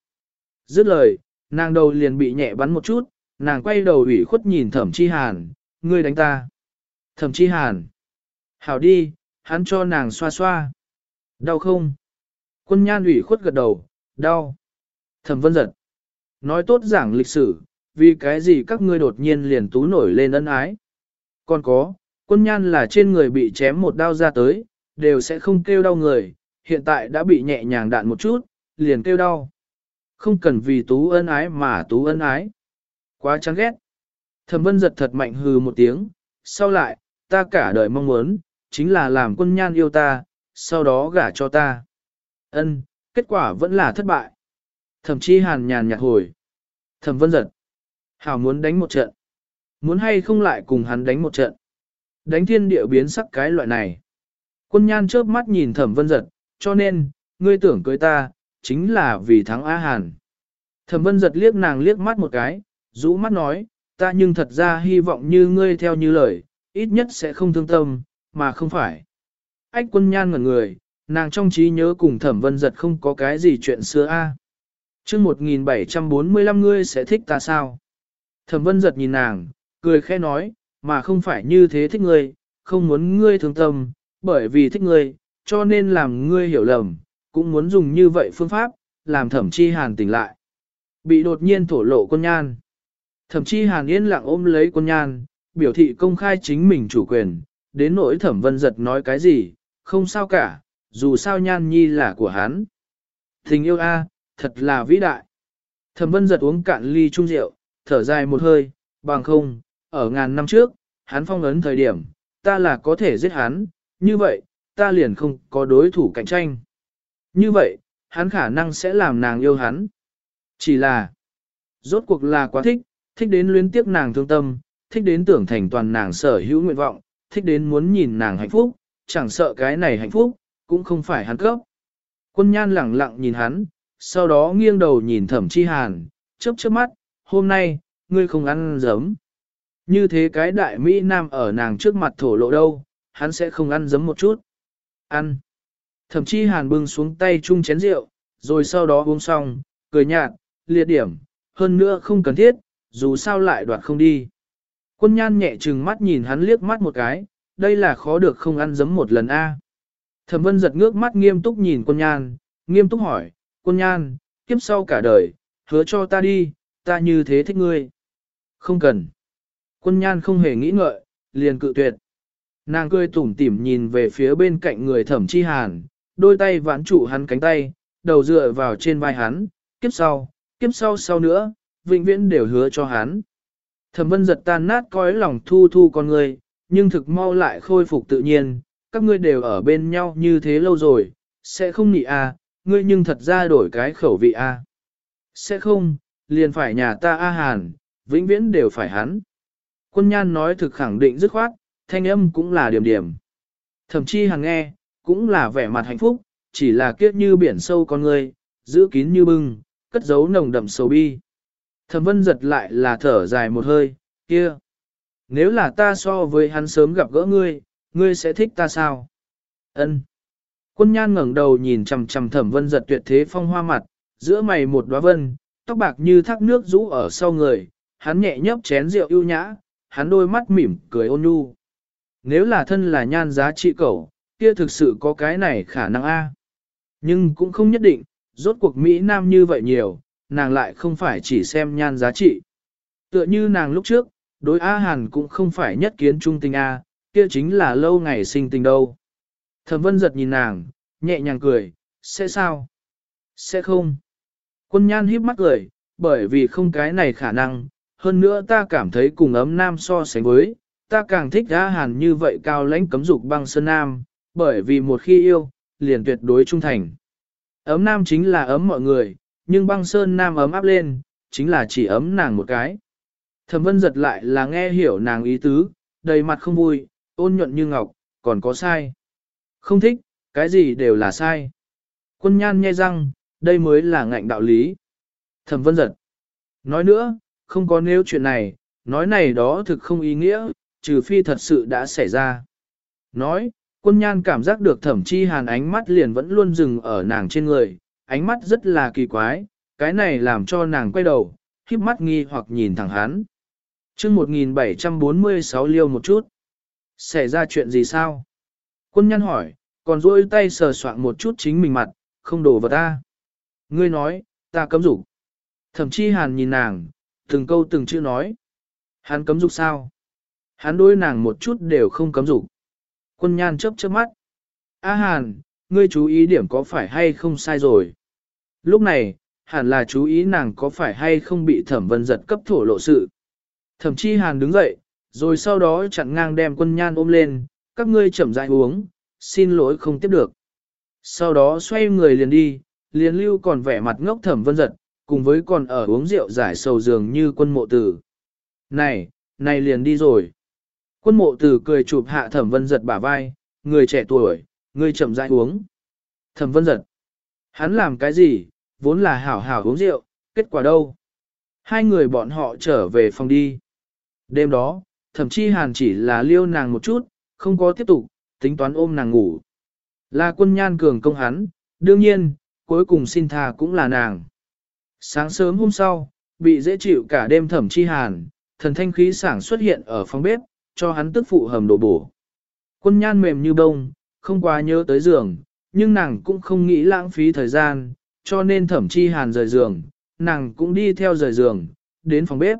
Dứt lời, nàng đầu liền bị nhẹ bắn một chút, nàng quay đầu ủy khuất nhìn thẩm chi Hàn, ngươi đánh ta. Thẩm chi Hàn. Hảo đi, hắn cho nàng xoa xoa. Đau không? Quân nhan ủy khuất gật đầu, đau. Thẩm vân giật. Nói tốt giảng lịch sử, vì cái gì các ngươi đột nhiên liền tú nổi lên ân ái. Còn có, quân nhan là trên người bị chém một đao ra tới, đều sẽ không kêu đau người, hiện tại đã bị nhẹ nhàng đạn một chút, liền kêu đau. Không cần vì tú ân ái mà tú ân ái. Quá chán ghét. Thẩm vân giật thật mạnh hừ một tiếng, sau lại, ta cả đời mong muốn, chính là làm quân nhan yêu ta, sau đó gả cho ta. Ân, kết quả vẫn là thất bại. Thẩm chi hàn nhàn nhạt hồi. Thẩm vân giật. Hảo muốn đánh một trận. Muốn hay không lại cùng hắn đánh một trận. Đánh thiên địa biến sắc cái loại này. Quân nhan chớp mắt nhìn thẩm vân giật, cho nên, ngươi tưởng cưới ta, chính là vì thắng Á Hàn. Thẩm vân giật liếc nàng liếc mắt một cái, rũ mắt nói, ta nhưng thật ra hy vọng như ngươi theo như lời, ít nhất sẽ không thương tâm, mà không phải. Ách quân nhan ngẩn người, nàng trong trí nhớ cùng thẩm vân giật không có cái gì chuyện xưa a. À. chương 1745 ngươi sẽ thích ta sao? Thẩm vân giật nhìn nàng, cười khẽ nói, mà không phải như thế thích ngươi, không muốn ngươi thương tâm, bởi vì thích ngươi, cho nên làm ngươi hiểu lầm, cũng muốn dùng như vậy phương pháp, làm thẩm chi hàn tỉnh lại. Bị đột nhiên thổ lộ quân nhan. Thẩm chi hàn yên lặng ôm lấy quân nhan, biểu thị công khai chính mình chủ quyền, đến nỗi thẩm vân giật nói cái gì, không sao cả, dù sao nhan nhi là của hắn. Tình yêu a, thật là vĩ đại. Thẩm vân giật uống cạn ly chung rượu, thở dài một hơi, bằng không, ở ngàn năm trước, hắn phong ấn thời điểm, ta là có thể giết hắn, như vậy, ta liền không có đối thủ cạnh tranh. Như vậy, hắn khả năng sẽ làm nàng yêu hắn. Chỉ là, rốt cuộc là quá thích, thích đến luyến tiếc nàng thương tâm, thích đến tưởng thành toàn nàng sở hữu nguyện vọng, thích đến muốn nhìn nàng hạnh phúc, chẳng sợ cái này hạnh phúc, cũng không phải hắn cấp. Quân nhan lẳng lặng nhìn hắn, sau đó nghiêng đầu nhìn thẩm chi hàn, chớp chớp mắt, hôm nay, ngươi không ăn giấm. Như thế cái đại Mỹ Nam ở nàng trước mặt thổ lộ đâu, hắn sẽ không ăn giấm một chút. Ăn. Thậm chí hàn bưng xuống tay chung chén rượu, rồi sau đó uống xong, cười nhạt, liệt điểm, hơn nữa không cần thiết, dù sao lại đoạt không đi. Quân nhan nhẹ trừng mắt nhìn hắn liếc mắt một cái, đây là khó được không ăn giấm một lần a. Thẩm vân giật ngước mắt nghiêm túc nhìn quân nhan, nghiêm túc hỏi, quân nhan, kiếp sau cả đời, hứa cho ta đi, ta như thế thích ngươi. Không cần. Quân nhan không hề nghĩ ngợi, liền cự tuyệt. Nàng cười tủm tỉm nhìn về phía bên cạnh người thẩm chi hàn, đôi tay vãn trụ hắn cánh tay, đầu dựa vào trên vai hắn, kiếp sau, kiếp sau sau nữa, vĩnh viễn đều hứa cho hắn. Thẩm vân giật tan nát cõi lòng thu thu con người, nhưng thực mau lại khôi phục tự nhiên, các ngươi đều ở bên nhau như thế lâu rồi, sẽ không nị à, ngươi nhưng thật ra đổi cái khẩu vị à. Sẽ không, liền phải nhà ta A Hàn, vĩnh viễn đều phải hắn. Quân nhan nói thực khẳng định dứt khoát, thanh âm cũng là điểm điểm. Thậm chí hàng nghe, cũng là vẻ mặt hạnh phúc, chỉ là kiếp như biển sâu con người, giữ kín như bưng, cất giấu nồng đậm sầu bi. Thẩm vân giật lại là thở dài một hơi, kia. Nếu là ta so với hắn sớm gặp gỡ ngươi, ngươi sẽ thích ta sao? Ân. Quân nhan ngẩng đầu nhìn chằm chằm thẩm vân giật tuyệt thế phong hoa mặt, giữa mày một đóa vân, tóc bạc như thác nước rũ ở sau người, hắn nhẹ nhấp chén rượu ưu nhã, hắn đôi mắt mỉm cười ôn nhu. Nếu là thân là nhan giá trị cẩu, kia thực sự có cái này khả năng A. Nhưng cũng không nhất định, rốt cuộc Mỹ Nam như vậy nhiều, nàng lại không phải chỉ xem nhan giá trị. Tựa như nàng lúc trước, đối A Hàn cũng không phải nhất kiến trung tình A, kia chính là lâu ngày sinh tình đâu. Thẩm vân giật nhìn nàng, nhẹ nhàng cười, sẽ sao? Sẽ không. Quân nhan híp mắt cười, bởi vì không cái này khả năng, hơn nữa ta cảm thấy cùng ấm nam so sánh với, ta càng thích A Hàn như vậy cao lãnh cấm dục băng sơn nam, bởi vì một khi yêu, liền tuyệt đối trung thành. Ấm nam chính là ấm mọi người, nhưng băng sơn nam ấm áp lên, chính là chỉ ấm nàng một cái. Thẩm vân giật lại là nghe hiểu nàng ý tứ, đầy mặt không vui, ôn nhuận như ngọc, còn có sai. Không thích, cái gì đều là sai. Quân nhan nghe răng, đây mới là ngạnh đạo lý. Thẩm vân giật. Nói nữa, không có nếu chuyện này, nói này đó thực không ý nghĩa, trừ phi thật sự đã xảy ra. Nói, quân nhan cảm giác được thẩm chi hàn ánh mắt liền vẫn luôn dừng ở nàng trên người, ánh mắt rất là kỳ quái, cái này làm cho nàng quay đầu, khiếp mắt nghi hoặc nhìn thẳng hắn. chương 1746 liêu một chút. Xảy ra chuyện gì sao? Quân nhân hỏi, còn duỗi tay sờ soạn một chút chính mình mặt, không đổ vào ta. Ngươi nói, ta cấm dục. Thẩm chi hàn nhìn nàng, từng câu từng chữ nói. Hắn cấm dục sao? Hắn đối nàng một chút đều không cấm dục. Quân nhan chớp chớp mắt. A hàn, ngươi chú ý điểm có phải hay không sai rồi. Lúc này, hẳn là chú ý nàng có phải hay không bị thẩm vân giật cấp thổ lộ sự. Thẩm chi hàn đứng dậy, rồi sau đó chặn ngang đem quân nhan ôm lên, các ngươi chậm rãi uống, xin lỗi không tiếp được. Sau đó xoay người liền đi, liền lưu còn vẻ mặt ngốc thẩm vân giật, cùng với còn ở uống rượu giải sầu dường như quân mộ tử. Này, này liền đi rồi. Quân mộ tử cười chụp hạ thẩm vân giật bả vai, người trẻ tuổi, người chậm rãi uống. Thẩm vân giật. Hắn làm cái gì, vốn là hảo hảo uống rượu, kết quả đâu? Hai người bọn họ trở về phòng đi. Đêm đó, thậm chí hàn chỉ là liêu nàng một chút, không có tiếp tục, tính toán ôm nàng ngủ. Là quân nhan cường công hắn, đương nhiên, cuối cùng xin tha cũng là nàng. Sáng sớm hôm sau, bị dễ chịu cả đêm thẩm chi hàn, thần thanh khí sảng xuất hiện ở phòng bếp, cho hắn tức phụ hầm đồ bổ. Quân nhan mềm như bông, không quá nhớ tới giường, nhưng nàng cũng không nghĩ lãng phí thời gian, cho nên thẩm chi hàn rời giường, nàng cũng đi theo rời giường, đến phòng bếp.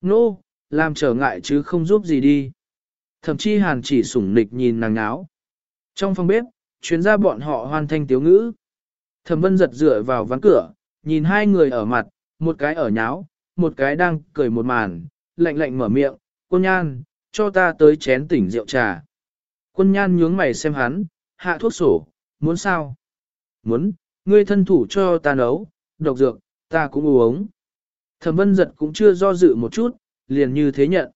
Nô, no, làm trở ngại chứ không giúp gì đi. Thẩm chi hàn chỉ sủng nịch nhìn nàng áo. Trong phòng bếp, chuyến ra bọn họ hoàn thành tiếu ngữ. Thẩm vân giật dựa vào ván cửa, nhìn hai người ở mặt, một cái ở nháo, một cái đang cười một màn, lạnh lạnh mở miệng, quân nhan, cho ta tới chén tỉnh rượu trà. Quân nhan nhướng mày xem hắn, hạ thuốc sổ, muốn sao? Muốn, ngươi thân thủ cho ta nấu, độc dược, ta cũng uống. Thẩm vân giật cũng chưa do dự một chút, liền như thế nhận.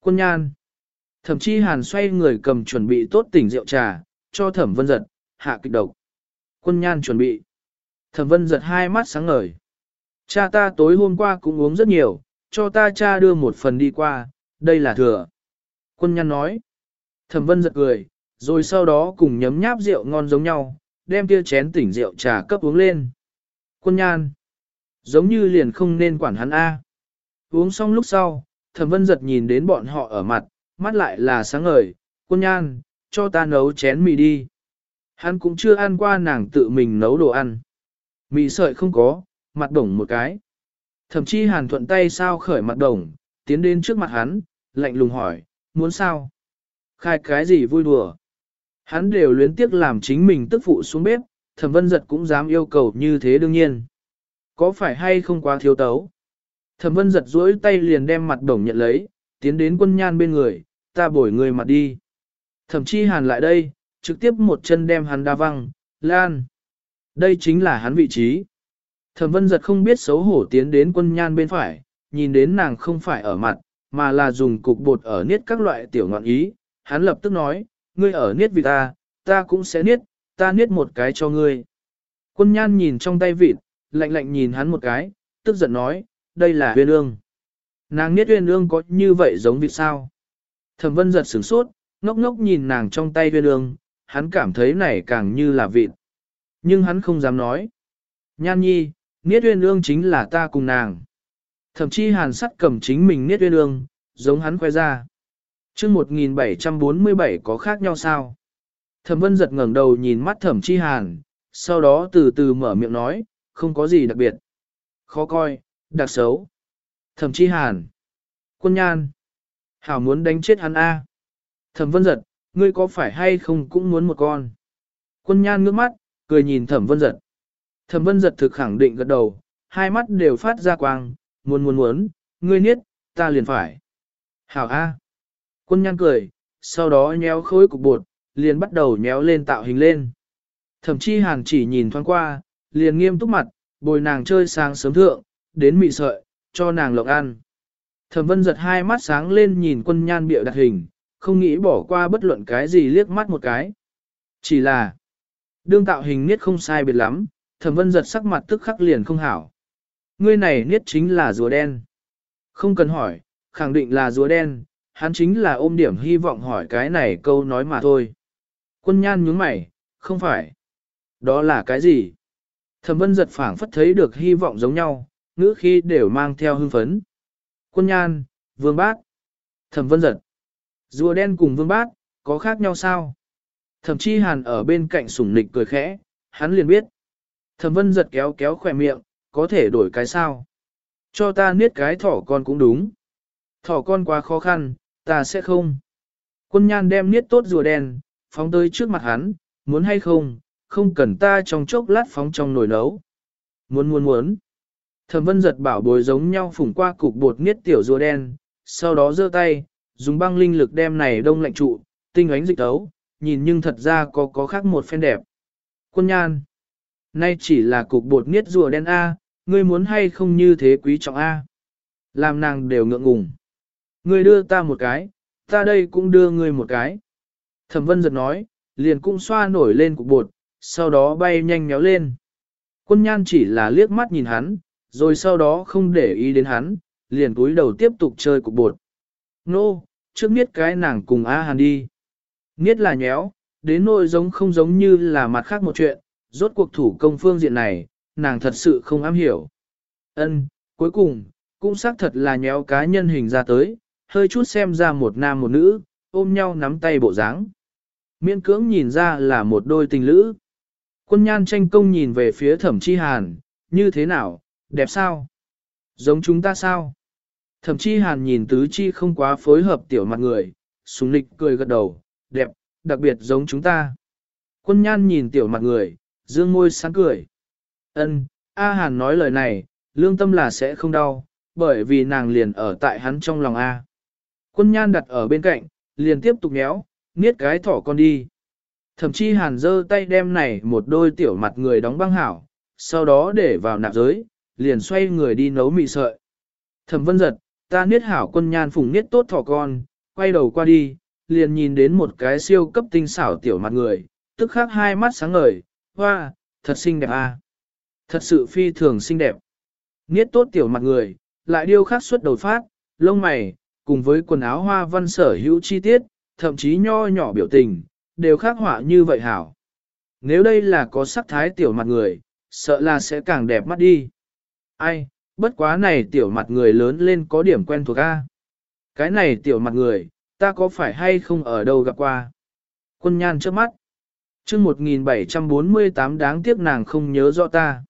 Quân nhan. Thẩm chi hàn xoay người cầm chuẩn bị tốt tỉnh rượu trà, cho thẩm vân giật, hạ kịch độc. Quân nhan chuẩn bị. Thẩm vân giật hai mắt sáng ngời. Cha ta tối hôm qua cũng uống rất nhiều, cho ta cha đưa một phần đi qua, đây là thừa. Quân nhan nói. Thẩm vân giật cười, rồi sau đó cùng nhấm nháp rượu ngon giống nhau, đem kia chén tỉnh rượu trà cấp uống lên. Quân nhan. Giống như liền không nên quản hắn A. Uống xong lúc sau, thẩm vân giật nhìn đến bọn họ ở mặt, mắt lại là sáng ngời, quân nhan, cho ta nấu chén mì đi. Hắn cũng chưa ăn qua nàng tự mình nấu đồ ăn. Mì sợi không có, mặt đồng một cái. Thậm chí hàn thuận tay sao khởi mặt đồng, tiến đến trước mặt hắn, lạnh lùng hỏi, muốn sao? Khai cái gì vui đùa? Hắn đều luyến tiếc làm chính mình tức phụ xuống bếp, thẩm vân giật cũng dám yêu cầu như thế đương nhiên. Có phải hay không quá thiếu tấu? Thẩm vân giật duỗi tay liền đem mặt đồng nhận lấy, tiến đến quân nhan bên người, ta bổi người mặt đi. Thẩm chi hàn lại đây, trực tiếp một chân đem hắn đa văng, lan. Đây chính là hắn vị trí. Thẩm vân giật không biết xấu hổ tiến đến quân nhan bên phải, nhìn đến nàng không phải ở mặt, mà là dùng cục bột ở niết các loại tiểu ngọn ý. Hắn lập tức nói, ngươi ở niết vì ta, ta cũng sẽ niết, ta niết một cái cho ngươi. Quân nhan nhìn trong tay vịt, lạnh lạnh nhìn hắn một cái, tức giận nói, đây là huyên ương. Nàng niết huyên ương có như vậy giống vịt sao? Thẩm vân giật sửng sốt, ngốc ngốc nhìn nàng trong tay huyên ương, hắn cảm thấy này càng như là vịt. Nhưng hắn không dám nói. Nhan nhi, niết uyên ương chính là ta cùng nàng. Thậm chí hàn sắt cầm chính mình niết uyên ương, giống hắn khoe ra chương 1747 có khác nhau sao? Thẩm vân giật ngẩng đầu nhìn mắt thẩm chi hàn, sau đó từ từ mở miệng nói, không có gì đặc biệt. Khó coi, đặc xấu. Thẩm chi hàn. Quân nhan. Hảo muốn đánh chết hắn A. Thẩm vân giật, ngươi có phải hay không cũng muốn một con. Quân nhan ngước mắt, cười nhìn thẩm vân giật. Thẩm vân giật thực khẳng định gật đầu, hai mắt đều phát ra quang, muốn muốn muốn, ngươi niết, ta liền phải. Hảo A. Quân nhăn cười, sau đó nhéo khối cục bột, liền bắt đầu nhéo lên tạo hình lên. Thậm chí hàn chỉ nhìn thoáng qua, liền nghiêm túc mặt, bồi nàng chơi sáng sớm thượng, đến mị sợi, cho nàng lộng ăn. Thẩm vân giật hai mắt sáng lên nhìn quân nhan bịa đặt hình, không nghĩ bỏ qua bất luận cái gì liếc mắt một cái. Chỉ là, đương tạo hình niết không sai biệt lắm, thẩm vân giật sắc mặt tức khắc liền không hảo. Ngươi này niết chính là rùa đen. Không cần hỏi, khẳng định là rùa đen, hắn chính là ôm điểm hy vọng hỏi cái này câu nói mà thôi. Quân nhan nhướng mày, không phải. Đó là cái gì? Thẩm vân giật phảng phất thấy được hy vọng giống nhau, ngữ khi đều mang theo hưng phấn. Quân nhan, vương bác. Thẩm vân giật. Rùa đen cùng vương bác, có khác nhau sao? Thẩm chi hàn ở bên cạnh sủng nịch cười khẽ, hắn liền biết. Thẩm vân giật kéo kéo khỏe miệng, có thể đổi cái sao? Cho ta niết cái thỏ con cũng đúng. Thỏ con quá khó khăn, ta sẽ không. Quân nhan đem niết tốt rùa đen, phóng tới trước mặt hắn, muốn hay không, không cần ta trong chốc lát phóng trong nồi nấu. Muốn muốn muốn. Thẩm vân giật bảo bối giống nhau phủng qua cục bột niết tiểu rùa đen, sau đó giơ tay, dùng băng linh lực đem này đông lạnh trụ, tinh ánh dịch tấu, nhìn nhưng thật ra có có khác một phen đẹp. Quân nhan. Nay chỉ là cục bột niết rùa đen A, ngươi muốn hay không như thế quý trọng A. Làm nàng đều ngượng ngùng. Ngươi đưa ta một cái, ta đây cũng đưa ngươi một cái. Thẩm vân giật nói, liền cũng xoa nổi lên cục bột, sau đó bay nhanh méo lên. Quân nhan chỉ là liếc mắt nhìn hắn, rồi sau đó không để ý đến hắn, liền cúi đầu tiếp tục chơi cục bột. Nô, trước miết cái nàng cùng A Hàn đi. Niết là nhéo, đến nỗi giống không giống như là mặt khác một chuyện, rốt cuộc thủ công phương diện này, nàng thật sự không am hiểu. Ân, cuối cùng, cũng xác thật là nhéo cá nhân hình ra tới, hơi chút xem ra một nam một nữ, ôm nhau nắm tay bộ dáng. Miễn cưỡng nhìn ra là một đôi tình lữ. Quân nhan tranh công nhìn về phía thẩm chi hàn, như thế nào, đẹp sao? Giống chúng ta sao? Thẩm chi hàn nhìn tứ chi không quá phối hợp tiểu mặt người, súng lịch cười gật đầu, đẹp, đặc biệt giống chúng ta. Quân nhan nhìn tiểu mặt người, dương môi sáng cười. Ân, A Hàn nói lời này, lương tâm là sẽ không đau, bởi vì nàng liền ở tại hắn trong lòng A. Quân nhan đặt ở bên cạnh, liền tiếp tục nhéo, niết cái thỏ con đi. Thậm chí hàn giơ tay đem này một đôi tiểu mặt người đóng băng hảo, sau đó để vào nạp giới, liền xoay người đi nấu mì sợi. Thẩm vân giật, ta niết hảo quân nhan phùng niết tốt thỏ con, quay đầu qua đi, liền nhìn đến một cái siêu cấp tinh xảo tiểu mặt người, tức khắc hai mắt sáng ngời, hoa, thật xinh đẹp a, Thật sự phi thường xinh đẹp. Niết tốt tiểu mặt người, lại điêu khắc suốt đầu phát, lông mày, cùng với quần áo hoa văn sở hữu chi tiết, thậm chí nho nhỏ biểu tình, đều khắc họa như vậy hảo. Nếu đây là có sắc thái tiểu mặt người, sợ là sẽ càng đẹp mắt đi. Ai, bất quá này tiểu mặt người lớn lên có điểm quen thuộc A. Cái này tiểu mặt người, ta có phải hay không ở đâu gặp qua? Quân nhan trước mắt. chương 1748 đáng tiếc nàng không nhớ rõ ta.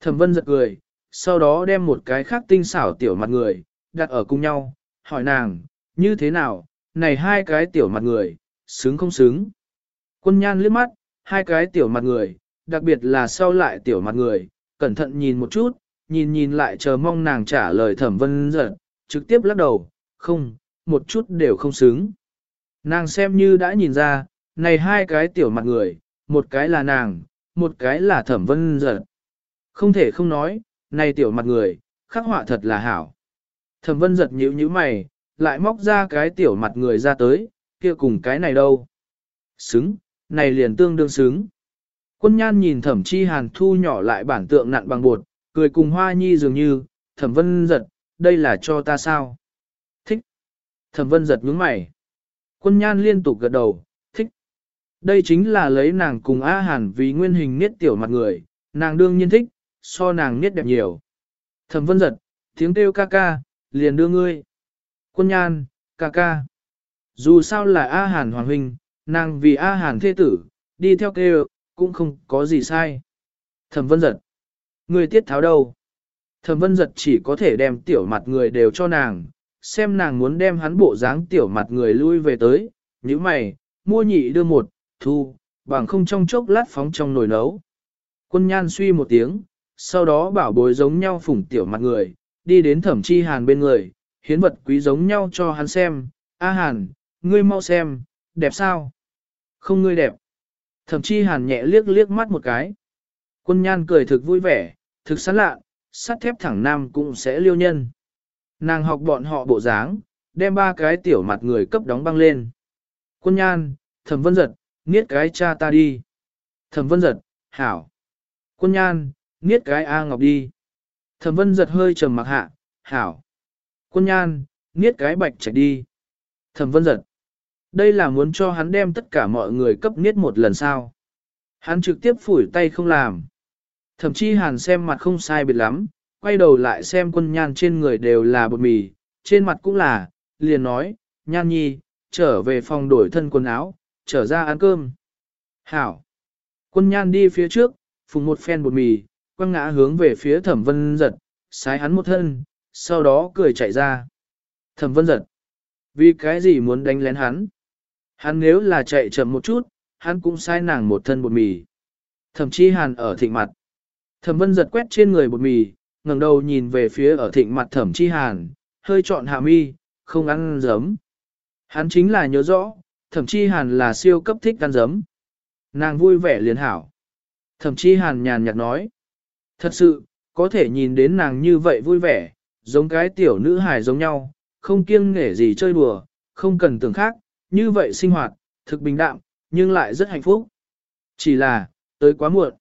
Thẩm vân giật cười, sau đó đem một cái khác tinh xảo tiểu mặt người, đặt ở cùng nhau, hỏi nàng, như thế nào, này hai cái tiểu mặt người, xứng không xứng. Quân nhan liếc mắt, hai cái tiểu mặt người, đặc biệt là sau lại tiểu mặt người, cẩn thận nhìn một chút, nhìn nhìn lại chờ mong nàng trả lời thẩm vân giật, trực tiếp lắc đầu, không, một chút đều không xứng. Nàng xem như đã nhìn ra, này hai cái tiểu mặt người, một cái là nàng, một cái là thẩm vân giật. Không thể không nói, này tiểu mặt người, khắc họa thật là hảo. Thẩm vân giật nhíu nhíu mày, lại móc ra cái tiểu mặt người ra tới, kia cùng cái này đâu. Xứng, này liền tương đương xứng. Quân nhan nhìn thẩm chi hàn thu nhỏ lại bản tượng nặn bằng bột, cười cùng hoa nhi dường như, thẩm vân giật, đây là cho ta sao? Thẩm vân giật nhướng mày. Quân nhan liên tục gật đầu, thích. Đây chính là lấy nàng cùng A Hàn vì nguyên hình niết tiểu mặt người, nàng đương nhiên thích, so nàng niết đẹp nhiều. Thẩm vân giật, tiếng kêu ca ca, liền đưa ngươi. Quân nhan, ca ca. Dù sao là A Hàn Hoàng Huynh, nàng vì A Hàn thế tử, đi theo kêu, cũng không có gì sai. Thẩm vân giật. Người tiết tháo đâu? Thẩm vân giật chỉ có thể đem tiểu mặt người đều cho nàng, xem nàng muốn đem hắn bộ dáng tiểu mặt người lui về tới, như mày, mua nhị đưa một, thu, bằng không trong chốc lát phóng trong nồi nấu. Quân nhan suy một tiếng, sau đó bảo bối giống nhau phủng tiểu mặt người, đi đến thẩm chi hàn bên người, hiến vật quý giống nhau cho hắn xem, A hàn, ngươi mau xem, đẹp sao? Không ngươi đẹp. Thẩm chi hàn nhẹ liếc liếc mắt một cái. Quân nhan cười thực vui vẻ, thực sẵn lạ, sắt thép thẳng nam cũng sẽ liêu nhân. Nàng học bọn họ bộ dáng, đem ba cái tiểu mặt người cấp đóng băng lên. Quân nhan, thẩm vân giật, niết cái cha ta đi. Thẩm vân giật, hảo. Quân nhan, niết cái A Ngọc đi. Thẩm vân giật hơi trầm mặc hạ, hảo. Quân nhan, niết cái bạch chạy đi. Thẩm vân giật. Đây là muốn cho hắn đem tất cả mọi người cấp niết một lần sao. Hắn trực tiếp phủi tay không làm. Thậm chí hàn xem mặt không sai biệt lắm, quay đầu lại xem quân nhan trên người đều là bột mì, trên mặt cũng là, liền nói, nhan nhi, trở về phòng đổi thân quần áo, trở ra ăn cơm. Hảo. Quân nhan đi phía trước, phùng một phen bột mì, quăng ngã hướng về phía thẩm vân giật, sái hắn một thân, sau đó cười chạy ra. Thẩm vân giật. Vì cái gì muốn đánh lén hắn? Hắn nếu là chạy chậm một chút, hắn cũng sai nàng một thân bột mì. Thẩm chi hàn ở thịnh mặt. Thẩm vân giật quét trên người bột mì, ngẩng đầu nhìn về phía ở thịnh mặt thẩm chi hàn, hơi trọn hạ mi, không ăn giấm. Hắn chính là nhớ rõ, thẩm chi hàn là siêu cấp thích ăn giấm. Nàng vui vẻ liền hảo. Thẩm chi hàn nhàn nhạt nói. Thật sự, có thể nhìn đến nàng như vậy vui vẻ, giống cái tiểu nữ hài giống nhau, không kiêng nghể gì chơi đùa, không cần tưởng khác, như vậy sinh hoạt, thực bình đạm, nhưng lại rất hạnh phúc. Chỉ là, tới quá muộn.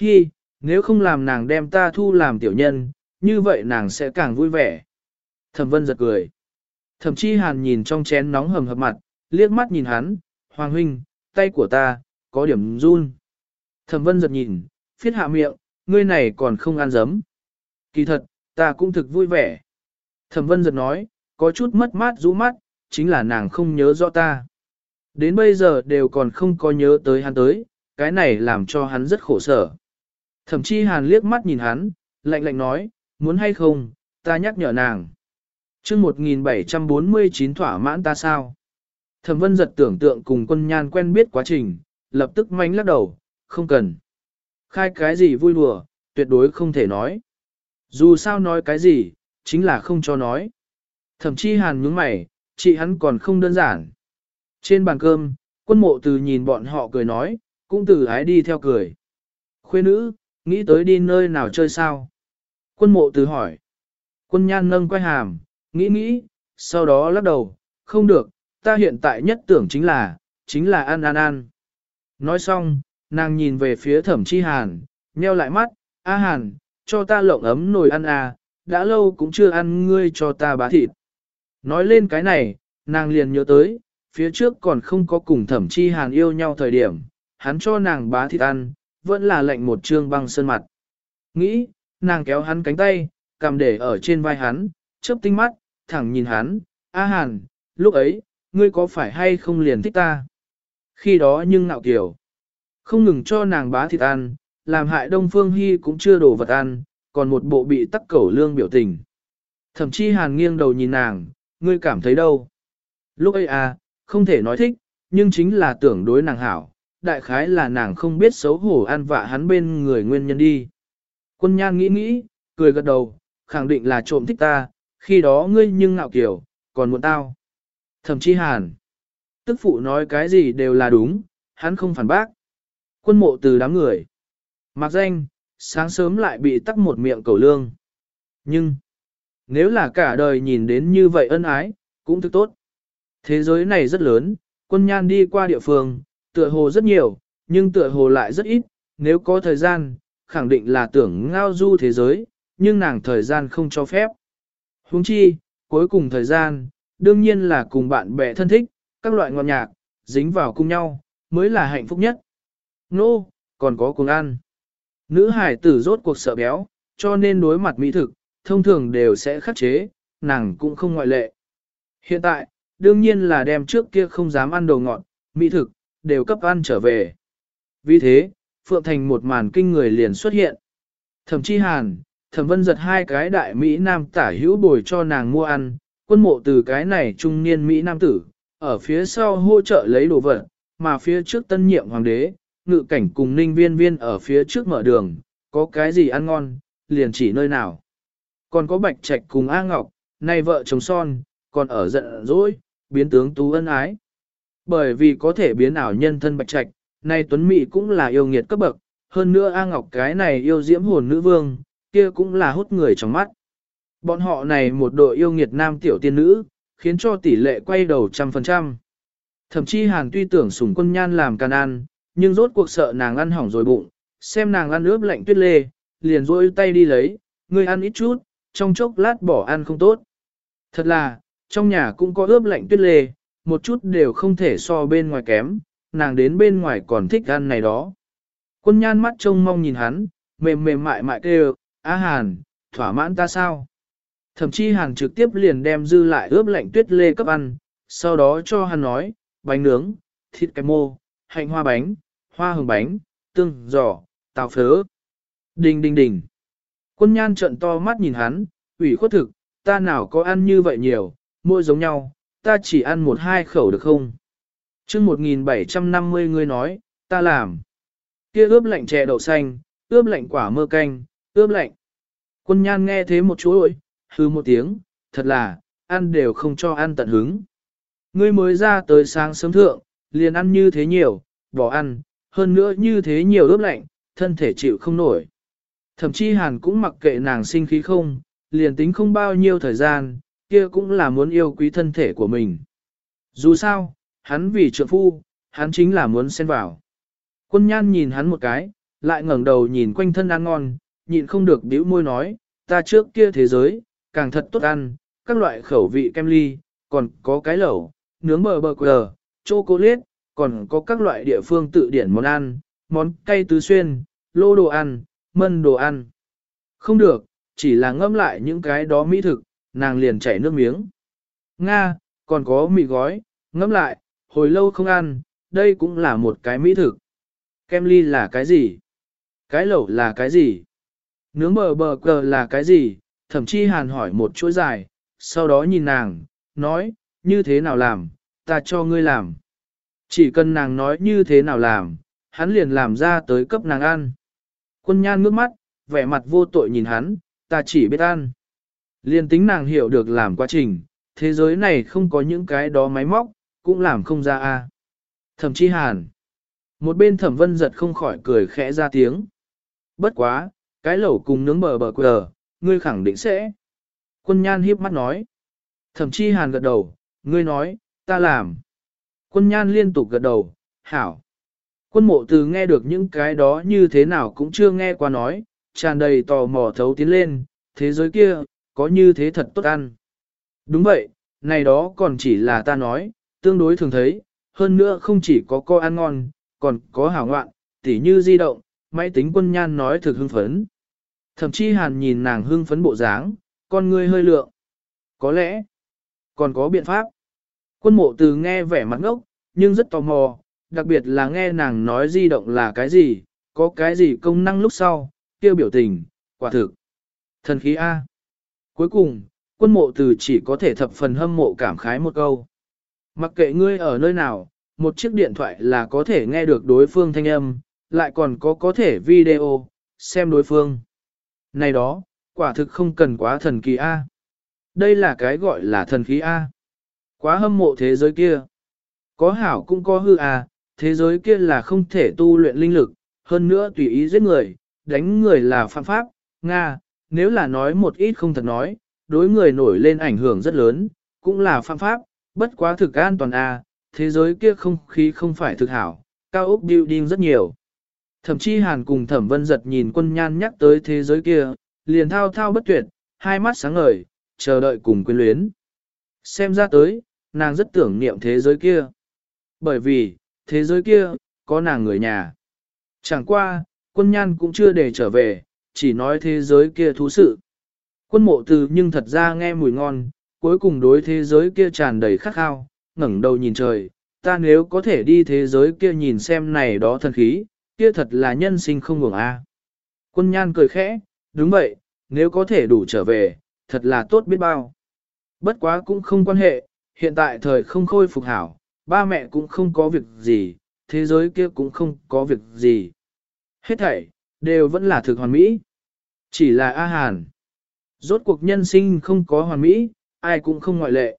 Hi, nếu không làm nàng đem ta thu làm tiểu nhân, như vậy nàng sẽ càng vui vẻ. Thẩm vân giật cười. Thẩm chi hàn nhìn trong chén nóng hầm hập mặt, liếc mắt nhìn hắn, Hoàng huynh, tay của ta, có điểm run. Thẩm vân giật nhìn, phiết hạ miệng, ngươi này còn không ăn dấm. Kỳ thật, ta cũng thực vui vẻ. Thẩm vân giật nói, có chút mất mát rũ mắt, chính là nàng không nhớ rõ ta. Đến bây giờ đều còn không có nhớ tới hắn tới, cái này làm cho hắn rất khổ sở. Thẩm chi hàn liếc mắt nhìn hắn, lạnh lạnh nói, muốn hay không, ta nhắc nhở nàng. chương 1749 thỏa mãn ta sao? Thẩm vân giật tưởng tượng cùng quân nhan quen biết quá trình, lập tức mánh lắc đầu, không cần. Khai cái gì vui đùa, tuyệt đối không thể nói. Dù sao nói cái gì, chính là không cho nói. Thẩm Chi hàn nhướng mày, chị hắn còn không đơn giản. Trên bàn cơm, quân mộ từ nhìn bọn họ cười nói, cũng từ ái đi theo cười. Khuê nữ, nghĩ tới đi nơi nào chơi sao? Quân mộ từ hỏi. Quân nhan nâng quay hàm, nghĩ nghĩ, sau đó lắc đầu, không được, ta hiện tại nhất tưởng chính là, chính là ăn ăn ăn. Nói xong, nàng nhìn về phía thẩm chi hàn, nheo lại mắt, A hàn, cho ta lộng ấm nồi ăn à, đã lâu cũng chưa ăn ngươi cho ta bá thịt. Nói lên cái này, nàng liền nhớ tới, phía trước còn không có cùng thẩm chi hàn yêu nhau thời điểm, hắn cho nàng bá thịt ăn, vẫn là lệnh một trương băng sơn mặt. Nghĩ, nàng kéo hắn cánh tay, cầm để ở trên vai hắn, chớp tinh mắt, thẳng nhìn hắn, A hàn, lúc ấy, ngươi có phải hay không liền thích ta? Khi đó nhưng nạo kiểu, không ngừng cho nàng bá thịt ăn, làm hại Đông Phương Hy cũng chưa đổ vật ăn, còn một bộ bị tắc cẩu lương biểu tình. Thậm chí hàn nghiêng đầu nhìn nàng, ngươi cảm thấy đâu? Lúc ấy à, không thể nói thích, nhưng chính là tưởng đối nàng hảo, đại khái là nàng không biết xấu hổ ăn vạ hắn bên người nguyên nhân đi. Quân nhan nghĩ nghĩ, cười gật đầu, khẳng định là trộm thích ta, khi đó ngươi nhưng ngạo kiểu, còn muốn tao. Thậm chí hàn. Tức phụ nói cái gì đều là đúng, hắn không phản bác. Quân mộ từ đám người. Mặc danh, sáng sớm lại bị tắc một miệng cầu lương. Nhưng, nếu là cả đời nhìn đến như vậy ân ái, cũng thức tốt. Thế giới này rất lớn, quân nhan đi qua địa phương, tựa hồ rất nhiều, nhưng tựa hồ lại rất ít, nếu có thời gian, khẳng định là tưởng ngao du thế giới, nhưng nàng thời gian không cho phép. Huống chi, cuối cùng thời gian, đương nhiên là cùng bạn bè thân thích, các loại ngọt nhạc, dính vào cùng nhau, mới là hạnh phúc nhất. Nô, no, còn có cùng ăn. Nữ hải tử rốt cuộc sợ béo, cho nên đối mặt mỹ thực, thông thường đều sẽ khắc chế, nàng cũng không ngoại lệ. Hiện tại, đương nhiên là đem trước kia không dám ăn đồ ngọt, mỹ thực, đều cấp ăn trở về. Vì thế, Phượng Thành một màn kinh người liền xuất hiện. Thẩm chi hàn, thẩm vân giật hai cái đại Mỹ Nam tả hữu bồi cho nàng mua ăn, quân mộ từ cái này trung niên Mỹ Nam tử, ở phía sau hỗ trợ lấy đồ vật, mà phía trước tân nhiệm hoàng đế, ngự cảnh cùng ninh viên viên ở phía trước mở đường, có cái gì ăn ngon, liền chỉ nơi nào. Còn có bạch trạch cùng A Ngọc, nay vợ chồng son, còn ở giận dỗi, biến tướng tú ân ái. Bởi vì có thể biến ảo nhân thân bạch trạch, nay Tuấn Mỹ cũng là yêu nghiệt cấp bậc, hơn nữa A Ngọc cái này yêu diễm hồn nữ vương, kia cũng là hút người trong mắt. Bọn họ này một đội yêu nghiệt nam tiểu tiên nữ, khiến cho tỷ lệ quay đầu trăm phần trăm. Thậm chí Hàn tuy tưởng sủng quân nhan làm can ăn, nhưng rốt cuộc sợ nàng ăn hỏng rồi bụng, xem nàng ăn ướp lạnh tuyết lê, liền rôi tay đi lấy, ngươi ăn ít chút, trong chốc lát bỏ ăn không tốt. Thật là, trong nhà cũng có ướp lạnh tuyết lê, một chút đều không thể so bên ngoài kém, nàng đến bên ngoài còn thích ăn này đó. Quân nhan mắt trông mong nhìn hắn, mềm mềm mại mại kêu, á hàn, thỏa mãn ta sao? Thậm chí hàn trực tiếp liền đem dư lại ướp lạnh tuyết lê cấp ăn, sau đó cho hắn nói, bánh nướng, thịt cái mô, hạnh hoa bánh, hoa hồng bánh, tương, giò, tàu phớ. Đình đình đình. Quân nhan trận to mắt nhìn hắn, ủy khuất thực, ta nào có ăn như vậy nhiều, mỗi giống nhau, ta chỉ ăn một hai khẩu được không? chương 1750 người nói, ta làm. Kia ướp lạnh chè đậu xanh, ướp lạnh quả mơ canh, ướp lạnh. Quân nhan nghe thế một chú ơi, hư một tiếng, thật là, ăn đều không cho ăn tận hứng. Ngươi mới ra tới sáng sớm thượng, liền ăn như thế nhiều, bỏ ăn, hơn nữa như thế nhiều ướp lạnh, thân thể chịu không nổi. Thậm chí hàn cũng mặc kệ nàng sinh khí không, liền tính không bao nhiêu thời gian, kia cũng là muốn yêu quý thân thể của mình. Dù sao, hắn vì trượng phu, hắn chính là muốn xen vào. Quân nhan nhìn hắn một cái, lại ngẩng đầu nhìn quanh thân ăn ngon, nhịn không được bĩu môi nói, ta trước kia thế giới, càng thật tốt ăn, các loại khẩu vị kem ly, còn có cái lẩu, nướng bờ bờ quờ, chocolate, còn có các loại địa phương tự điển món ăn, món cay tứ xuyên, lô đồ ăn, mân đồ ăn. Không được, chỉ là ngâm lại những cái đó mỹ thực, nàng liền chảy nước miếng. Nga, còn có mì gói, ngâm lại, hồi lâu không ăn, đây cũng là một cái mỹ thực. Kem ly là cái gì? Cái lẩu là cái gì? Nướng bờ bờ cờ là cái gì? Thậm chí hàn hỏi một chuỗi dài, sau đó nhìn nàng, nói, như thế nào làm, ta cho ngươi làm. Chỉ cần nàng nói như thế nào làm, hắn liền làm ra tới cấp nàng ăn. Quân nhan ngước mắt, vẻ mặt vô tội nhìn hắn, ta chỉ biết ăn. Liên tính nàng hiểu được làm quá trình, thế giới này không có những cái đó máy móc, cũng làm không ra a. Thẩm chi hàn. Một bên thẩm vân giật không khỏi cười khẽ ra tiếng. Bất quá, cái lẩu cùng nướng bờ bờ quờ, ngươi khẳng định sẽ. Quân nhan hiếp mắt nói. Thẩm chi hàn gật đầu, ngươi nói, ta làm. Quân nhan liên tục gật đầu, hảo. Quân mộ từ nghe được những cái đó như thế nào cũng chưa nghe qua nói, tràn đầy tò mò thấu tiến lên, thế giới kia, có như thế thật tốt ăn. Đúng vậy, này đó còn chỉ là ta nói, tương đối thường thấy, hơn nữa không chỉ có co ăn ngon, còn có hảo ngoạn, tỉ như di động, máy tính quân nhan nói thực hưng phấn. Thậm chí hàn nhìn nàng hưng phấn bộ dáng, con ngươi hơi lượng. Có lẽ, còn có biện pháp. Quân mộ từ nghe vẻ mặt ngốc, nhưng rất tò mò, đặc biệt là nghe nàng nói di động là cái gì, có cái gì công năng lúc sau, kêu biểu tình, quả thực. Thần khí A. Cuối cùng, quân mộ từ chỉ có thể thập phần hâm mộ cảm khái một câu. Mặc kệ ngươi ở nơi nào, một chiếc điện thoại là có thể nghe được đối phương thanh âm, lại còn có có thể video, xem đối phương. Này đó, quả thực không cần quá thần kỳ A. Đây là cái gọi là thần khí A. Quá hâm mộ thế giới kia. Có hảo cũng có hư A, thế giới kia là không thể tu luyện linh lực, hơn nữa tùy ý giết người, đánh người là phạm pháp, Nga, nếu là nói một ít không thật nói, đối người nổi lên ảnh hưởng rất lớn, cũng là phạm pháp, bất quá thực an toàn A, thế giới kia không khí không phải thực hảo, cao ốc building rất nhiều. Thậm chí Hàn cùng Thẩm Vân giật nhìn quân nhan nhắc tới thế giới kia, liền thao thao bất tuyệt, hai mắt sáng ngời, chờ đợi cùng quyến luyến. Xem ra tới, nàng rất tưởng niệm thế giới kia. Bởi vì, thế giới kia, có nàng người nhà. Chẳng qua, quân nhan cũng chưa để trở về, chỉ nói thế giới kia thú sự. Quân mộ từ nhưng thật ra nghe mùi ngon, cuối cùng đối thế giới kia tràn đầy khắc khao, ngẩng đầu nhìn trời, ta nếu có thể đi thế giới kia nhìn xem này đó thần khí, kia thật là nhân sinh không ngủng a. Quân nhan cười khẽ, đúng vậy, nếu có thể đủ trở về, thật là tốt biết bao. Bất quá cũng không quan hệ, hiện tại thời không khôi phục hảo, ba mẹ cũng không có việc gì, thế giới kia cũng không có việc gì. Hết thảy, đều vẫn là thực hoàn mỹ. Chỉ là A Hàn. Rốt cuộc nhân sinh không có hoàn mỹ, ai cũng không ngoại lệ.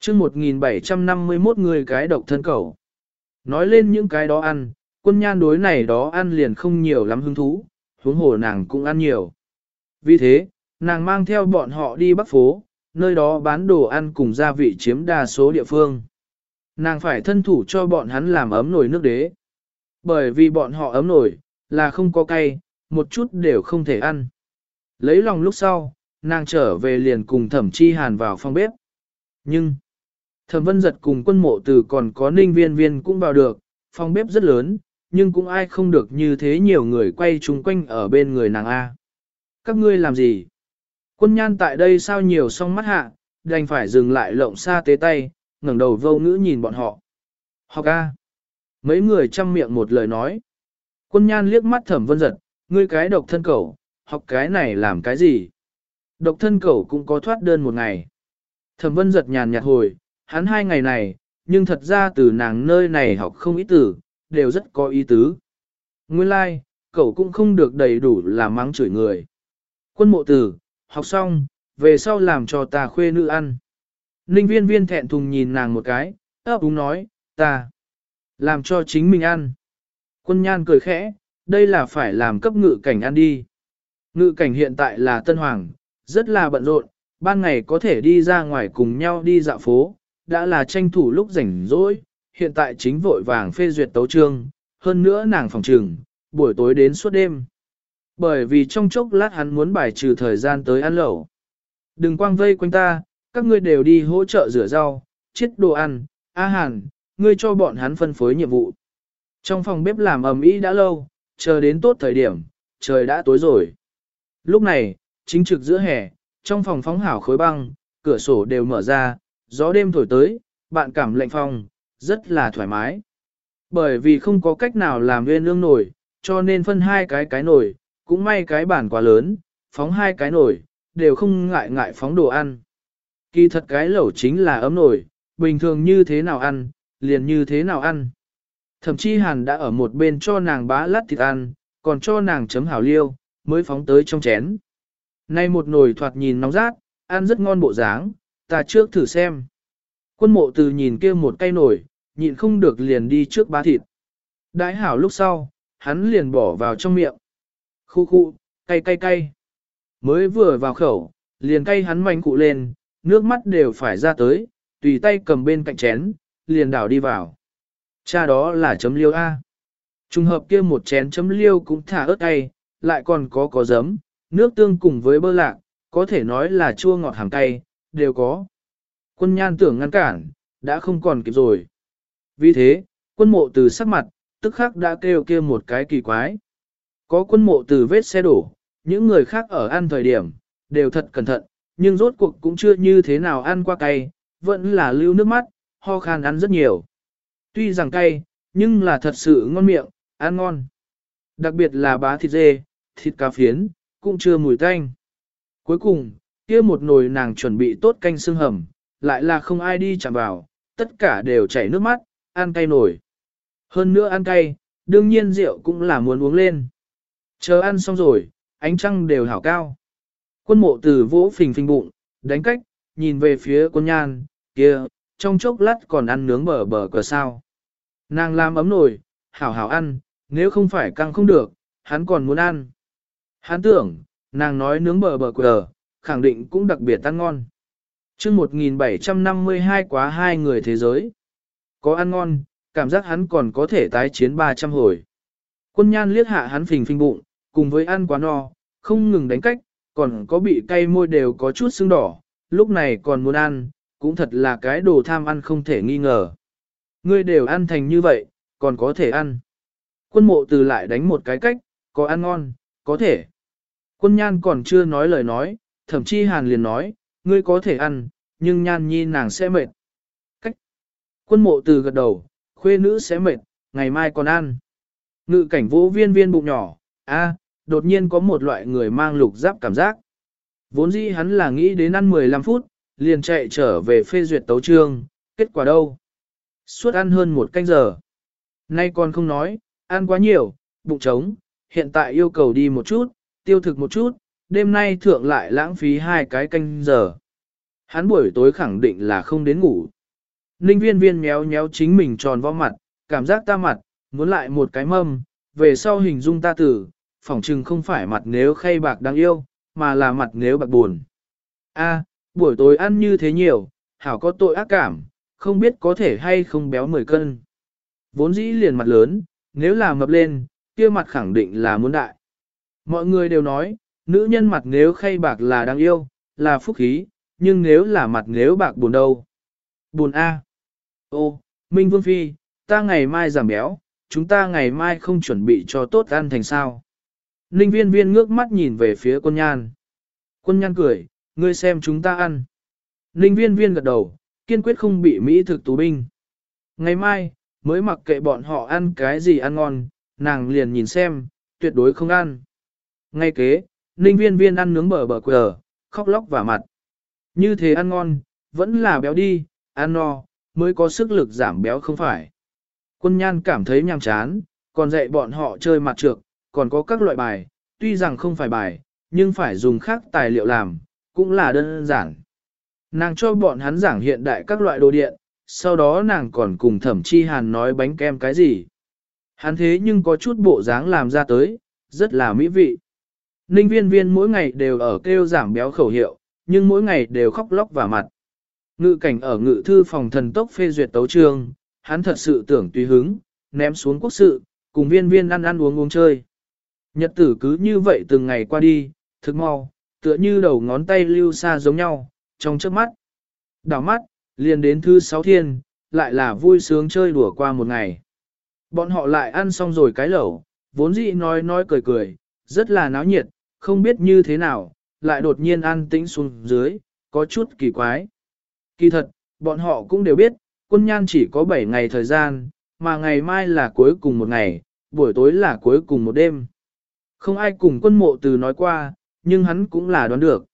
chương 1751 người cái độc thân cầu. Nói lên những cái đó ăn, quân nhan đối này đó ăn liền không nhiều lắm hứng thú, huống hồ nàng cũng ăn nhiều. Vì thế, nàng mang theo bọn họ đi bắc phố, nơi đó bán đồ ăn cùng gia vị chiếm đa số địa phương. Nàng phải thân thủ cho bọn hắn làm ấm nồi nước đế. Bởi vì bọn họ ấm nồi, là không có cay, một chút đều không thể ăn. Lấy lòng lúc sau, nàng trở về liền cùng thẩm chi hàn vào phòng bếp. Nhưng, thẩm vân giật cùng quân mộ từ còn có ninh viên viên cũng vào được, phòng bếp rất lớn, nhưng cũng ai không được như thế nhiều người quay chung quanh ở bên người nàng A. Các ngươi làm gì? Quân nhan tại đây sao nhiều song mắt hạ, đành phải dừng lại lộng xa tế tay, ngẩng đầu vô ngữ nhìn bọn họ. Học A. Mấy người chăm miệng một lời nói. Quân nhan liếc mắt thẩm vân giật, ngươi cái độc thân cầu, học cái này làm cái gì? Độc thân cầu cũng có thoát đơn một ngày. Thẩm vân giật nhàn nhạt hồi, hắn hai ngày này, nhưng thật ra từ nàng nơi này học không ý tử, đều rất có ý tứ. Nguyên lai, like, cậu cũng không được đầy đủ là mắng chửi người. Quân mộ tử, học xong, về sau làm cho ta khuê nữ ăn. Ninh viên viên thẹn thùng nhìn nàng một cái, ấp úng nói, ta, làm cho chính mình ăn. Quân nhan cười khẽ, đây là phải làm cấp ngự cảnh ăn đi. Ngự cảnh hiện tại là tân hoàng, rất là bận rộn, ban ngày có thể đi ra ngoài cùng nhau đi dạo phố, đã là tranh thủ lúc rảnh rỗi, hiện tại chính vội vàng phê duyệt tấu trương, hơn nữa nàng phòng trừng, buổi tối đến suốt đêm. Bởi vì trong chốc lát hắn muốn bài trừ thời gian tới ăn lẩu. Đừng quang vây quanh ta, các ngươi đều đi hỗ trợ rửa rau, chiết đồ ăn, a hàn, ngươi cho bọn hắn phân phối nhiệm vụ. Trong phòng bếp làm ầm ĩ đã lâu, chờ đến tốt thời điểm, trời đã tối rồi. Lúc này, chính trực giữa hè, trong phòng phóng hảo khối băng, cửa sổ đều mở ra, gió đêm thổi tới, bạn cảm lạnh phong, rất là thoải mái. Bởi vì không có cách nào làm nguyên lương nổi, cho nên phân hai cái cái nổi, cũng may cái bản quá lớn, phóng hai cái nổi, đều không ngại ngại phóng đồ ăn. Kỳ thật cái lẩu chính là ấm nổi, bình thường như thế nào ăn, liền như thế nào ăn. Thậm chí hàn đã ở một bên cho nàng bá lát thịt ăn, còn cho nàng chấm hảo liêu, mới phóng tới trong chén. Nay một nồi thoạt nhìn nóng rát, ăn rất ngon bộ dáng, ta trước thử xem. Quân mộ từ nhìn kia một cây nồi, nhịn không được liền đi trước bá thịt. Đãi hảo lúc sau, hắn liền bỏ vào trong miệng. Khu khu, cay cay cay. Mới vừa vào khẩu, liền cay hắn manh cụ lên, nước mắt đều phải ra tới, tùy tay cầm bên cạnh chén, liền đảo đi vào. Cha đó là chấm liêu A. Trùng hợp kia một chén chấm liêu cũng thả ớt cay, lại còn có có giấm, nước tương cùng với bơ lạc, có thể nói là chua ngọt hàng cay, đều có. Quân nhan tưởng ngăn cản, đã không còn kịp rồi. Vì thế, quân mộ từ sắc mặt, tức khắc đã kêu kia một cái kỳ quái. Có quân mộ từ vết xe đổ, những người khác ở ăn thời điểm, đều thật cẩn thận, nhưng rốt cuộc cũng chưa như thế nào ăn qua cay, vẫn là lưu nước mắt, ho khan ăn rất nhiều. Tuy rằng cay, nhưng là thật sự ngon miệng, ăn ngon. Đặc biệt là bá thịt dê, thịt cá phiến, cũng chưa mùi tanh. Cuối cùng, kia một nồi nàng chuẩn bị tốt canh xương hầm, lại là không ai đi chạm vào, tất cả đều chảy nước mắt, ăn cay nổi. Hơn nữa ăn cay, đương nhiên rượu cũng là muốn uống lên. Chờ ăn xong rồi, ánh trăng đều hảo cao. Quân mộ từ vỗ phình phình bụng, đánh cách, nhìn về phía quân nhan, kia, trong chốc lát còn ăn nướng bờ bờ cờ sao. Nàng làm ấm nồi, hảo hảo ăn, nếu không phải căng không được, hắn còn muốn ăn. Hắn tưởng, nàng nói nướng bờ bờ quờ, khẳng định cũng đặc biệt ăn ngon. chương 1752 quá hai người thế giới. Có ăn ngon, cảm giác hắn còn có thể tái chiến 300 hồi. Quân nhan liếc hạ hắn phình phình bụng, cùng với ăn quá no, không ngừng đánh cách, còn có bị cay môi đều có chút sưng đỏ, lúc này còn muốn ăn, cũng thật là cái đồ tham ăn không thể nghi ngờ. Ngươi đều ăn thành như vậy, còn có thể ăn. Quân mộ từ lại đánh một cái cách, có ăn ngon, có thể. Quân nhan còn chưa nói lời nói, thậm chí hàn liền nói, ngươi có thể ăn, nhưng nhan nhi nàng sẽ mệt. Cách. Quân mộ từ gật đầu, khuê nữ sẽ mệt, ngày mai còn ăn. Ngự cảnh vũ viên viên bụng nhỏ, a, đột nhiên có một loại người mang lục giáp cảm giác. Vốn dĩ hắn là nghĩ đến ăn 15 phút, liền chạy trở về phê duyệt tấu trương, kết quả đâu? Suốt ăn hơn một canh giờ. Nay còn không nói, ăn quá nhiều, bụng trống, hiện tại yêu cầu đi một chút, tiêu thực một chút, đêm nay thượng lại lãng phí hai cái canh giờ. Hắn buổi tối khẳng định là không đến ngủ. Ninh viên viên méo méo chính mình tròn vo mặt, cảm giác ta mặt, muốn lại một cái mâm, về sau hình dung ta tử, phỏng chừng không phải mặt nếu khay bạc đáng yêu, mà là mặt nếu bạc buồn. A, buổi tối ăn như thế nhiều, hảo có tội ác cảm, không biết có thể hay không béo 10 cân. Vốn dĩ liền mặt lớn, nếu là mập lên, kia mặt khẳng định là muốn đại. Mọi người đều nói, nữ nhân mặt nếu khay bạc là đáng yêu, là phúc khí, nhưng nếu là mặt nếu bạc buồn đâu. Buồn A. Ô, Minh Vương Phi, ta ngày mai giảm béo, chúng ta ngày mai không chuẩn bị cho tốt ăn thành sao. Ninh viên viên ngước mắt nhìn về phía quân nhan. Quân nhan cười, ngươi xem chúng ta ăn. Ninh viên viên gật đầu, kiên quyết không bị Mỹ thực tù binh. Ngày mai, mới mặc kệ bọn họ ăn cái gì ăn ngon, nàng liền nhìn xem, tuyệt đối không ăn. Ngay kế, ninh viên viên ăn nướng bờ bờ quờ, khóc lóc và mặt. Như thế ăn ngon, vẫn là béo đi, ăn no, mới có sức lực giảm béo không phải. Quân nhan cảm thấy nhàm chán, còn dạy bọn họ chơi mặt trược, còn có các loại bài, tuy rằng không phải bài, nhưng phải dùng khác tài liệu làm, cũng là đơn giản. Nàng cho bọn hắn giảng hiện đại các loại đồ điện, sau đó nàng còn cùng thẩm chi hàn nói bánh kem cái gì. Hắn thế nhưng có chút bộ dáng làm ra tới, rất là mỹ vị. Ninh viên viên mỗi ngày đều ở kêu giảm béo khẩu hiệu, nhưng mỗi ngày đều khóc lóc và mặt. Ngự cảnh ở ngự thư phòng thần tốc phê duyệt tấu trương, hắn thật sự tưởng tùy hứng, ném xuống quốc sự, cùng viên viên ăn ăn uống uống chơi. Nhật tử cứ như vậy từng ngày qua đi, thực mau, tựa như đầu ngón tay lưu xa giống nhau, trong trước mắt. Đảo mắt, liền đến thứ sáu thiên, lại là vui sướng chơi đùa qua một ngày. Bọn họ lại ăn xong rồi cái lẩu, vốn dĩ nói nói cười cười, rất là náo nhiệt, không biết như thế nào, lại đột nhiên ăn tĩnh xuống dưới, có chút kỳ quái. Kỳ thật, bọn họ cũng đều biết, quân nhan chỉ có 7 ngày thời gian, mà ngày mai là cuối cùng một ngày, buổi tối là cuối cùng một đêm. Không ai cùng quân mộ từ nói qua, nhưng hắn cũng là đoán được.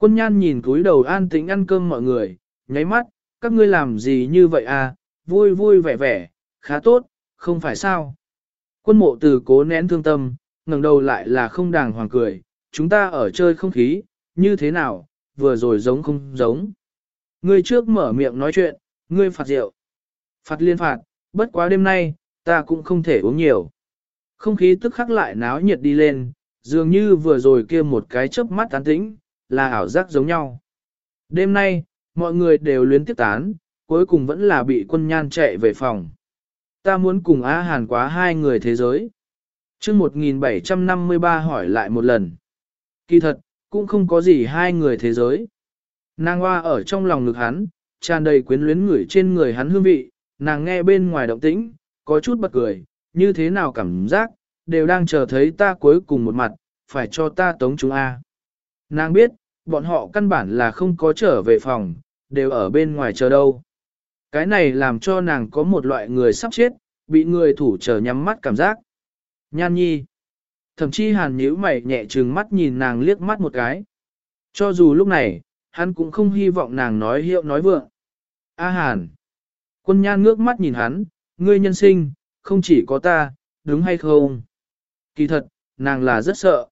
Quân nhan nhìn cúi đầu an tĩnh ăn cơm mọi người, nháy mắt, các ngươi làm gì như vậy à, vui vui vẻ vẻ, khá tốt, không phải sao. Quân mộ từ cố nén thương tâm, ngẩng đầu lại là không đàng hoàng cười, chúng ta ở chơi không khí, như thế nào, vừa rồi giống không giống. Ngươi trước mở miệng nói chuyện, ngươi phạt rượu. Phạt liên phạt, bất quá đêm nay, ta cũng không thể uống nhiều. Không khí tức khắc lại náo nhiệt đi lên, dường như vừa rồi kia một cái chớp mắt tán tĩnh, là ảo giác giống nhau. Đêm nay, mọi người đều luyến tiếp tán, cuối cùng vẫn là bị quân nhan chạy về phòng. Ta muốn cùng Á Hàn quá hai người thế giới. chương 1753 hỏi lại một lần. Kỳ thật, cũng không có gì hai người thế giới. Nàng hoa ở trong lòng ngực hắn, tràn đầy quyến luyến ngửi trên người hắn hương vị, nàng nghe bên ngoài động tĩnh, có chút bật cười, như thế nào cảm giác, đều đang chờ thấy ta cuối cùng một mặt, phải cho ta tống chúng A. Nàng biết, bọn họ căn bản là không có trở về phòng, đều ở bên ngoài chờ đâu. Cái này làm cho nàng có một loại người sắp chết, bị người thủ chờ nhắm mắt cảm giác. Nhan nhi. Thậm chí hàn nhíu mày nhẹ trừng mắt nhìn nàng liếc mắt một cái. Cho dù lúc này, hắn cũng không hy vọng nàng nói hiệu nói vượng. A hàn. Quân nhan ngước mắt nhìn hắn, ngươi nhân sinh, không chỉ có ta, đúng hay không? Kỳ thật, nàng là rất sợ.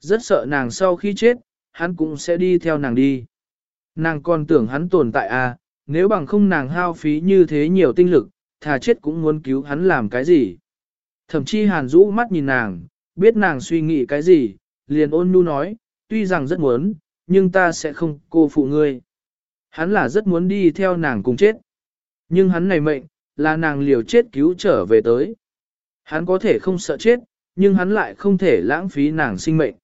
Rất sợ nàng sau khi chết, hắn cũng sẽ đi theo nàng đi. Nàng còn tưởng hắn tồn tại à, nếu bằng không nàng hao phí như thế nhiều tinh lực, thà chết cũng muốn cứu hắn làm cái gì. Thậm chí hàn rũ mắt nhìn nàng, biết nàng suy nghĩ cái gì, liền ôn nhu nói, tuy rằng rất muốn, nhưng ta sẽ không cô phụ ngươi. Hắn là rất muốn đi theo nàng cùng chết. Nhưng hắn này mệnh, là nàng liều chết cứu trở về tới. Hắn có thể không sợ chết, nhưng hắn lại không thể lãng phí nàng sinh mệnh.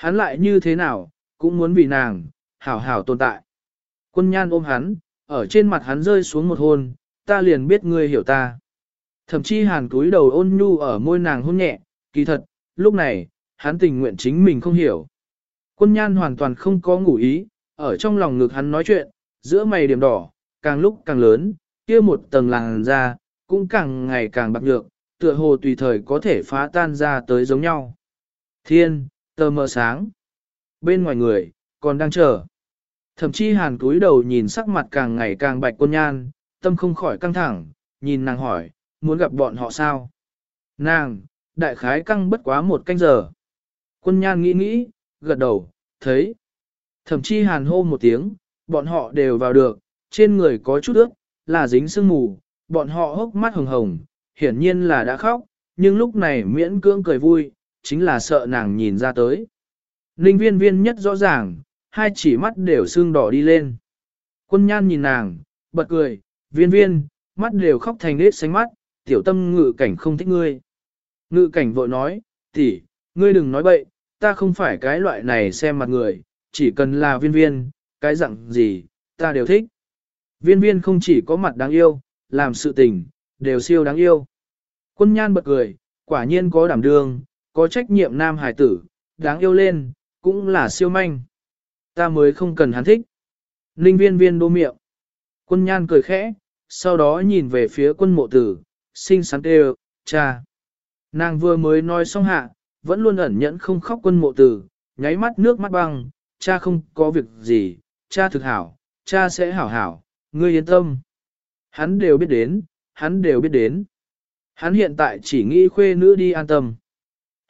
Hắn lại như thế nào, cũng muốn vì nàng, hảo hảo tồn tại. Quân nhan ôm hắn, ở trên mặt hắn rơi xuống một hôn, ta liền biết ngươi hiểu ta. Thậm chí hàn cúi đầu ôn nhu ở môi nàng hôn nhẹ, kỳ thật, lúc này, hắn tình nguyện chính mình không hiểu. Quân nhan hoàn toàn không có ngủ ý, ở trong lòng ngực hắn nói chuyện, giữa mày điểm đỏ, càng lúc càng lớn, kia một tầng làng ra, cũng càng ngày càng bạc nhược, tựa hồ tùy thời có thể phá tan ra tới giống nhau. Thiên, tờ mờ sáng. Bên ngoài người, còn đang chờ. Thậm chí hàn cúi đầu nhìn sắc mặt càng ngày càng bạch quân nhan, tâm không khỏi căng thẳng, nhìn nàng hỏi, muốn gặp bọn họ sao? Nàng, đại khái căng bất quá một canh giờ. Quân nhan nghĩ nghĩ, gật đầu, thấy. Thậm chí hàn hô một tiếng, bọn họ đều vào được, trên người có chút ướt, là dính sương mù, bọn họ hốc mắt hồng hồng, hiển nhiên là đã khóc, nhưng lúc này miễn cưỡng cười vui, chính là sợ nàng nhìn ra tới. Ninh viên viên nhất rõ ràng, hai chỉ mắt đều sưng đỏ đi lên. Quân nhan nhìn nàng, bật cười, viên viên, mắt đều khóc thành nết xanh mắt, tiểu tâm ngự cảnh không thích ngươi. Ngự cảnh vội nói, tỷ, ngươi đừng nói bậy, ta không phải cái loại này xem mặt người, chỉ cần là viên viên, cái dạng gì, ta đều thích. Viên viên không chỉ có mặt đáng yêu, làm sự tình, đều siêu đáng yêu. Quân nhan bật cười, quả nhiên có đảm đương, có trách nhiệm nam hải tử, đáng yêu lên, cũng là siêu manh. Ta mới không cần hắn thích. Ninh viên viên đô miệng. Quân nhan cười khẽ, sau đó nhìn về phía quân mộ tử, xinh xắn đều cha. Nàng vừa mới nói xong hạ, vẫn luôn ẩn nhẫn không khóc quân mộ tử, nháy mắt nước mắt băng, cha không có việc gì, cha thực hảo, cha sẽ hảo hảo, ngươi yên tâm. Hắn đều biết đến, hắn đều biết đến. Hắn hiện tại chỉ nghĩ khuê nữ đi an tâm.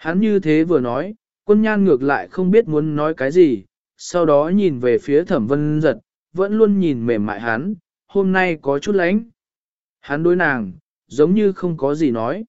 Hắn như thế vừa nói, quân nhan ngược lại không biết muốn nói cái gì, sau đó nhìn về phía thẩm vân giật, vẫn luôn nhìn mềm mại hắn, hôm nay có chút lánh. Hắn đối nàng, giống như không có gì nói.